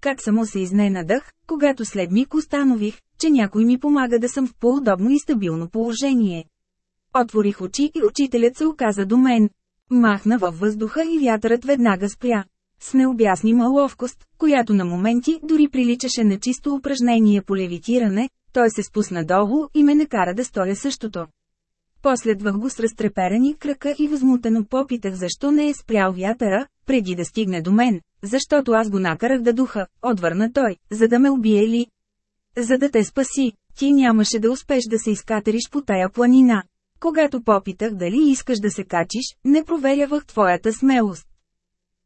Как само се изненадах, когато след миг установих, че някой ми помага да съм в по-удобно и стабилно положение. Отворих очи и учителят се оказа до мен. Махна във въздуха и вятърът веднага спря. С необяснима ловкост, която на моменти дори приличаше на чисто упражнение по левитиране, той се спусна долу и ме накара да сторя същото. Последвах го с разтреперени крака и възмутено попитах защо не е спрял вятъра, преди да стигне до мен, защото аз го накарах да духа, отвърна той, за да ме убие ли? За да те спаси, ти нямаше да успеш да се изкатериш по тая планина. Когато попитах дали искаш да се качиш, не проверявах твоята смелост.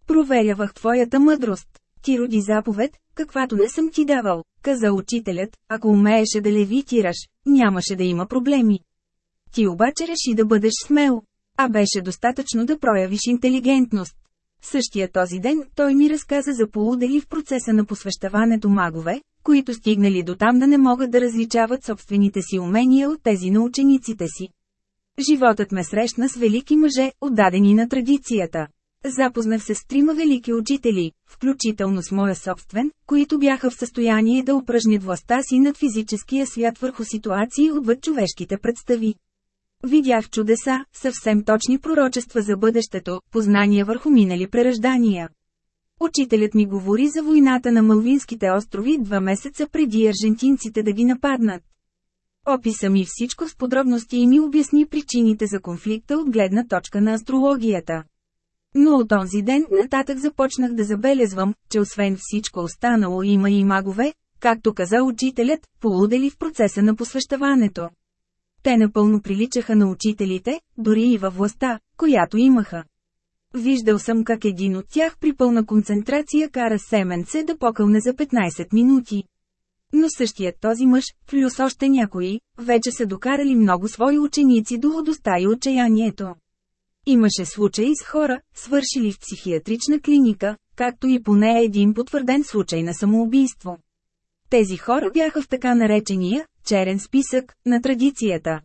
Проверявах твоята мъдрост. Ти роди заповед, каквато не съм ти давал, каза учителят, ако умееше да левитираш, нямаше да има проблеми. Ти обаче реши да бъдеш смел. А беше достатъчно да проявиш интелигентност. Същия този ден той ми разказа за полудели в процеса на посвещаването магове, които стигнали до там да не могат да различават собствените си умения от тези на учениците си. Животът ме срещна с велики мъже, отдадени на традицията. Запознах се с трима велики учители, включително с моя собствен, които бяха в състояние да упражнят властта си над физическия свят върху ситуации отвъд човешките представи. Видях чудеса, съвсем точни пророчества за бъдещето, познания върху минали прераждания. Учителят ми говори за войната на Малвинските острови два месеца преди аржентинците да ги нападнат. Описа ми всичко с подробности и ми обясни причините за конфликта от гледна точка на астрологията. Но от този ден нататък започнах да забелезвам, че освен всичко останало има и магове, както каза учителят, полудели в процеса на посвещаването. Те напълно приличаха на учителите, дори и във властта, която имаха. Виждал съм как един от тях при пълна концентрация кара семенце да покълне за 15 минути. Но същият този мъж, плюс още някои, вече са докарали много свои ученици до лудостта и отчаянието. Имаше случаи с хора, свършили в психиатрична клиника, както и поне един потвърден случай на самоубийство. Тези хора бяха в така наречения черен списък на традицията.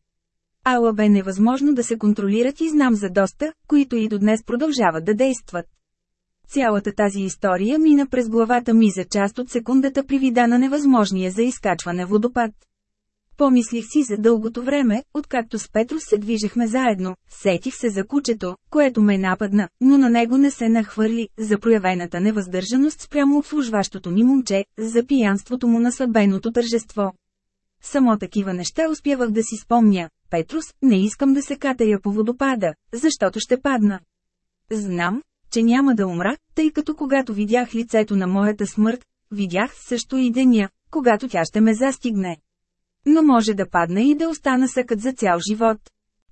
Ала бе невъзможно да се контролират и знам за доста, които и до днес продължават да действат. Цялата тази история мина през главата ми за част от секундата при вида на невъзможния за изкачване водопад. Помислих си за дългото време, откакто с Петрос се движехме заедно, сетих се за кучето, което ме нападна, но на него не се нахвърли, за проявената невъздържаност спрямо обслужващото ни момче, за пиянството му на съдбеното тържество. Само такива неща успявах да си спомня. Петрус, не искам да се катая по водопада, защото ще падна. Знам, че няма да умра, тъй като когато видях лицето на моята смърт, видях също и деня, когато тя ще ме застигне. Но може да падна и да остана съкът за цял живот.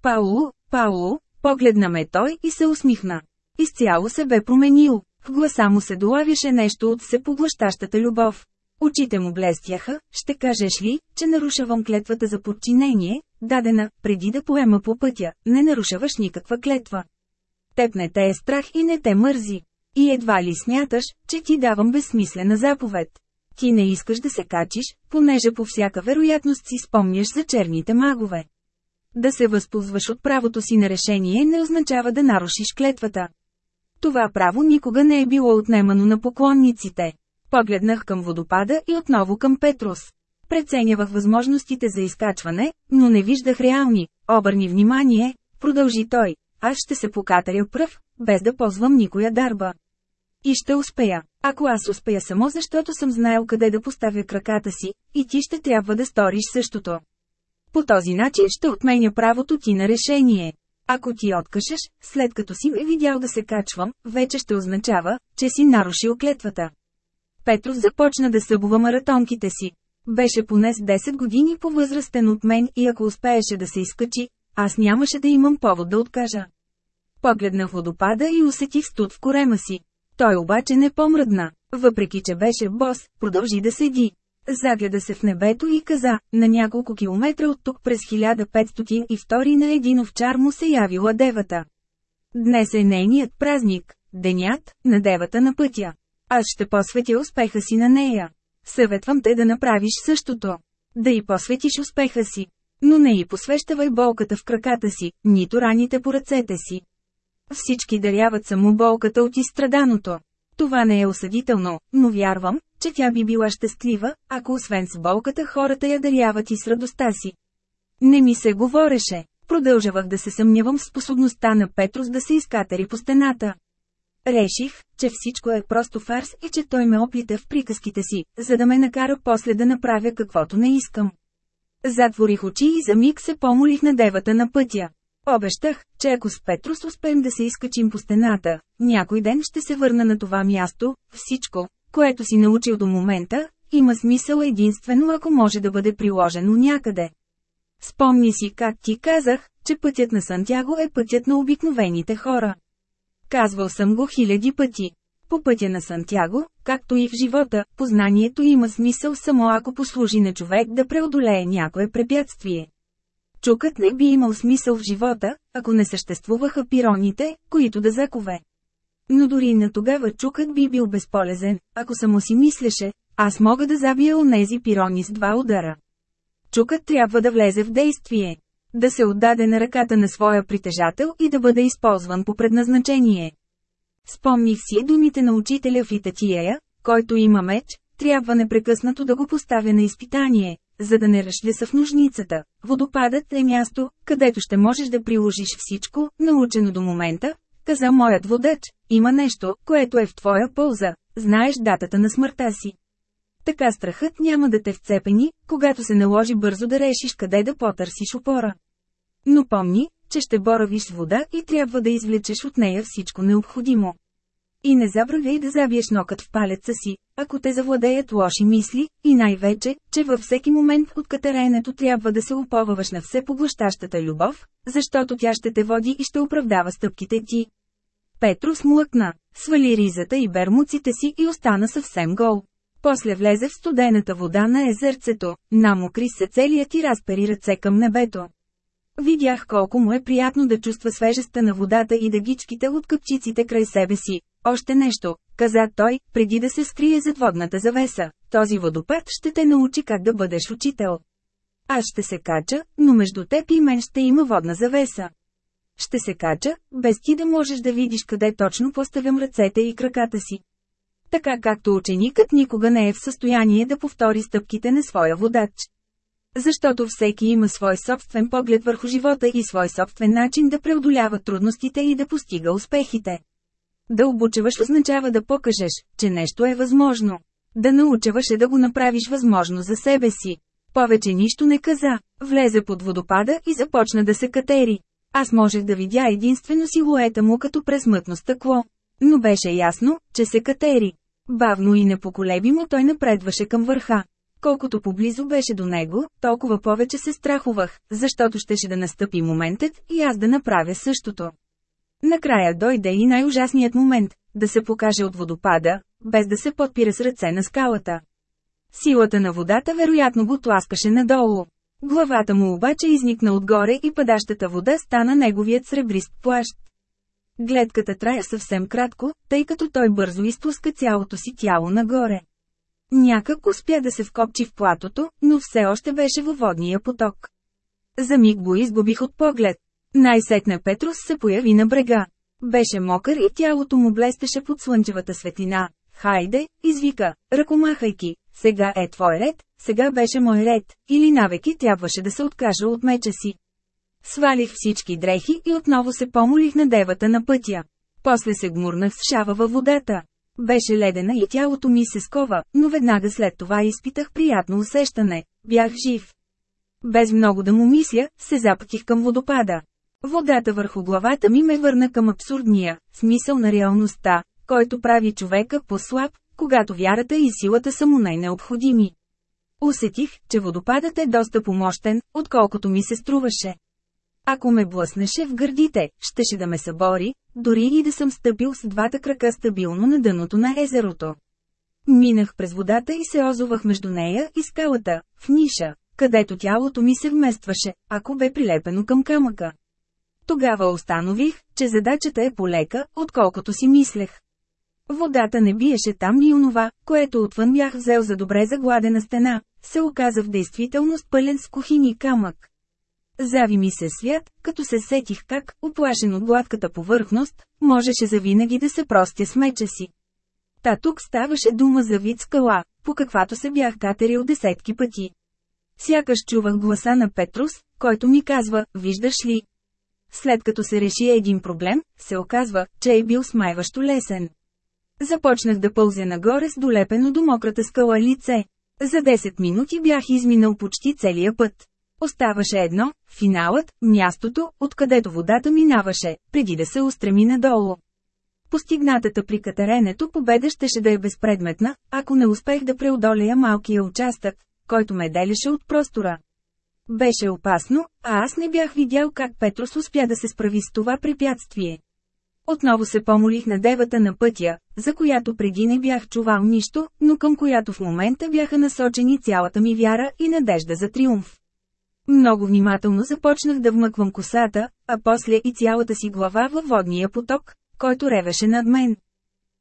Пауло, Пауло, погледна ме той и се усмихна. Изцяло се бе променил. В гласа му се долавяше нещо от всепоглъщащата любов. Очите му блестяха, ще кажеш ли, че нарушавам клетвата за подчинение, дадена, преди да поема по пътя, не нарушаваш никаква клетва. Теб не те е страх и не те мързи. И едва ли смяташ, че ти давам безсмислена заповед. Ти не искаш да се качиш, понеже по всяка вероятност си спомняш за черните магове. Да се възползваш от правото си на решение не означава да нарушиш клетвата. Това право никога не е било отнемано на поклонниците. Погледнах към водопада и отново към Петрус. Преценявах възможностите за изкачване, но не виждах реални. Обърни внимание, продължи той. Аз ще се покатаря пръв, без да ползвам никоя дарба. И ще успея. Ако аз успея само защото съм знаел къде да поставя краката си, и ти ще трябва да сториш същото. По този начин ще отменя правото ти на решение. Ако ти откажеш, след като си ме видял да се качвам, вече ще означава, че си нарушил клетвата. Петров започна да събува маратонките си. Беше поне с 10 години по-възрастен от мен и ако успееше да се изкачи, аз нямаше да имам повод да откажа. Погледнах водопада и усетих студ в корема си. Той обаче не помръдна. Въпреки, че беше бос, продължи да седи. Загледа се в небето и каза, на няколко километра от тук през 1502 на един овчар му се явила девата. Днес е нейният празник, денят, на девата на пътя. Аз ще посветя успеха си на нея. Съветвам те да направиш същото. Да и посветиш успеха си. Но не и посвещавай болката в краката си, нито раните по ръцете си. Всички даряват само болката от изстраданото. Това не е осъдително, но вярвам, че тя би била щастлива, ако освен с болката хората я даряват и с радостта си. Не ми се говореше. Продължавах да се съмнявам в способността на Петрус да се изкатери по стената. Реших, че всичко е просто фарс и че той ме оплита в приказките си, за да ме накара после да направя каквото не искам. Затворих очи и за миг се помолих на девата на пътя. Обещах, че ако с Петрус успеем да се изкачим по стената, някой ден ще се върна на това място, всичко, което си научил до момента, има смисъл единствено ако може да бъде приложено някъде. Спомни си как ти казах, че пътят на Сантяго е пътят на обикновените хора. Казвал съм го хиляди пъти. По пътя на Сантяго, както и в живота, познанието има смисъл само ако послужи на човек да преодолее някое препятствие. Чукът не би имал смисъл в живота, ако не съществуваха пироните, които да закове. Но дори на тогава чукът би бил безполезен, ако само си мислеше, аз мога да забия онези пирони с два удара. Чукът трябва да влезе в действие. Да се отдаде на ръката на своя притежател и да бъде използван по предназначение. Спомних си думите на учителя в Итатиея, който има меч, трябва непрекъснато да го поставя на изпитание, за да не ръшляса в ножницата. Водопадът е място, където ще можеш да приложиш всичко, научено до момента, каза моят водач, има нещо, което е в твоя полза, знаеш датата на смъртта си. Така страхът няма да те вцепени, когато се наложи бързо да решиш къде да потърсиш опора. Но помни, че ще боравиш с вода и трябва да извлечеш от нея всичко необходимо. И не забравяй да забиеш нокът в палеца си, ако те завладеят лоши мисли, и най-вече, че във всеки момент от катеренето трябва да се уповаваш на всепоглъщащата любов, защото тя ще те води и ще оправдава стъпките ти. Петрус млъкна, свали ризата и бермуците си и остана съвсем гол. После влезе в студената вода на езерцето, намокри се целият и разпери ръце към небето. Видях колко му е приятно да чувства свежестта на водата и да гичките от къпчиците край себе си. Още нещо, каза той, преди да се скрие зад водната завеса. Този водопад ще те научи как да бъдеш учител. Аз ще се кача, но между теб и мен ще има водна завеса. Ще се кача, без ти да можеш да видиш къде точно поставям ръцете и краката си. Така както ученикът никога не е в състояние да повтори стъпките на своя водач. Защото всеки има свой собствен поглед върху живота и свой собствен начин да преодолява трудностите и да постига успехите. Да обучаваш означава да покажеш, че нещо е възможно. Да научаваш е да го направиш възможно за себе си. Повече нищо не каза, влезе под водопада и започна да се катери. Аз можех да видя единствено силуета му като през мътно стъкло. Но беше ясно, че се катери. Бавно и непоколебимо той напредваше към върха. Колкото поблизо беше до него, толкова повече се страхувах, защото щеше да настъпи моментът и аз да направя същото. Накрая дойде и най-ужасният момент – да се покаже от водопада, без да се подпира с ръце на скалата. Силата на водата вероятно го тласкаше надолу. Главата му обаче изникна отгоре и падащата вода стана неговият сребрист плащ. Гледката трая съвсем кратко, тъй като той бързо изпуска цялото си тяло нагоре. Някак успя да се вкопчи в платото, но все още беше във водния поток. За миг го изгубих от поглед. Най-сетне Петрус се появи на брега. Беше мокър и тялото му блестеше под слънчевата светлина. Хайде, извика, ръкомахайки, сега е твой ред, сега беше мой ред, или навеки трябваше да се откажа от меча си. Свалих всички дрехи и отново се помолих на девата на пътя. После се гмурнах с шава във водата. Беше ледена и тялото ми се скова, но веднага след това изпитах приятно усещане. Бях жив. Без много да му мисля, се запътих към водопада. Водата върху главата ми ме върна към абсурдния смисъл на реалността, който прави човека по-слаб, когато вярата и силата са му най-необходими. Усетих, че водопадът е доста помощен, отколкото ми се струваше. Ако ме блъснеше в гърдите, щеше да ме събори, дори и да съм стъпил с двата крака стабилно на дъното на езерото. Минах през водата и се озовах между нея и скалата, в ниша, където тялото ми се вместваше, ако бе прилепено към камъка. Тогава установих, че задачата е полека, отколкото си мислех. Водата не биеше там и онова, което отвън бях взел за добре загладена стена, се оказа в действителност пълен с кухини камък. Зави ми се свят, като се сетих как, оплашен от гладката повърхност, можеше завинаги да се простя с меча си. Та тук ставаше дума за вид скала, по каквато се бях катерил десетки пъти. Сякаш чувах гласа на Петрус, който ми казва, виждаш ли? След като се реши един проблем, се оказва, че е бил смайващо лесен. Започнах да пълзя нагоре с долепено до мократа скала лице. За 10 минути бях изминал почти целия път. Оставаше едно – финалът, мястото, откъдето водата минаваше, преди да се устреми надолу. Постигнатата при катеренето победа щеше да е безпредметна, ако не успех да преодолея малкия участък, който ме делеше от простора. Беше опасно, а аз не бях видял как Петрос успя да се справи с това препятствие. Отново се помолих на девата на пътя, за която преди не бях чувал нищо, но към която в момента бяха насочени цялата ми вяра и надежда за триумф. Много внимателно започнах да вмъквам косата, а после и цялата си глава във водния поток, който ревеше над мен.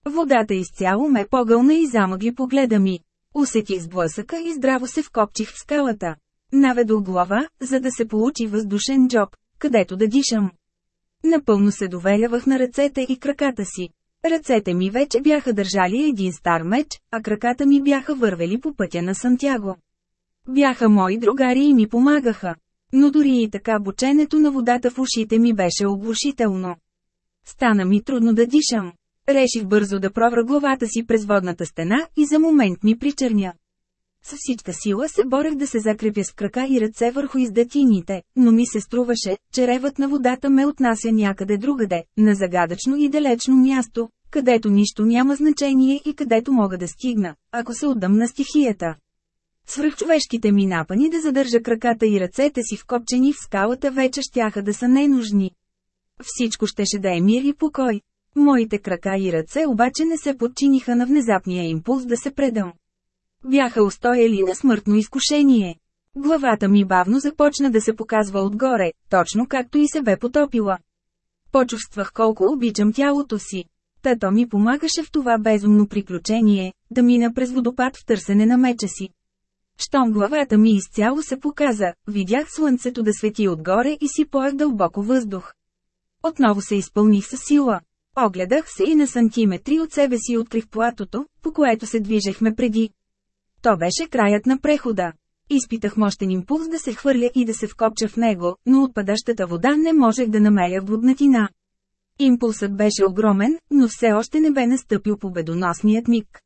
Водата изцяло ме погълна и замъгли погледа ми. Усетих сблъсъка и здраво се вкопчих в скалата. Наведох глава, за да се получи въздушен джоб, където да дишам. Напълно се доверявах на ръцете и краката си. Ръцете ми вече бяха държали един стар меч, а краката ми бяха вървели по пътя на Сантяго. Бяха мои другари и ми помагаха. Но дори и така бученето на водата в ушите ми беше оглушително. Стана ми трудно да дишам. Реших бързо да провра главата си през водната стена и за момент ми причерня. С всичка сила се борех да се закрепя с крака и ръце върху издатините, но ми се струваше, че ревът на водата ме отнася някъде другаде, на загадъчно и далечно място, където нищо няма значение и където мога да стигна, ако се отдам на стихията. Свръхчовешките ми напани да задържа краката и ръцете си вкопчени в скалата вече щяха да са ненужни. Всичко щеше да е мир и покой. Моите крака и ръце обаче не се подчиниха на внезапния импулс да се предам. Бяха устояли на смъртно изкушение. Главата ми бавно започна да се показва отгоре, точно както и се бе потопила. Почувствах колко обичам тялото си. Тато ми помагаше в това безумно приключение, да мина през водопад в търсене на меча си. Щом главата ми изцяло се показа, видях слънцето да свети отгоре и си поех дълбоко въздух. Отново се изпълних със сила. Огледах се и на сантиметри от себе си открих платото, по което се движехме преди. То беше краят на прехода. Изпитах мощен импулс да се хвърля и да се вкопча в него, но от падащата вода не можех да намеря воднатина. Импулсът беше огромен, но все още не бе настъпил победоносният миг.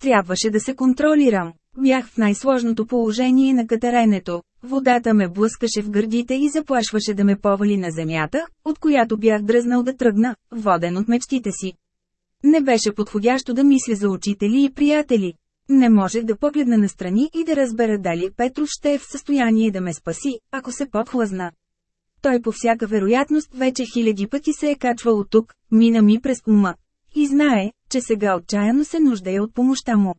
Трябваше да се контролирам. Бях в най-сложното положение на катеренето. Водата ме блъскаше в гърдите и заплашваше да ме повали на земята, от която бях дръзнал да тръгна, воден от мечтите си. Не беше подходящо да мисля за учители и приятели. Не можех да погледна настрани и да разбера дали Петров ще е в състояние да ме спаси, ако се подхлъзна. Той по всяка вероятност вече хиляди пъти се е качвал от тук, мина ми през ума. И знае, че сега отчаяно се нуждае от помощта му.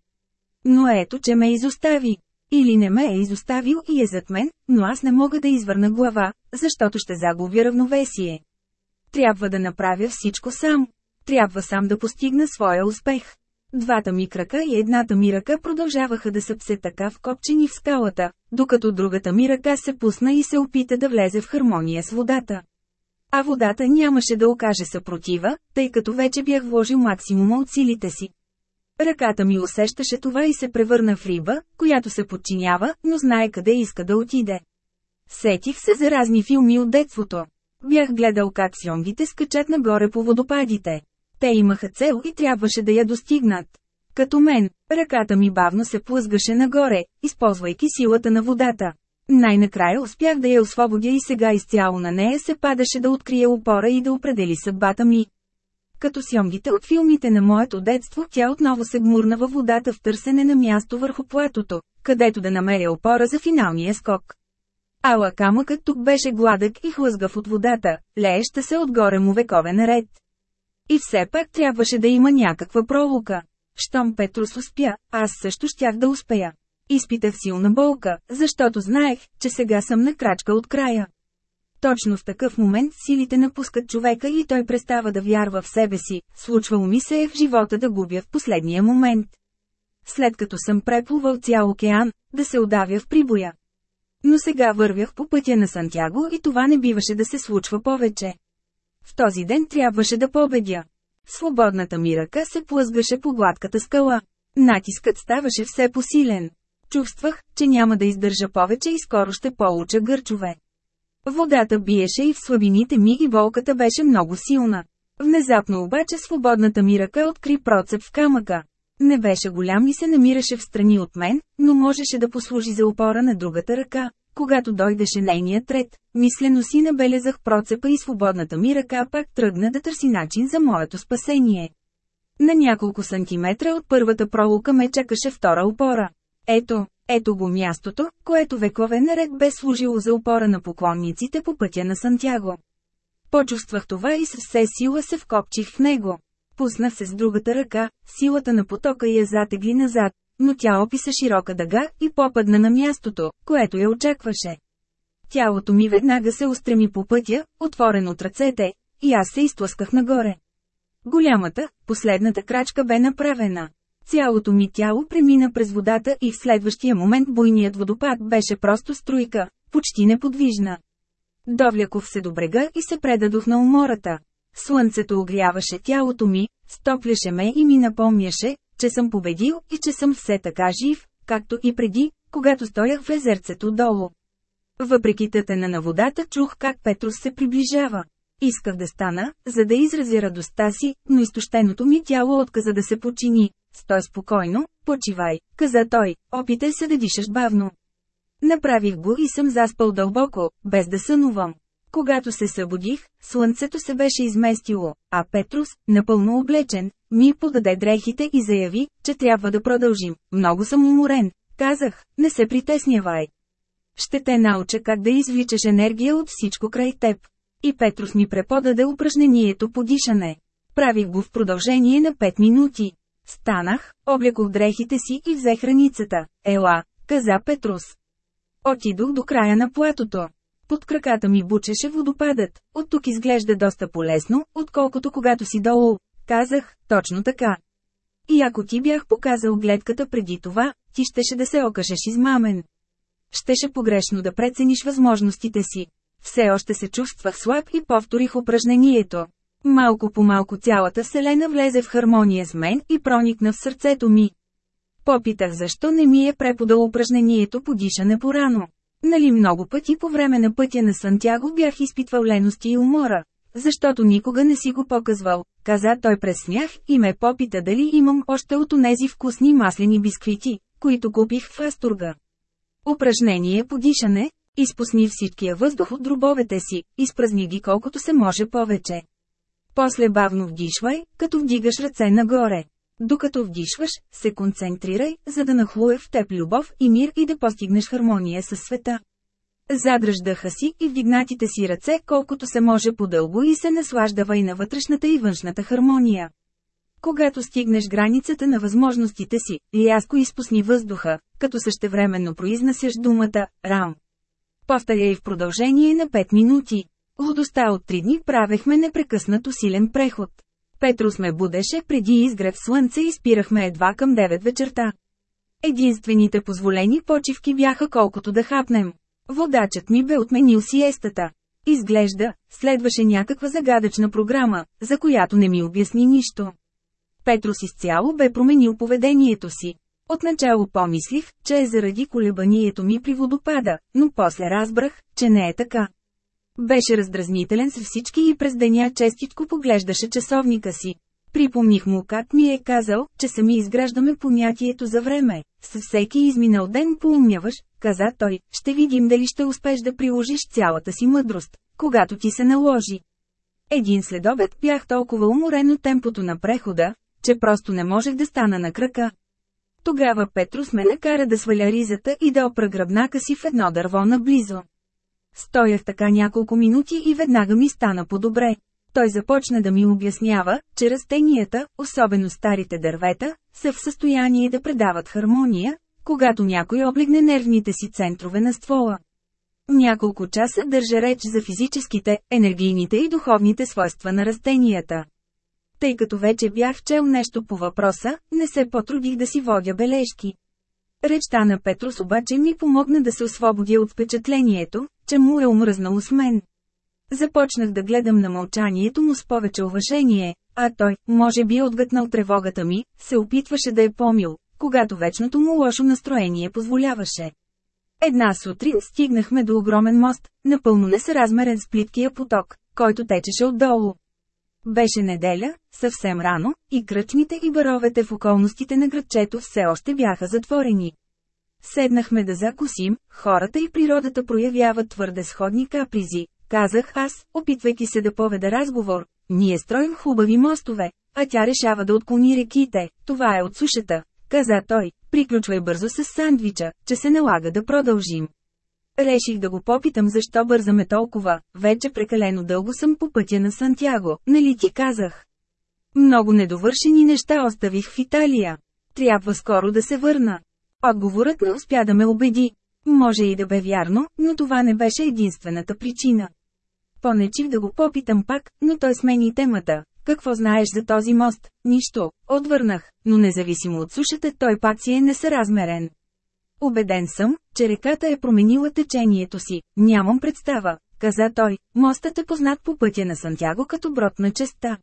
Но ето, че ме изостави. Или не ме е изоставил и е зад мен, но аз не мога да извърна глава, защото ще загубя равновесие. Трябва да направя всичко сам. Трябва сам да постигна своя успех. Двата ми крака и едната ми ръка продължаваха да са псе така вкопчени в скалата, докато другата ми ръка се пусна и се опита да влезе в хармония с водата. А водата нямаше да окаже съпротива, тъй като вече бях вложил максимума от силите си. Ръката ми усещаше това и се превърна в риба, която се подчинява, но знае къде иска да отиде. Сетих се за разни филми от детството. Бях гледал как сьомгите скачат нагоре по водопадите. Те имаха цел и трябваше да я достигнат. Като мен, ръката ми бавно се плъзгаше нагоре, използвайки силата на водата. Най-накрая успях да я освободя и сега изцяло на нея се падаше да открие опора и да определи съдбата ми. Като сьомгите от филмите на моето детство, тя отново се гмурна във водата в търсене на място върху платото, където да намеря опора за финалния скок. Ала камъкът тук беше гладък и хлъзгав от водата, лееща се отгоре му векове наред. И все пак трябваше да има някаква пролука. Щом Петрус успя, аз също щях да успея. Изпитах силна болка, защото знаех, че сега съм на крачка от края. Точно в такъв момент силите напускат човека и той престава да вярва в себе си, случвало ми се е в живота да губя в последния момент. След като съм преплувал цял океан, да се удавя в прибоя. Но сега вървях по пътя на Сантяго и това не биваше да се случва повече. В този ден трябваше да победя. Свободната ми ръка се плъзгаше по гладката скала. Натискът ставаше все посилен. Чувствах, че няма да издържа повече и скоро ще получа гърчове. Водата биеше и в слабините ми и болката беше много силна. Внезапно обаче свободната ми ръка откри процеп в камъка. Не беше голям и се намираше в страни от мен, но можеше да послужи за опора на другата ръка. Когато дойдеше нейният ред, мислено си набелезах процепа и свободната ми ръка пак тръгна да търси начин за моето спасение. На няколко сантиметра от първата пролука ме чакаше втора опора. Ето, ето го мястото, което векове наред бе служило за опора на поклонниците по пътя на Сантяго. Почувствах това и с все сила се вкопчих в него. Пуснах се с другата ръка, силата на потока я затегли назад, но тя описа широка дъга и попадна на мястото, което я очакваше. Тялото ми веднага се устреми по пътя, отворен от ръцете, и аз се изтласках нагоре. Голямата, последната крачка бе направена. Цялото ми тяло премина през водата и в следващия момент буйният водопад беше просто струйка, почти неподвижна. Довляков се до брега и се предадох на умората. Слънцето огряваше тялото ми, стопляше ме и ми напомняше, че съм победил и че съм все така жив, както и преди, когато стоях в езерцето долу. Въпреки тътена на водата чух как Петрус се приближава. Исках да стана, за да изразя радостта си, но изтощеното ми тяло отказа да се почини. Стой спокойно, почивай, каза той, опитай се да дишаш бавно. Направих го и съм заспал дълбоко, без да сънувам. Когато се събудих, слънцето се беше изместило, а Петрус, напълно облечен, ми подаде дрехите и заяви, че трябва да продължим. Много съм уморен. Казах, не се притеснявай. Ще те науча как да извличаш енергия от всичко край теб. И Петрус ми преподаде упражнението по дишане. Правих го в продължение на 5 минути. Станах, облекох дрехите си и взех храницата. Ела, каза Петрус. Отидох до края на платото. Под краката ми бучеше водопадът. От тук изглежда доста полезно, отколкото когато си долу. Казах, точно така. И ако ти бях показал гледката преди това, ти щеше да се окажеш измамен. Щеше погрешно да прецениш възможностите си. Все още се чувствах слаб и повторих упражнението. Малко по малко цялата вселена влезе в хармония с мен и проникна в сърцето ми. Попитах защо не ми е преподал упражнението по дишане порано. Нали много пъти по време на пътя на Сантяго бях изпитвал лености и умора. Защото никога не си го показвал, каза той през смях и ме попита дали имам още от онези вкусни маслени бисквити, които купих в Астурга. Упражнение по дишане, изпусни всичкия въздух от дробовете си, изпразни ги колкото се може повече. После бавно вдишвай, като вдигаш ръце нагоре. Докато вдишваш, се концентрирай, за да нахлуе в теб любов и мир и да постигнеш хармония със света. Задръж дъха си и вдигнатите си ръце колкото се може по-дълго и се наслаждавай на вътрешната и външната хармония. Когато стигнеш границата на възможностите си, рязко изпусни въздуха, като същевременно произнасяш думата «рам». Повтаряй в продължение на 5 минути. Лудостта от три дни правехме непрекъснато силен преход. Петрус ме будеше преди изгрев слънце и спирахме едва към 9 вечерта. Единствените позволени почивки бяха колкото да хапнем. Водачът ми бе отменил сиестата. Изглежда, следваше някаква загадъчна програма, за която не ми обясни нищо. Петрус изцяло бе променил поведението си. Отначало помислих, че е заради колебанието ми при водопада, но после разбрах, че не е така. Беше раздразнителен с всички и през деня честичко поглеждаше часовника си. Припомних му как ми е казал, че сами изграждаме понятието за време. С всеки изминал ден поумняваш, каза той, ще видим дали ще успеш да приложиш цялата си мъдрост, когато ти се наложи. Един следобед бях толкова уморен от темпото на прехода, че просто не можех да стана на крака. Тогава Петрус ме накара да сваля ризата и да опра гръбнака си в едно дърво наблизо. Стоях така няколко минути и веднага ми стана по-добре. Той започна да ми обяснява, че растенията, особено старите дървета, са в състояние да предават хармония, когато някой облегне нервните си центрове на ствола. Няколко часа държа реч за физическите, енергийните и духовните свойства на растенията. Тъй като вече бях чел нещо по въпроса, не се потрудих да си водя бележки. Речта на Петрос обаче ми помогна да се освободя от впечатлението, че му е омръзнало с мен. Започнах да гледам на мълчанието му с повече уважение, а той, може би отгътнал тревогата ми, се опитваше да е помил, когато вечното му лошо настроение позволяваше. Една сутрин стигнахме до огромен мост, напълно несъразмерен с плиткия поток, който течеше отдолу. Беше неделя, съвсем рано, и кръчмите и баровете в околностите на градчето все още бяха затворени. Седнахме да закусим, хората и природата проявяват твърде сходни капризи, казах аз, опитвайки се да поведа разговор. Ние строим хубави мостове, а тя решава да отклони реките, това е от сушата, каза той, приключвай бързо с сандвича, че се налага да продължим. Реших да го попитам защо бързаме толкова, вече прекалено дълго съм по пътя на Сантяго, нали ти казах. Много недовършени неща оставих в Италия. Трябва скоро да се върна. Отговорът не успя да ме убеди. Може и да бе вярно, но това не беше единствената причина. Понечих да го попитам пак, но той смени темата. Какво знаеш за този мост? Нищо. Отвърнах, но независимо от сушата той пак си е несъразмерен. Обеден съм, че реката е променила течението си, нямам представа, каза той, мостът е познат по пътя на Сантяго като брод на честа.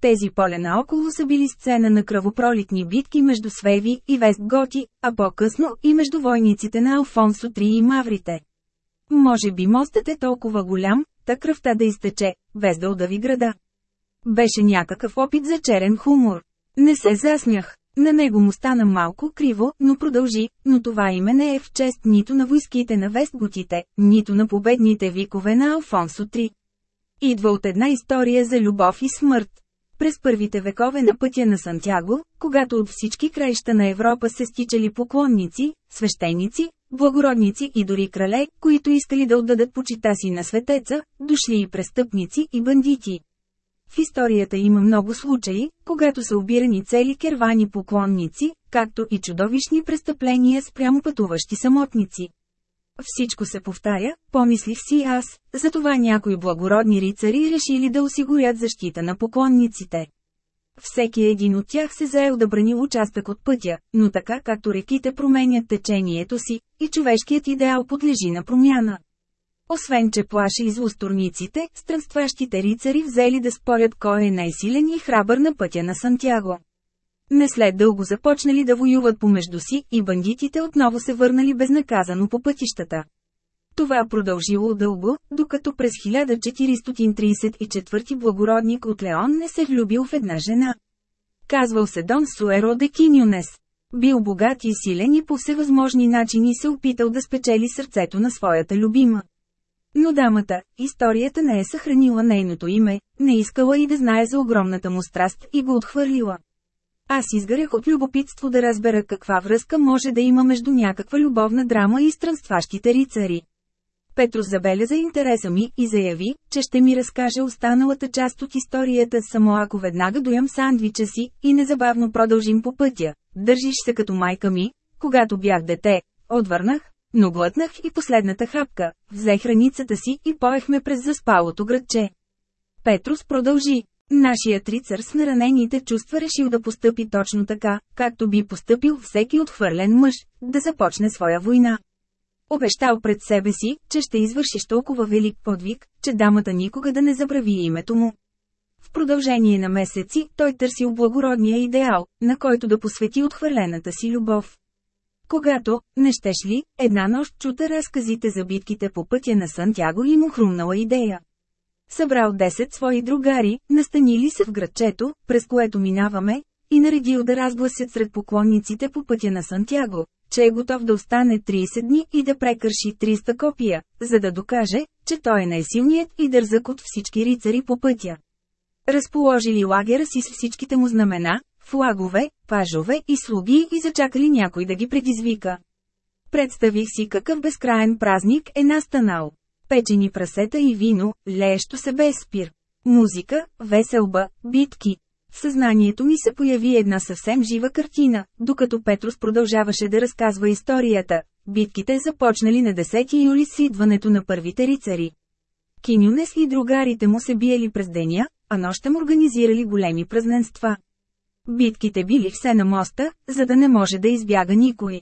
Тези полена около са били сцена на кръвопролитни битки между Свеви и Вестготи, а по-късно и между войниците на Алфонсо III и Маврите. Може би мостът е толкова голям, та кръвта да изтече, без да удави града. Беше някакъв опит за черен хумор. Не се засмях. На него му стана малко криво, но продължи, но това име не е в чест нито на войските на Вестготите, нито на победните викове на Алфонсо III. Идва от една история за любов и смърт. През първите векове на пътя на Сантяго, когато от всички краища на Европа се стичали поклонници, свещеници, благородници и дори крале, които искали да отдадат почита си на светеца, дошли и престъпници и бандити. В историята има много случаи, когато са обирани цели кервани поклонници, както и чудовищни престъпления спрямо пътуващи самотници. Всичко се повтаря, помислих си аз, затова някои благородни рицари решили да осигурят защита на поклонниците. Всеки един от тях се заел да брани участък от пътя, но така както реките променят течението си, и човешкият идеал подлежи на промяна. Освен че плаши извосторниците, странстващите рицари взели да спорят кой е най-силен и храбър на пътя на Сантяго. Не след дълго започнали да воюват помежду си и бандитите отново се върнали безнаказано по пътищата. Това продължило дълго, докато през 1434 благородник от Леон не се влюбил в една жена. Казвал се Дон Суеро де Кинюнес. Бил богат и силен и по всевъзможни начини се опитал да спечели сърцето на своята любима. Но дамата, историята не е съхранила нейното име, не искала и да знае за огромната му страст и го отхвърлила. Аз изгарях от любопитство да разбера каква връзка може да има между някаква любовна драма и странстващите рицари. Петрос забеляза интереса ми и заяви, че ще ми разкаже останалата част от историята само ако веднага доям сандвича си и незабавно продължим по пътя. Държиш се като майка ми, когато бях дете, отвърнах, но глътнах и последната хапка, взех храницата си и поехме през заспалото градче. Петрус продължи. Нашият рицар с наранените чувства решил да постъпи точно така, както би постъпил всеки отхвърлен мъж, да започне своя война. Обещал пред себе си, че ще извършиш толкова велик подвиг, че дамата никога да не забрави името му. В продължение на месеци, той търсил благородния идеал, на който да посвети отхвърлената си любов. Когато, не щеш ли, една нощ чута разказите за битките по пътя на Сантяго и му хрумнала идея. Събрал 10 свои другари, настанили се в градчето, през което минаваме, и наредил да разгласят сред поклонниците по пътя на Сантяго, че е готов да остане 30 дни и да прекърши 300 копия, за да докаже, че той е най-силният и дързък от всички рицари по пътя. Разположили лагера си с всичките му знамена, флагове, пажове и слуги и зачакали някой да ги предизвика. Представих си какъв безкраен празник е настанал. Печени прасета и вино, леещо се без спир. Музика, веселба, битки. В съзнанието ми се появи една съвсем жива картина, докато Петрус продължаваше да разказва историята. Битките започнали на 10 юли с идването на първите рицари. Кинюнес и другарите му се биели през деня, а нощем организирали големи празненства. Битките били все на моста, за да не може да избяга никой.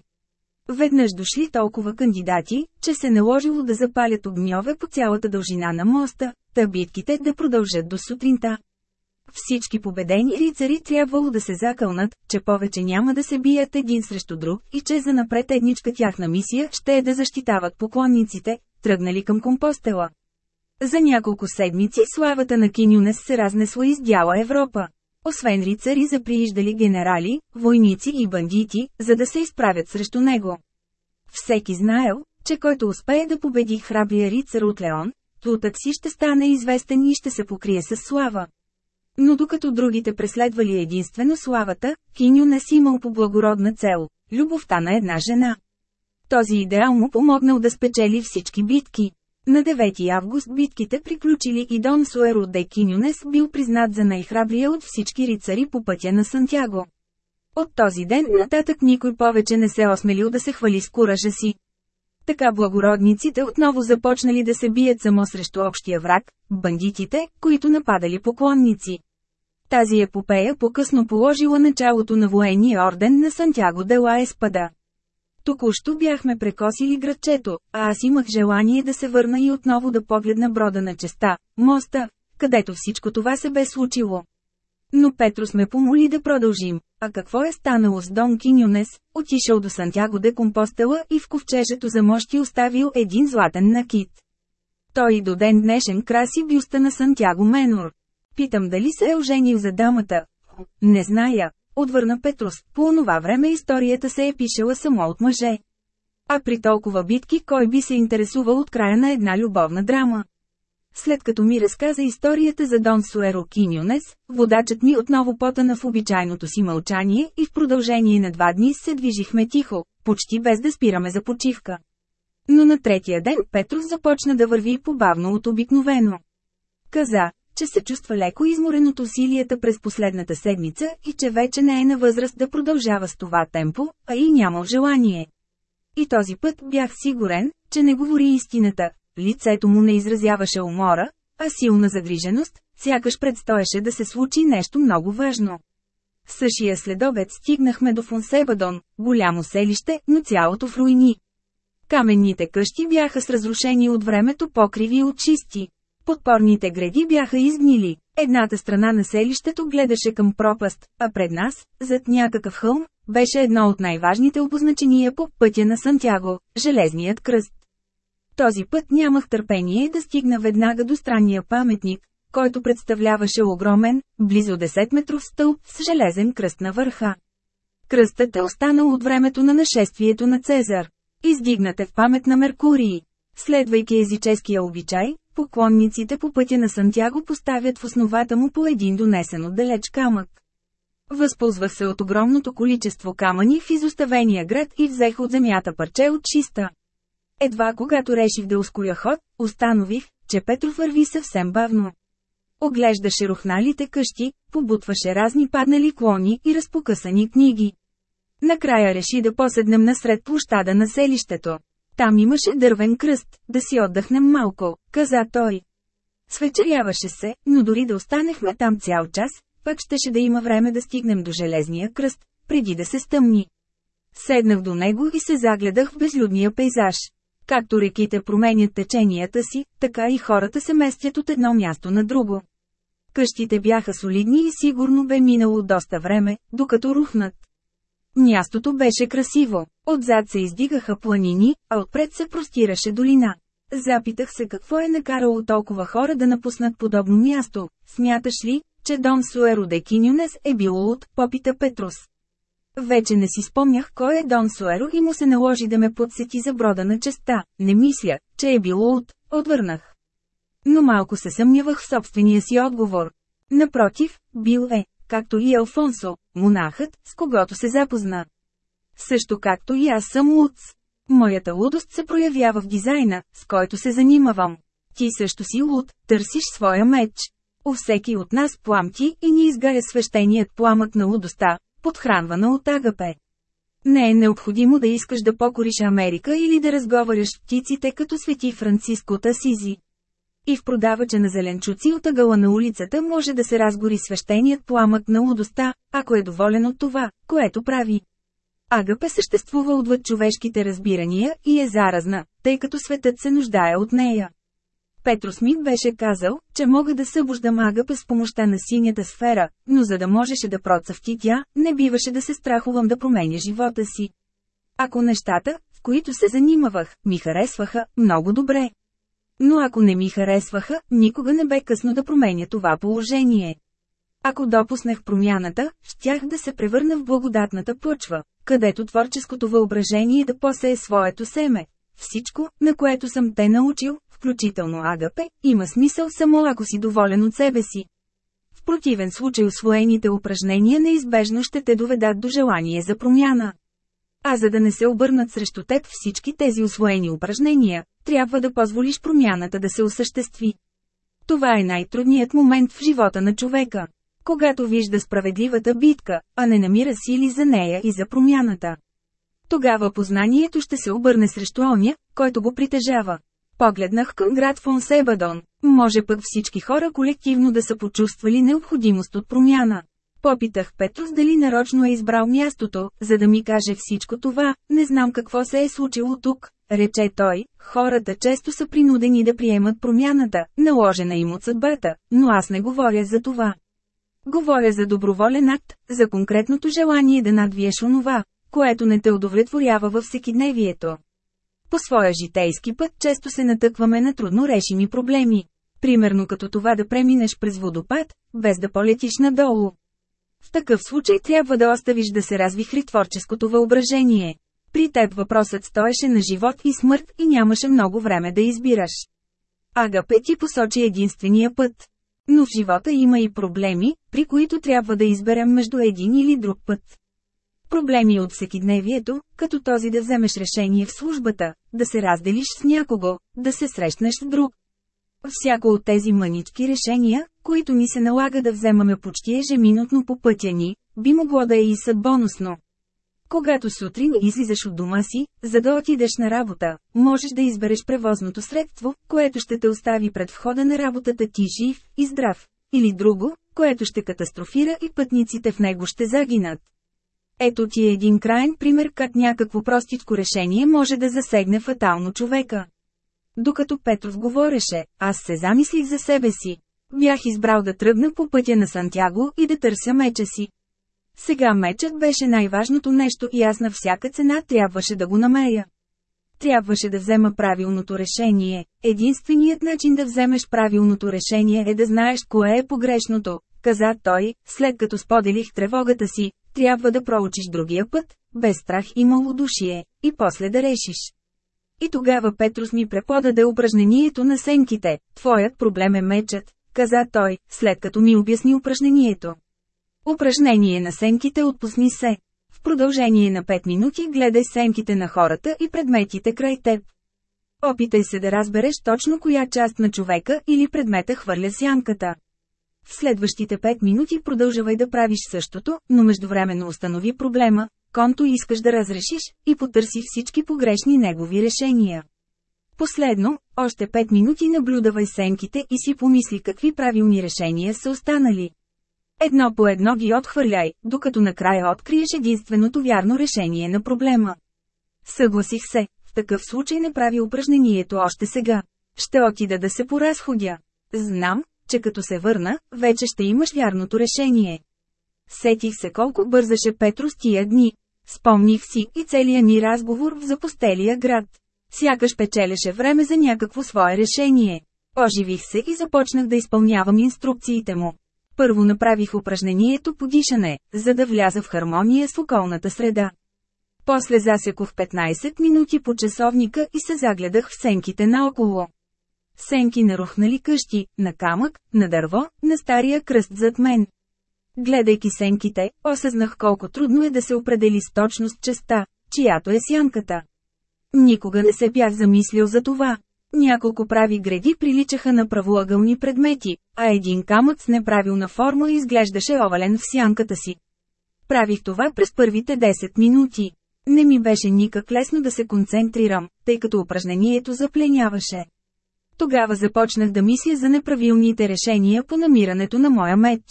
Веднъж дошли толкова кандидати, че се наложило да запалят огньове по цялата дължина на моста, та битките да продължат до сутринта. Всички победени рицари трябвало да се закълнат, че повече няма да се бият един срещу друг и че за напред едничка тяхна мисия ще е да защитават поклонниците, тръгнали към Компостела. За няколко седмици славата на Кинюнес се разнесла из дяла Европа. Освен рицари заприиждали генерали, войници и бандити, за да се изправят срещу него. Всеки знаел, че който успее да победи храбрия рицар от Леон, Тутък си ще стане известен и ще се покрие с слава. Но докато другите преследвали единствено славата, Киню не си имал по благородна цел – любовта на една жена. Този идеал му помогнал да спечели всички битки. На 9 август битките приключили и Дон Суеро де Кинюнес бил признат за най-храбрия от всички рицари по пътя на Сантяго. От този ден нататък никой повече не се осмелил да се хвали с куража си. Така благородниците отново започнали да се бият само срещу общия враг – бандитите, които нападали поклонници. Тази епопея по-късно положила началото на военния орден на Сантяго де ла Еспада. Току-що бяхме прекосили градчето, а аз имах желание да се върна и отново да погледна брода на честа, моста, където всичко това се бе случило. Но Петрос ме помоли да продължим. А какво е станало с Дон Кинюнес? Отишъл до Сантяго де Компостела и в ковчежето за мощи оставил един златен накит. Той до ден днешен краси бюста на Сантяго Менор. Питам дали се е оженил за дамата. Не зная, отвърна Петрос. По онова време историята се е пишела само от мъже. А при толкова битки кой би се интересувал от края на една любовна драма? След като ми разказа историята за Дон Суеро Киньонес, водачът ми отново потана в обичайното си мълчание и в продължение на два дни се движихме тихо, почти без да спираме за почивка. Но на третия ден Петрос започна да върви побавно от обикновено. Каза, че се чувства леко изморен от усилията през последната седмица и че вече не е на възраст да продължава с това темпо, а и нямал желание. И този път бях сигурен, че не говори истината, лицето му не изразяваше умора, а силна загриженост, сякаш предстоеше да се случи нещо много важно. Същия следобед стигнахме до Фонсебадон, голямо селище, но цялото в руини. Каменните къщи бяха с разрушени от времето покриви от чисти. Подпорните гради бяха изгнили. Едната страна на селището гледаше към пропаст, а пред нас, зад някакъв хълм, беше едно от най-важните обозначения по пътя на Сантяго – Железният кръст. Този път нямах търпение да стигна веднага до странния паметник, който представляваше огромен, близо 10 метров стълб с железен кръст на върха. Кръстът е останал от времето на нашествието на Цезар. Издигнат е в памет на Меркурий. Следвайки езическия обичай, поклонниците по пътя на Сантяго поставят в основата му по един донесен отдалеч камък. Възползвах се от огромното количество камъни в изоставения град и взех от земята парче от чиста. Едва когато реших да ускоря ход, установих, че Петров върви съвсем бавно. Оглеждаше рухналите къщи, побутваше разни паднали клони и разпокъсани книги. Накрая реши да поседнем насред площада на селището. Там имаше дървен кръст, да си отдъхнем малко, каза той. Свечеряваше се, но дори да останехме там цял час, пък щеше да има време да стигнем до железния кръст, преди да се стъмни. Седнах до него и се загледах в безлюдния пейзаж. Както реките променят теченията си, така и хората се местят от едно място на друго. Къщите бяха солидни и сигурно бе минало доста време, докато рухнат. Мястото беше красиво. Отзад се издигаха планини, а отпред се простираше долина. Запитах се какво е накарало толкова хора да напуснат подобно място. Смяташ ли, че Дон Суеро де Кинюнес е бил от попита Петрус. Вече не си спомнях кой е Дон Суеро и му се наложи да ме подсети за брода на честа. Не мисля, че е било от, отвърнах. Но малко се съмнявах в собствения си отговор. Напротив, бил е, както и Алфонсо, монахът, с когото се запозна. Също както и аз съм луц. Моята лудост се проявява в дизайна, с който се занимавам. Ти също си луд, търсиш своя меч. У всеки от нас пламти и ни изгаря свещеният пламък на лудостта, подхранвана от агапе. Не е необходимо да искаш да покориш Америка или да разговаряш птиците като свети Франциско Тасизи. И в продавача на зеленчуци от ъгъла на улицата може да се разгори свещеният пламък на лудостта, ако е доволен от това, което прави. Агапе съществува отвъд човешките разбирания и е заразна, тъй като светът се нуждае от нея. Петро Смит беше казал, че мога да събуждам Агапе с помощта на синята сфера, но за да можеше да процъфти тя, не биваше да се страхувам да променя живота си. Ако нещата, в които се занимавах, ми харесваха, много добре. Но ако не ми харесваха, никога не бе късно да променя това положение. Ако допуснах промяната, щях да се превърна в благодатната почва, където творческото въображение да посее своето семе. Всичко, на което съм те научил, включително Агапе, има смисъл само ако си доволен от себе си. В противен случай освоените упражнения неизбежно ще те доведат до желание за промяна. А за да не се обърнат срещу теб всички тези освоени упражнения, трябва да позволиш промяната да се осъществи. Това е най-трудният момент в живота на човека. Когато вижда справедливата битка, а не намира сили за нея и за промяната. Тогава познанието ще се обърне срещу оня, който го притежава. Погледнах към град Фонсебадон. Може пък всички хора колективно да са почувствали необходимост от промяна. Попитах Петрус дали нарочно е избрал мястото, за да ми каже всичко това, не знам какво се е случило тук, рече той, хората често са принудени да приемат промяната, наложена им от съдбата, но аз не говоря за това. Говоря за доброволен акт, за конкретното желание да надвиеш онова, което не те удовлетворява във всекидневието. По своя житейски път често се натъкваме на трудно решими проблеми. Примерно като това да преминеш през водопад, без да полетиш надолу. В такъв случай трябва да оставиш да се развихри творческото въображение. При теб въпросът стоеше на живот и смърт и нямаше много време да избираш. Ага Пети посочи единствения път. Но в живота има и проблеми, при които трябва да изберем между един или друг път. Проблеми от всекидневието, като този да вземеш решение в службата, да се разделиш с някого, да се срещнеш с друг. Всяко от тези мънички решения, които ни се налага да вземаме почти ежеминутно по пътя ни, би могло да е и съдбонусно. Когато сутрин излизаш от дома си, за да отидеш на работа, можеш да избереш превозното средство, което ще те остави пред входа на работата ти жив и здрав, или друго, което ще катастрофира и пътниците в него ще загинат. Ето ти е един крайен пример как някакво простичко решение може да засегне фатално човека. Докато Петров говореше, аз се замислих за себе си. Бях избрал да тръгна по пътя на Сантяго и да търся меча си. Сега мечът беше най-важното нещо и аз на всяка цена трябваше да го намеря. Трябваше да взема правилното решение. Единственият начин да вземеш правилното решение е да знаеш кое е погрешното, каза той, след като споделих тревогата си, трябва да проучиш другия път, без страх и малодушие, и после да решиш. И тогава Петрус ми преподаде упражнението на сенките. Твоят проблем е мечът, каза той, след като ми обясни упражнението. Упражнение на сенките отпусни се. В продължение на 5 минути гледай сенките на хората и предметите край теб. Опитай се да разбереш точно коя част на човека или предмета хвърля сянката. В следващите 5 минути продължавай да правиш същото, но междувременно установи проблема, конто искаш да разрешиш, и потърси всички погрешни негови решения. Последно, още 5 минути наблюдавай сенките и си помисли какви правилни решения са останали. Едно по едно ги отхвърляй, докато накрая откриеш единственото вярно решение на проблема. Съгласих се, в такъв случай не прави упражнението още сега. Ще отида да се поразходя. Знам, че като се върна, вече ще имаш вярното решение. Сетих се колко бързаше Петро с тия дни. Спомних си и целия ни разговор в запостелия град. Сякаш печелеше време за някакво свое решение. Оживих се и започнах да изпълнявам инструкциите му. Първо направих упражнението по дишане, за да вляза в хармония с околната среда. После засекох 15 минути по часовника и се загледах в сенките наоколо. Сенки на рухнали къщи, на камък, на дърво, на стария кръст зад мен. Гледайки сенките, осъзнах колко трудно е да се определи с точност честа, чиято е сянката. Никога не се бях замислил за това. Няколко прави гради приличаха на правоъгълни предмети, а един камък с неправилна форма изглеждаше овален в сянката си. Правих това през първите 10 минути. Не ми беше никак лесно да се концентрирам, тъй като упражнението запленяваше. Тогава започнах да мисля за неправилните решения по намирането на моя меч.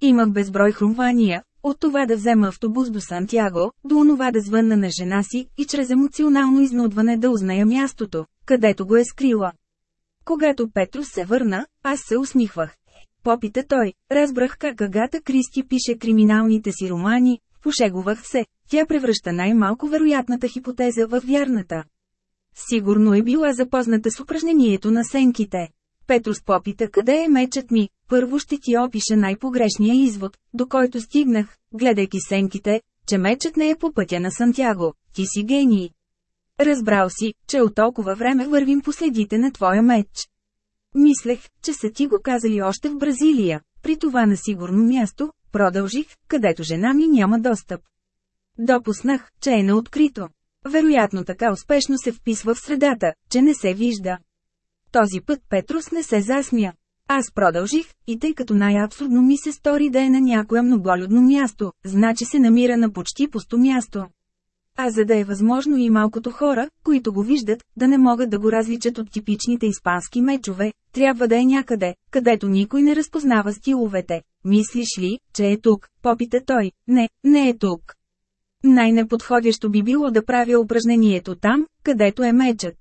Имах безброй хрумвания, от това да взема автобус до Сантяго, до онова да звънна на жена си и чрез емоционално изнудване да узная мястото, където го е скрила. Когато Петрус се върна, аз се усмихвах. Попита той, разбрах как Агата Кристи пише криминалните си романи, пошегувах се, тя превръща най-малко вероятната хипотеза в вярната. Сигурно е била запозната с упражнението на сенките. Петрус попита къде е мечът ми, първо ще ти опиша най-погрешния извод, до който стигнах, гледайки сенките, че мечът не е по пътя на Сантяго, ти си гений. Разбрал си, че от толкова време вървим по следите на твоя меч. Мислех, че са ти го казали още в Бразилия, при това на сигурно място, продължих, където жена ми няма достъп. Допуснах, че е наоткрито. Вероятно така успешно се вписва в средата, че не се вижда. Този път Петрус не се засмя. Аз продължих, и тъй като най-абсурдно ми се стори да е на някое многолюдно място, значи се намира на почти пусто място. А за да е възможно и малкото хора, които го виждат, да не могат да го различат от типичните испански мечове, трябва да е някъде, където никой не разпознава стиловете. мислиш ли, че е тук? Попита той. Не, не е тук. Най-неподходящо би било да правя упражнението там, където е мечът.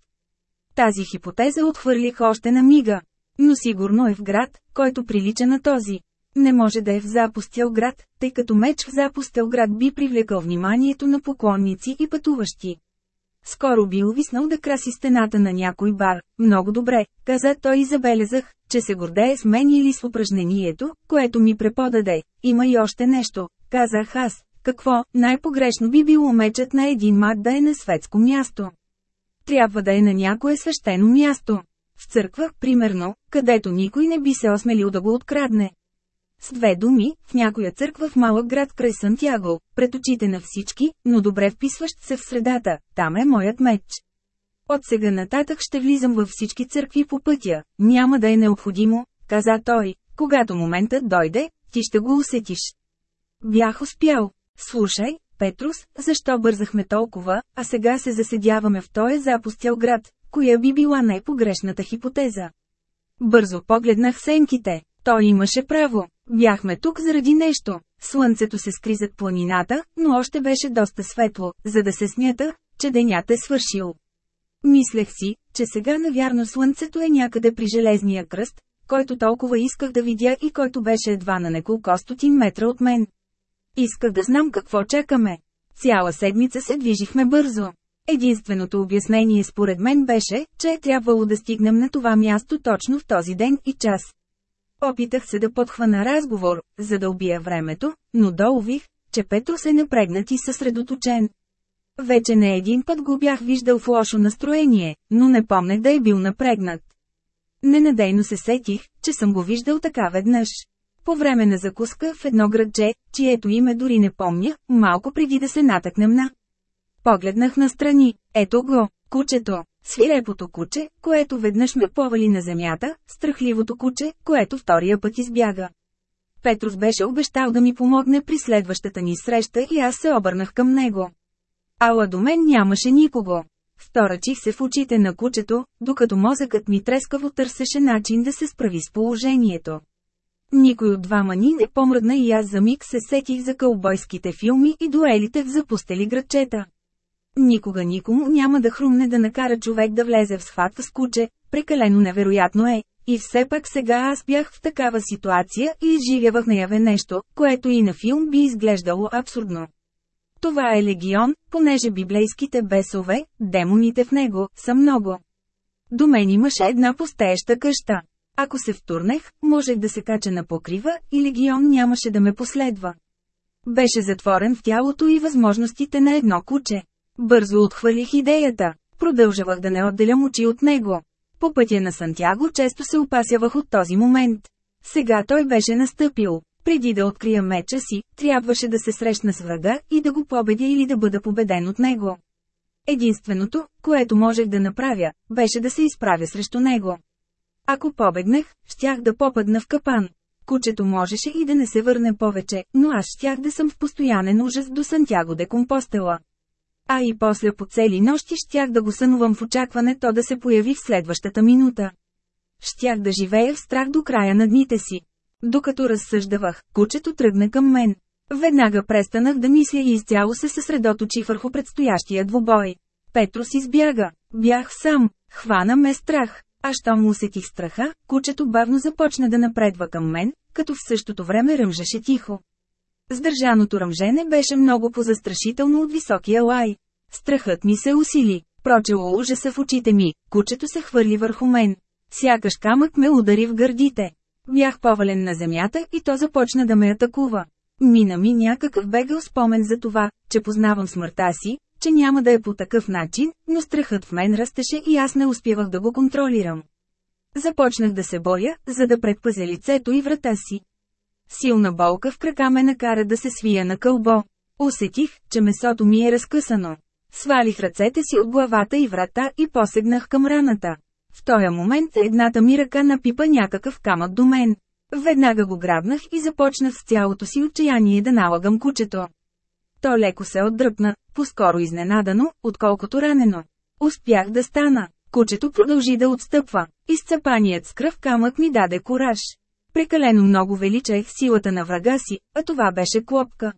Тази хипотеза отхвърлих още на мига. Но сигурно е в град, който прилича на този. Не може да е в запустял град, тъй като меч в запустял град би привлекал вниманието на поклонници и пътуващи. Скоро би увиснал да краси стената на някой бар. Много добре, каза той и забелязах, че се гордее с мен или с упражнението, което ми преподаде. Има и още нещо, казах аз. Какво, най-погрешно би било мечът на един маг да е на светско място. Трябва да е на някое свещено място. В църква, примерно, където никой не би се осмелил да го открадне. С две думи, в някоя църква в малък град край Сантяго, пред очите на всички, но добре вписващ се в средата, там е моят меч. От сега нататък ще влизам във всички църкви по пътя, няма да е необходимо, каза той, когато моментът дойде, ти ще го усетиш. Бях успял. Слушай, Петрус, защо бързахме толкова, а сега се заседяваме в този запустял град, коя би била най-погрешната хипотеза? Бързо погледнах сенките. Той имаше право. Бяхме тук заради нещо. Слънцето се скри зад планината, но още беше доста светло, за да се смята, че денят е свършил. Мислех си, че сега навярно слънцето е някъде при железния кръст, който толкова исках да видя и който беше едва на неколко стотин метра от мен. Исках да знам какво чакаме. Цяла седмица се движихме бързо. Единственото обяснение според мен беше, че е трябвало да стигнем на това място точно в този ден и час. Опитах се да подхвана разговор, за да убия времето, но долових, че Петро се напрегнат и съсредоточен. Вече не един път го бях виждал в лошо настроение, но не помнех да е бил напрегнат. Ненадейно се сетих, че съм го виждал така веднъж. По време на закуска в едно градче, чието име дори не помня, малко преди да се натъкнем на. Погледнах настрани, ето го, кучето, свирепото куче, което веднъж ме повали на земята, страхливото куче, което втория път избяга. Петрус беше обещал да ми помогне при следващата ни среща и аз се обърнах към него. Ала до мен нямаше никого. Вторачих се в очите на кучето, докато мозъкът ми трескаво търсеше начин да се справи с положението. Никой от двама ни не помръдна и аз за миг се сетих за кълбойските филми и дуелите в запустели градчета. Никога никому няма да хрумне да накара човек да влезе в схватка с куче, прекалено невероятно е. И все пак сега аз бях в такава ситуация и изживявах наяве нещо, което и на филм би изглеждало абсурдно. Това е легион, понеже библейските бесове, демоните в него, са много. До мен имаше една постееща къща. Ако се втурнех, можех да се кача на покрива и легион нямаше да ме последва. Беше затворен в тялото и възможностите на едно куче. Бързо отхвърлих идеята. Продължавах да не отделям очи от него. По пътя на Сантяго често се опасявах от този момент. Сега той беше настъпил. Преди да открия меча си, трябваше да се срещна с врага и да го победя или да бъда победен от него. Единственото, което можех да направя, беше да се изправя срещу него. Ако побегнах, щях да попадна в капан. Кучето можеше и да не се върне повече, но аз щях да съм в постоянен ужас до Сантяго де Компостела. А и после по цели нощи щях да го сънувам в очакване то да се появи в следващата минута. Щях да живея в страх до края на дните си. Докато разсъждавах, кучето тръгна към мен. Веднага престанах да мисля и изцяло се съсредоточи върху предстоящия двубой. Петрос избяга. Бях сам. Хвана ме страх. А щом усетих страха, кучето бавно започна да напредва към мен, като в същото време ръмжеше тихо. Сдържаното ръмжене беше много позастрашително от високия лай. Страхът ми се усили. Прочело ужаса в очите ми, кучето се хвърли върху мен. Сякаш камък ме удари в гърдите. Бях повален на земята и то започна да ме атакува. Мина ми някакъв бегал спомен за това, че познавам смъртта си, че няма да е по такъв начин, но страхът в мен растеше и аз не успявах да го контролирам. Започнах да се боря, за да предпазя лицето и врата си. Силна болка в крака ме накара да се свия на кълбо. Усетих, че месото ми е разкъсано. Свалих ръцете си от главата и врата и посегнах към раната. В този момент едната ми ръка напипа някакъв камък до мен. Веднага го грабнах и започнах с цялото си отчаяние да налагам кучето. То леко се отдръпна, по-скоро изненадано, отколкото ранено. Успях да стана. Кучето продължи да отстъпва. Изцепаният с кръв камък ми даде кураж. Прекалено много величаех силата на врага си, а това беше клопка.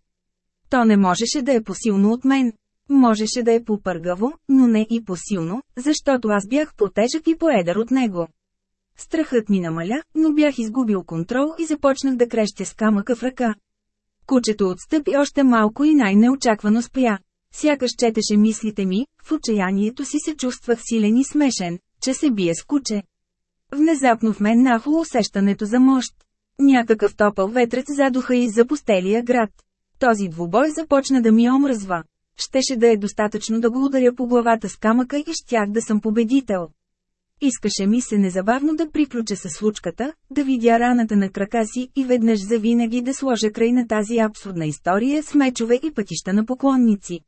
То не можеше да е посилно от мен. Можеше да е попъргаво, но не и посилно, защото аз бях потежък и поедър от него. Страхът ми намаля, но бях изгубил контрол и започнах да крещя с камъка в ръка. Кучето отстъпи още малко и най-неочаквано спря. Сякаш четеше мислите ми, в отчаянието си се чувствах силен и смешен, че се бие с куче. Внезапно в мен нахло усещането за мощ. Някакъв топъл ветрец задуха и за пустелия град. Този двубой започна да ми омръзва. Щеше да е достатъчно да го ударя по главата с камъка и щях да съм победител. Искаше ми се незабавно да приключа с случката, да видя раната на крака си и веднъж завинаги да сложа край на тази абсурдна история с мечове и пътища на поклонници.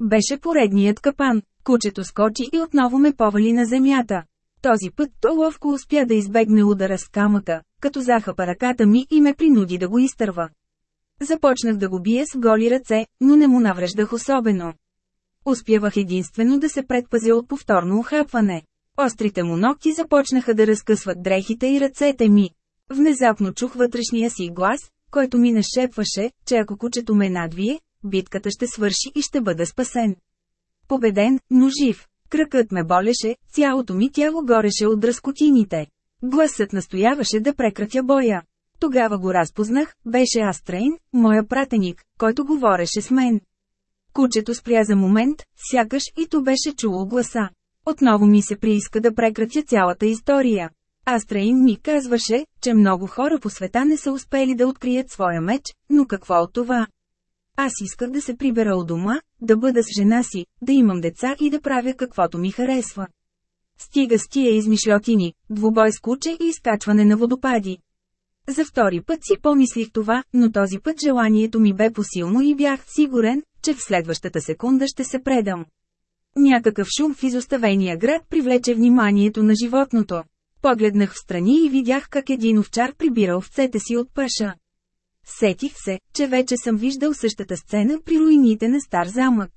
Беше поредният капан, кучето скочи и отново ме повали на земята. Този път то ловко успя да избегне удара с камъка, като захапа ръката ми и ме принуди да го изтърва. Започнах да го бия с голи ръце, но не му навреждах особено. Успявах единствено да се предпазя от повторно ухапване. Острите му ногти започнаха да разкъсват дрехите и ръцете ми. Внезапно чух вътрешния си глас, който ми нашепваше, че ако кучето ме надвие, битката ще свърши и ще бъда спасен. Победен, но жив. Кръкът ме болеше, цялото ми тяло гореше от дръскотините. Гласът настояваше да прекратя боя. Тогава го разпознах, беше Астрейн, моя пратеник, който говореше с мен. Кучето спря за момент, сякаш и то беше чуло гласа. Отново ми се прииска да прекратя цялата история. Астрейн ми казваше, че много хора по света не са успели да открият своя меч, но какво от това? Аз исках да се прибера от дома, да бъда с жена си, да имам деца и да правя каквото ми харесва. Стига с тия измишлетини, двубой с куче и изкачване на водопади. За втори път си помислих това, но този път желанието ми бе посилно и бях сигурен, че в следващата секунда ще се предам. Някакъв шум в изоставения град привлече вниманието на животното. Погледнах в страни и видях как един овчар прибира овцете си от пъша. Сетих се, че вече съм виждал същата сцена при руините на стар замък.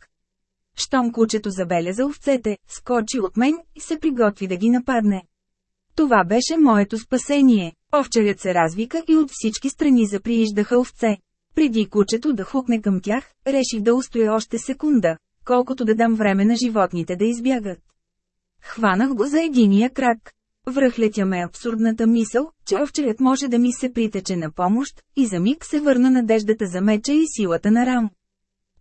Щом кучето забеляза овцете, скочи от мен и се приготви да ги нападне. Това беше моето спасение. Овчарят се развика и от всички страни заприиждаха овце. Преди кучето да хукне към тях, реших да устоя още секунда, колкото да дам време на животните да избягат. Хванах го за единия крак. Връхлетя ме абсурдната мисъл, че овчарят може да ми се притече на помощ, и за миг се върна надеждата за меча и силата на рам.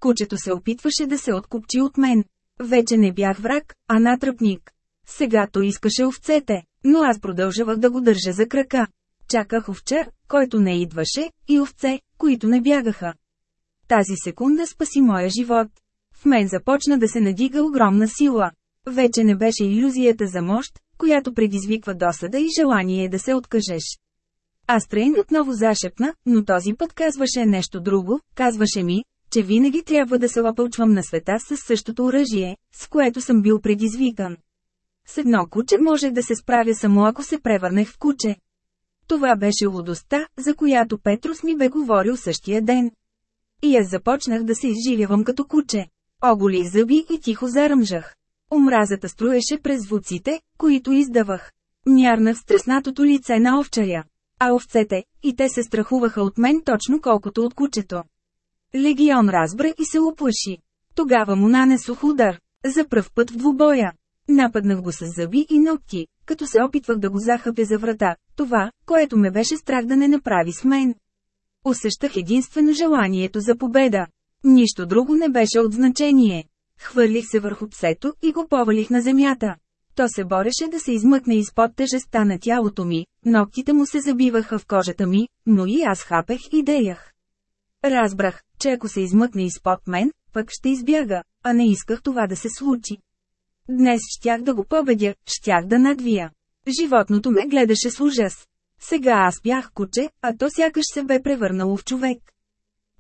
Кучето се опитваше да се откупчи от мен. Вече не бях враг, а натръпник. Сега то искаше овцете, но аз продължавах да го държа за крака. Чаках овчар, който не идваше, и овце, които не бягаха. Тази секунда спаси моя живот. В мен започна да се надига огромна сила. Вече не беше иллюзията за мощ, която предизвиква досада и желание да се откажеш. Астрейн отново зашепна, но този път казваше нещо друго, казваше ми, че винаги трябва да се лапълчвам на света с същото оръжие, с което съм бил предизвикан. С едно куче може да се справя само ако се превърнах в куче. Това беше лудостта, за която Петрус ми бе говорил същия ден. И аз започнах да се изжилявам като куче. Оголих зъби и тихо заръмжах. Омразата струеше през звуците, които издавах. Мярнах стреснатото лице на овчаря. А овцете, и те се страхуваха от мен точно колкото от кучето. Легион разбра и се оплаши. Тогава му нанесох удар. За пръв път в двубоя. Нападнах го с зъби и ногти, като се опитвах да го захъпя за врата, това, което ме беше страх да не направи с мен. Усещах единствено желанието за победа. Нищо друго не беше от значение. Хвърлих се върху псето и го повалих на земята. То се бореше да се измъкне изпод тежеста на тялото ми, ногтите му се забиваха в кожата ми, но и аз хапех и деях. Разбрах, че ако се измъкне изпод мен, пък ще избяга, а не исках това да се случи. Днес щях да го победя, щях да надвия. Животното ме гледаше с ужас. Сега аз бях куче, а то сякаш се бе превърнало в човек.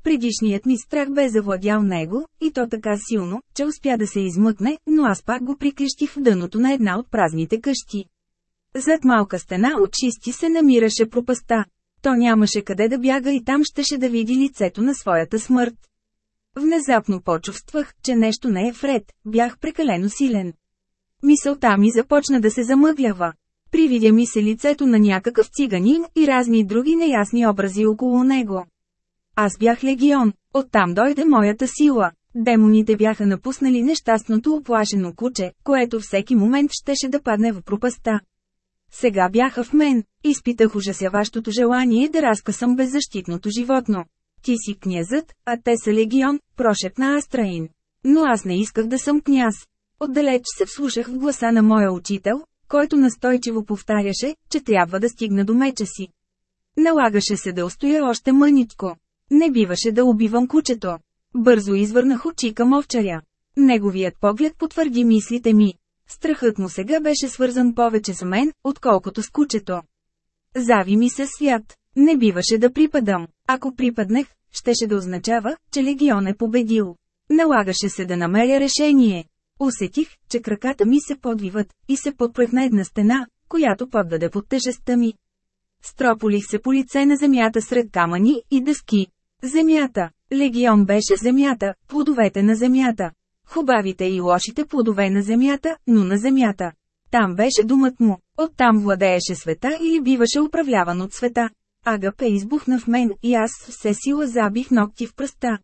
Предишният ми страх бе завладял него, и то така силно, че успя да се измъкне, но аз пак го приклещих в дъното на една от празните къщи. Зад малка стена от чисти се намираше пропаста. То нямаше къде да бяга и там щеше да види лицето на своята смърт. Внезапно почувствах, че нещо не е вред, бях прекалено силен. Мисълта ми започна да се замъглява. Привидя ми се лицето на някакъв циганин и разни други неясни образи около него. Аз бях легион, оттам дойде моята сила. Демоните бяха напуснали нещастното оплашено куче, което всеки момент щеше да падне в пропаста. Сега бяха в мен, изпитах ужасяващото желание да разкъсам беззащитното животно. Ти си князът, а те са легион, прошепна Астраин. Но аз не исках да съм княз. Отдалеч се вслушах в гласа на моя учител, който настойчиво повтаряше, че трябва да стигна до меча си. Налагаше се да устоя още мъничко. Не биваше да убивам кучето. Бързо извърнах очи към овчаря. Неговият поглед потвърди мислите ми. Страхът му сега беше свързан повече с мен, отколкото с кучето. Зави ми се свят. Не биваше да припадам. Ако припаднех, щеше да означава, че легион е победил. Налагаше се да намеря решение. Усетих, че краката ми се подвиват, и се подпрех на една стена, която поддаде под тежестта ми. Строполих се по лице на земята сред камъни и дъски. Земята. Легион беше земята, плодовете на земята. Хубавите и лошите плодове на земята, но на земята. Там беше думът му, оттам владееше света или биваше управляван от света. Агапе избухна в мен и аз все сила забих ногти в пръста.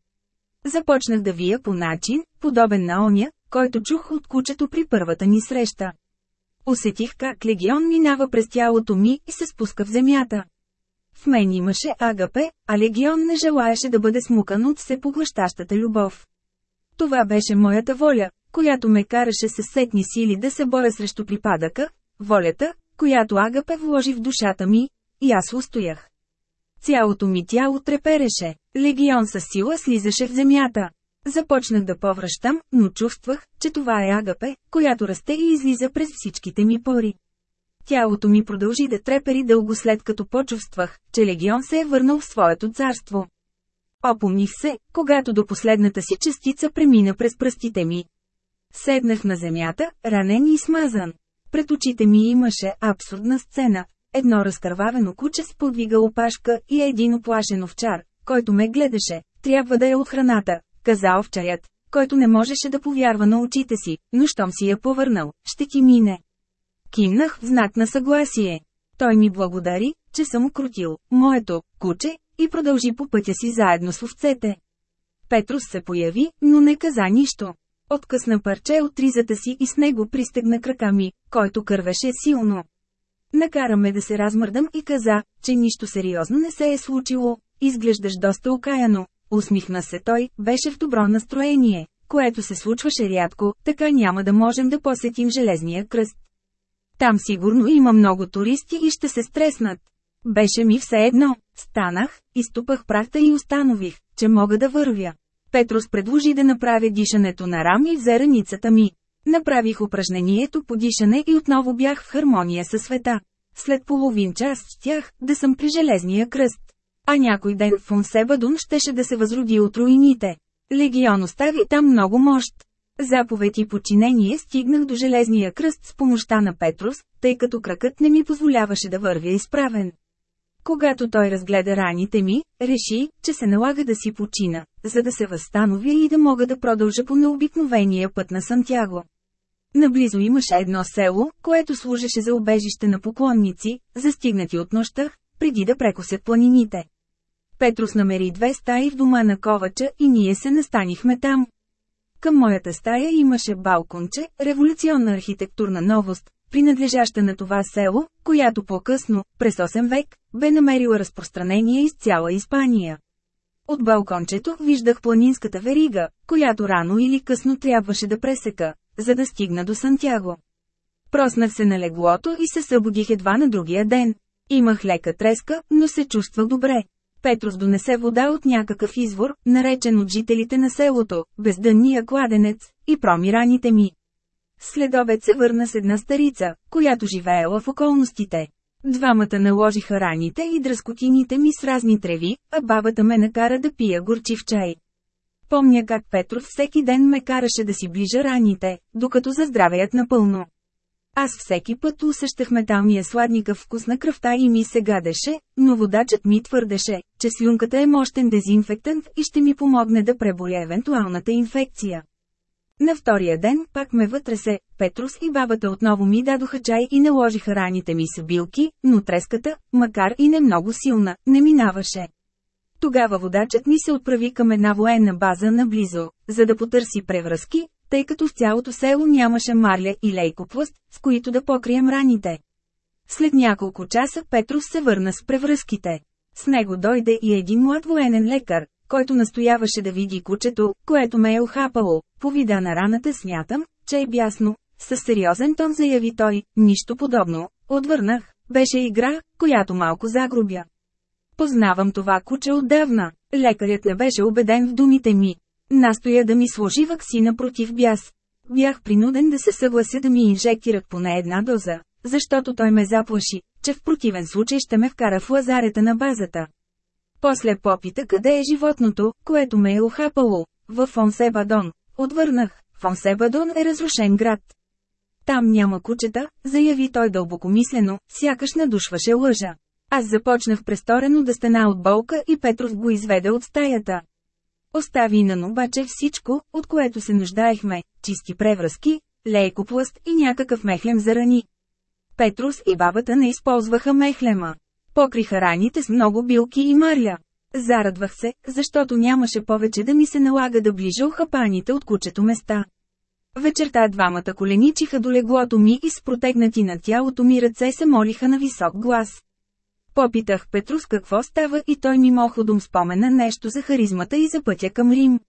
Започнах да вия по начин, подобен на оня, който чух от кучето при първата ни среща. Усетих как легион минава през тялото ми и се спуска в земята. В мен имаше агапе, а легион не желаеше да бъде смукан от всепоглъщащата любов. Това беше моята воля, която ме караше със сетни сили да се боря срещу припадъка, волята, която агапе вложи в душата ми, и аз устоях. Цялото ми тяло трепереше, легион със сила слизаше в земята. Започнах да повръщам, но чувствах, че това е агапе, която расте и излиза през всичките ми пори. Тялото ми продължи да трепери дълго след като почувствах, че легион се е върнал в своето царство. Опомних се, когато до последната си частица премина през пръстите ми. Седнах на земята, ранен и смазан. Пред очите ми имаше абсурдна сцена. Едно разкървавено куче с подвига опашка и един оплашен овчар, който ме гледаше. Трябва да е от храната, каза овчарят, който не можеше да повярва на очите си, но щом си я повърнал, ще ти мине. Кимнах в знак на съгласие. Той ми благодари, че съм крутил моето куче и продължи по пътя си заедно с овцете. Петрус се появи, но не каза нищо. Откъсна парче от ризата си и с него пристегна крака ми, който кървеше силно. Накара ме да се размърдам и каза, че нищо сериозно не се е случило. Изглеждаш доста окаяно. Усмихна се той, беше в добро настроение, което се случваше рядко, така няма да можем да посетим Железния кръст. Там сигурно има много туристи и ще се стреснат. Беше ми все едно. Станах, изтупах прахта и установих, че мога да вървя. Петрос предложи да направя дишането на рам и взе раницата ми. Направих упражнението по дишане и отново бях в хармония със света. След половин час щях да съм при железния кръст. А някой ден Фонсебадун щеше да се възроди от руините. Легион остави там много мощ. Заповед и подчинение стигнах до железния кръст с помощта на Петрус, тъй като кракът не ми позволяваше да вървя изправен. Когато той разгледа раните ми, реши, че се налага да си почина, за да се възстановя и да мога да продължа по необикновения път на Сантяго. Наблизо имаше едно село, което служеше за обежище на поклонници, застигнати от нощта, преди да прекосят планините. Петрус намери две стаи в дома на Ковача и ние се настанихме там. Към моята стая имаше балконче, революционна архитектурна новост, принадлежаща на това село, която по-късно, през 8 век, бе намерила разпространение из цяла Испания. От балкончето виждах планинската верига, която рано или късно трябваше да пресека, за да стигна до Сантяго. Проснах се на леглото и се събудих едва на другия ден. Имах лека треска, но се чувствах добре. Петрос донесе вода от някакъв извор, наречен от жителите на селото, бездънния кладенец, и промираните ми. Следобед се върна с една старица, която живеела в околностите. Двамата наложиха раните и дръскотините ми с разни треви, а бабата ме накара да пия горчив чай. Помня как Петров всеки ден ме караше да си ближа раните, докато заздравеят напълно. Аз всеки път усещах металния сладникъв вкус на кръвта и ми се гадеше, но водачът ми твърдеше, че слюнката е мощен дезинфектант и ще ми помогне да преболя евентуалната инфекция. На втория ден пак ме вътресе, Петрус и бабата отново ми дадоха чай и наложиха раните ми с билки, но треската, макар и не много силна, не минаваше. Тогава водачът ми се отправи към една военна база наблизо, за да потърси превръзки, тъй като в цялото село нямаше марля и лейкоплъст, с които да покрием раните. След няколко часа Петрус се върна с превръзките. С него дойде и един млад военен лекар, който настояваше да види кучето, което ме е охапало. По вида на раната смятам, че е бясно. Със сериозен тон заяви той, нищо подобно. Отвърнах, беше игра, която малко загрубя. Познавам това куче отдавна. Лекарят не беше убеден в думите ми. Настоя да ми сложи ваксина против бяс. Бях принуден да се съглася да ми инжектират поне една доза, защото той ме заплаши, че в противен случай ще ме вкара в лазарета на базата. После попита къде е животното, което ме е охапало. В Фонсебадон. Отвърнах. Фонсебадон е разрушен град. Там няма кучета, заяви той дълбокомислено, сякаш надушваше лъжа. Аз започнах престорено да стена от болка и Петров го изведе от стаята. Остави на обаче всичко, от което се нуждаехме – чисти превръзки, лейкоплъст и някакъв мехлем за рани. Петрус и бабата не използваха мехлема. Покриха раните с много билки и марля. Зарадвах се, защото нямаше повече да ми се налага да ближа охапаните от кучето места. Вечерта двамата коленичиха до леглото ми и с протегнати на тялото ми ръце се молиха на висок глас. Попитах Петрус какво става и той ми моходом спомена нещо за харизмата и за пътя към Рим.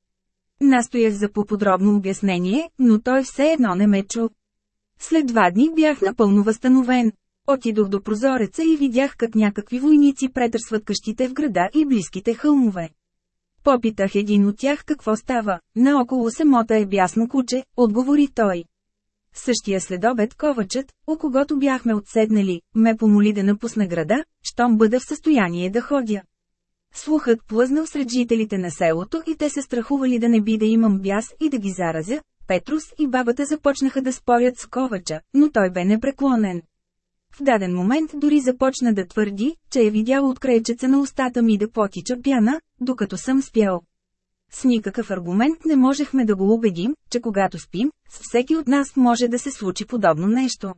Настоях за по-подробно обяснение, но той все едно не ме чу. След два дни бях напълно възстановен. Отидох до прозореца и видях как някакви войници претърсват къщите в града и близките хълмове. Попитах един от тях какво става, наоколо самота е бясно куче, отговори той. Същия следобед ковачът, о когото бяхме отседнали, ме помоли да напусна града, щом бъда в състояние да ходя. Слухът плъзнал сред жителите на селото и те се страхували да не би да имам бяс и да ги заразя. Петрус и бабата започнаха да спорят с ковача, но той бе непреклонен. В даден момент дори започна да твърди, че е видял от крайчеца на устата ми да потича пяна, докато съм спял. С никакъв аргумент не можехме да го убедим, че когато спим, с всеки от нас може да се случи подобно нещо.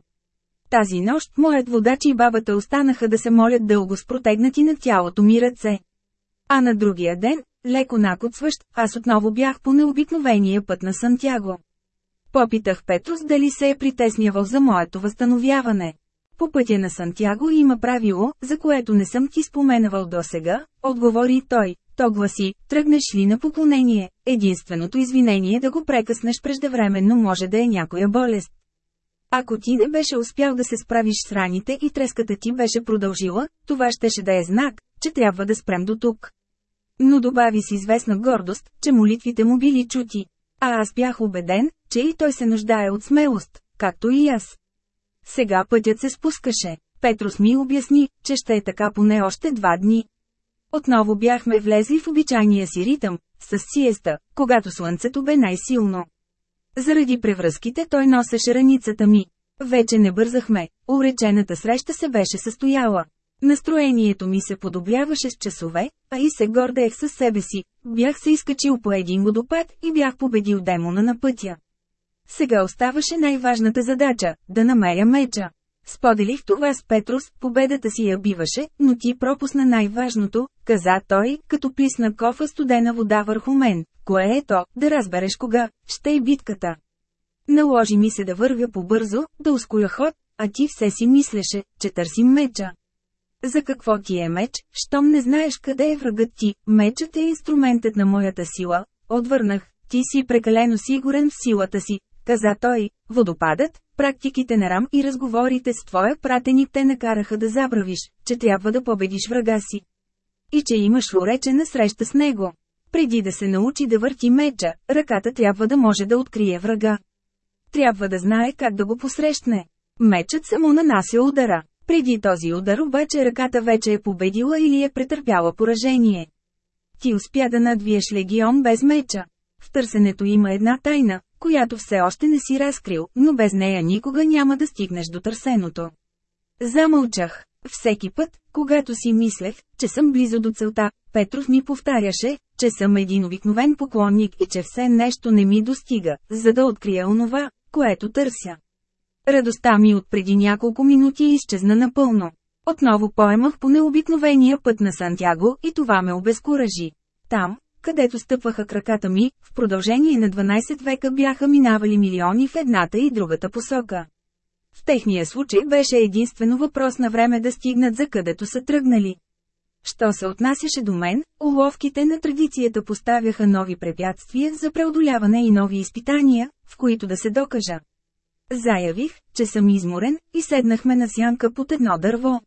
Тази нощ моят водач и бабата останаха да се молят дълго с протегнати на тялото ми ръце. А на другия ден, леко накоцващ, аз отново бях по необикновения път на Сантяго. Попитах Петрус дали се е притеснявал за моето възстановяване. По пътя на Сантяго има правило, за което не съм ти споменавал досега, отговори той. То гласи, тръгнеш ли на поклонение, единственото извинение да го прекъснеш преждевременно може да е някоя болест. Ако ти не беше успял да се справиш с раните и треската ти беше продължила, това щеше да е знак, че трябва да спрем до тук. Но добави с известна гордост, че молитвите му били чути. А аз бях убеден, че и той се нуждае от смелост, както и аз. Сега пътят се спускаше. Петрос ми обясни, че ще е така поне още два дни. Отново бяхме влезли в обичайния си ритъм, с сиеста, когато слънцето бе най-силно. Заради превръзките той носеше раницата ми. Вече не бързахме, уречената среща се беше състояла. Настроението ми се подобряваше с часове, а и се гордеех със себе си. Бях се изкачил по един водопад и бях победил демона на пътя. Сега оставаше най-важната задача – да намеря меча. Споделих това с Петрус, победата си я биваше, но ти пропусна най-важното, каза той, като плисна кофа студена вода върху мен. Кое е то, да разбереш кога, ще е битката. Наложи ми се да вървя побързо, да ускоя ход, а ти все си мислеше, че търсим меча. За какво ти е меч, щом не знаеш къде е врагът ти, мечът е инструментът на моята сила, отвърнах, ти си прекалено сигурен в силата си, каза той, водопадът, практиките на Рам и разговорите с твоя пратеник те накараха да забравиш, че трябва да победиш врага си. И че имаш уречена среща с него. Преди да се научи да върти меча, ръката трябва да може да открие врага. Трябва да знае как да го посрещне. Мечът само нанася удара. Преди този удар обаче ръката вече е победила или е претърпяла поражение. Ти успя да надвиеш легион без меча. В търсенето има една тайна, която все още не си разкрил, но без нея никога няма да стигнеш до търсеното. Замълчах. Всеки път, когато си мислех, че съм близо до целта, Петров ми повтаряше, че съм един обикновен поклонник и че все нещо не ми достига, за да открия онова, което търся. Радостта ми от преди няколко минути изчезна напълно. Отново поемах по необикновения път на Сантяго и това ме обезкуражи. Там, където стъпваха краката ми, в продължение на 12 века бяха минавали милиони в едната и другата посока. В техния случай беше единствено въпрос на време да стигнат за където са тръгнали. Що се отнасяше до мен, уловките на традицията поставяха нови препятствия за преодоляване и нови изпитания, в които да се докажа. Заявих, че съм изморен, и седнахме на сянка под едно дърво.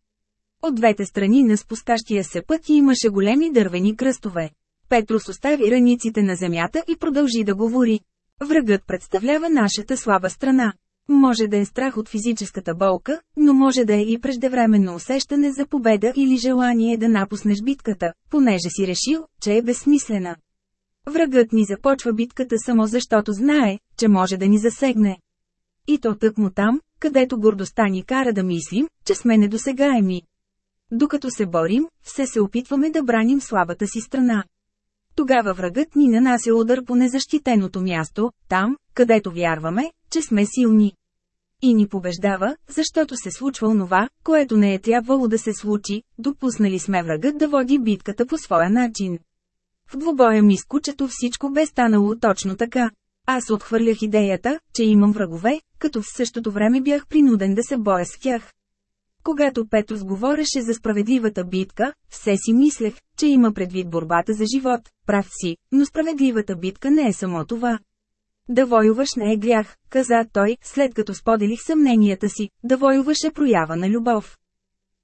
От двете страни на спускащия се път имаше големи дървени кръстове. Петрус остави раниците на земята и продължи да говори. Врагът представлява нашата слаба страна. Може да е страх от физическата болка, но може да е и преждевременно усещане за победа или желание да напуснеш битката, понеже си решил, че е безсмислена. Врагът ни започва битката само защото знае, че може да ни засегне. И то тъкмо там, където гордостта ни кара да мислим, че сме недосегаеми. Докато се борим, все се опитваме да браним слабата си страна. Тогава врагът ни нанася удар по незащитеното място, там, където вярваме, че сме силни. И ни побеждава, защото се случва онова, което не е трябвало да се случи, допуснали сме врагът да води битката по своя начин. В двубоя ми с кучето всичко бе станало точно така. Аз отхвърлях идеята, че имам врагове, като в същото време бях принуден да се боя с тях. Когато Петрос говореше за справедливата битка, все си мислех, че има предвид борбата за живот, прав си, но справедливата битка не е само това. Да воюваш не е грях, каза той, след като споделих съмненията си, да воюваш е проява на любов.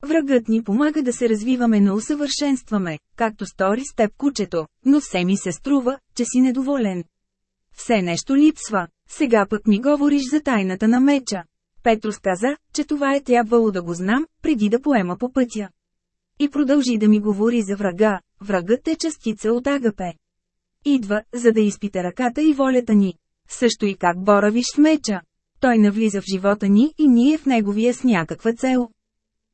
Врагът ни помага да се развиваме на усъвършенстваме, както стори с теб кучето, но все ми се струва, че си недоволен. Все нещо липсва, сега пък ми говориш за тайната на меча. Петрос каза, че това е трябвало да го знам, преди да поема по пътя. И продължи да ми говори за врага, врагът е частица от Агапе. Идва, за да изпита ръката и волята ни. Също и как боравиш с меча. Той навлиза в живота ни и ние в неговия с някаква цел.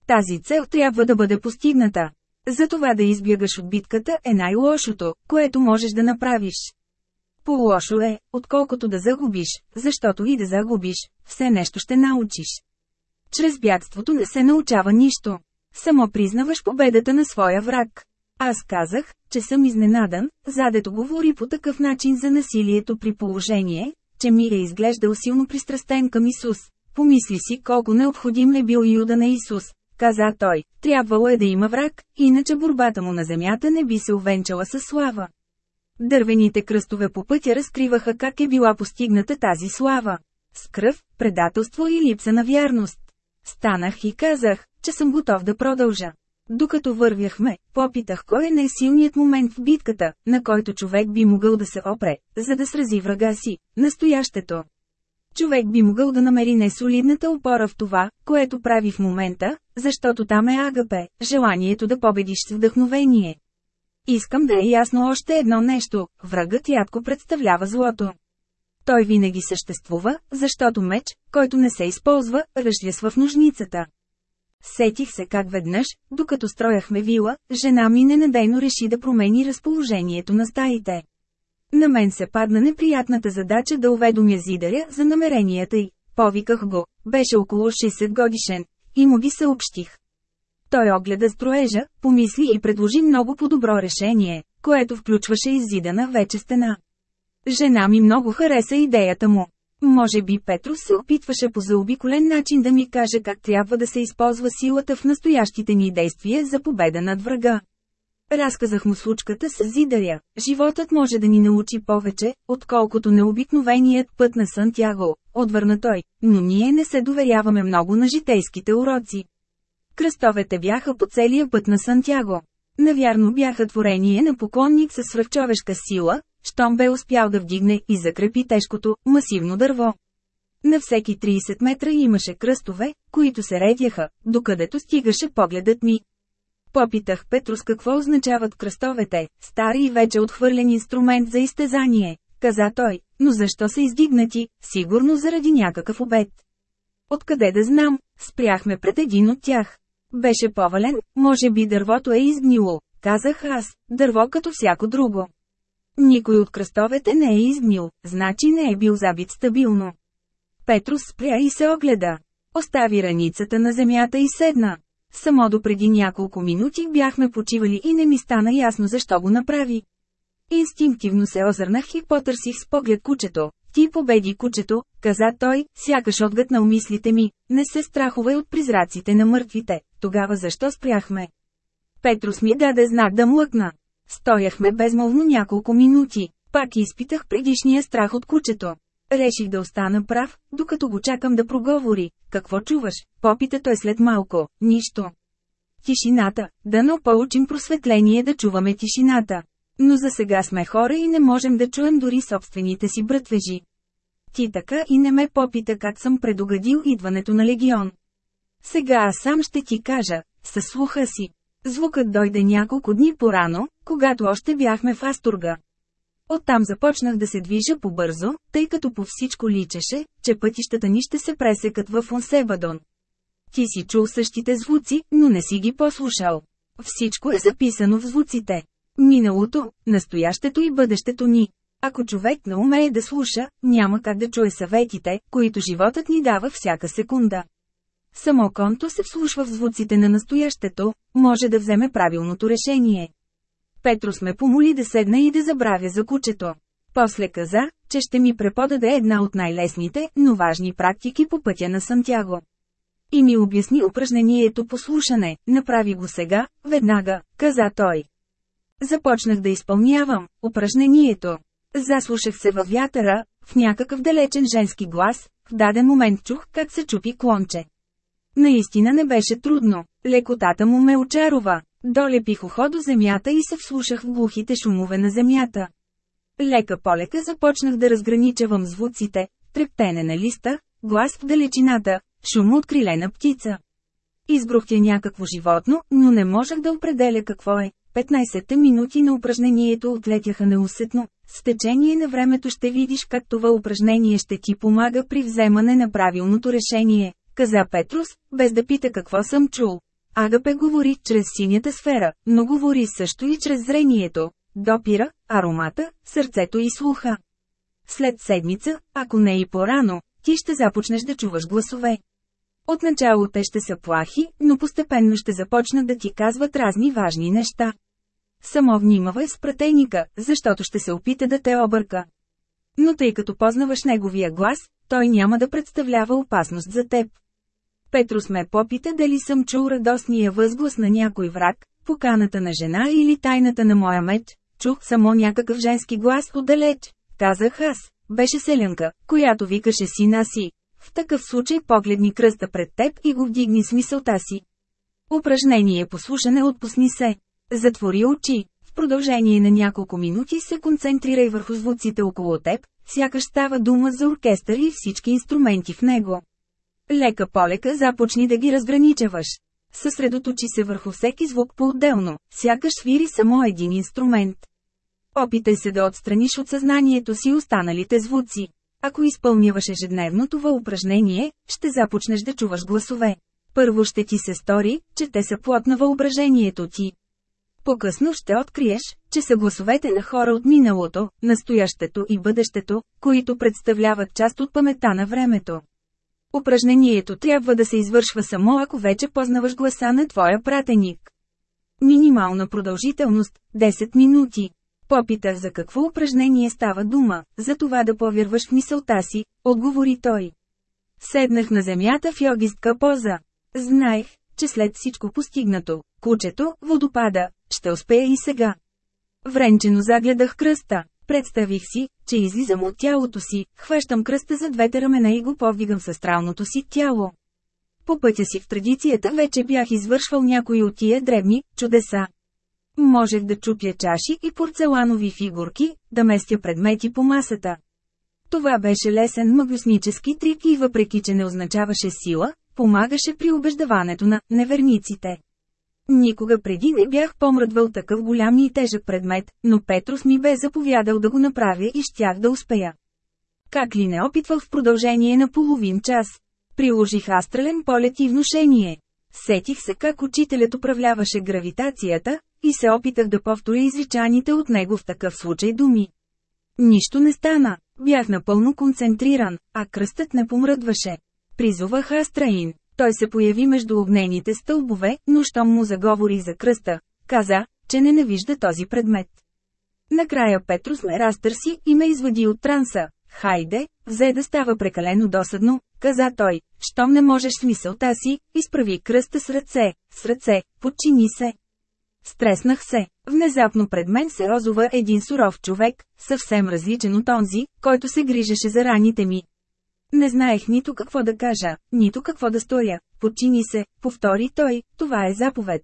Тази цел трябва да бъде постигната. Затова да избягаш от битката е най-лошото, което можеш да направиш. По-лошо е, отколкото да загубиш, защото и да загубиш, все нещо ще научиш. Чрез бягството не се научава нищо. Само признаваш победата на своя враг. Аз казах, че съм изненадан, задето говори по такъв начин за насилието при положение, че ми е изглеждал силно пристрастен към Исус. Помисли си колко необходим е бил Юда на Исус, каза той, трябвало е да има враг, иначе борбата му на земята не би се увенчала със слава. Дървените кръстове по пътя разкриваха как е била постигната тази слава. С кръв, предателство и липса на вярност. Станах и казах, че съм готов да продължа. Докато вървяхме, попитах кой е най-силният момент в битката, на който човек би могъл да се опре, за да срази врага си, настоящето. Човек би могъл да намери несолидната опора в това, което прави в момента, защото там е агапе, желанието да победиш с вдъхновение. Искам да е ясно още едно нещо – врагът ядко представлява злото. Той винаги съществува, защото меч, който не се използва, ръжлясва в ножницата. Сетих се как веднъж, докато строяхме вила, жена ми ненадейно реши да промени разположението на стаите. На мен се падна неприятната задача да уведомя зидаря за намеренията й. Повиках го, беше около 60 годишен, и му ги съобщих. Той огледа строежа, помисли и предложи много по-добро решение, което включваше иззидана вече стена. Жена ми много хареса идеята му. Може би Петрус се опитваше по заобиколен начин да ми каже как трябва да се използва силата в настоящите ни действия за победа над врага. Разказах му случката с Зидаря. Животът може да ни научи повече, отколкото необикновеният път на Сантяго, отвърна той, но ние не се доверяваме много на житейските уроци. Кръстовете бяха по целия път на Сантяго. Навярно бяха творение на поклонник със свръхчовешка сила, щом бе успял да вдигне и закрепи тежкото, масивно дърво. На всеки 30 метра имаше кръстове, които се редяха, докъдето стигаше погледът ми. Попитах Петрус какво означават кръстовете, стари и вече отхвърлен инструмент за изтезание, каза той, но защо са издигнати, сигурно заради някакъв обед. Откъде да знам, спряхме пред един от тях. Беше повален, може би дървото е изгнило, казах аз, дърво като всяко друго. Никой от кръстовете не е изгнил, значи не е бил забит стабилно. Петрус спря и се огледа. Остави раницата на земята и седна. Само до преди няколко минути бяхме почивали и не ми стана ясно защо го направи. Инстинктивно се озърнах и потърсих с поглед кучето. Ти победи кучето, каза той, сякаш отгътнал мислите ми, не се страхувай от призраците на мъртвите, тогава защо спряхме? Петрус ми даде знак да млъкна. Стояхме безмолвно няколко минути, пак изпитах предишния страх от кучето. Реших да остана прав, докато го чакам да проговори. Какво чуваш? Попита той след малко. Нищо. Тишината. Дано получим просветление да чуваме тишината. Но за сега сме хора и не можем да чуем дори собствените си брътвежи. Ти така и не ме попита как съм предугадил идването на легион. Сега аз сам ще ти кажа, със слуха си. Звукът дойде няколко дни порано, когато още бяхме в Астурга. Оттам започнах да се движа побързо, тъй като по всичко личеше, че пътищата ни ще се пресекат в Онсебадон. Ти си чул същите звуци, но не си ги послушал. Всичко е записано в звуците. Миналото, настоящето и бъдещето ни. Ако човек не умее да слуша, няма как да чуе съветите, които животът ни дава всяка секунда. Само конто се вслушва в звуците на настоящето, може да вземе правилното решение. Петрос ме помоли да седна и да забравя за кучето. После каза, че ще ми преподаде една от най-лесните, но важни практики по пътя на Сантяго. И ми обясни упражнението по слушане, направи го сега, веднага, каза той. Започнах да изпълнявам упражнението. Заслушах се във вятъра, в някакъв далечен женски глас, в даден момент чух как се чупи клонче. Наистина не беше трудно, лекотата му ме очарова. Долепих ухо до земята и се вслушах в глухите шумове на земята. Лека полека започнах да разграничавам звуците, трептене на листа, глас в далечината, шум от крилена птица. Избрухтя някакво животно, но не можех да определя какво е. 15 минути на упражнението отлетяха неусетно. С течение на времето ще видиш как това упражнение ще ти помага при вземане на правилното решение, каза Петрус, без да пита какво съм чул. Агапе говори чрез синята сфера, но говори също и чрез зрението, допира, аромата, сърцето и слуха. След седмица, ако не и по-рано, ти ще започнеш да чуваш гласове. Отначало те ще са плахи, но постепенно ще започнат да ти казват разни важни неща. Само внимавай с пратейника, защото ще се опита да те обърка. Но тъй като познаваш неговия глас, той няма да представлява опасност за теб. Петрус ме попита дали съм чул радостния възглас на някой враг, поканата на жена или тайната на моя меч. Чух само някакъв женски глас отдалеч. Казах аз. Беше селянка, която викаше сина си. В такъв случай погледни кръста пред теб и го вдигни с мисълта си. Упражнение по слушане отпусни се. Затвори очи. В продължение на няколко минути се концентрирай върху звуците около теб, сякаш става дума за оркестър и всички инструменти в него. Лека полека започни да ги разграничаваш. Съсредоточи се върху всеки звук по-отделно, сякаш свири само един инструмент. Опитай се да отстраниш от съзнанието си останалите звуци. Ако изпълняваш ежедневно това упражнение, ще започнеш да чуваш гласове. Първо ще ти се стори, че те са плод на въображението ти. По-късно ще откриеш, че са гласовете на хора от миналото, настоящето и бъдещето, които представляват част от памета на времето. Упражнението трябва да се извършва само ако вече познаваш гласа на твоя пратеник. Минимална продължителност – 10 минути. Попитах за какво упражнение става дума, за това да повярваш в мисълта си, отговори той. Седнах на земята в йогистка поза. Знаех, че след всичко постигнато, кучето, водопада, ще успея и сега. Вренчено загледах кръста. Представих си, че излизам от тялото си, хващам кръста за двете ramена и го повдигам с астралното си тяло. По пътя си в традицията вече бях извършвал някои от тия дребни чудеса. Можех да чупя чаши и порцеланови фигурки, да местя предмети по масата. Това беше лесен магуснически трик и въпреки, че не означаваше сила, помагаше при убеждаването на неверниците. Никога преди не бях помръдвал такъв голям и тежък предмет, но Петрус ми бе заповядал да го направя и щях да успея. Как ли не опитвах в продължение на половин час? Приложих астрален полет и внушение. Сетих се как учителят управляваше гравитацията, и се опитах да повторя изричаните от него в такъв случай думи. Нищо не стана, бях напълно концентриран, а кръстът не помръдваше. Призовах Астраин. Той се появи между огнените стълбове, но щом му заговори за кръста, каза, че не навижда този предмет. Накрая Петрус ме разтърси и ме извади от транса. Хайде, взе да става прекалено досадно, каза той, щом не можеш с мисълта си, изправи кръста с ръце, с ръце, подчини се. Стреснах се. Внезапно пред мен се озова един суров човек, съвсем различен от онзи, който се грижеше за раните ми. Не знаех нито какво да кажа, нито какво да стоя. Подчини се, повтори той, това е заповед.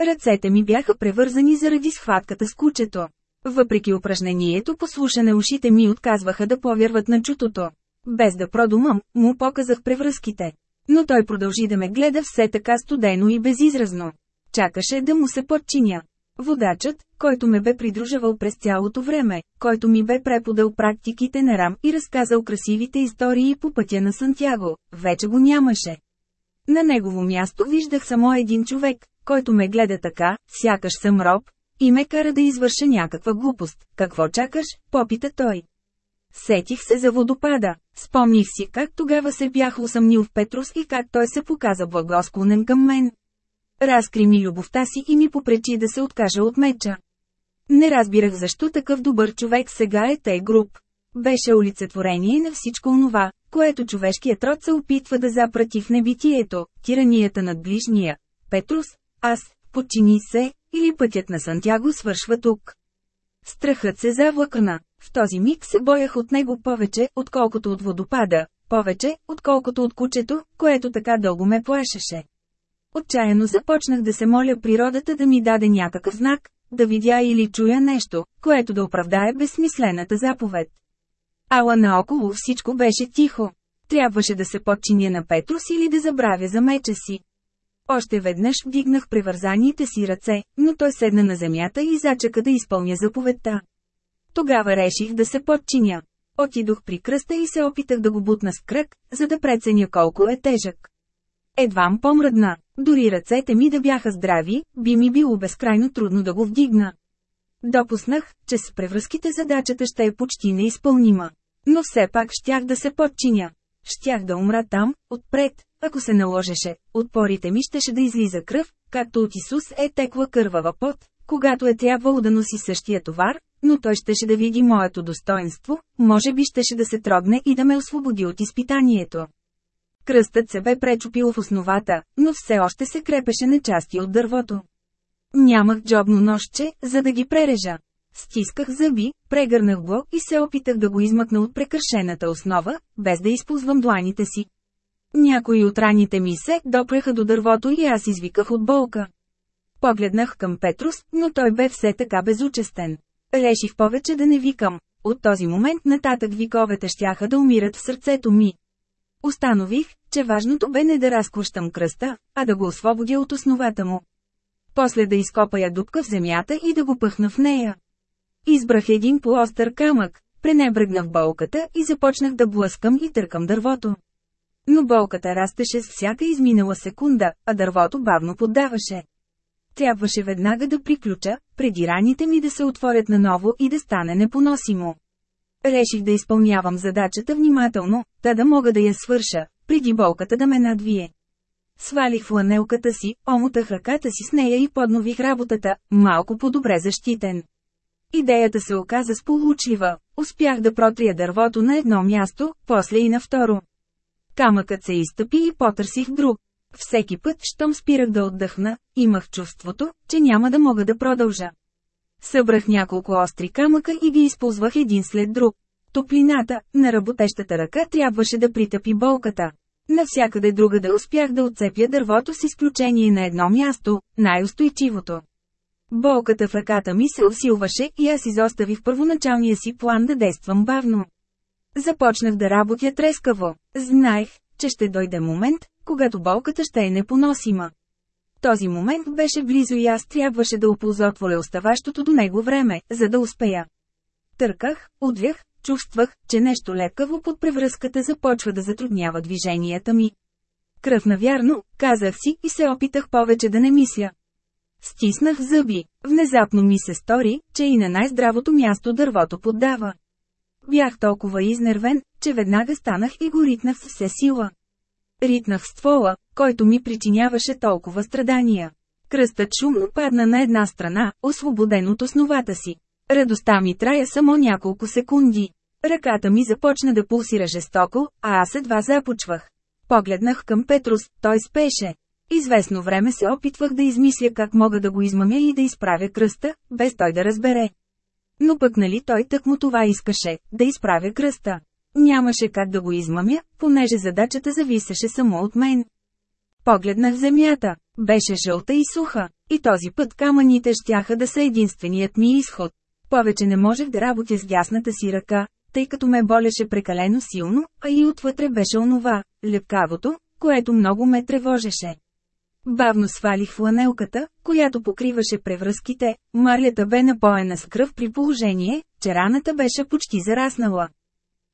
Ръцете ми бяха превързани заради схватката с кучето. Въпреки упражнението по слушане ушите ми отказваха да повярват на чутото. Без да продумам, му показах превръзките. Но той продължи да ме гледа все така студено и безизразно. Чакаше да му се подчиня. Водачът, който ме бе придружавал през цялото време, който ми бе преподал практиките на Рам и разказал красивите истории по пътя на Сантяго, вече го нямаше. На негово място виждах само един човек, който ме гледа така, сякаш съм роб, и ме кара да извърша някаква глупост. Какво чакаш? попита той. Сетих се за водопада. Спомних си как тогава се бях усъмнил в Петрус и как той се показа благосклонен към мен. Разкри ми любовта си и ми попречи да се откажа от меча. Не разбирах защо такъв добър човек сега е тъй груб. Беше олицетворение на всичко онова, което човешкият род се опитва да запрати в небитието, тиранията над ближния. Петрус, аз, подчини се, или пътят на Сантяго свършва тук. Страхът се завлъкна. В този миг се боях от него повече, отколкото от водопада, повече, отколкото от кучето, което така дълго ме плашеше. Отчаяно започнах да се моля природата да ми даде някакъв знак, да видя или чуя нещо, което да оправдае безсмислената заповед. Ала наоколо всичко беше тихо. Трябваше да се подчиня на Петрус или да забравя за меча си. Още веднъж вдигнах превързаните си ръце, но той седна на земята и зачака да изпълня заповедта. Тогава реших да се подчиня. Отидох при кръста и се опитах да го бутна с кръг, за да преценя колко е тежък. Едвам помръдна. Дори ръцете ми да бяха здрави, би ми било безкрайно трудно да го вдигна. Допуснах, че с превръзките задачата ще е почти неизпълнима. Но все пак щях да се подчиня. Щях да умра там, отпред, ако се наложеше, от порите ми щеше да излиза кръв, както от Исус е текла кървава пот, когато е трябвало да носи същия товар, но той щеше да види моето достоинство, може би щеше да се трогне и да ме освободи от изпитанието. Кръстът се бе пречупил в основата, но все още се крепеше на части от дървото. Нямах джобно нощче, за да ги прережа. Стисках зъби, прегърнах го и се опитах да го измъкна от прекършената основа, без да използвам дланите си. Някои от раните ми се допреха до дървото и аз извиках от болка. Погледнах към Петрус, но той бе все така безучестен. Реших повече да не викам. От този момент нататък виковете щяха да умират в сърцето ми. Установих, че важното бе не да разклащам кръста, а да го освободя от основата му. После да изкопая дупка в земята и да го пъхна в нея. Избрах един полуостър камък, пренебрегнах болката и започнах да блъскам и търкам дървото. Но болката растеше с всяка изминала секунда, а дървото бавно поддаваше. Трябваше веднага да приключа, преди раните ми да се отворят наново и да стане непоносимо. Реших да изпълнявам задачата внимателно, та да мога да я свърша, преди болката да ме надвие. Свалих фланелката си, омотах ръката си с нея и поднових работата, малко по-добре защитен. Идеята се оказа сполучлива, успях да протрия дървото на едно място, после и на второ. Камъкът се изтъпи и потърсих друг. Всеки път, щом спирах да отдъхна, имах чувството, че няма да мога да продължа. Събрах няколко остри камъка и ги използвах един след друг. Топлината на работещата ръка трябваше да притъпи болката. Навсякъде друга да успях да отцепя дървото с изключение на едно място, най-устойчивото. Болката в ръката ми се усилваше и аз изоставих първоначалния си план да действам бавно. Започнах да работя трескаво. Знаех, че ще дойде момент, когато болката ще е непоносима. Този момент беше близо и аз трябваше да оползотворя оставащото до него време, за да успея. Търках, отвях, чувствах, че нещо лекаво под превръзката започва да затруднява движенията ми. Кръв навярно, казах си и се опитах повече да не мисля. Стиснах зъби. Внезапно ми се стори, че и на най-здравото място дървото поддава. Бях толкова изнервен, че веднага станах и го ритнах с все сила. Ритнах ствола, който ми причиняваше толкова страдания. Кръстът шумно падна на една страна, освободен от основата си. Радостта ми трая само няколко секунди. Ръката ми започна да пулсира жестоко, а аз едва започвах. Погледнах към Петрус, той спеше. Известно време се опитвах да измисля как мога да го измамя и да изправя кръста, без той да разбере. Но пък нали той тък му това искаше, да изправя кръста. Нямаше как да го измамя, понеже задачата зависеше само от мен. Погледнах земята. Беше жълта и суха. И този път камъните щяха да са единственият ми изход. Повече не можех да работя с дясната си ръка, тъй като ме болеше прекалено силно, а и отвътре беше онова, лепкавото, което много ме тревожеше. Бавно свалих фланелката, която покриваше превръзките, марлята бе напоена с кръв при положение, че раната беше почти зараснала.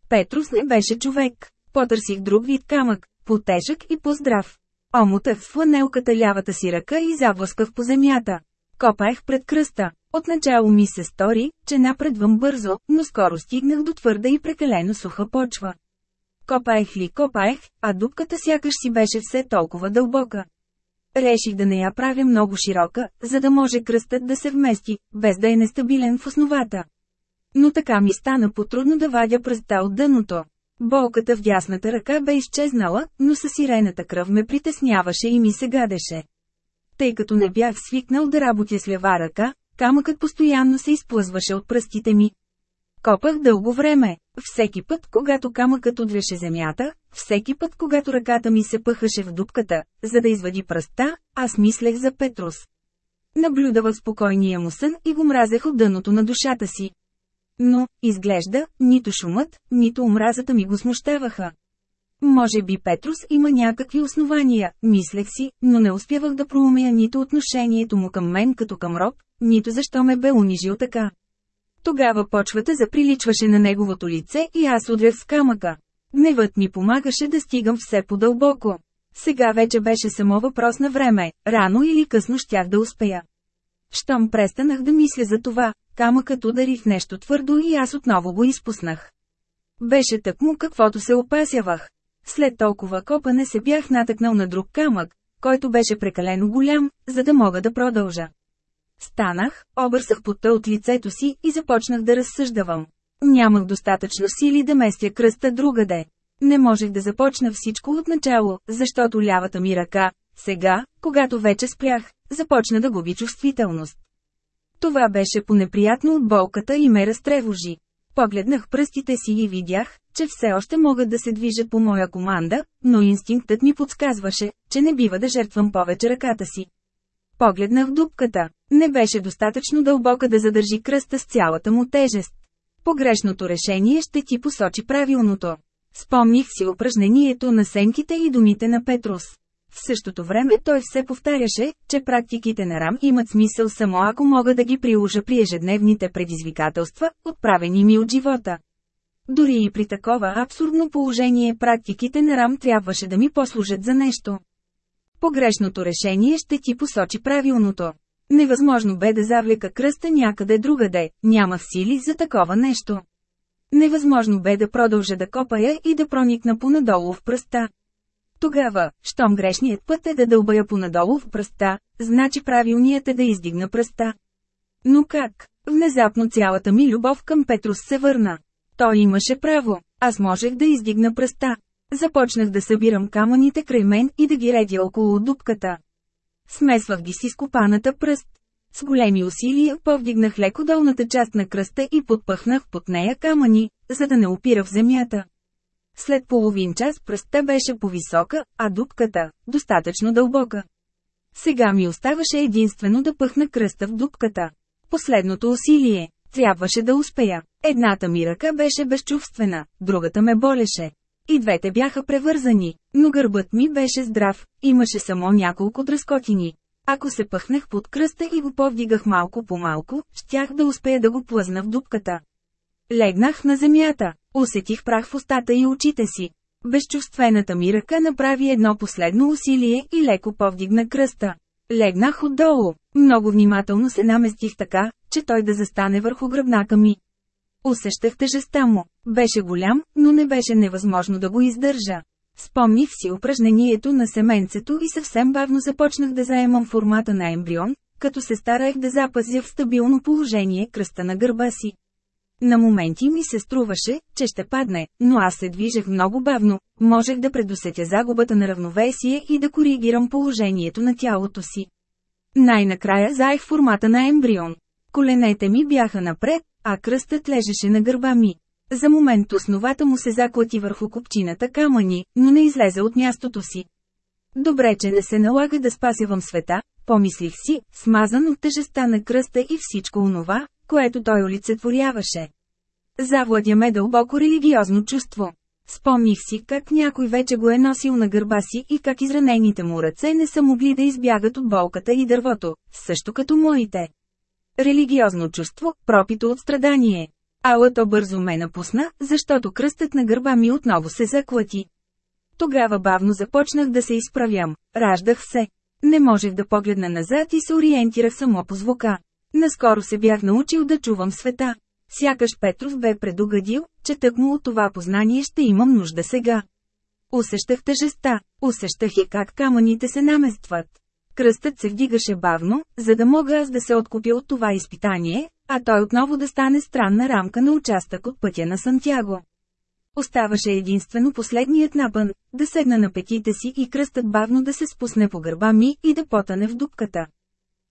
Петрус не беше човек. Потърсих друг вид камък, потежък и поздрав. Омотах в фланелката лявата си ръка и заблъсках по земята. Копаех пред кръста. Отначало ми се стори, че напредвам бързо, но скоро стигнах до твърда и прекалено суха почва. Копаех ли копаех, а дупката сякаш си беше все толкова дълбока. Реших да не я правя много широка, за да може кръстът да се вмести, без да е нестабилен в основата. Но така ми стана потрудно да вадя пръста от дъното. Болката в дясната ръка бе изчезнала, но със сирената кръв ме притесняваше и ми се гадеше. Тъй като не бях свикнал да работя с лева ръка, камъкът постоянно се изплъзваше от пръстите ми. Копах дълго време. Всеки път, когато камъкът отвеше земята, всеки път, когато ръката ми се пъхаше в дупката, за да извади пръста, аз мислех за Петрус. Наблюдавах спокойния му сън и го мразех от дъното на душата си. Но, изглежда, нито шумът, нито омразата ми го смущаваха. Може би Петрус има някакви основания, мислех си, но не успявах да проумея нито отношението му към мен като към роб, нито защо ме бе унижил така. Тогава почвата заприличваше на неговото лице и аз удрях с камъка. Гневът ми помагаше да стигам все по-дълбоко. Сега вече беше само въпрос на време, рано или късно щях да успея. Щом престанах да мисля за това, камъкът удари в нещо твърдо и аз отново го изпуснах. Беше тъкмо каквото се опасявах. След толкова копане се бях натъкнал на друг камък, който беше прекалено голям, за да мога да продължа. Станах, обърсах пота от лицето си и започнах да разсъждавам. Нямах достатъчно сили да местя кръста другаде. Не можех да започна всичко от начало, защото лявата ми ръка, сега, когато вече спрях, започна да губи чувствителност. Това беше понеприятно от болката и ме разтревожи. Погледнах пръстите си и видях, че все още могат да се движат по моя команда, но инстинктът ми подсказваше, че не бива да жертвам повече ръката си. Погледнах дупката. Не беше достатъчно дълбока да задържи кръста с цялата му тежест. Погрешното решение ще ти посочи правилното. Спомних си упражнението на сенките и думите на Петрус. В същото време той все повтаряше, че практиките на Рам имат смисъл само ако мога да ги приложа при ежедневните предизвикателства, отправени ми от живота. Дори и при такова абсурдно положение практиките на Рам трябваше да ми послужат за нещо. Погрешното решение ще ти посочи правилното. Невъзможно бе да завлека кръста някъде другаде, няма сили за такова нещо. Невъзможно бе да продължа да копая и да проникна понадолу в пръста. Тогава, щом грешният път е да дълбая понадолу в пръста, значи правилният е да издигна пръста. Но как? Внезапно цялата ми любов към Петрус се върна. Той имаше право, аз можех да издигна пръста. Започнах да събирам камъните край мен и да ги редя около дупката. Смесвах ги с изкопаната пръст. С големи усилия повдигнах леко долната част на кръста и подпъхнах под нея камъни, за да не опира в земята. След половин час пръстта беше повисока, а дупката – достатъчно дълбока. Сега ми оставаше единствено да пъхна кръста в дупката. Последното усилие. Трябваше да успея. Едната ми ръка беше безчувствена, другата ме болеше. И двете бяха превързани, но гърбът ми беше здрав, имаше само няколко дръскотини. Ако се пъхнах под кръста и го повдигах малко по малко, щях да успея да го плъзна в дупката. Легнах на земята, усетих прах в устата и очите си. Безчувствената ми ръка направи едно последно усилие и леко повдигна кръста. Легнах отдолу. Много внимателно се наместих така, че той да застане върху гръбнака ми. Усещах тежестта му. Беше голям, но не беше невъзможно да го издържа. Спомних си упражнението на семенцето и съвсем бавно започнах да заемам формата на ембрион, като се стараех да запазя в стабилно положение кръста на гърба си. На моменти ми се струваше, че ще падне, но аз се движех много бавно, можех да предусетя загубата на равновесие и да коригирам положението на тялото си. Най-накрая заех формата на ембрион. Коленете ми бяха напред, а кръстът лежеше на гърба ми. За момент основата му се заклати върху копчината камъни, но не излезе от мястото си. Добре, че не се налага да спасявам света, помислих си, смазан от тежеста на кръста и всичко онова, което той олицетворяваше. Завладя ме дълбоко религиозно чувство. Спомних си как някой вече го е носил на гърба си и как изранените му ръце не са могли да избягат от болката и дървото, също като моите. Религиозно чувство, пропито от страдание. Алато бързо ме напусна, защото кръстът на гърба ми отново се заклати. Тогава бавно започнах да се изправям, раждах се. Не можех да погледна назад и се ориентирах само по звука. Наскоро се бях научил да чувам света. Сякаш Петров бе предугадил, че тъкмо от това познание ще имам нужда сега. Усещах тъжеста, усещах и как камъните се наместват. Кръстът се вдигаше бавно, за да мога аз да се откупя от това изпитание, а той отново да стане странна рамка на участък от пътя на Сантяго. Оставаше единствено последният напън, да седна на петите си и кръстът бавно да се спусне по гърба ми и да потане в дупката.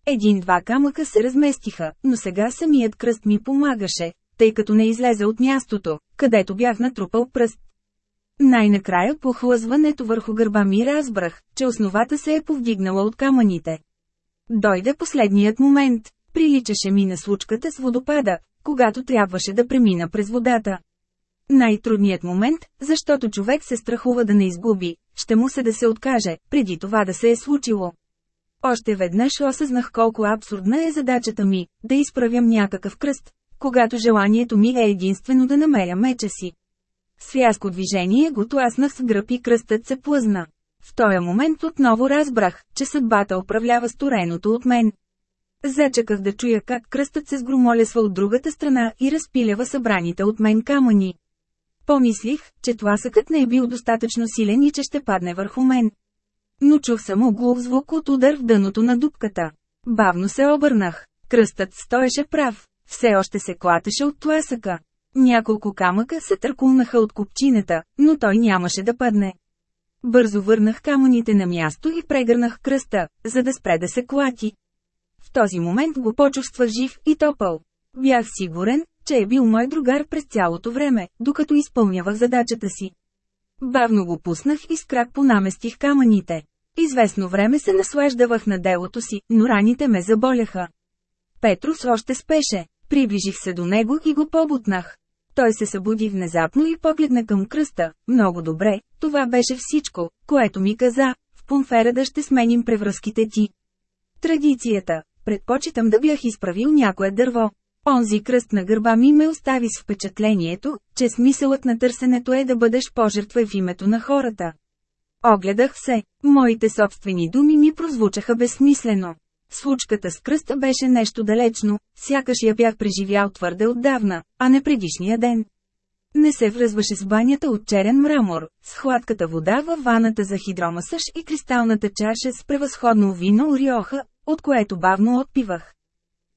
Един-два камъка се разместиха, но сега самият кръст ми помагаше, тъй като не излезе от мястото, където бях натрупал пръст. Най-накрая по хлъзването върху гърба ми разбрах, че основата се е повдигнала от камъните. Дойде последният момент, приличаше ми на случката с водопада, когато трябваше да премина през водата. Най-трудният момент, защото човек се страхува да не изгуби, ще му се да се откаже, преди това да се е случило. Още веднъж осъзнах колко абсурдна е задачата ми, да изправям някакъв кръст, когато желанието ми е единствено да намеря меча си. С рязко движение го тласнах с гръб и кръстът се плъзна. В този момент отново разбрах, че съдбата управлява стореното от мен. Зачаках да чуя как кръстът се сгромолесва от другата страна и разпилява събраните от мен камъни. Помислих, че тласъкът не е бил достатъчно силен и че ще падне върху мен. Но чух само глух звук от удар в дъното на дупката. Бавно се обърнах. Кръстът стоеше прав. Все още се клатеше от тласъка. Няколко камъка се търкулнаха от купчината, но той нямаше да падне. Бързо върнах камъните на място и прегърнах кръста, за да спре да се клати. В този момент го почувствах жив и топъл. Бях сигурен, че е бил мой другар през цялото време, докато изпълнявах задачата си. Бавно го пуснах и с крак понаместих камъните. Известно време се наслаждавах на делото си, но раните ме заболяха. Петрус още спеше. Приближих се до него и го побутнах. Той се събуди внезапно и погледна към кръста. Много добре, това беше всичко, което ми каза. В Пунферада ще сменим превръзките ти. Традицията. Предпочитам да бях изправил някое дърво. Онзи кръст на гърба ми ме остави с впечатлението, че смисълът на търсенето е да бъдеш пожертва в името на хората. Огледах се, моите собствени думи ми прозвучаха безсмислено. Случката с кръста беше нещо далечно, сякаш я бях преживял твърде отдавна, а не предишния ден. Не се връзваше с банята от черен мрамор, с хладката вода във ваната за хидромасъж и кристалната чаша с превъзходно вино Ориоха, от което бавно отпивах.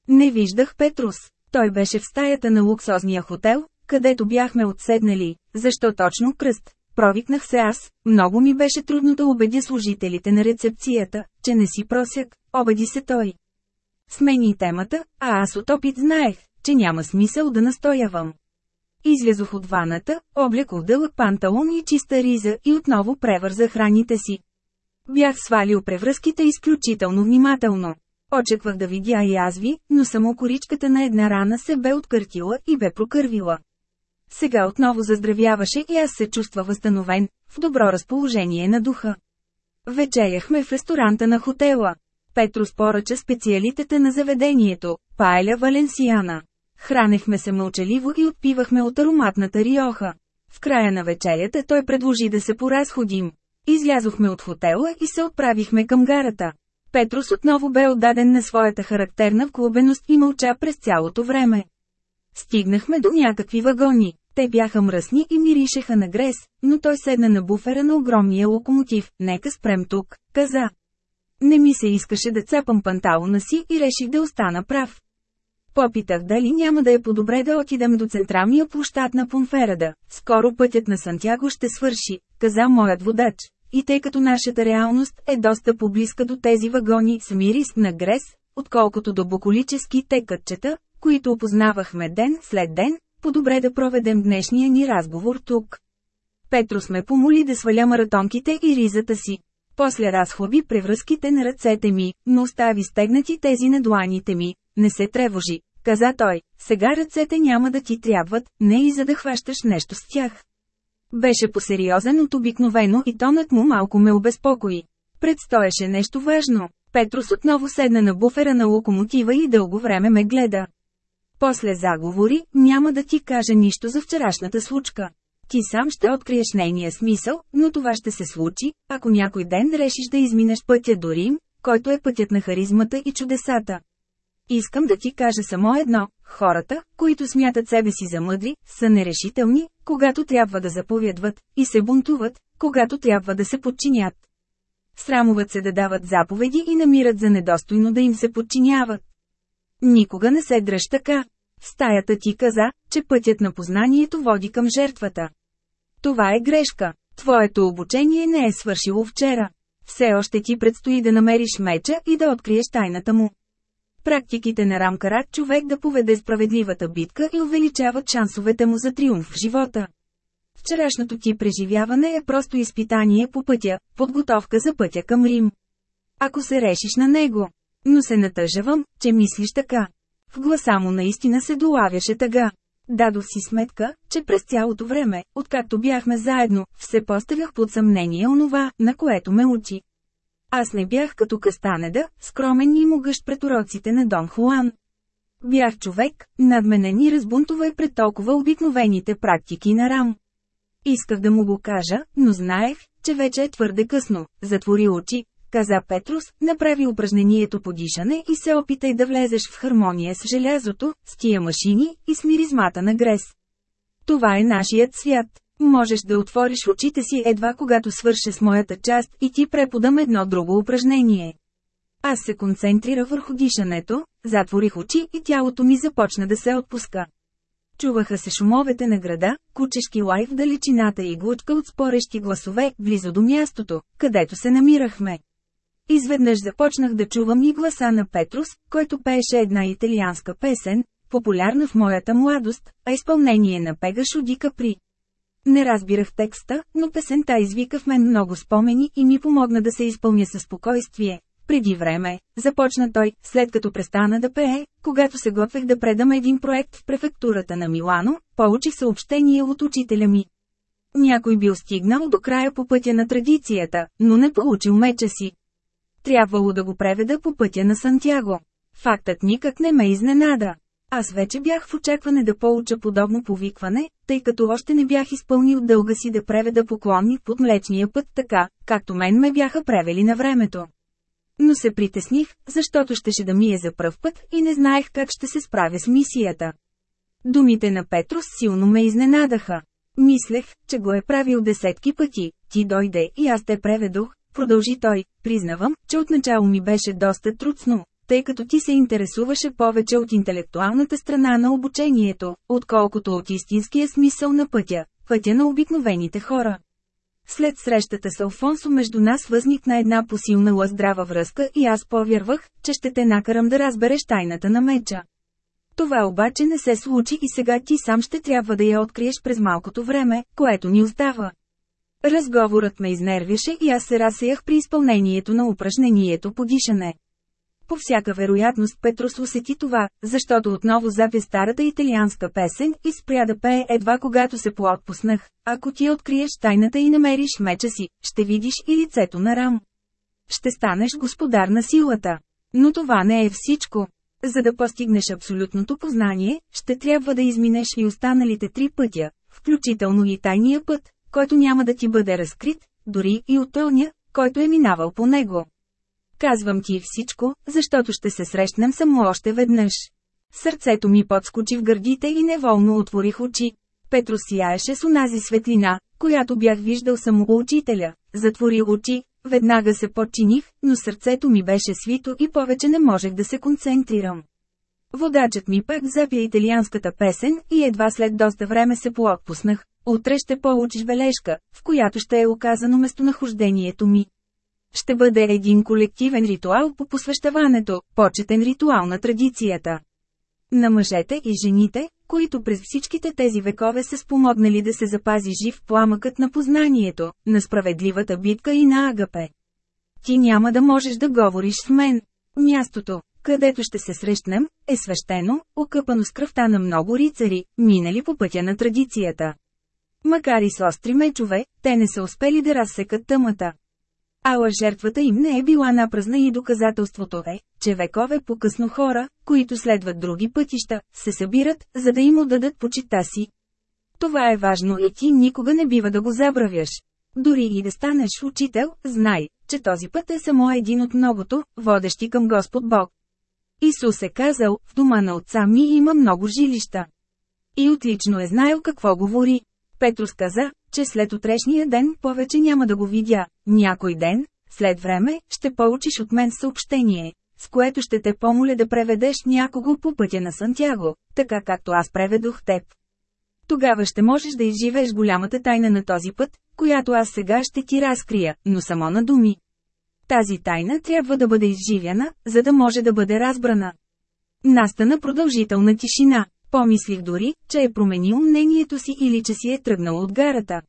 Не виждах Петрус. Той беше в стаята на луксозния хотел, където бяхме отседнали. Защо точно кръст? Провикнах се аз, много ми беше трудно да убедя служителите на рецепцията, че не си просяк, обади се той. Смени темата, а аз от опит знаех, че няма смисъл да настоявам. Излязох от ваната, облекох дълъг панталон и чиста риза и отново превързах раните си. Бях свалил превръзките изключително внимателно. Очаквах да видя язви, но само коричката на една рана се бе откъртила и бе прокървила. Сега отново заздравяваше и аз се чувства възстановен, в добро разположение на духа. Вечеряхме в ресторанта на хотела. Петро споръча специалитета на заведението – Паеля Валенсиана. Хранехме се мълчаливо и отпивахме от ароматната риоха. В края на вечерята той предложи да се поразходим. Излязохме от хотела и се отправихме към гарата. Петрус отново бе отдаден на своята характерна вклубеност и мълча през цялото време. Стигнахме до някакви вагони. Те бяха мръсни и миришеха на грес, но той седна на буфера на огромния локомотив. Нека спрем тук, каза. Не ми се искаше да цепам панталона си и реших да остана прав. Попитах дали няма да е по-добре да отидем до централния площад на Понферада. Скоро пътят на Сантяго ще свърши, каза моят водач. И тъй като нашата реалност е доста поблизка до тези вагони с мирис на грес, отколкото до буколически текътчета, които опознавахме ден след ден, по-добре да проведем днешния ни разговор тук. Петро сме помоли да сваля маратонките и ризата си. После разхлаби превръзките на ръцете ми, но остави стегнати тези на дланите ми. Не се тревожи, каза той, сега ръцете няма да ти трябват, не и за да хващаш нещо с тях. Беше посериозен от обикновено и тонът му малко ме обезпокои. Предстоеше нещо важно. Петрус отново седна на буфера на локомотива и дълго време ме гледа. После заговори, няма да ти кажа нищо за вчерашната случка. Ти сам ще откриеш нейния смисъл, но това ще се случи, ако някой ден решиш да изминеш пътя до Рим, който е пътят на харизмата и чудесата. Искам да ти кажа само едно – хората, които смятат себе си за мъдри, са нерешителни, когато трябва да заповядват, и се бунтуват, когато трябва да се подчинят. Срамуват се да дават заповеди и намират за недостойно да им се подчиняват. Никога не се дръж така. Стаята ти каза, че пътят на познанието води към жертвата. Това е грешка. Твоето обучение не е свършило вчера. Все още ти предстои да намериш меча и да откриеш тайната му. Практиките на рамкарат човек да поведе справедливата битка и увеличават шансовете му за триумф в живота. Вчерашното ти преживяване е просто изпитание по пътя, подготовка за пътя към Рим. Ако се решиш на него, но се натъжавам, че мислиш така. В гласа му наистина се долавяше тъга. Дадох си сметка, че през цялото време, откакто бяхме заедно, все поставях под съмнение онова, на което ме учи. Аз не бях като Кастанеда, скромен и могъщ пред уроците на Дон Хуан. Бях човек, надменен и разбунтовай пред толкова обикновените практики на Рам. Исках да му го кажа, но знаех, че вече е твърде късно. Затвори очи, каза Петрус, направи упражнението по дишане и се опитай да влезеш в хармония с желязото, с тия машини и с миризмата на грес. Това е нашият свят. Можеш да отвориш очите си едва когато свърша с моята част и ти преподам едно друго упражнение. Аз се концентрира върху дишането, затворих очи и тялото ми започна да се отпуска. Чуваха се шумовете на града, кучешки лай в далечината и глучка от спорещи гласове, близо до мястото, където се намирахме. Изведнъж започнах да чувам и гласа на Петрус, който пееше една италианска песен, популярна в моята младост, а изпълнение на Пегашо Ди Капри. Не разбирах текста, но песента извика в мен много спомени и ми помогна да се изпълня със спокойствие. Преди време, започна той, след като престана да пее, когато се готвех да предам един проект в префектурата на Милано, получих съобщение от учителя ми. Някой бил стигнал до края по пътя на традицията, но не получил меча си. Трябвало да го преведа по пътя на Сантяго. Фактът никак не ме изненада. Аз вече бях в очакване да получа подобно повикване, тъй като още не бях изпълнил дълга си да преведа поклонник под Млечния път така, както мен ме бяха превели на времето. Но се притесних, защото щеше да ми е за пръв път и не знаех как ще се справя с мисията. Думите на Петрос силно ме изненадаха. Мислех, че го е правил десетки пъти, ти дойде и аз те преведох, продължи той, признавам, че отначало ми беше доста трудно, тъй като ти се интересуваше повече от интелектуалната страна на обучението, отколкото от истинския смисъл на пътя, пътя на обикновените хора. След срещата с Алфонсо между нас възникна една посилнала здрава връзка и аз повярвах, че ще те накарам да разбереш тайната на меча. Това обаче не се случи и сега ти сам ще трябва да я откриеш през малкото време, което ни остава. Разговорът ме изнервяше и аз се разсеях при изпълнението на упражнението по дишане. По всяка вероятност Петрос усети това, защото отново запя старата италианска песен и спря да пее едва когато се поотпуснах. Ако ти откриеш тайната и намериш меча си, ще видиш и лицето на Рам. Ще станеш господар на силата. Но това не е всичко. За да постигнеш абсолютното познание, ще трябва да изминеш и останалите три пътя, включително и тайния път, който няма да ти бъде разкрит, дори и от който е минавал по него. Казвам ти всичко, защото ще се срещнем само още веднъж. Сърцето ми подскочи в гърдите и неволно отворих очи. Петро сияеше с онази светлина, която бях виждал само у учителя. Затворих очи, веднага се подчиних, но сърцето ми беше свито и повече не можех да се концентрирам. Водачът ми пак запя италианската песен и едва след доста време се поотпуснах. Утре ще получиш бележка, в която ще е оказано местонахождението ми. Ще бъде един колективен ритуал по посвещаването, почетен ритуал на традицията. На мъжете и жените, които през всичките тези векове са спомогнали да се запази жив пламъкът на познанието, на справедливата битка и на Агапе. Ти няма да можеш да говориш с мен. Мястото, където ще се срещнем, е свещено, окъпано с кръвта на много рицари, минали по пътя на традицията. Макар и с остри мечове, те не са успели да разсекат тъмата. Ала жертвата им не е била напразна и доказателството е, че векове по-късно хора, които следват други пътища, се събират, за да им отдадат почита си. Това е важно и ти никога не бива да го забравяш. Дори и да станеш учител, знай, че този път е само един от многото, водещи към Господ Бог. Исус е казал, в дома на отца ми има много жилища. И отлично е знаел какво говори. Петрус каза, че след утрешния ден повече няма да го видя. Някой ден, след време, ще получиш от мен съобщение, с което ще те помоля да преведеш някого по пътя на Сантяго, така както аз преведох теб. Тогава ще можеш да изживееш голямата тайна на този път, която аз сега ще ти разкрия, но само на думи. Тази тайна трябва да бъде изживяна, за да може да бъде разбрана. Настана продължителна тишина. Помислих дори, че е променил мнението си или че си е тръгнал от гарата.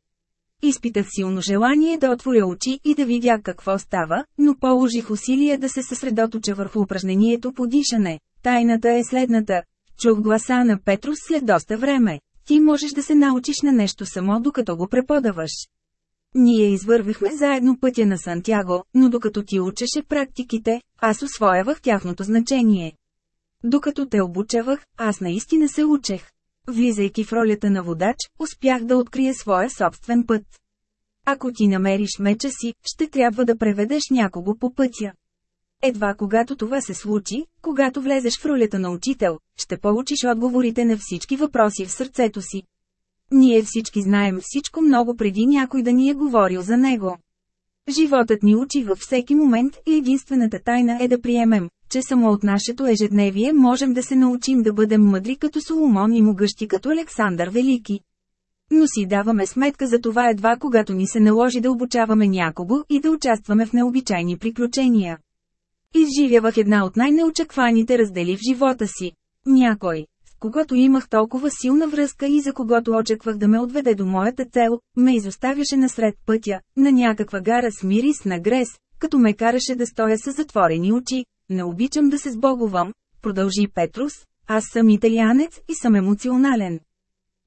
Изпитах силно желание да отворя очи и да видя какво става, но положих усилие да се съсредоточа върху упражнението по дишане. Тайната е следната. Чух гласа на Петрус след доста време. Ти можеш да се научиш на нещо само докато го преподаваш. Ние извървихме заедно пътя на Сантяго, но докато ти учеше практиките, аз освоявах тяхното значение. Докато те обучавах, аз наистина се учех. Влизайки в ролята на водач, успях да открия своя собствен път. Ако ти намериш меча си, ще трябва да преведеш някого по пътя. Едва когато това се случи, когато влезеш в ролята на учител, ще получиш отговорите на всички въпроси в сърцето си. Ние всички знаем всичко много преди някой да ни е говорил за него. Животът ни учи във всеки момент и единствената тайна е да приемем, че само от нашето ежедневие можем да се научим да бъдем мъдри като Соломон и могъщи като Александър Велики. Но си даваме сметка за това едва когато ни се наложи да обучаваме някого и да участваме в необичайни приключения. Изживявах една от най-неочакваните раздели в живота си. Някой, с когото имах толкова силна връзка и за когото очаквах да ме отведе до моята цел, ме изоставяше насред пътя, на някаква гара с мирис на грес, като ме караше да стоя с затворени очи, не обичам да се сбогувам, продължи Петрус, аз съм италианец и съм емоционален.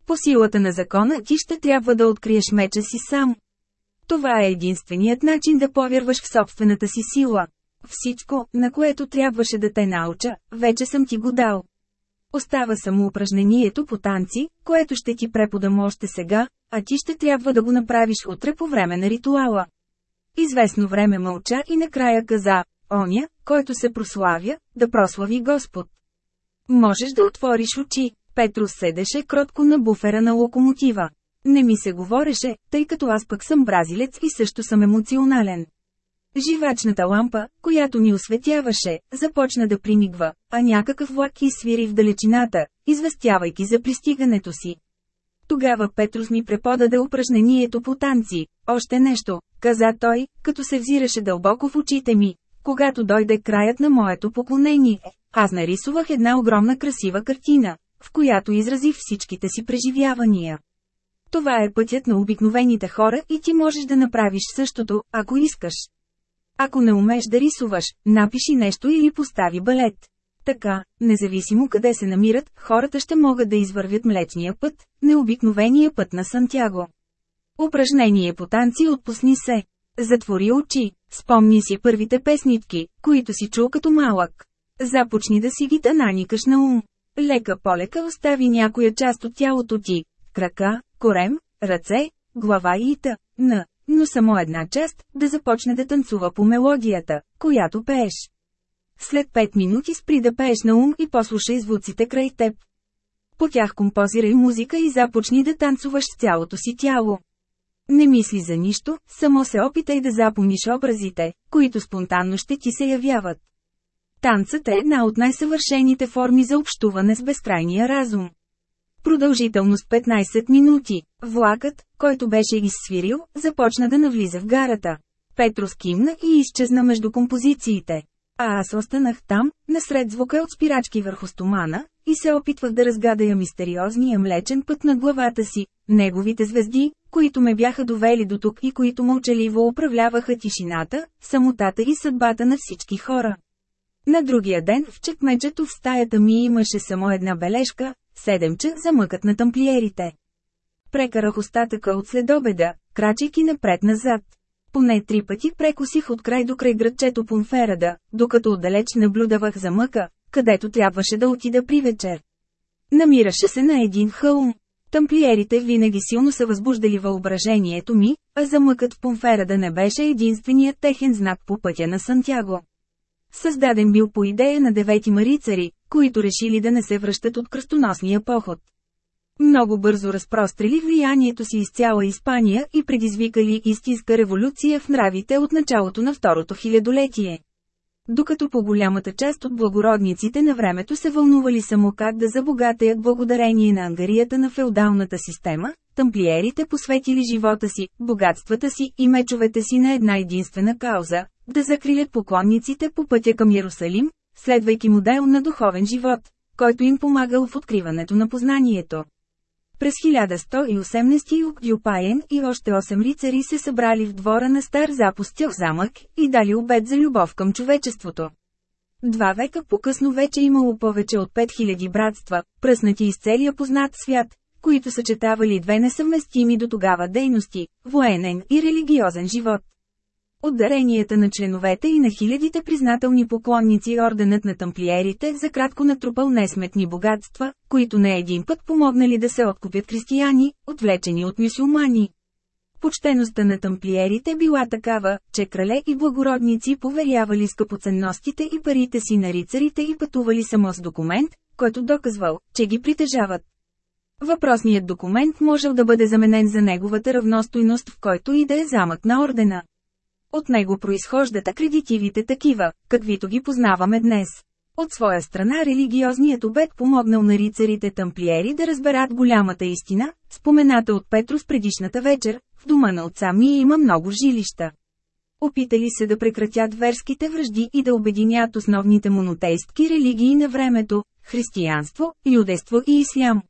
По силата на закона ти ще трябва да откриеш меча си сам. Това е единственият начин да повярваш в собствената си сила. Всичко, на което трябваше да те науча, вече съм ти го дал. Остава само упражнението по танци, което ще ти преподам още сега, а ти ще трябва да го направиш утре по време на ритуала. Известно време мълча и накрая каза, оня, който се прославя, да прослави Господ. Можеш да отвориш очи. Петрус седеше кротко на буфера на локомотива. Не ми се говореше, тъй като аз пък съм бразилец и също съм емоционален. Живачната лампа, която ни осветяваше, започна да примигва, а някакъв влак изсвири в далечината, известявайки за пристигането си. Тогава Петрус ми преподаде упражнението по танци. Още нещо, каза той, като се взираше дълбоко в очите ми. Когато дойде краят на моето поклонение, аз нарисувах една огромна красива картина, в която изразих всичките си преживявания. Това е пътят на обикновените хора и ти можеш да направиш същото, ако искаш. Ако не умеш да рисуваш, напиши нещо или постави балет. Така, независимо къде се намират, хората ще могат да извървят млечния път, необикновения път на Сантяго. Упражнение по танци отпусни се. Затвори очи, спомни си първите песнитки, които си чул като малък. Започни да си ги наникаш на ум. Лека полека остави някоя част от тялото ти, крака, корем, ръце, глава и та, на, но само една част, да започне да танцува по мелодията, която пееш. След 5 минути спри да пееш на ум и послушай звуците край теб. По тях композирай музика и започни да танцуваш с цялото си тяло. Не мисли за нищо, само се опитай да запомниш образите, които спонтанно ще ти се явяват. Танцът е една от най-съвършените форми за общуване с безкрайния разум. Продължителност 15 минути. Влакът, който беше изсвирил, започна да навлиза в гарата. Петро скимна и изчезна между композициите. А аз останах там, насред звука от спирачки върху стомана, и се опитвах да разгадая мистериозния млечен път на главата си, неговите звезди, които ме бяха довели до тук и които мълчаливо управляваха тишината, самотата и съдбата на всички хора. На другия ден в чекмеджето в стаята ми имаше само една бележка, седемче за мъкът на тамплиерите. Прекарах остатъка от следобеда, крачейки напред-назад. Поне три пъти прекусих от край до край градчето Пунферада, докато отдалеч наблюдавах за мъка, където трябваше да отида при вечер. Намираше се на един хълм. Тамплиерите винаги силно са възбуждали въображението ми, а замъкът в Пунферада не беше единственият техен знак по пътя на Сантяго. Създаден бил по идея на девети марицари, които решили да не се връщат от кръстоносния поход. Много бързо разпрострели влиянието си из цяла Испания и предизвикали истинска революция в нравите от началото на второто хилядолетие. Докато по голямата част от благородниците на времето се вълнували само как да забогатеят благодарение на ангарията на феодалната система, тамплиерите посветили живота си, богатствата си и мечовете си на една единствена кауза – да закрилят поклонниците по пътя към Иерусалим, следвайки модел на духовен живот, който им помагал в откриването на познанието. През 1118 Юг Дюпаен и още 8 рицари се събрали в двора на стар запустял замък и дали обед за любов към човечеството. Два века по-късно вече имало повече от 5000 братства, пръснати из целия познат свят, които съчетавали две несъвместими до тогава дейности – военен и религиозен живот. От даренията на членовете и на хилядите признателни поклонници орденът на тамплиерите за кратко натрупал несметни богатства, които не един път помогнали да се откупят християни, отвлечени от мюсюлмани. Почтеността на тамплиерите била такава, че крале и благородници поверявали скъпоценностите и парите си на рицарите и пътували само с документ, който доказвал, че ги притежават. Въпросният документ можел да бъде заменен за неговата равностойност в който и да е замък на ордена. От него произхождат акредитивите такива, каквито ги познаваме днес. От своя страна религиозният обед помогнал на рицарите тамплиери да разберат голямата истина, спомената от Петрос предишната вечер, в дома на отца ми има много жилища. Опитали се да прекратят верските връжди и да обединят основните монотейстки религии на времето – християнство, юдество и ислям.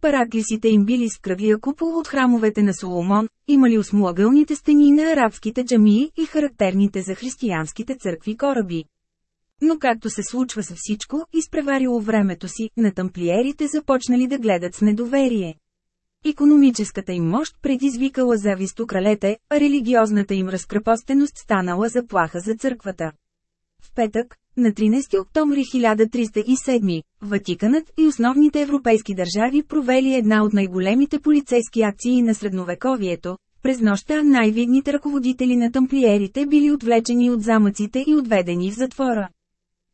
Параклисите им били с кръглия купол от храмовете на Соломон, имали осмоъгълните стени на арабските джамии и характерните за християнските църкви кораби. Но както се случва с всичко, изпреварило времето си, на тамплиерите започнали да гледат с недоверие. Економическата им мощ предизвикала завист у кралете, а религиозната им разкрепостеност станала заплаха за църквата. В петък, на 13 октомври 1307, Ватиканът и основните европейски държави провели една от най-големите полицейски акции на средновековието. През нощта най-видните ръководители на тамплиерите били отвлечени от замъците и отведени в затвора.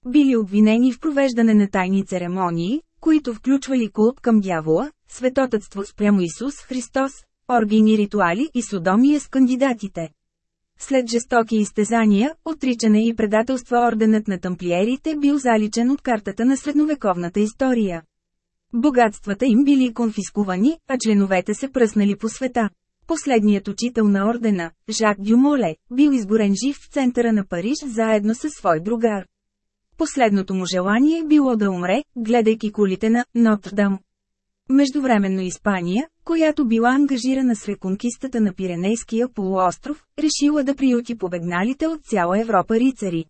Били обвинени в провеждане на тайни церемонии, които включвали култ към дявола, светотътство спрямо Исус Христос, оргийни ритуали и судомия с кандидатите. След жестоки изтезания, отричане и предателство орденът на тамплиерите бил заличен от картата на средновековната история. Богатствата им били конфискувани, а членовете се пръснали по света. Последният учител на ордена, Жак Дюмоле, бил изгорен жив в центъра на Париж заедно със свой другар. Последното му желание било да умре, гледайки кулите на Нотр-Дам. Междувременно Испания, която била ангажирана с реконкистата на Пиренейския полуостров, решила да приюти побегналите от цяла Европа рицари.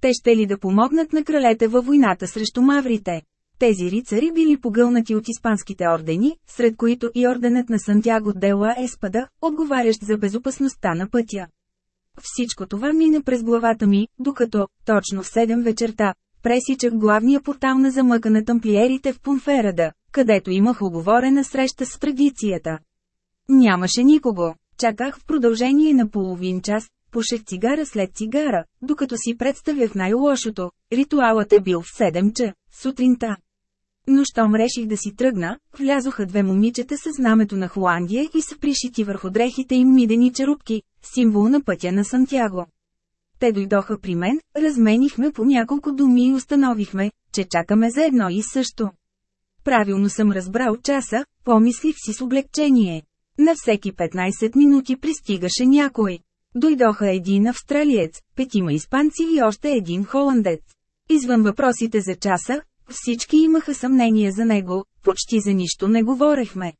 Те ще ли да помогнат на кралете във войната срещу маврите? Тези рицари били погълнати от испанските ордени, сред които и орденът на Сантяго Дела Еспада, отговарящ за безопасността на пътя. Всичко това мина през главата ми, докато, точно в 7 вечерта, пресичах главния портал на замъка на тамплиерите в Пунферада, където имах оговорена среща с традицията. Нямаше никого. Чаках в продължение на половин час, пушех цигара след цигара, докато си представях най-лошото. Ритуалът е бил в 7 ча, сутринта. Но щом реших да си тръгна, влязоха две момичета с знамето на Холандия и са пришити върху дрехите им мидени черупки, символ на пътя на Сантяго. Те дойдоха при мен, разменихме по няколко думи и установихме, че чакаме за едно и също. Правилно съм разбрал часа, помислих си с облегчение. На всеки 15 минути пристигаше някой. Дойдоха един австралиец, петима испанци и още един холандец. Извън въпросите за часа, всички имаха съмнение за него, почти за нищо не говорехме.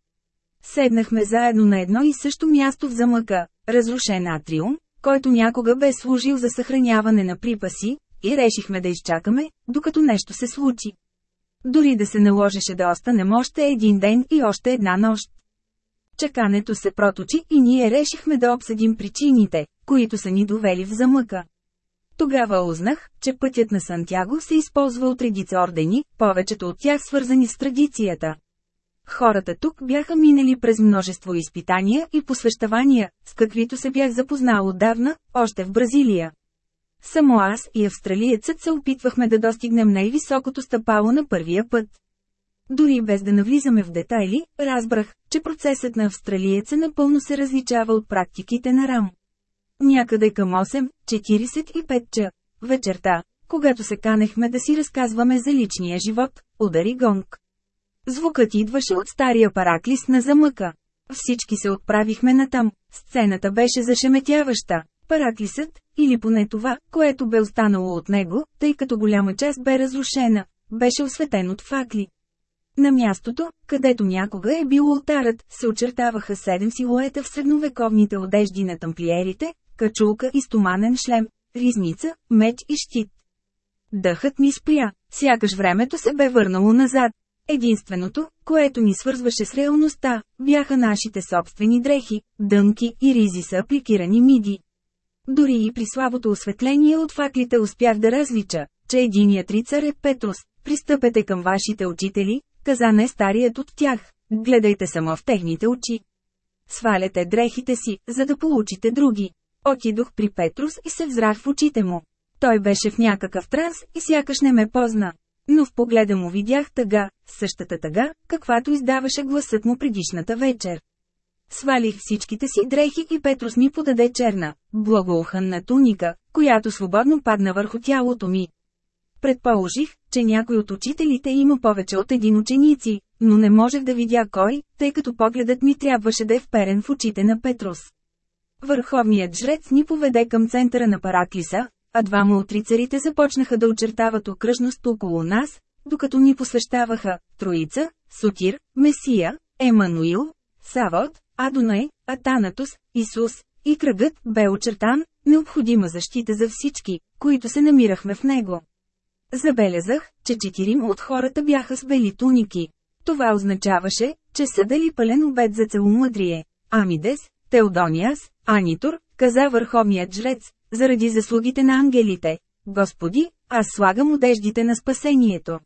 Седнахме заедно на едно и също място в замъка, разрушен атриум, който някога бе служил за съхраняване на припаси, и решихме да изчакаме, докато нещо се случи. Дори да се наложеше да останем още един ден и още една нощ. Чакането се проточи и ние решихме да обсъдим причините, които са ни довели в замъка. Тогава узнах, че пътят на Сантяго се използва от редица ордени, повечето от тях свързани с традицията. Хората тук бяха минали през множество изпитания и посвещавания, с каквито се бях запознал отдавна, още в Бразилия. Само аз и австралиецът се опитвахме да достигнем най-високото стъпало на първия път. Дори без да навлизаме в детайли, разбрах, че процесът на австралиеца напълно се различава от практиките на Рам. Някъде към 8.45 ча, вечерта, когато се канехме да си разказваме за личния живот, удари гонг. Звукът идваше от стария параклис на замъка. Всички се отправихме натам. Сцената беше зашеметяваща. Параклисът, или поне това, което бе останало от него, тъй като голяма част бе разрушена, беше осветен от факли. На мястото, където някога е бил ултарът, се очертаваха седем силуета в средновековните одежди на тамплиерите, качулка и стоманен шлем, ризница, меч и щит. Дъхът ми спря, сякаш времето се бе върнало назад. Единственото, което ни свързваше с реалността, бяха нашите собствени дрехи, дънки и ризи са апликирани миди. Дори и при слабото осветление от факлите успях да различа, че единият рицар е Петрус. Пристъпете към вашите учители, каза не старият от тях, гледайте само в техните очи. Сваляте дрехите си, за да получите други. Отидох при Петрус и се взрах в очите му. Той беше в някакъв транс и сякаш не ме позна. Но в погледа му видях тъга, същата тъга, каквато издаваше гласът му предишната вечер. Свалих всичките си дрехи и Петрус ми подаде черна, благоуханна туника, която свободно падна върху тялото ми. Предположих, че някой от учителите има повече от един ученици, но не можех да видя кой, тъй като погледът ми трябваше да е вперен в очите на Петрус. Върховният жрец ни поведе към центъра на Параклиса, а двама от рицарите започнаха да очертават окръжност около нас, докато ни посвещаваха Троица, Сотир, Месия, Емануил, Савод, Адонай, Атанатус, Исус, и кръгът бе очертан, необходима защита за всички, които се намирахме в него. Забелязах, че четирима от хората бяха с бели туники. Това означаваше, че са дали пълен обед за целомъдрие. Амидес, Теодониас, Анитор, каза върховният жрец, заради заслугите на ангелите. Господи, аз слагам одеждите на спасението.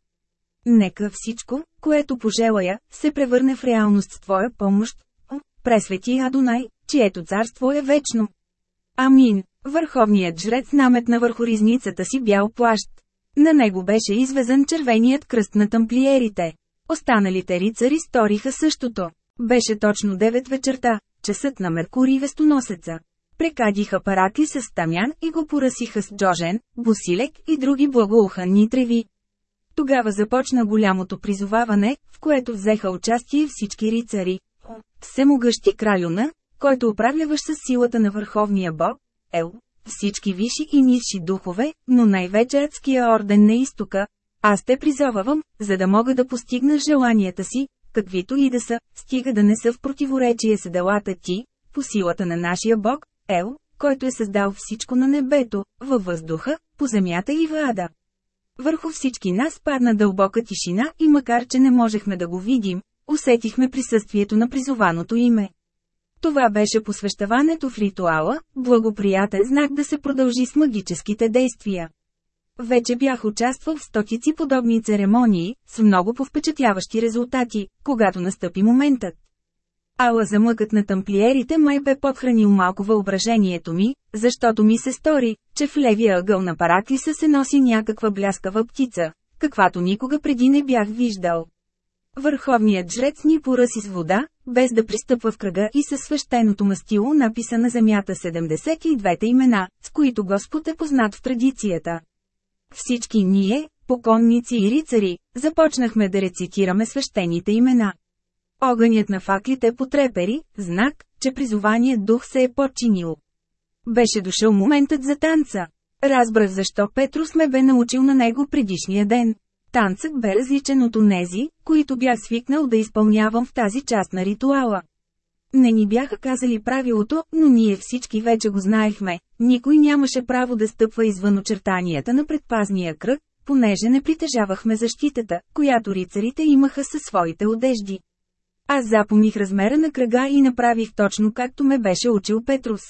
Нека всичко, което пожелая, се превърне в реалност с Твоя помощ. О, пресвети Адонай, чието царство е вечно. Амин. Върховният жрец наметна върху ризницата си бял плащ. На него беше извезан червеният кръст на тамплиерите. Останалите рицари сториха същото. Беше точно 9 вечерта, часът на Меркурий вестоносеца. Прекадиха параки с тамян и го поръсиха с джожен, бусилек и други благоуханни треви. Тогава започна голямото призоваване, в което взеха участие всички рицари. Всемогъщи кралюна, който управляваш с силата на върховния бог, Ел, всички висши и нисши духове, но най-вече адския орден на изтока, аз те призовавам, за да мога да постигна желанията си, каквито и да са, стига да не са в противоречие с делата ти, по силата на нашия Бог, Ел, който е създал всичко на небето, във въздуха, по земята и в ада. Върху всички нас падна дълбока тишина и макар че не можехме да го видим, усетихме присъствието на призованото име. Това беше посвещаването в ритуала, благоприятен знак да се продължи с магическите действия. Вече бях участвал в стотици подобни церемонии, с много повпечатляващи резултати, когато настъпи моментът. Ала замъкът на тамплиерите май бе подхранил малко въображението ми, защото ми се стори, че в левия ъгъл на параклиса се носи някаква бляскава птица, каквато никога преди не бях виждал. Върховният жрец ни поръси с вода, без да пристъпва в кръга и със свещеното мастило написа на земята 72-те имена, с които Господ е познат в традицията. Всички ние, поконници и рицари, започнахме да рецитираме свещените имена. Огънят на факлите потрепери, знак, че призованият дух се е подчинил. Беше дошъл моментът за танца. Разбрах защо Петрус ме бе научил на него предишния ден. Танцът бе различен от онези, които бях свикнал да изпълнявам в тази част на ритуала. Не ни бяха казали правилото, но ние всички вече го знаехме. Никой нямаше право да стъпва извън очертанията на предпазния кръг, понеже не притежавахме защитата, която рицарите имаха със своите одежди. Аз запомних размера на кръга и направих точно както ме беше учил Петрус.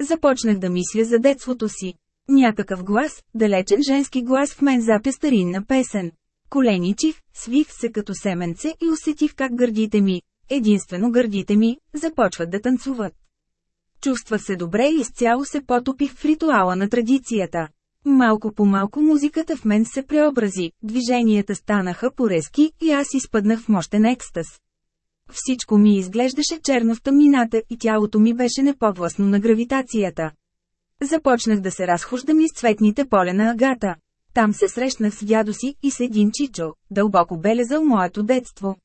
Започнах да мисля за детството си. Някакъв глас, далечен женски глас в мен запя старинна песен. Коленичих, свих се като семенце и усетих как гърдите ми, единствено гърдите ми, започват да танцуват. Чувствах се добре и изцяло се потопих в ритуала на традицията. Малко по малко музиката в мен се преобрази, движенията станаха порезки и аз изпъднах в мощен екстаз. Всичко ми изглеждаше черно в тъмнината и тялото ми беше неподвластно на гравитацията. Започнах да се разхождам из цветните поле на агата. Там се срещнах с дядо си и с един чичо, дълбоко белезал моето детство.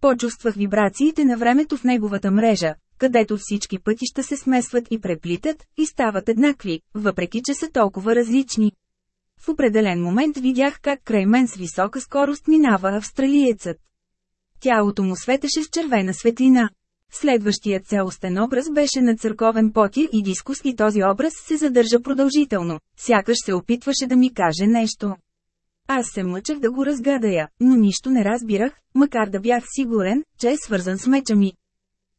Почувствах вибрациите на времето в неговата мрежа, където всички пътища се смесват и преплитат, и стават еднакви, въпреки че са толкова различни. В определен момент видях как край мен с висока скорост минава австралиецът. Тялото му светеше с червена светлина. Следващият цялостен образ беше на църковен потир и дискус и този образ се задържа продължително, сякаш се опитваше да ми каже нещо. Аз се мъчах да го разгадая, но нищо не разбирах, макар да бях сигурен, че е свързан с меча ми.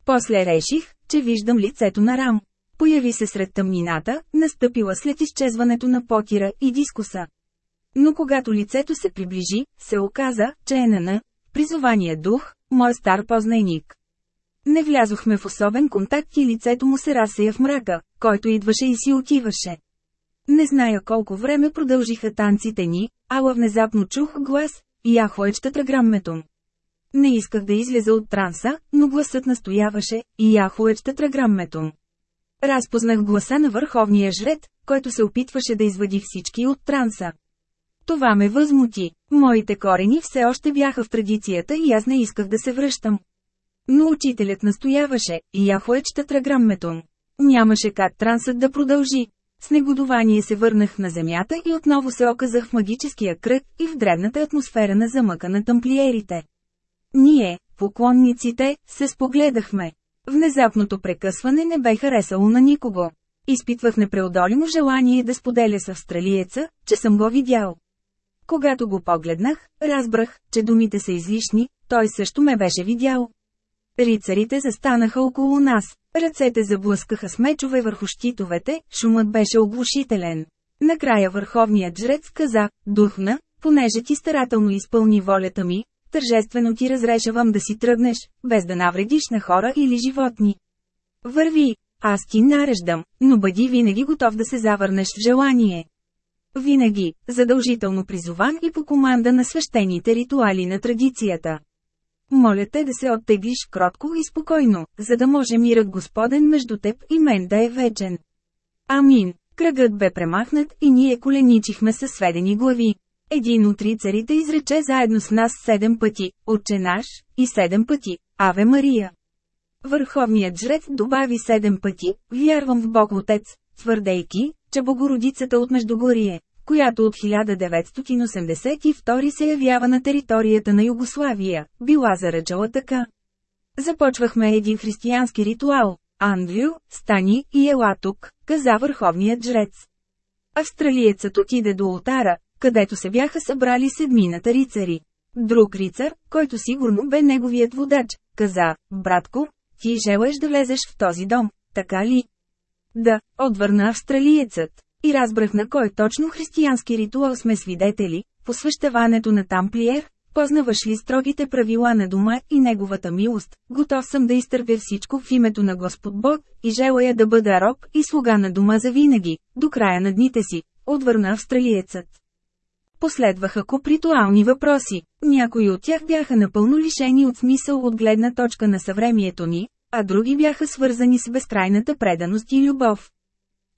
После реших, че виждам лицето на Рам. Появи се сред тъмнината, настъпила след изчезването на потира и дискуса. Но когато лицето се приближи, се оказа, че е на призования дух, мой стар познайник. Не влязохме в особен контакт и лицето му се разсея в мрака, който идваше и си отиваше. Не зная колко време продължиха танците ни, ала внезапно чух глас, и яхоечта траграмметом. Не исках да излеза от транса, но гласът настояваше, и яхоечта траграмметом. Разпознах гласа на върховния жред, който се опитваше да извади всички от транса. Това ме възмути. Моите корени все още бяха в традицията и аз не исках да се връщам. Но учителят настояваше, и Яхуе траграмметон. Нямаше как трансът да продължи. С негодование се върнах на земята и отново се оказах в магическия кръг и в древната атмосфера на замъка на тамплиерите. Ние, поклонниците, се спогледахме. Внезапното прекъсване не бе харесало на никого. Изпитвах непреодолимо желание да споделя с австралиеца, че съм го видял. Когато го погледнах, разбрах, че думите са излишни, той също ме беше видял. Рицарите застанаха около нас, ръцете заблъскаха с мечове върху щитовете, шумът беше оглушителен. Накрая върховният жрец каза, духна, понеже ти старателно изпълни волята ми, тържествено ти разрешавам да си тръгнеш, без да навредиш на хора или животни. Върви, аз ти нареждам, но бъди винаги готов да се завърнеш в желание. Винаги, задължително призован и по команда на свещените ритуали на традицията. Моля те да се оттеглиш кротко и спокойно, за да може мирът Господен между теб и мен да е вечен. Амин. Кръгът бе премахнат и ние коленичихме със сведени глави. Един от рицарите изрече заедно с нас седем пъти, Отче наш, и седем пъти, Аве Мария. Върховният жрец добави седем пъти, вярвам в Бог Отец, твърдейки, че Богородицата от Междугорие, която от 1982 се явява на територията на Югославия, била заръчала така. Започвахме един християнски ритуал. Андрю, стани и ела тук, каза върховният жрец. Австралиецът отиде до ултара, където се бяха събрали седмината рицари. Друг рицар, който сигурно бе неговият водач, каза, братко, ти желаеш да влезеш в този дом, така ли? Да, отвърна австралиецът. И разбрах на кой точно християнски ритуал сме свидетели, посвещаването на тамплиер, познаваш ли строгите правила на дома и неговата милост, готов съм да изтърпя всичко в името на Господ Бог, и желая да бъда роб и слуга на дома за винаги, до края на дните си, отвърна австралиецът. Последваха куп ритуални въпроси, някои от тях бяха напълно лишени от смисъл от гледна точка на съвремието ни, а други бяха свързани с безкрайната преданост и любов.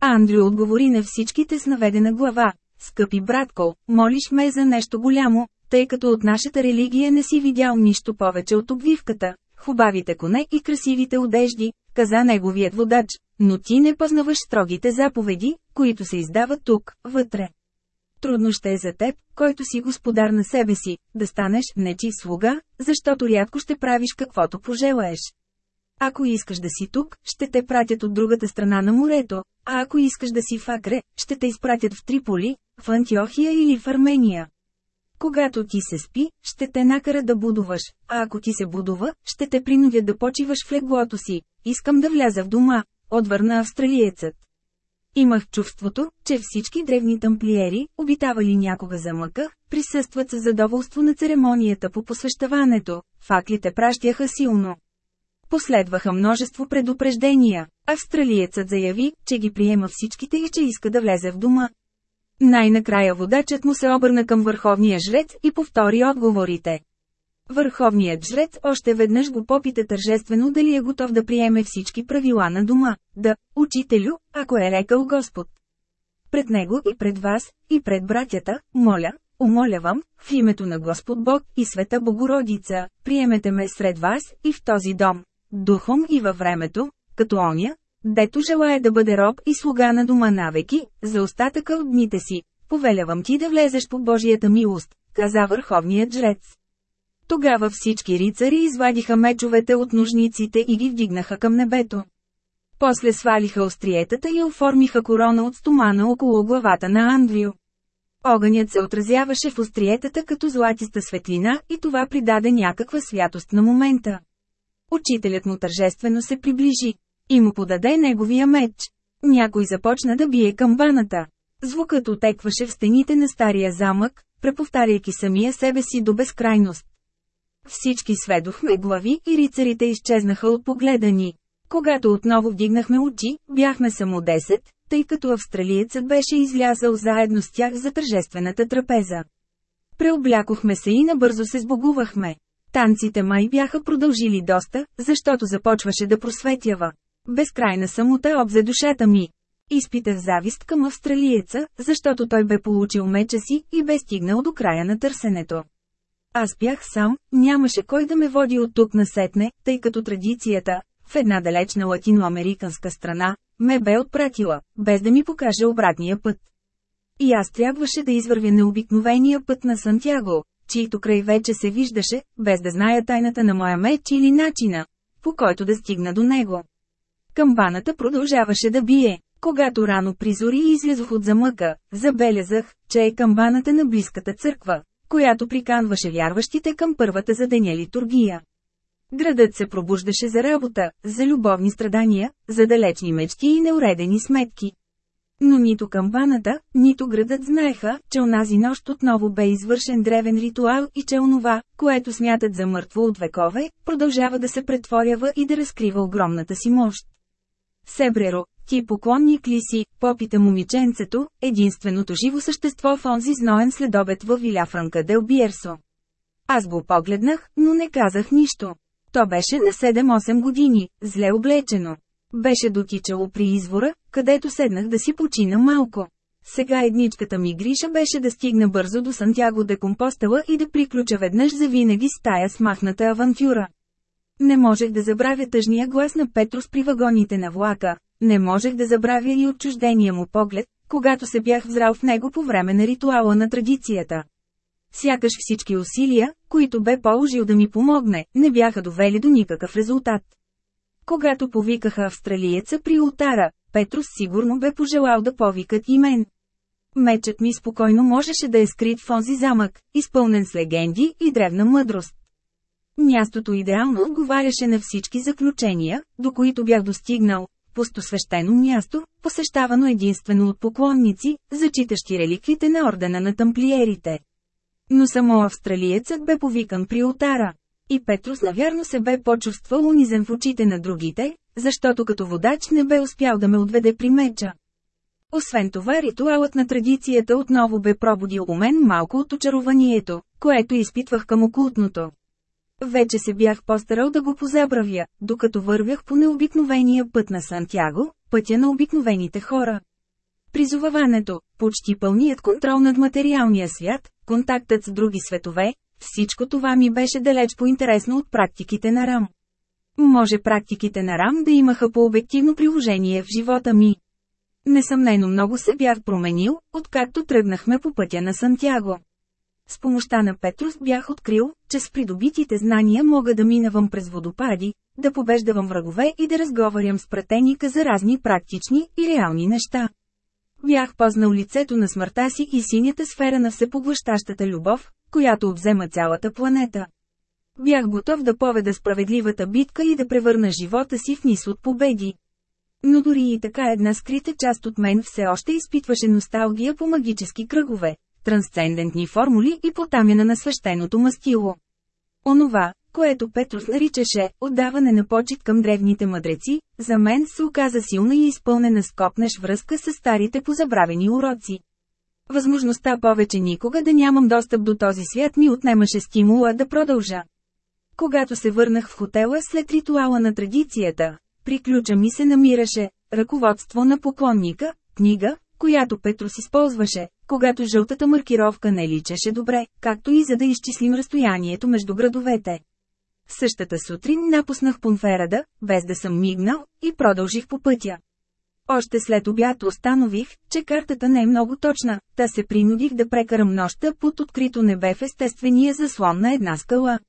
Андрю отговори на всичките с наведена глава. Скъпи братко, молиш ме за нещо голямо, тъй като от нашата религия не си видял нищо повече от обвивката, хубавите коне и красивите одежди, каза неговият водач, но ти не познаваш строгите заповеди, които се издават тук, вътре. Трудно ще е за теб, който си господар на себе си, да станеш нечи слуга, защото рядко ще правиш каквото пожелаеш. Ако искаш да си тук, ще те пратят от другата страна на морето, а ако искаш да си в Акре, ще те изпратят в Триполи, в Антиохия или в Армения. Когато ти се спи, ще те накара да будуваш, а ако ти се будува, ще те принудят да почиваш в леглото си. Искам да вляза в дома, отвърна австралиецът. Имах чувството, че всички древни тамплиери, обитавали някога за мъка, присъстват с задоволство на церемонията по посвещаването, факлите пращяха силно. Последваха множество предупреждения. Австралиецът заяви, че ги приема всичките и че иска да влезе в дома. Най-накрая водачът му се обърна към върховния жрец и повтори отговорите. Върховният жрец още веднъж го попита тържествено дали е готов да приеме всички правила на дома. Да, учителю, ако е рекал Господ. Пред него и пред вас, и пред братята, моля, умолявам, в името на Господ Бог и Света Богородица, приемете ме сред вас и в този дом, духом и във времето, като оня, дето желая да бъде роб и слуга на дома навеки, за остатъка от дните си. Повелявам ти да влезеш по Божията милост, каза върховният жрец. Тогава всички рицари извадиха мечовете от ножниците и ги вдигнаха към небето. После свалиха остриетата и оформиха корона от стомана около главата на Андрю. Огънят се отразяваше в остриетата като златиста светлина и това придаде някаква святост на момента. Учителят му тържествено се приближи и му подаде неговия меч. Някой започна да бие камбаната. Звукът отекваше в стените на стария замък, преповтаряйки самия себе си до безкрайност. Всички сведохме глави и рицарите изчезнаха от погледа ни. Когато отново вдигнахме очи, бяхме само 10, тъй като австралиецът беше излязъл заедно с тях за тържествената трапеза. Преоблякохме се и набързо се сбогувахме. Танците май бяха продължили доста, защото започваше да просветява. Безкрайна самота обзе душата ми. Изпитах завист към австралиеца, защото той бе получил меча си и бе стигнал до края на търсенето. Аз бях сам, нямаше кой да ме води от тук насетне, тъй като традицията, в една далечна латиноамериканска страна, ме бе отпратила, без да ми покаже обратния път. И аз трябваше да извървя необикновения път на Сантяго, чието край вече се виждаше, без да зная тайната на моя меч или начина, по който да стигна до него. Камбаната продължаваше да бие. Когато рано призори излязох от замъка, забелязах, че е камбаната на близката църква, която приканваше вярващите към първата за деня литургия. Градът се пробуждаше за работа, за любовни страдания, за далечни мечти и неуредени сметки. Но нито камбаната, нито градът знаеха, че онази нощ отново бе извършен древен ритуал и че онова, което смятат за мъртво от векове, продължава да се претворява и да разкрива огромната си мощ. Себреро, ти поклонник ли си, попита момиченцето, единственото живо същество в онзи зноен следобед във Виля Франка Дел Биерсо. Аз го погледнах, но не казах нищо. То беше на 7-8 години, зле облечено. Беше дотичало при извора, където седнах да си почина малко. Сега едничката ми гриша беше да стигна бързо до Сантяго де Компостела и да приключа веднъж за винаги с тая смахната авантюра. Не можех да забравя тъжния глас на Петрос при вагоните на влака, не можех да забравя и отчуждения му поглед, когато се бях взрал в него по време на ритуала на традицията. Сякаш всички усилия, които бе положил да ми помогне, не бяха довели до никакъв резултат. Когато повикаха австралиеца при ултара, Петрос сигурно бе пожелал да повикат и мен. Мечът ми спокойно можеше да е скрит в онзи замък, изпълнен с легенди и древна мъдрост. Мястото идеално отговаряше на всички заключения, до които бях достигнал. Пустосвещено място, посещавано единствено от поклонници, зачитащи реликвите на ордена на тамплиерите. Но само австралиецът бе повикан при ултара. И Петрус навярно се бе почувствал унизен в очите на другите, защото като водач не бе успял да ме отведе при меча. Освен това ритуалът на традицията отново бе пробудил у мен малко от очарованието, което изпитвах към окултното. Вече се бях постарал да го позабравя, докато вървях по необикновения път на Сантяго, пътя на обикновените хора. Призоваването, почти пълният контрол над материалния свят, контактът с други светове, всичко това ми беше далеч по-интересно от практиките на Рам. Може практиките на Рам да имаха по-обективно приложение в живота ми. Несъмнено много се бях променил, откакто тръгнахме по пътя на Сантяго. С помощта на Петрус бях открил, че с придобитите знания мога да минавам през водопади, да побеждавам врагове и да разговарям с пратеника за разни практични и реални неща. Бях познал лицето на смъртта си и синята сфера на всепоглъщащата любов, която обзема цялата планета. Бях готов да поведа справедливата битка и да превърна живота си в низ от победи. Но дори и така една скрита част от мен все още изпитваше носталгия по магически кръгове, трансцендентни формули и потамяна на свещеното мастило. Онова, което Петрус наричаше «отдаване на почет към древните мъдреци», за мен се оказа силна и изпълнена скопнеш връзка с старите позабравени уроци. Възможността повече никога да нямам достъп до този свят ми отнемаше стимула да продължа. Когато се върнах в хотела след ритуала на традицията, при ключа ми се намираше ръководство на поклонника, книга, която Петрус използваше, когато жълтата маркировка не личеше добре, както и за да изчислим разстоянието между градовете. Същата сутрин напуснах Понферада, без да съм мигнал, и продължих по пътя. Още след обяд установих, че картата не е много точна, та се принудих да прекарам нощта под открито небе в естествения заслон на една скала.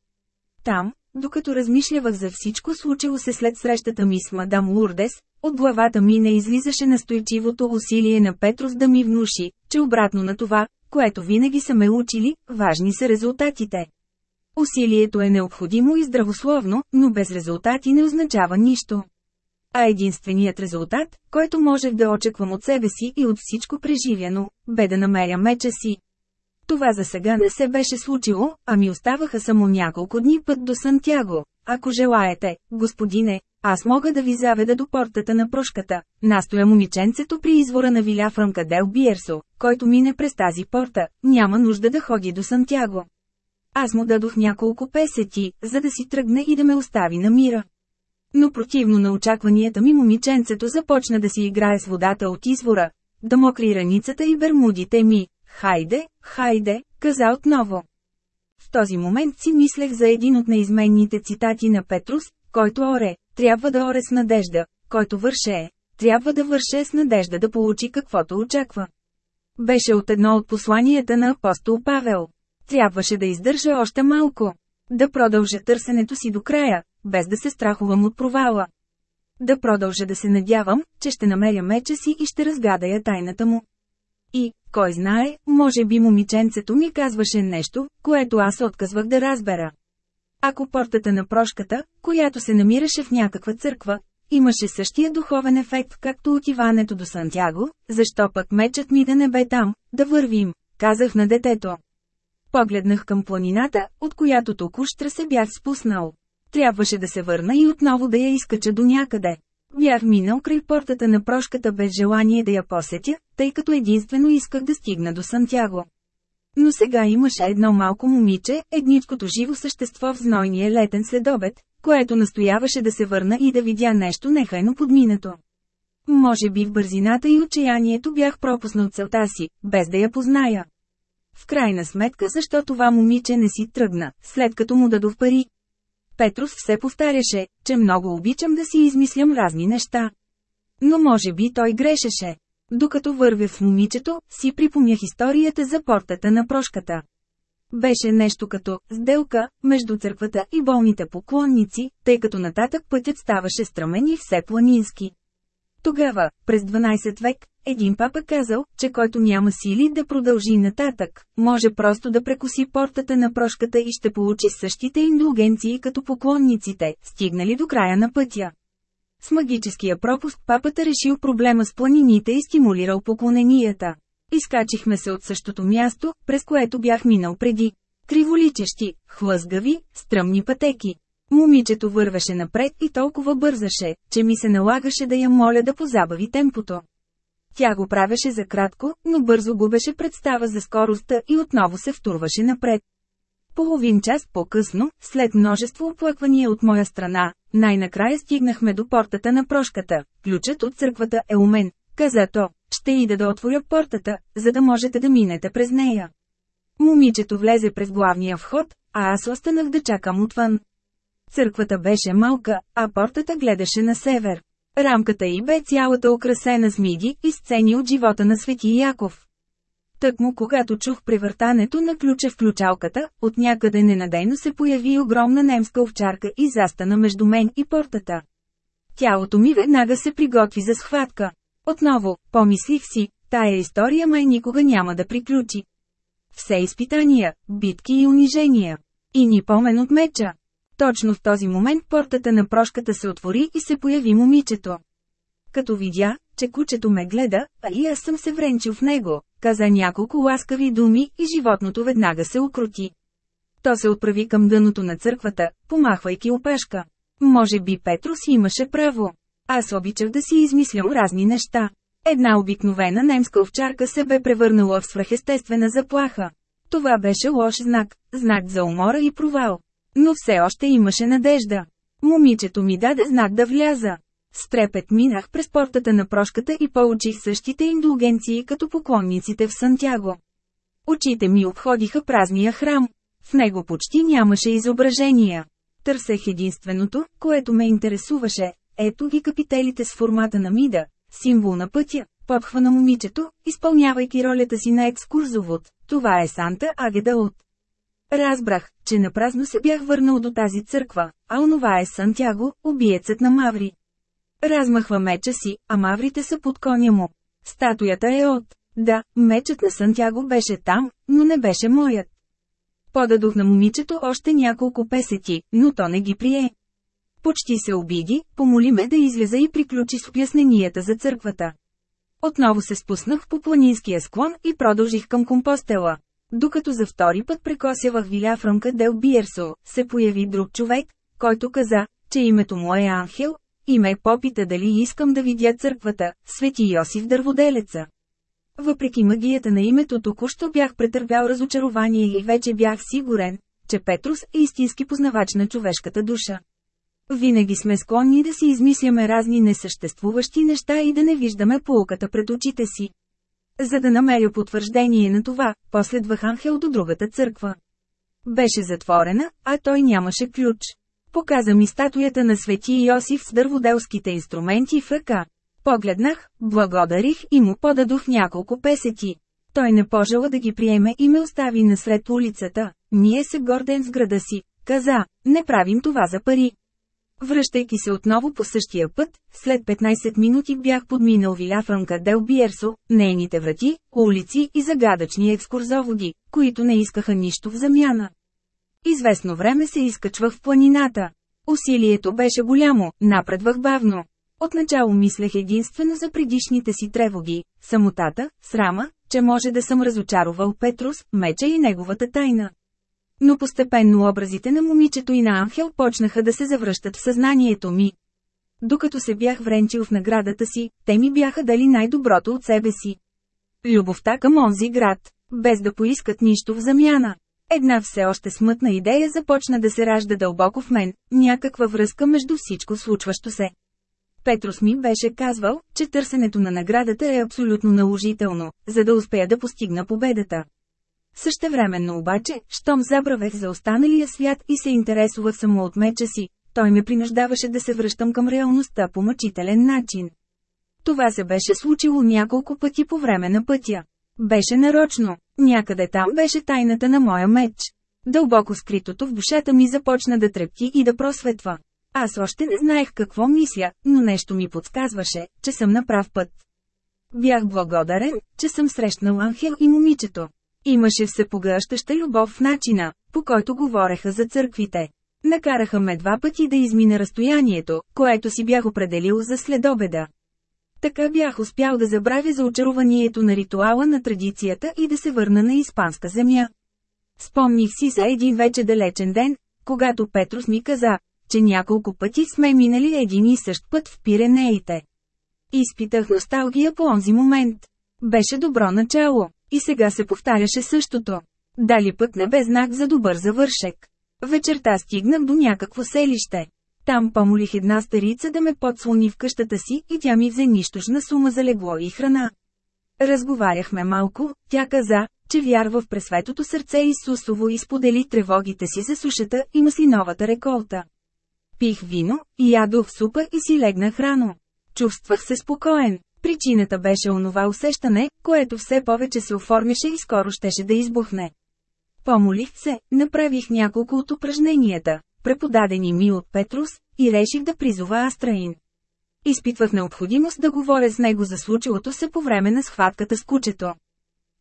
Там, докато размишлявах за всичко случило се след срещата ми с мадам Лурдес, от главата ми не излизаше настойчивото усилие на Петрос да ми внуши, че обратно на това, което винаги са ме учили, важни са резултатите. Усилието е необходимо и здравословно, но без резултати не означава нищо. А единственият резултат, който можех да очаквам от себе си и от всичко преживяно, бе да намеря меча си. Това за сега не се беше случило, а ми оставаха само няколко дни път до Сантяго. Ако желаете, господине, аз мога да ви заведа до портата на прошката. Настоя момиченцето при извора на Виля Франка Дел Биерсо, който мине през тази порта, няма нужда да ходи до Сантяго. Аз му дадох няколко песети, за да си тръгне и да ме остави на мира. Но противно на очакванията ми момиченцето започна да си играе с водата от извора, да мокри раницата и бермудите ми. Хайде, хайде, каза отново. В този момент си мислех за един от неизменните цитати на Петрус, който оре, трябва да оре с надежда, който върше е, трябва да върше с надежда да получи каквото очаква. Беше от едно от посланията на апостол Павел. Трябваше да издържа още малко. Да продължа търсенето си до края, без да се страхувам от провала. Да продължа да се надявам, че ще намеря меча си и ще разгадая тайната му. И, кой знае, може би момиченцето ми казваше нещо, което аз отказвах да разбера. Ако портата на прошката, която се намираше в някаква църква, имаше същия духовен ефект както отиването до Сантяго, защо пък мечът ми да не бе там, да вървим, казах на детето. Погледнах към планината, от която току-що се бях спуснал. Трябваше да се върна и отново да я изкача до някъде. Бях минал край портата на прошката без желание да я посетя, тъй като единствено исках да стигна до Сантяго. Но сега имаше едно малко момиче, едничкото живо същество в знойния летен следобед, което настояваше да се върна и да видя нещо нехайно подминато. Може би в бързината и отчаянието бях пропуснал целта си, без да я позная. В крайна сметка защо това момиче не си тръгна, след като му дадох пари. Петрус все повтаряше, че много обичам да си измислям разни неща. Но може би той грешеше. Докато вървя в момичето, си припомнях историята за портата на прошката. Беше нещо като сделка между църквата и болните поклонници, тъй като нататък пътят ставаше стръмен и все планински. Тогава, през 12 век, един папа казал, че който няма сили да продължи нататък, може просто да прекоси портата на прошката и ще получи същите индулгенции като поклонниците, стигнали до края на пътя. С магическия пропуск папата решил проблема с планините и стимулирал поклоненията. Изкачихме се от същото място, през което бях минал преди. Криволичещи, хлъзгави, стръмни пътеки. Момичето вървеше напред и толкова бързаше, че ми се налагаше да я моля да позабави темпото. Тя го правеше за кратко, но бързо губеше представа за скоростта и отново се втурваше напред. Половин час по-късно, след множество оплаквания от моя страна, най-накрая стигнахме до портата на прошката. Ключът от църквата е у мен, каза то. Ще ида да отворя портата, за да можете да минете през нея. Момичето влезе през главния вход, а аз останах да чакам отвън. Църквата беше малка, а портата гледаше на север. Рамката й бе цялата украсена с миди и сцени от живота на Свети Яков. Тъкмо когато чух превъртането на ключа в ключалката, от някъде ненадейно се появи огромна немска овчарка и застана между мен и портата. Тялото ми веднага се приготви за схватка. Отново, помислих си, тая история май никога няма да приключи. Все изпитания, битки и унижения. И ни помен от меча. Точно в този момент портата на прошката се отвори и се появи момичето. Като видя, че кучето ме гледа, а и аз съм се вренчил в него, каза няколко ласкави думи и животното веднага се укрути. То се отправи към дъното на църквата, помахвайки опашка. Може би Петрус имаше право. Аз обичах да си измислям разни неща. Една обикновена немска овчарка се бе превърнала в свръхестествена заплаха. Това беше лош знак, знак за умора и провал. Но все още имаше надежда. Момичето ми даде знак да вляза. С трепет минах през портата на прошката и получих същите индулгенции като поклонниците в Сантяго. Очите ми обходиха празния храм. В него почти нямаше изображения. Търсех единственото, което ме интересуваше. Ето ги капителите с формата на мида, символ на пътя, подхвана момичето, изпълнявайки ролята си на екскурзовод. Това е Санта Агеда от. Разбрах, че напразно се бях върнал до тази църква, а онова е Сантяго, убиецът на Маври. Размахва меча си, а маврите са под коня му. Статуята е от... Да, мечът на Сантяго беше там, но не беше моят. Подадох на момичето още няколко песети, но то не ги прие. Почти се обиди, помоли ме да излеза и приключи с обясненията за църквата. Отново се спуснах по планинския склон и продължих към компостела. Докато за втори път прекосявах Виля Фръмка Дел Биерсо, се появи друг човек, който каза, че името му е Анхел, и ме попита дали искам да видя църквата, Свети Йосиф Дърводелеца. Въпреки магията на името току-що бях претърпял разочарование и вече бях сигурен, че Петрус е истински познавач на човешката душа. Винаги сме склонни да си измисляме разни несъществуващи неща и да не виждаме полуката пред очите си. За да намеря потвърждение на това, последвах Анхел до другата църква. Беше затворена, а той нямаше ключ. Показа ми статуята на свети Йосиф с дърводелските инструменти в ръка. Погледнах, благодарих и му подадох няколко песети. Той не пожела да ги приеме и ме остави насред улицата. Ние се горден с града си. Каза, не правим това за пари. Връщайки се отново по същия път, след 15 минути бях подминал Виля Франка Дел Биерсо, нейните врати, улици и загадъчни екскурзоводи, които не искаха нищо в замяна. Известно време се изкачвах в планината. Усилието беше голямо, напредвах бавно. Отначало мислех единствено за предишните си тревоги, самотата, срама, че може да съм разочаровал Петрус, меча и неговата тайна. Но постепенно образите на момичето и на Анхел почнаха да се завръщат в съзнанието ми. Докато се бях вренчил в наградата си, те ми бяха дали най-доброто от себе си. Любовта към онзи град, без да поискат нищо в замяна. Една все още смътна идея започна да се ражда дълбоко в мен, някаква връзка между всичко случващо се. Петрос ми беше казвал, че търсенето на наградата е абсолютно наложително, за да успея да постигна победата. Същевременно обаче, щом забравех за останалия свят и се интересувах само от меча си, той ме принуждаваше да се връщам към реалността по мъчителен начин. Това се беше случило няколко пъти по време на пътя. Беше нарочно. Някъде там беше тайната на моя меч. Дълбоко скритото в душата ми започна да трепти и да просветва. Аз още не знаех какво мисля, но нещо ми подсказваше, че съм на прав път. Бях благодарен, че съм срещнал Анхел и момичето. Имаше всепогъщаща любов в начина, по който говореха за църквите. Накараха ме два пъти да измина разстоянието, което си бях определил за следобеда. Така бях успял да забравя за очарованието на ритуала на традицията и да се върна на испанска земя. Спомних си за един вече далечен ден, когато Петрус ми каза, че няколко пъти сме минали един и същ път в Пиренеите. Изпитах носталгия по онзи момент. Беше добро начало, и сега се повтаряше същото. Дали пък не бе знак за добър завършек. Вечерта стигнах до някакво селище. Там помолих една старица да ме подслони в къщата си и тя ми взе нищожна сума за легло и храна. Разговаряхме малко, тя каза, че вярва в пресветото сърце Исусово и сподели тревогите си за сушата и маслиновата реколта. Пих вино, ядох супа и си легнах рано. Чувствах се спокоен. Причината беше онова усещане, което все повече се оформяше и скоро щеше да избухне. Помолих се, направих няколко от упражненията, преподадени ми от Петрус, и реших да призова Астраин. Изпитвах необходимост да говоря с него за случилото се по време на схватката с кучето.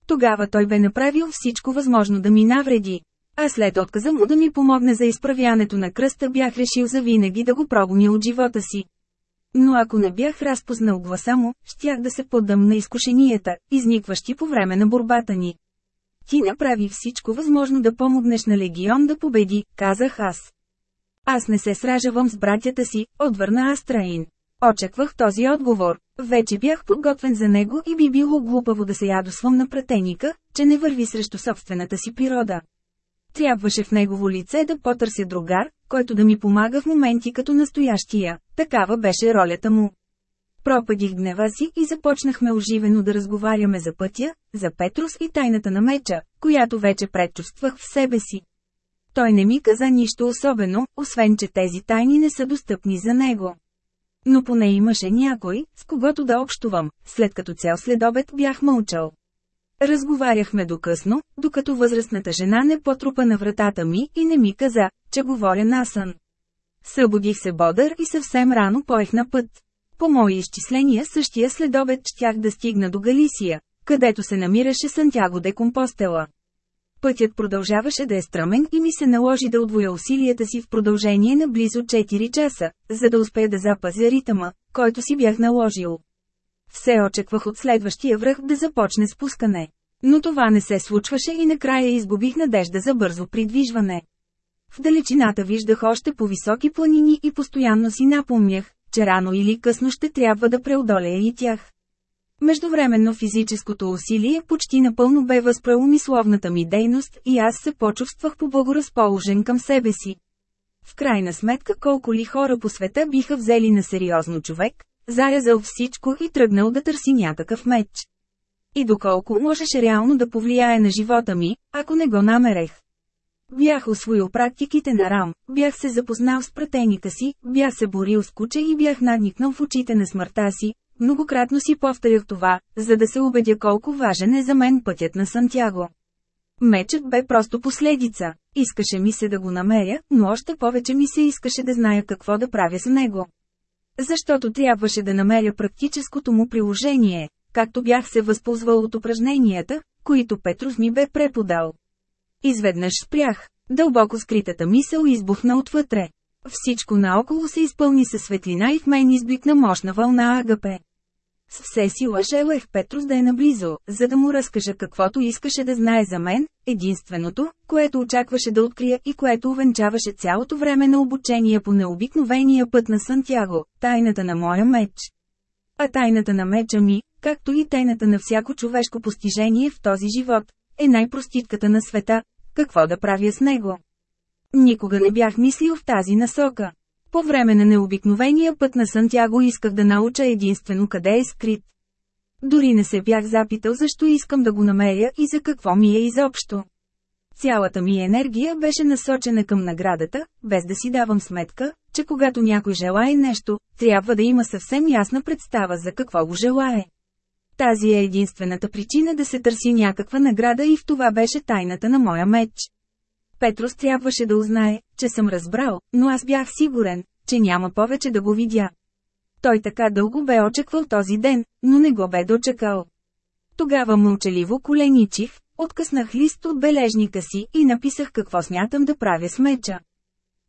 Тогава той бе направил всичко възможно да ми навреди. А след отказа му да ми помогне за изправянето на кръста бях решил за винаги да го прогоня от живота си. Но ако не бях разпознал гласа му, щях да се поддам на изкушенията, изникващи по време на борбата ни. Ти направи всичко възможно да помогнеш на Легион да победи, казах аз. Аз не се сражавам с братята си, отвърна Астраин. Очаквах този отговор. Вече бях подготвен за него и би било глупаво да се ядосвам на пратеника, че не върви срещу собствената си природа. Трябваше в негово лице да потърся другар, който да ми помага в моменти като настоящия. Такава беше ролята му. Пропадих гнева си и започнахме оживено да разговаряме за пътя, за Петрус и тайната на меча, която вече предчувствах в себе си. Той не ми каза нищо особено, освен че тези тайни не са достъпни за него. Но поне имаше някой, с когото да общувам, след като цял следобед бях мълчал. Разговаряхме до късно, докато възрастната жена не потрупа на вратата ми и не ми каза, че говоря насън. Събудих се бодър и съвсем рано поех на път. По мои изчисления същия следобед щях да стигна до Галисия, където се намираше Сантяго де Компостела. Пътят продължаваше да е стръмен и ми се наложи да отвоя усилията си в продължение на близо 4 часа, за да успея да запазя ритъма, който си бях наложил. Все очаквах от следващия връх да започне спускане. Но това не се случваше и накрая изгубих надежда за бързо придвижване. В далечината виждах още по-високи планини и постоянно си напомнях, че рано или късно ще трябва да преодолея и тях. Междувременно физическото усилие почти напълно бе възпрало мисловната ми дейност и аз се почувствах по-благоразположен към себе си. В крайна сметка колко ли хора по света биха взели на сериозно човек, зарязал всичко и тръгнал да търси някакъв меч. И доколко можеше реално да повлияе на живота ми, ако не го намерех. Бях освоил практиките на Рам, бях се запознал с пратеника си, бях се борил с куче и бях надникнал в очите на смъртта си. Многократно си повторях това, за да се убедя колко важен е за мен пътят на Сантяго. Мечът бе просто последица. Искаше ми се да го намеря, но още повече ми се искаше да зная какво да правя с него. Защото трябваше да намеря практическото му приложение, както бях се възползвал от упражненията, които Петрус ми бе преподал. Изведнъж спрях. Дълбоко скритата мисъл избухна отвътре. Всичко наоколо се изпълни със светлина и в мен избликна мощна вълна агапе. С все сила желах Петрус да е наблизо, за да му разкажа каквото искаше да знае за мен, единственото, което очакваше да открия и което увенчаваше цялото време на обучение по необикновения път на Сантяго, тайната на моя меч. А тайната на меча ми, както и тайната на всяко човешко постижение в този живот, е най-проститката на света, какво да правя с него. Никога не бях мислил в тази насока. По време на необикновения път на Сантяго исках да науча единствено къде е скрит. Дори не се бях запитал защо искам да го намеря и за какво ми е изобщо. Цялата ми енергия беше насочена към наградата, без да си давам сметка, че когато някой желае нещо, трябва да има съвсем ясна представа за какво го желае. Тази е единствената причина да се търси някаква награда и в това беше тайната на моя меч. Петрос трябваше да узнае, че съм разбрал, но аз бях сигурен, че няма повече да го видя. Той така дълго бе очаквал този ден, но не го бе дочекал. Тогава мълчаливо коленичих, откъснах лист от бележника си и написах какво смятам да правя с меча.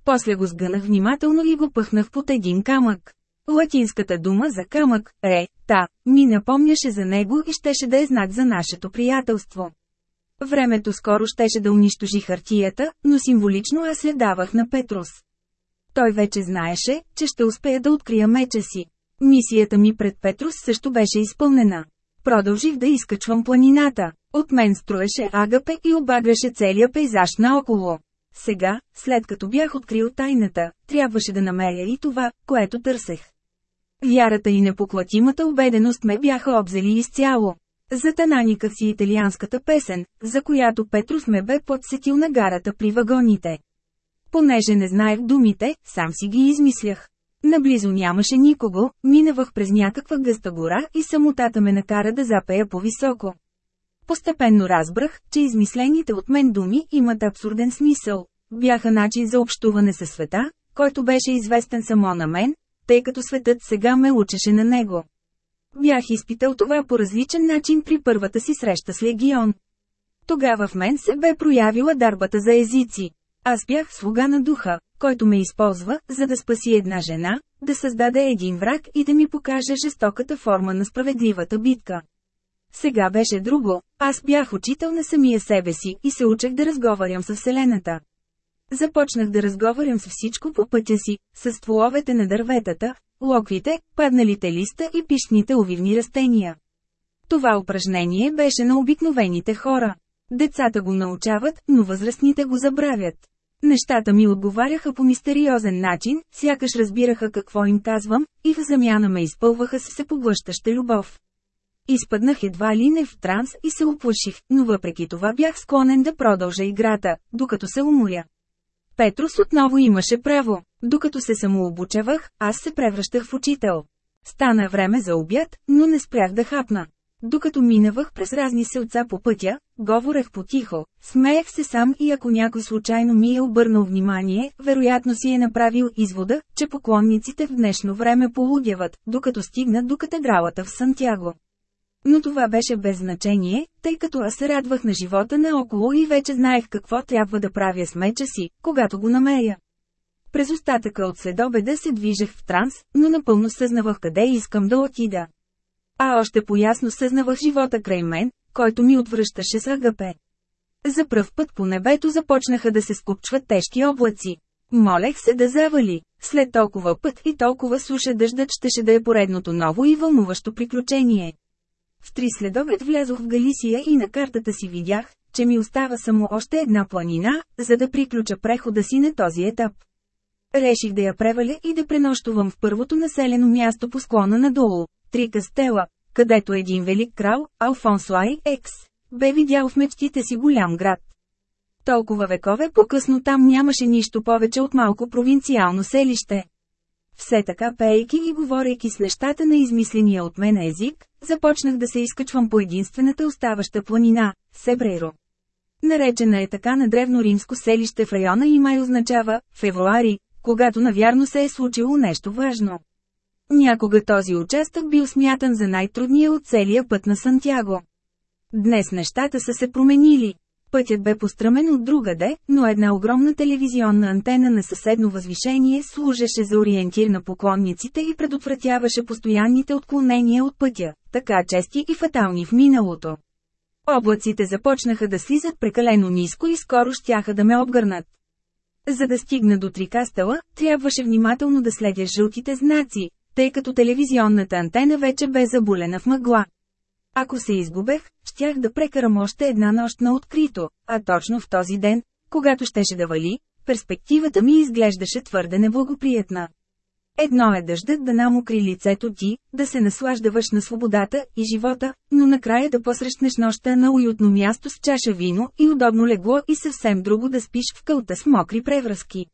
После го сгънах внимателно и го пъхнах под един камък. Латинската дума за камък, ре, та, ми напомняше за него и щеше да е знак за нашето приятелство. Времето скоро щеше да унищожи хартията, но символично аз я давах на Петрус. Той вече знаеше, че ще успея да открия меча си. Мисията ми пред Петрус също беше изпълнена. Продължих да изкачвам планината. От мен строеше агапе и обагряше целия пейзаж наоколо. Сега, след като бях открил тайната, трябваше да намеря и това, което търсех. Вярата и непоклатимата убеденост ме бяха обзели изцяло. Затананиках си италианската песен, за която Петрус ме бе подсетил на гарата при вагоните. Понеже не знаех думите, сам си ги измислях. Наблизо нямаше никого, минавах през някаква гъста гора и самотата ме накара да запея по-високо. Постепенно разбрах, че измислените от мен думи имат абсурден смисъл. Бяха начин за общуване със света, който беше известен само на мен, тъй като светът сега ме учеше на него. Бях изпитал това по различен начин при първата си среща с Легион. Тогава в мен се бе проявила дарбата за езици. Аз бях слуга на духа, който ме използва, за да спаси една жена, да създаде един враг и да ми покаже жестоката форма на справедливата битка. Сега беше друго, аз бях учител на самия себе си и се учех да разговарям с Вселената. Започнах да разговарям с всичко по пътя си, с стволовете на дърветата, локвите, падналите листа и пишните увивни растения. Това упражнение беше на обикновените хора. Децата го научават, но възрастните го забравят. Нещата ми отговаряха по мистериозен начин, сякаш разбираха какво им казвам, и в замяна ме изпълваха с всепоглъщаща любов. Изпаднах едва ли не в транс и се оплаших, но въпреки това бях склонен да продължа играта, докато се уморя. Петрус отново имаше право. Докато се самообучавах, аз се превръщах в учител. Стана време за обяд, но не спрях да хапна. Докато минавах през разни селца по пътя, говорех потихо, смеех се сам и ако някой случайно ми е обърнал внимание, вероятно си е направил извода, че поклонниците в днешно време полудяват, докато стигнат до катедралата в Сантяго. Но това беше без значение, тъй като аз се радвах на живота наоколо и вече знаех какво трябва да правя с меча си, когато го намеря. През остатъка от следобеда се движех в транс, но напълно съзнавах къде искам да отида. А още поясно съзнавах живота край мен, който ми отвръщаше с агапе. За пръв път по небето започнаха да се скупчват тежки облаци. Молех се да завали. След толкова път и толкова суша дъждът щеше да е поредното ново и вълнуващо приключение. В три следобед влязох в Галисия и на картата си видях, че ми остава само още една планина, за да приключа прехода си на този етап. Реших да я преваля и да пренощувам в първото населено място по склона надолу, Три Кастела, където един велик крал, Алфонсо Ай Екс, бе видял в мечтите си голям град. Толкова векове по-късно там нямаше нищо повече от малко провинциално селище. Все така пейки и говорейки с нещата на измисления от мен език, започнах да се изкачвам по единствената оставаща планина – Себрейро. Наречена е така на древно-римско селище в района и май означава «февруари», когато навярно се е случило нещо важно. Някога този участък бил смятан за най-трудния от целия път на Сантяго. Днес нещата са се променили. Пътят бе постръмен от другаде, но една огромна телевизионна антена на съседно възвишение служеше за ориентир на поклонниците и предотвратяваше постоянните отклонения от пътя, така чести и фатални в миналото. Облаците започнаха да слизат прекалено ниско и скоро щяха да ме обгърнат. За да стигна до трикастела, трябваше внимателно да следя жълтите знаци, тъй като телевизионната антена вече бе заболена в мъгла. Ако се изгубех, щях да прекарам още една нощ на открито, а точно в този ден, когато щеше да вали, перспективата ми изглеждаше твърде неблагоприятна. Едно е дъждът да намокри лицето ти, да се наслаждаваш на свободата и живота, но накрая да посрещнеш нощта на уютно място с чаша вино и удобно легло и съвсем друго да спиш в кълта с мокри превръзки.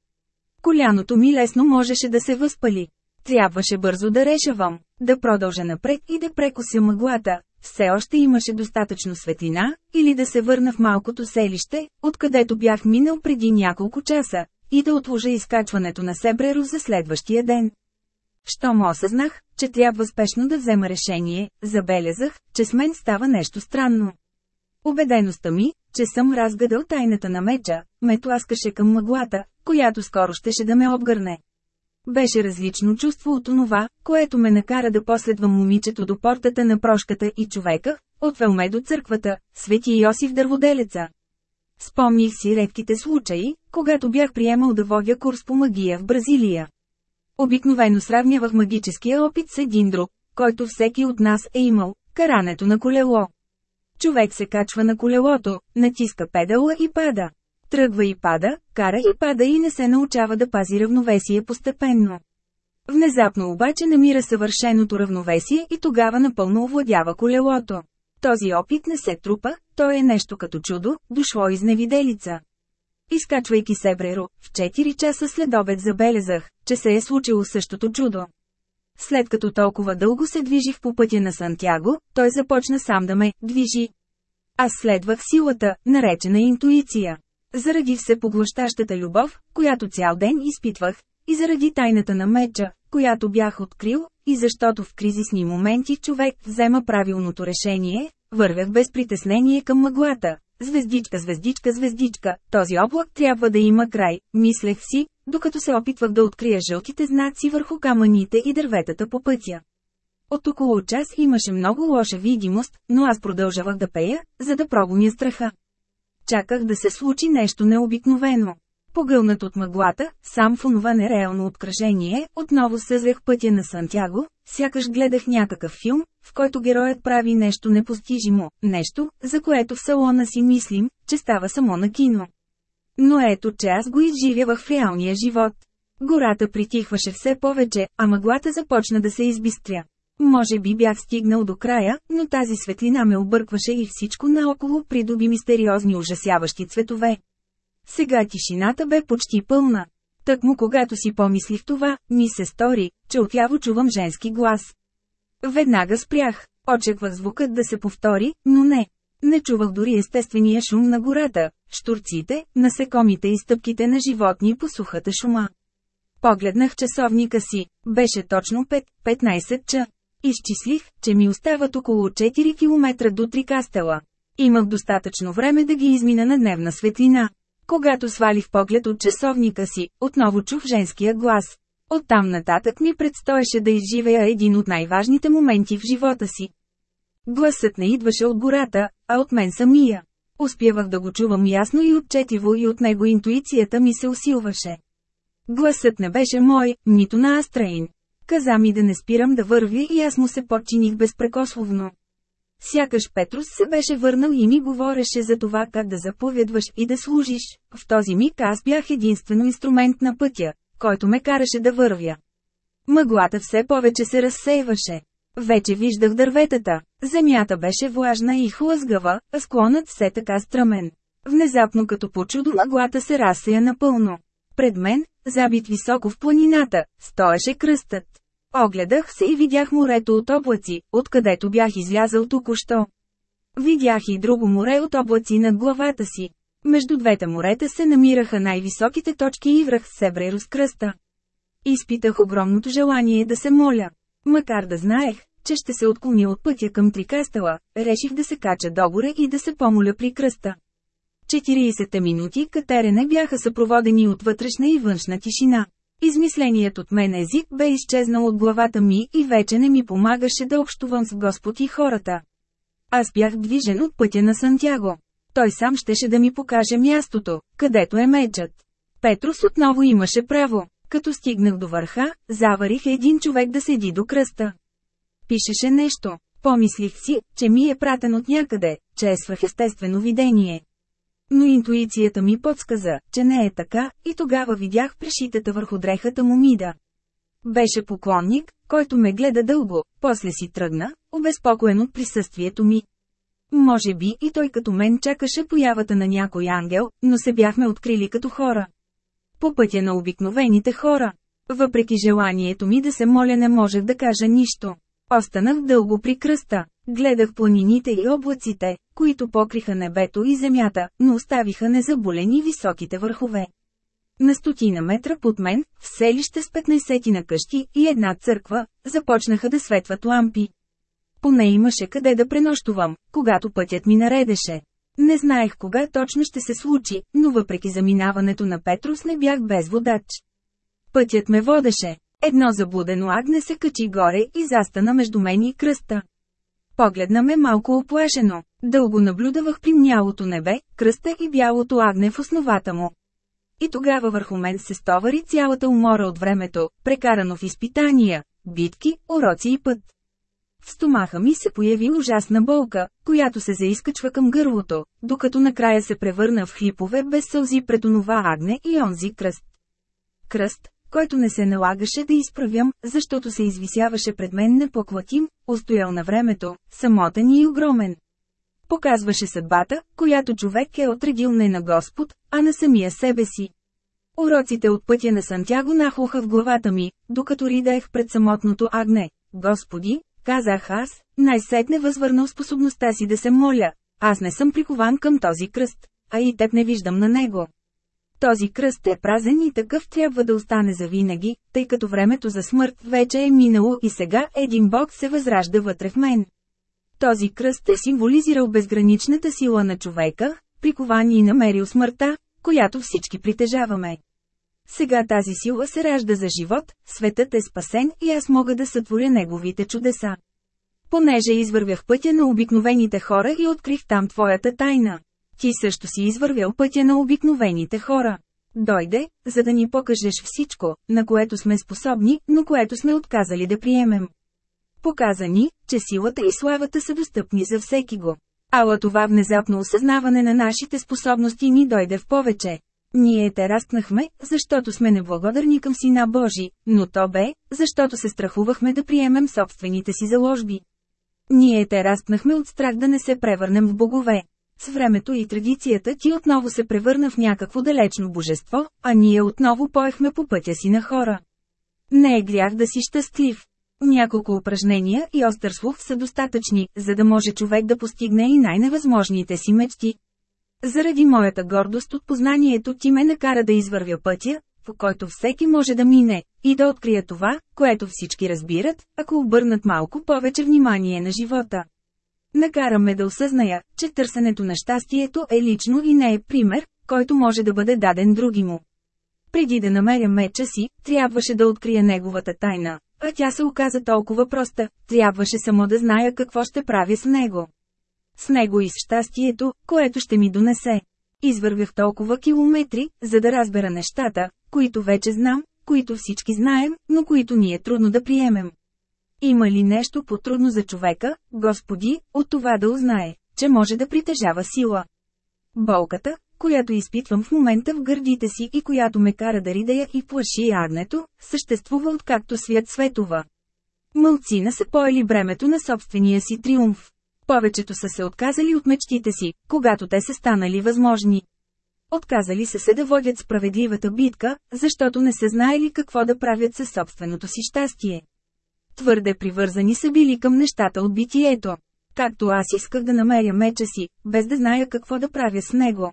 Коляното ми лесно можеше да се възпали. Трябваше бързо да решавам, да продължа напред и да прекося мъглата, все още имаше достатъчно светлина, или да се върна в малкото селище, откъдето бях минал преди няколко часа, и да отложа изкачването на Себреро за следващия ден. Щом осъзнах, че трябва спешно да взема решение, забелязах, че с мен става нещо странно. Обедеността ми, че съм разгадал тайната на меча, ме тласкаше към мъглата, която скоро щеше да ме обгърне. Беше различно чувство от онова, което ме накара да последвам момичето до портата на прошката и човека, отвел ме до църквата, свети Йосиф Дърводелеца. Спомних си редките случаи, когато бях приемал да водя курс по магия в Бразилия. Обикновено сравнявах магическия опит с един друг, който всеки от нас е имал – карането на колело. Човек се качва на колелото, натиска педала и пада. Тръгва и пада, кара и пада и не се научава да пази равновесие постепенно. Внезапно обаче намира съвършеното равновесие и тогава напълно овладява колелото. Този опит не се трупа, то е нещо като чудо, дошло из невиделица. Изкачвайки се Бреро, в 4 часа след обед забелязах, че се е случило същото чудо. След като толкова дълго се движих по пътя на Сантяго, той започна сам да ме движи. Аз следвах силата, наречена интуиция. Заради всепоглъщащата любов, която цял ден изпитвах, и заради тайната на меча, която бях открил, и защото в кризисни моменти човек взема правилното решение, вървях без притеснение към мъглата. Звездичка, звездичка, звездичка, този облак трябва да има край, мислех си, докато се опитвах да открия жълтите знаци върху камъните и дърветата по пътя. От около час имаше много лоша видимост, но аз продължавах да пея, за да прогоня страха. Чаках да се случи нещо необикновено. Погълнат от мъглата, сам в онова нереално откръжение, отново съзрях пътя на Сантяго, сякаш гледах някакъв филм, в който героят прави нещо непостижимо, нещо, за което в салона си мислим, че става само на кино. Но ето че аз го изживявах в реалния живот. Гората притихваше все повече, а мъглата започна да се избистря. Може би бях стигнал до края, но тази светлина ме объркваше и всичко наоколо придоби мистериозни ужасяващи цветове. Сега тишината бе почти пълна. Тък му когато си помислих това, ми се стори, че отляво чувам женски глас. Веднага спрях, очаквах звукът да се повтори, но не. Не чувах дори естествения шум на гората, штурците, насекомите и стъпките на животни по сухата шума. Погледнах часовника си, беше точно 5-15 ча. Изчислих, че ми остават около 4 км до Трикастела. Имах достатъчно време да ги измина на дневна светлина. Когато свалих поглед от часовника си, отново чух женския глас. Оттам нататък ми предстоеше да изживея един от най-важните моменти в живота си. Гласът не идваше от гората, а от мен самия. Успявах да го чувам ясно и отчетиво и от него интуицията ми се усилваше. Гласът не беше мой, нито на Астрейн. Каза ми да не спирам да вървя и аз му се подчиних безпрекословно. Сякаш Петрус се беше върнал и ми говореше за това как да заповядваш и да служиш. В този миг аз бях единствено инструмент на пътя, който ме караше да вървя. Мъглата все повече се разсейваше. Вече виждах дърветата. Земята беше влажна и хлъзгава, а склонът все така стръмен. Внезапно като по чудо мъглата се разсея напълно. Пред мен, забит високо в планината, стоеше кръстът. Огледах се и видях морето от облаци, откъдето бях излязъл току-що. Видях и друго море от облаци над главата си. Между двете морета се намираха най-високите точки и връх Себре кръста. Изпитах огромното желание да се моля. Макар да знаех, че ще се отклоня от пътя към Трикастела, реших да се кача догоре и да се помоля при кръста. 40 минути катерене бяха съпроводени от вътрешна и външна тишина. Измисленият от мен език бе изчезнал от главата ми и вече не ми помагаше да общувам с Господ и хората. Аз бях движен от пътя на Сантяго. Той сам щеше да ми покаже мястото, където е мечът. Петрус отново имаше право. Като стигнах до върха, заварих един човек да седи до кръста. Пишеше нещо. Помислих си, че ми е пратен от някъде, че е свръхестествено видение. Но интуицията ми подсказа, че не е така, и тогава видях пришитата върху дрехата му мида. Беше поклонник, който ме гледа дълго, после си тръгна, обезпокоен от присъствието ми. Може би и той като мен чакаше появата на някой ангел, но се бяхме открили като хора. По пътя на обикновените хора. Въпреки желанието ми да се моля не можех да кажа нищо. Останах дълго при кръста. Гледах планините и облаците, които покриха небето и земята, но оставиха незаболени високите върхове. На стотина метра под мен, в селище с 15 на къщи и една църква, започнаха да светват лампи. Поне имаше къде да пренощувам, когато пътят ми наредеше. Не знаех кога точно ще се случи, но въпреки заминаването на Петрус не бях без водач. Пътят ме водеше. Едно заблудено агне се качи горе и застана между мен и кръста. Погледна ме малко оплашено. Дълго наблюдавах при мялото небе, кръста и бялото агне в основата му. И тогава върху мен се стовари цялата умора от времето, прекарано в изпитания, битки, уроци и път. В стомаха ми се появи ужасна болка, която се заискачва към гърлото, докато накрая се превърна в хлипове без сълзи пред онова агне и онзи кръст. Кръст, който не се налагаше да изправям, защото се извисяваше пред мен непоклатим, устоял на времето, самотен и огромен. Показваше съдбата, която човек е отредил не на Господ, а на самия себе си. Уроците от пътя на Сантяго нахлуха в главата ми, докато ридаех пред самотното агне. Господи, казах аз, най-сетне възвърнал способността си да се моля. Аз не съм прикован към този кръст, а и теб не виждам на него. Този кръст е празен и такъв трябва да остане завинаги, тъй като времето за смърт вече е минало и сега един бог се възражда вътре в мен. Този кръст е символизирал безграничната сила на човека, прикован и намерил смъртта, която всички притежаваме. Сега тази сила се ражда за живот, светът е спасен и аз мога да сътворя неговите чудеса. Понеже извървях пътя на обикновените хора и открих там твоята тайна. Ти също си извървял пътя на обикновените хора. Дойде, за да ни покажеш всичко, на което сме способни, но което сме отказали да приемем. Показа ни, че силата и славата са достъпни за всеки го. Ала това внезапно осъзнаване на нашите способности ни дойде в повече. Ние те разкнахме, защото сме неблагодарни към Сина Божи, но то бе, защото се страхувахме да приемем собствените си заложби. Ние те разкнахме от страх да не се превърнем в богове. С времето и традицията ти отново се превърна в някакво далечно божество, а ние отново поехме по пътя си на хора. Не е грях да си щастлив. Няколко упражнения и остър слух са достатъчни, за да може човек да постигне и най-невъзможните си мечти. Заради моята гордост от познанието ти ме накара да извървя пътя, по който всеки може да мине, и да открия това, което всички разбират, ако обърнат малко повече внимание на живота. Накара ме да осъзная, че търсенето на щастието е лично и не е пример, който може да бъде даден други му. Преди да намеря меча си, трябваше да открия неговата тайна, а тя се оказа толкова проста, трябваше само да зная какво ще правя с него. С него и с щастието, което ще ми донесе. Извървях толкова километри, за да разбера нещата, които вече знам, които всички знаем, но които ни е трудно да приемем. Има ли нещо по-трудно за човека, Господи, от това да узнае, че може да притежава сила? Болката, която изпитвам в момента в гърдите си и която ме кара да ридея и плаши агнето, съществува откакто свят светова. Мълцина са поели бремето на собствения си триумф. Повечето са се отказали от мечтите си, когато те са станали възможни. Отказали са се да водят справедливата битка, защото не са знаели какво да правят със собственото си щастие. Твърде привързани са били към нещата от битието. Както аз исках да намеря меча си, без да зная какво да правя с него.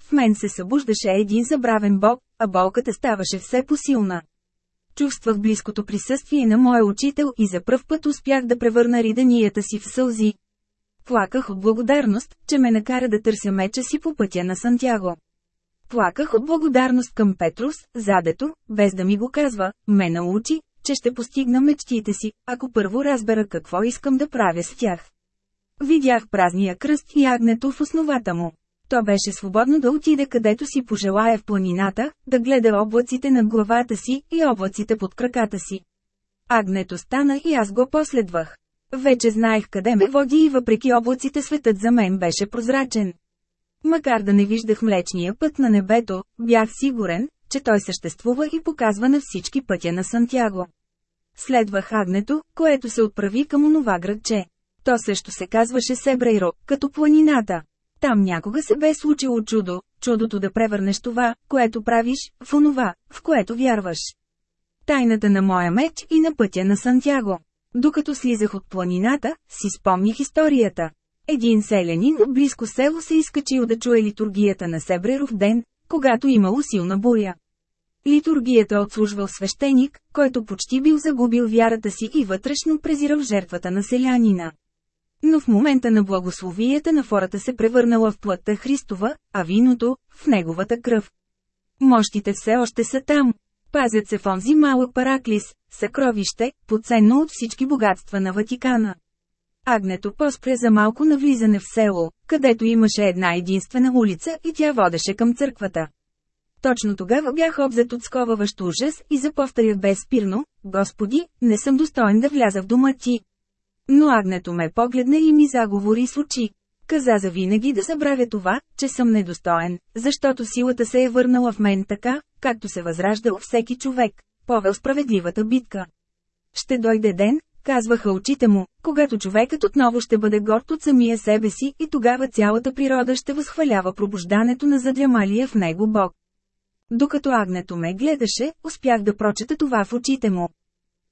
В мен се събуждаше един забравен бог, а болката ставаше все посилна. Чувствах близкото присъствие на моя учител и за пръв път успях да превърна риданията си в сълзи. Плаках от благодарност, че ме накара да търся меча си по пътя на Сантяго. Плаках от благодарност към Петрус, задето, без да ми го казва, ме научи, че ще постигна мечтите си, ако първо разбера какво искам да правя с тях. Видях празния кръст и агнето в основата му. То беше свободно да отиде където си пожелая в планината, да гледа облаците над главата си и облаците под краката си. Агнето стана и аз го последвах. Вече знаех къде ме води и въпреки облаците светът за мен беше прозрачен. Макар да не виждах млечния път на небето, бях сигурен, че той съществува и показва на всички пътя на Сантяго. Следвах агнето, което се отправи към онова градче. То също се казваше Себрейро, като планината. Там някога се бе случило чудо, чудото да превърнеш това, което правиш, в онова, в което вярваш. Тайната на моя меч и на пътя на Сантяго. Докато слизах от планината, си спомних историята. Един селянин от близко село се изкачил да чуе литургията на Себреров ден, когато имало силна буря. Литургията отслужвал свещеник, който почти бил загубил вярата си и вътрешно презирал жертвата на селянина. Но в момента на благословията на фората се превърнала в плътта Христова, а виното – в неговата кръв. Мощите все още са там. Пазят се в онзи малък параклис, съкровище, поценно от всички богатства на Ватикана. Агнето поспря за малко навлизане в село, където имаше една единствена улица и тя водеше към църквата. Точно тогава бях обзет от сковаващ ужас и заповторях безспирно, Господи, не съм достоен да вляза в дома ти. Но агнето ме погледна и ми заговори с очи. Каза за винаги да забравя това, че съм недостоен, защото силата се е върнала в мен така, както се възраждал всеки човек, повел справедливата битка. Ще дойде ден, казваха очите му, когато човекът отново ще бъде горд от самия себе си и тогава цялата природа ще възхвалява пробуждането на задрямалия в него Бог. Докато агнето ме гледаше, успях да прочета това в очите му.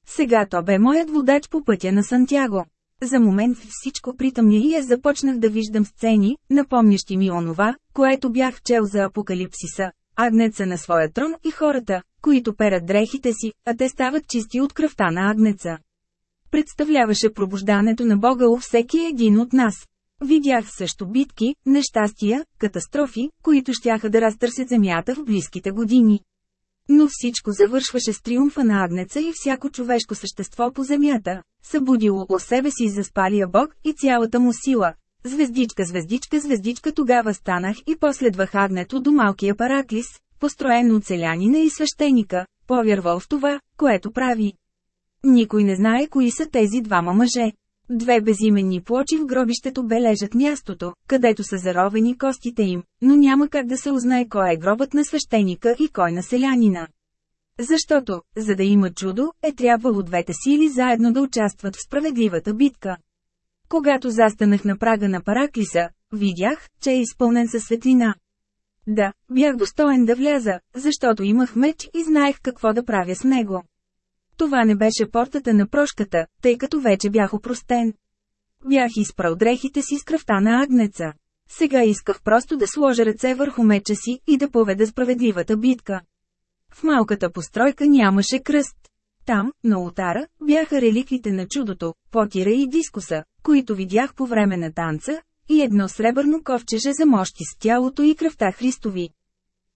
Сега то бе моят водач по пътя на Сантяго. За момент всичко притъмня и аз започнах да виждам сцени, напомнящи ми онова, което бях чел за апокалипсиса. Агнеца на своя трон и хората, които перат дрехите си, а те стават чисти от кръвта на агнеца. Представляваше пробуждането на Бога у всеки един от нас. Видях също битки, нещастия, катастрофи, които щяха да разтърсят земята в близките години. Но всичко завършваше с триумфа на агнеца и всяко човешко същество по земята, събудило о себе си за спалия Бог и цялата му сила. Звездичка, звездичка, звездичка тогава станах и последвах агнето до малкия параклис, построен от селянина и свещеника, повярвал в това, което прави. Никой не знае кои са тези двама мъже. Две безименни плочи в гробището бележат мястото, където са заровени костите им, но няма как да се узнае кой е гробът на свещеника и кой на селянина. Защото, за да има чудо, е трябвало двете сили заедно да участват в справедливата битка. Когато застанах на прага на Параклиса, видях, че е изпълнен със светлина. Да, бях достоен да вляза, защото имах меч и знаех какво да правя с него. Това не беше портата на прошката, тъй като вече бях опростен. Бях изпрал дрехите си с кръвта на агнеца. Сега исках просто да сложа ръце върху меча си и да поведа справедливата битка. В малката постройка нямаше кръст. Там, на ултара, бяха реликвите на чудото, потира и дискуса, които видях по време на танца, и едно сребърно ковчеже за мощи с тялото и кръвта Христови.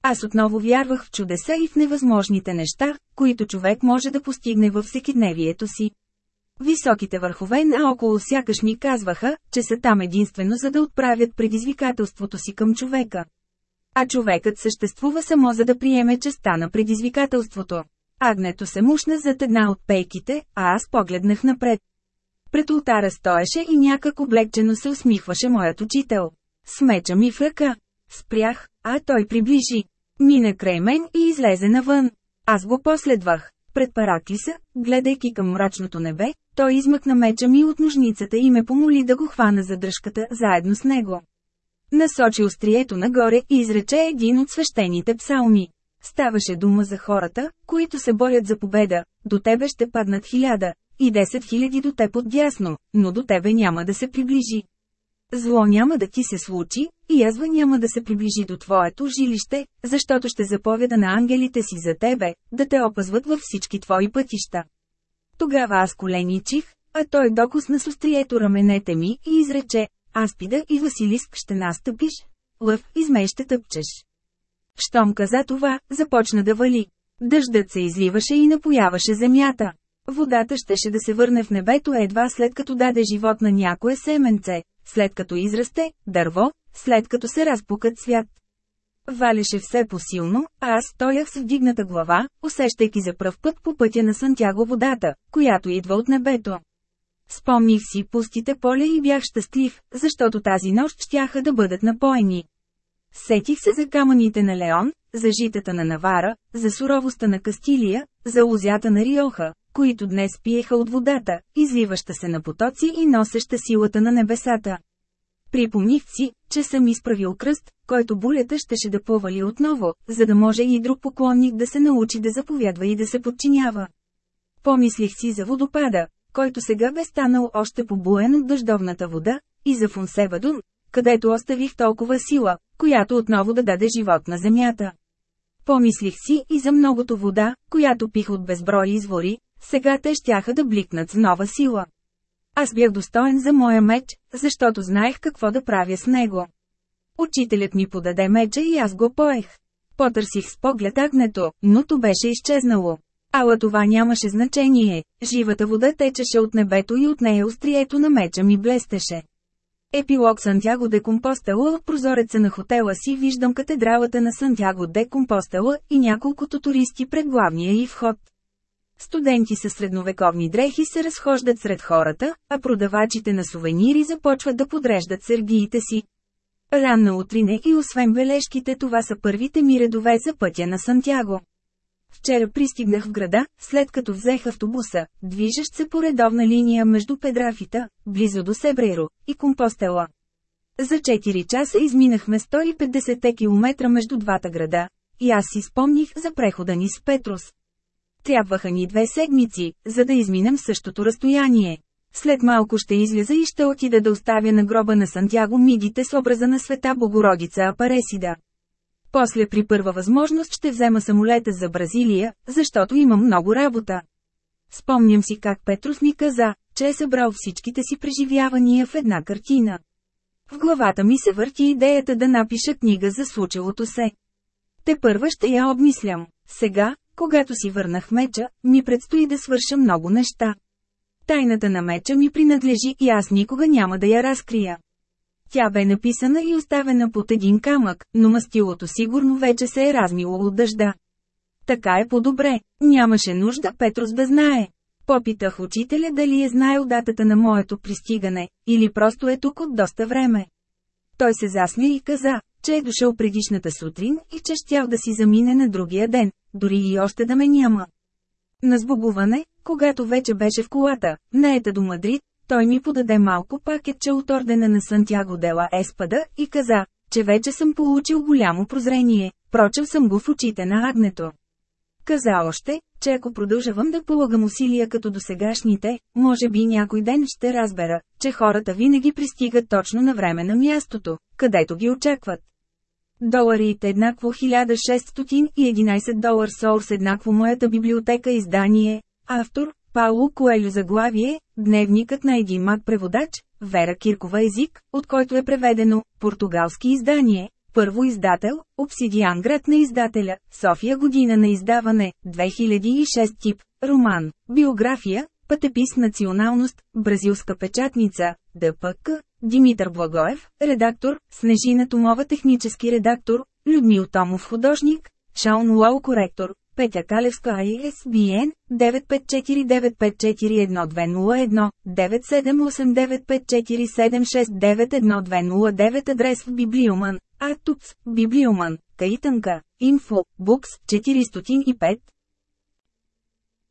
Аз отново вярвах в чудеса и в невъзможните неща, които човек може да постигне във всекидневието си. Високите върхове наоколо сякаш ми казваха, че са там единствено за да отправят предизвикателството си към човека. А човекът съществува само за да приеме честа на предизвикателството. Агнето се мушна зад една от пейките, а аз погледнах напред. Пред ултара стоеше и някак облегчено се усмихваше моят учител. С меча ми в ръка. Спрях, а той приближи. Мина край мен и излезе навън. Аз го последвах. Пред Параклиса, гледайки към мрачното небе, той измъкна меча ми от ножницата и ме помоли да го хвана за дръжката, заедно с него. Насочи острието нагоре и изрече един от свещените псалми. Ставаше дума за хората, които се борят за победа, до тебе ще паднат хиляда, и 10 хиляди до теб отдясно, но до тебе няма да се приближи. Зло няма да ти се случи, и язва няма да се приближи до твоето жилище, защото ще заповяда на ангелите си за тебе, да те опазват във всички твои пътища. Тогава аз коленичих, а той докосна с острието раменете ми и изрече, Аспида и Василиск ще настъпиш, лъв и змей ще тъпчеш. Щом каза това, започна да вали. Дъждът се изливаше и напояваше земята. Водата щеше да се върне в небето едва след като даде живот на някое семенце, след като израсте, дърво, след като се разпукат свят. Валеше все посилно, а аз стоях с вдигната глава, усещайки за пръв път по пътя на Сантяго водата, която идва от небето. Спомних си пустите поля и бях щастлив, защото тази нощ щяха да бъдат напоени. Сетих се за камъните на Леон, за житата на Навара, за суровостта на Кастилия, за лузята на Риоха, които днес пиеха от водата, извиваща се на потоци и носеща силата на небесата. Припомних си, че съм изправил кръст, който булята щеше да повали отново, за да може и друг поклонник да се научи да заповядва и да се подчинява. Помислих си за водопада, който сега бе станал още побуен от дъждовната вода, и за Фунсевадун, където оставих толкова сила, която отново да даде живот на земята. Помислих си и за многото вода, която пих от безброй извори, сега те щяха да бликнат с нова сила. Аз бях достоен за моя меч, защото знаех какво да правя с него. Учителят ми подаде меча и аз го поех. Потърсих с поглед агнето, но то беше изчезнало. Ала това нямаше значение, живата вода течеше от небето и от нея острието на меча ми блестеше. Епилог Сантяго де Компостела от прозореца на хотела си виждам катедралата на Сантяго де Компостела и няколкото туристи пред главния и вход. Студенти с средновековни дрехи се разхождат сред хората, а продавачите на сувенири започват да подреждат сергиите си. Ранна утрине и освен бележките това са първите ми редове за пътя на Сантяго. Вчера пристигнах в града, след като взех автобуса, движещ се по редовна линия между Педрафита, близо до Себреро, и Компостела. За 4 часа изминахме 150 км между двата града, и аз си спомних за прехода ни с Петрус. Трябваха ни две седмици, за да изминем същото разстояние. След малко ще изляза и ще отида да оставя на гроба на Сантяго мидите с образа на света Богородица Апаресида. После при първа възможност ще взема самолета за Бразилия, защото имам много работа. Спомням си как Петрус ми каза, че е събрал всичките си преживявания в една картина. В главата ми се върти идеята да напиша книга за случилото се. Те първа ще я обмислям. Сега, когато си върнах меча, ми предстои да свърша много неща. Тайната на меча ми принадлежи и аз никога няма да я разкрия. Тя бе написана и оставена под един камък, но мастилото сигурно вече се е размило от дъжда. Така е по-добре, нямаше нужда Петрос да знае. Попитах учителя дали е знаел датата на моето пристигане, или просто е тук от доста време. Той се засмя и каза, че е дошъл предишната сутрин и че щял да си замине на другия ден, дори и още да ме няма. На сбогуване, когато вече беше в колата, наета до Мадрид, той ми подаде малко пакетче от ордена на Сантьяго Дела Еспада и каза, че вече съм получил голямо прозрение, прочел съм го в очите на агнето. Каза още, че ако продължавам да полагам усилия като досегашните, може би някой ден ще разбера, че хората винаги пристигат точно на време на мястото, където ги очакват. Доларите еднакво 1611 долар Source еднакво моята библиотека издание, автор, Пауло Коелю. Заглавие, дневникът на един маг преводач, Вера Киркова език, от който е преведено, португалски издание, първо издател, Обсидиан град на издателя, София година на издаване, 2006 тип, роман, биография, пътепис националност, бразилска печатница, ДПК, Димитър Благоев, редактор, Снежина Томова технически редактор, Людмил Томов художник, Шаун Уау коректор, Петя Калевска ISBN 95495411201, 9789547691209 адрес в Библиоман, Артупс, Библиоман, Каитанка, Инфо, Букс 405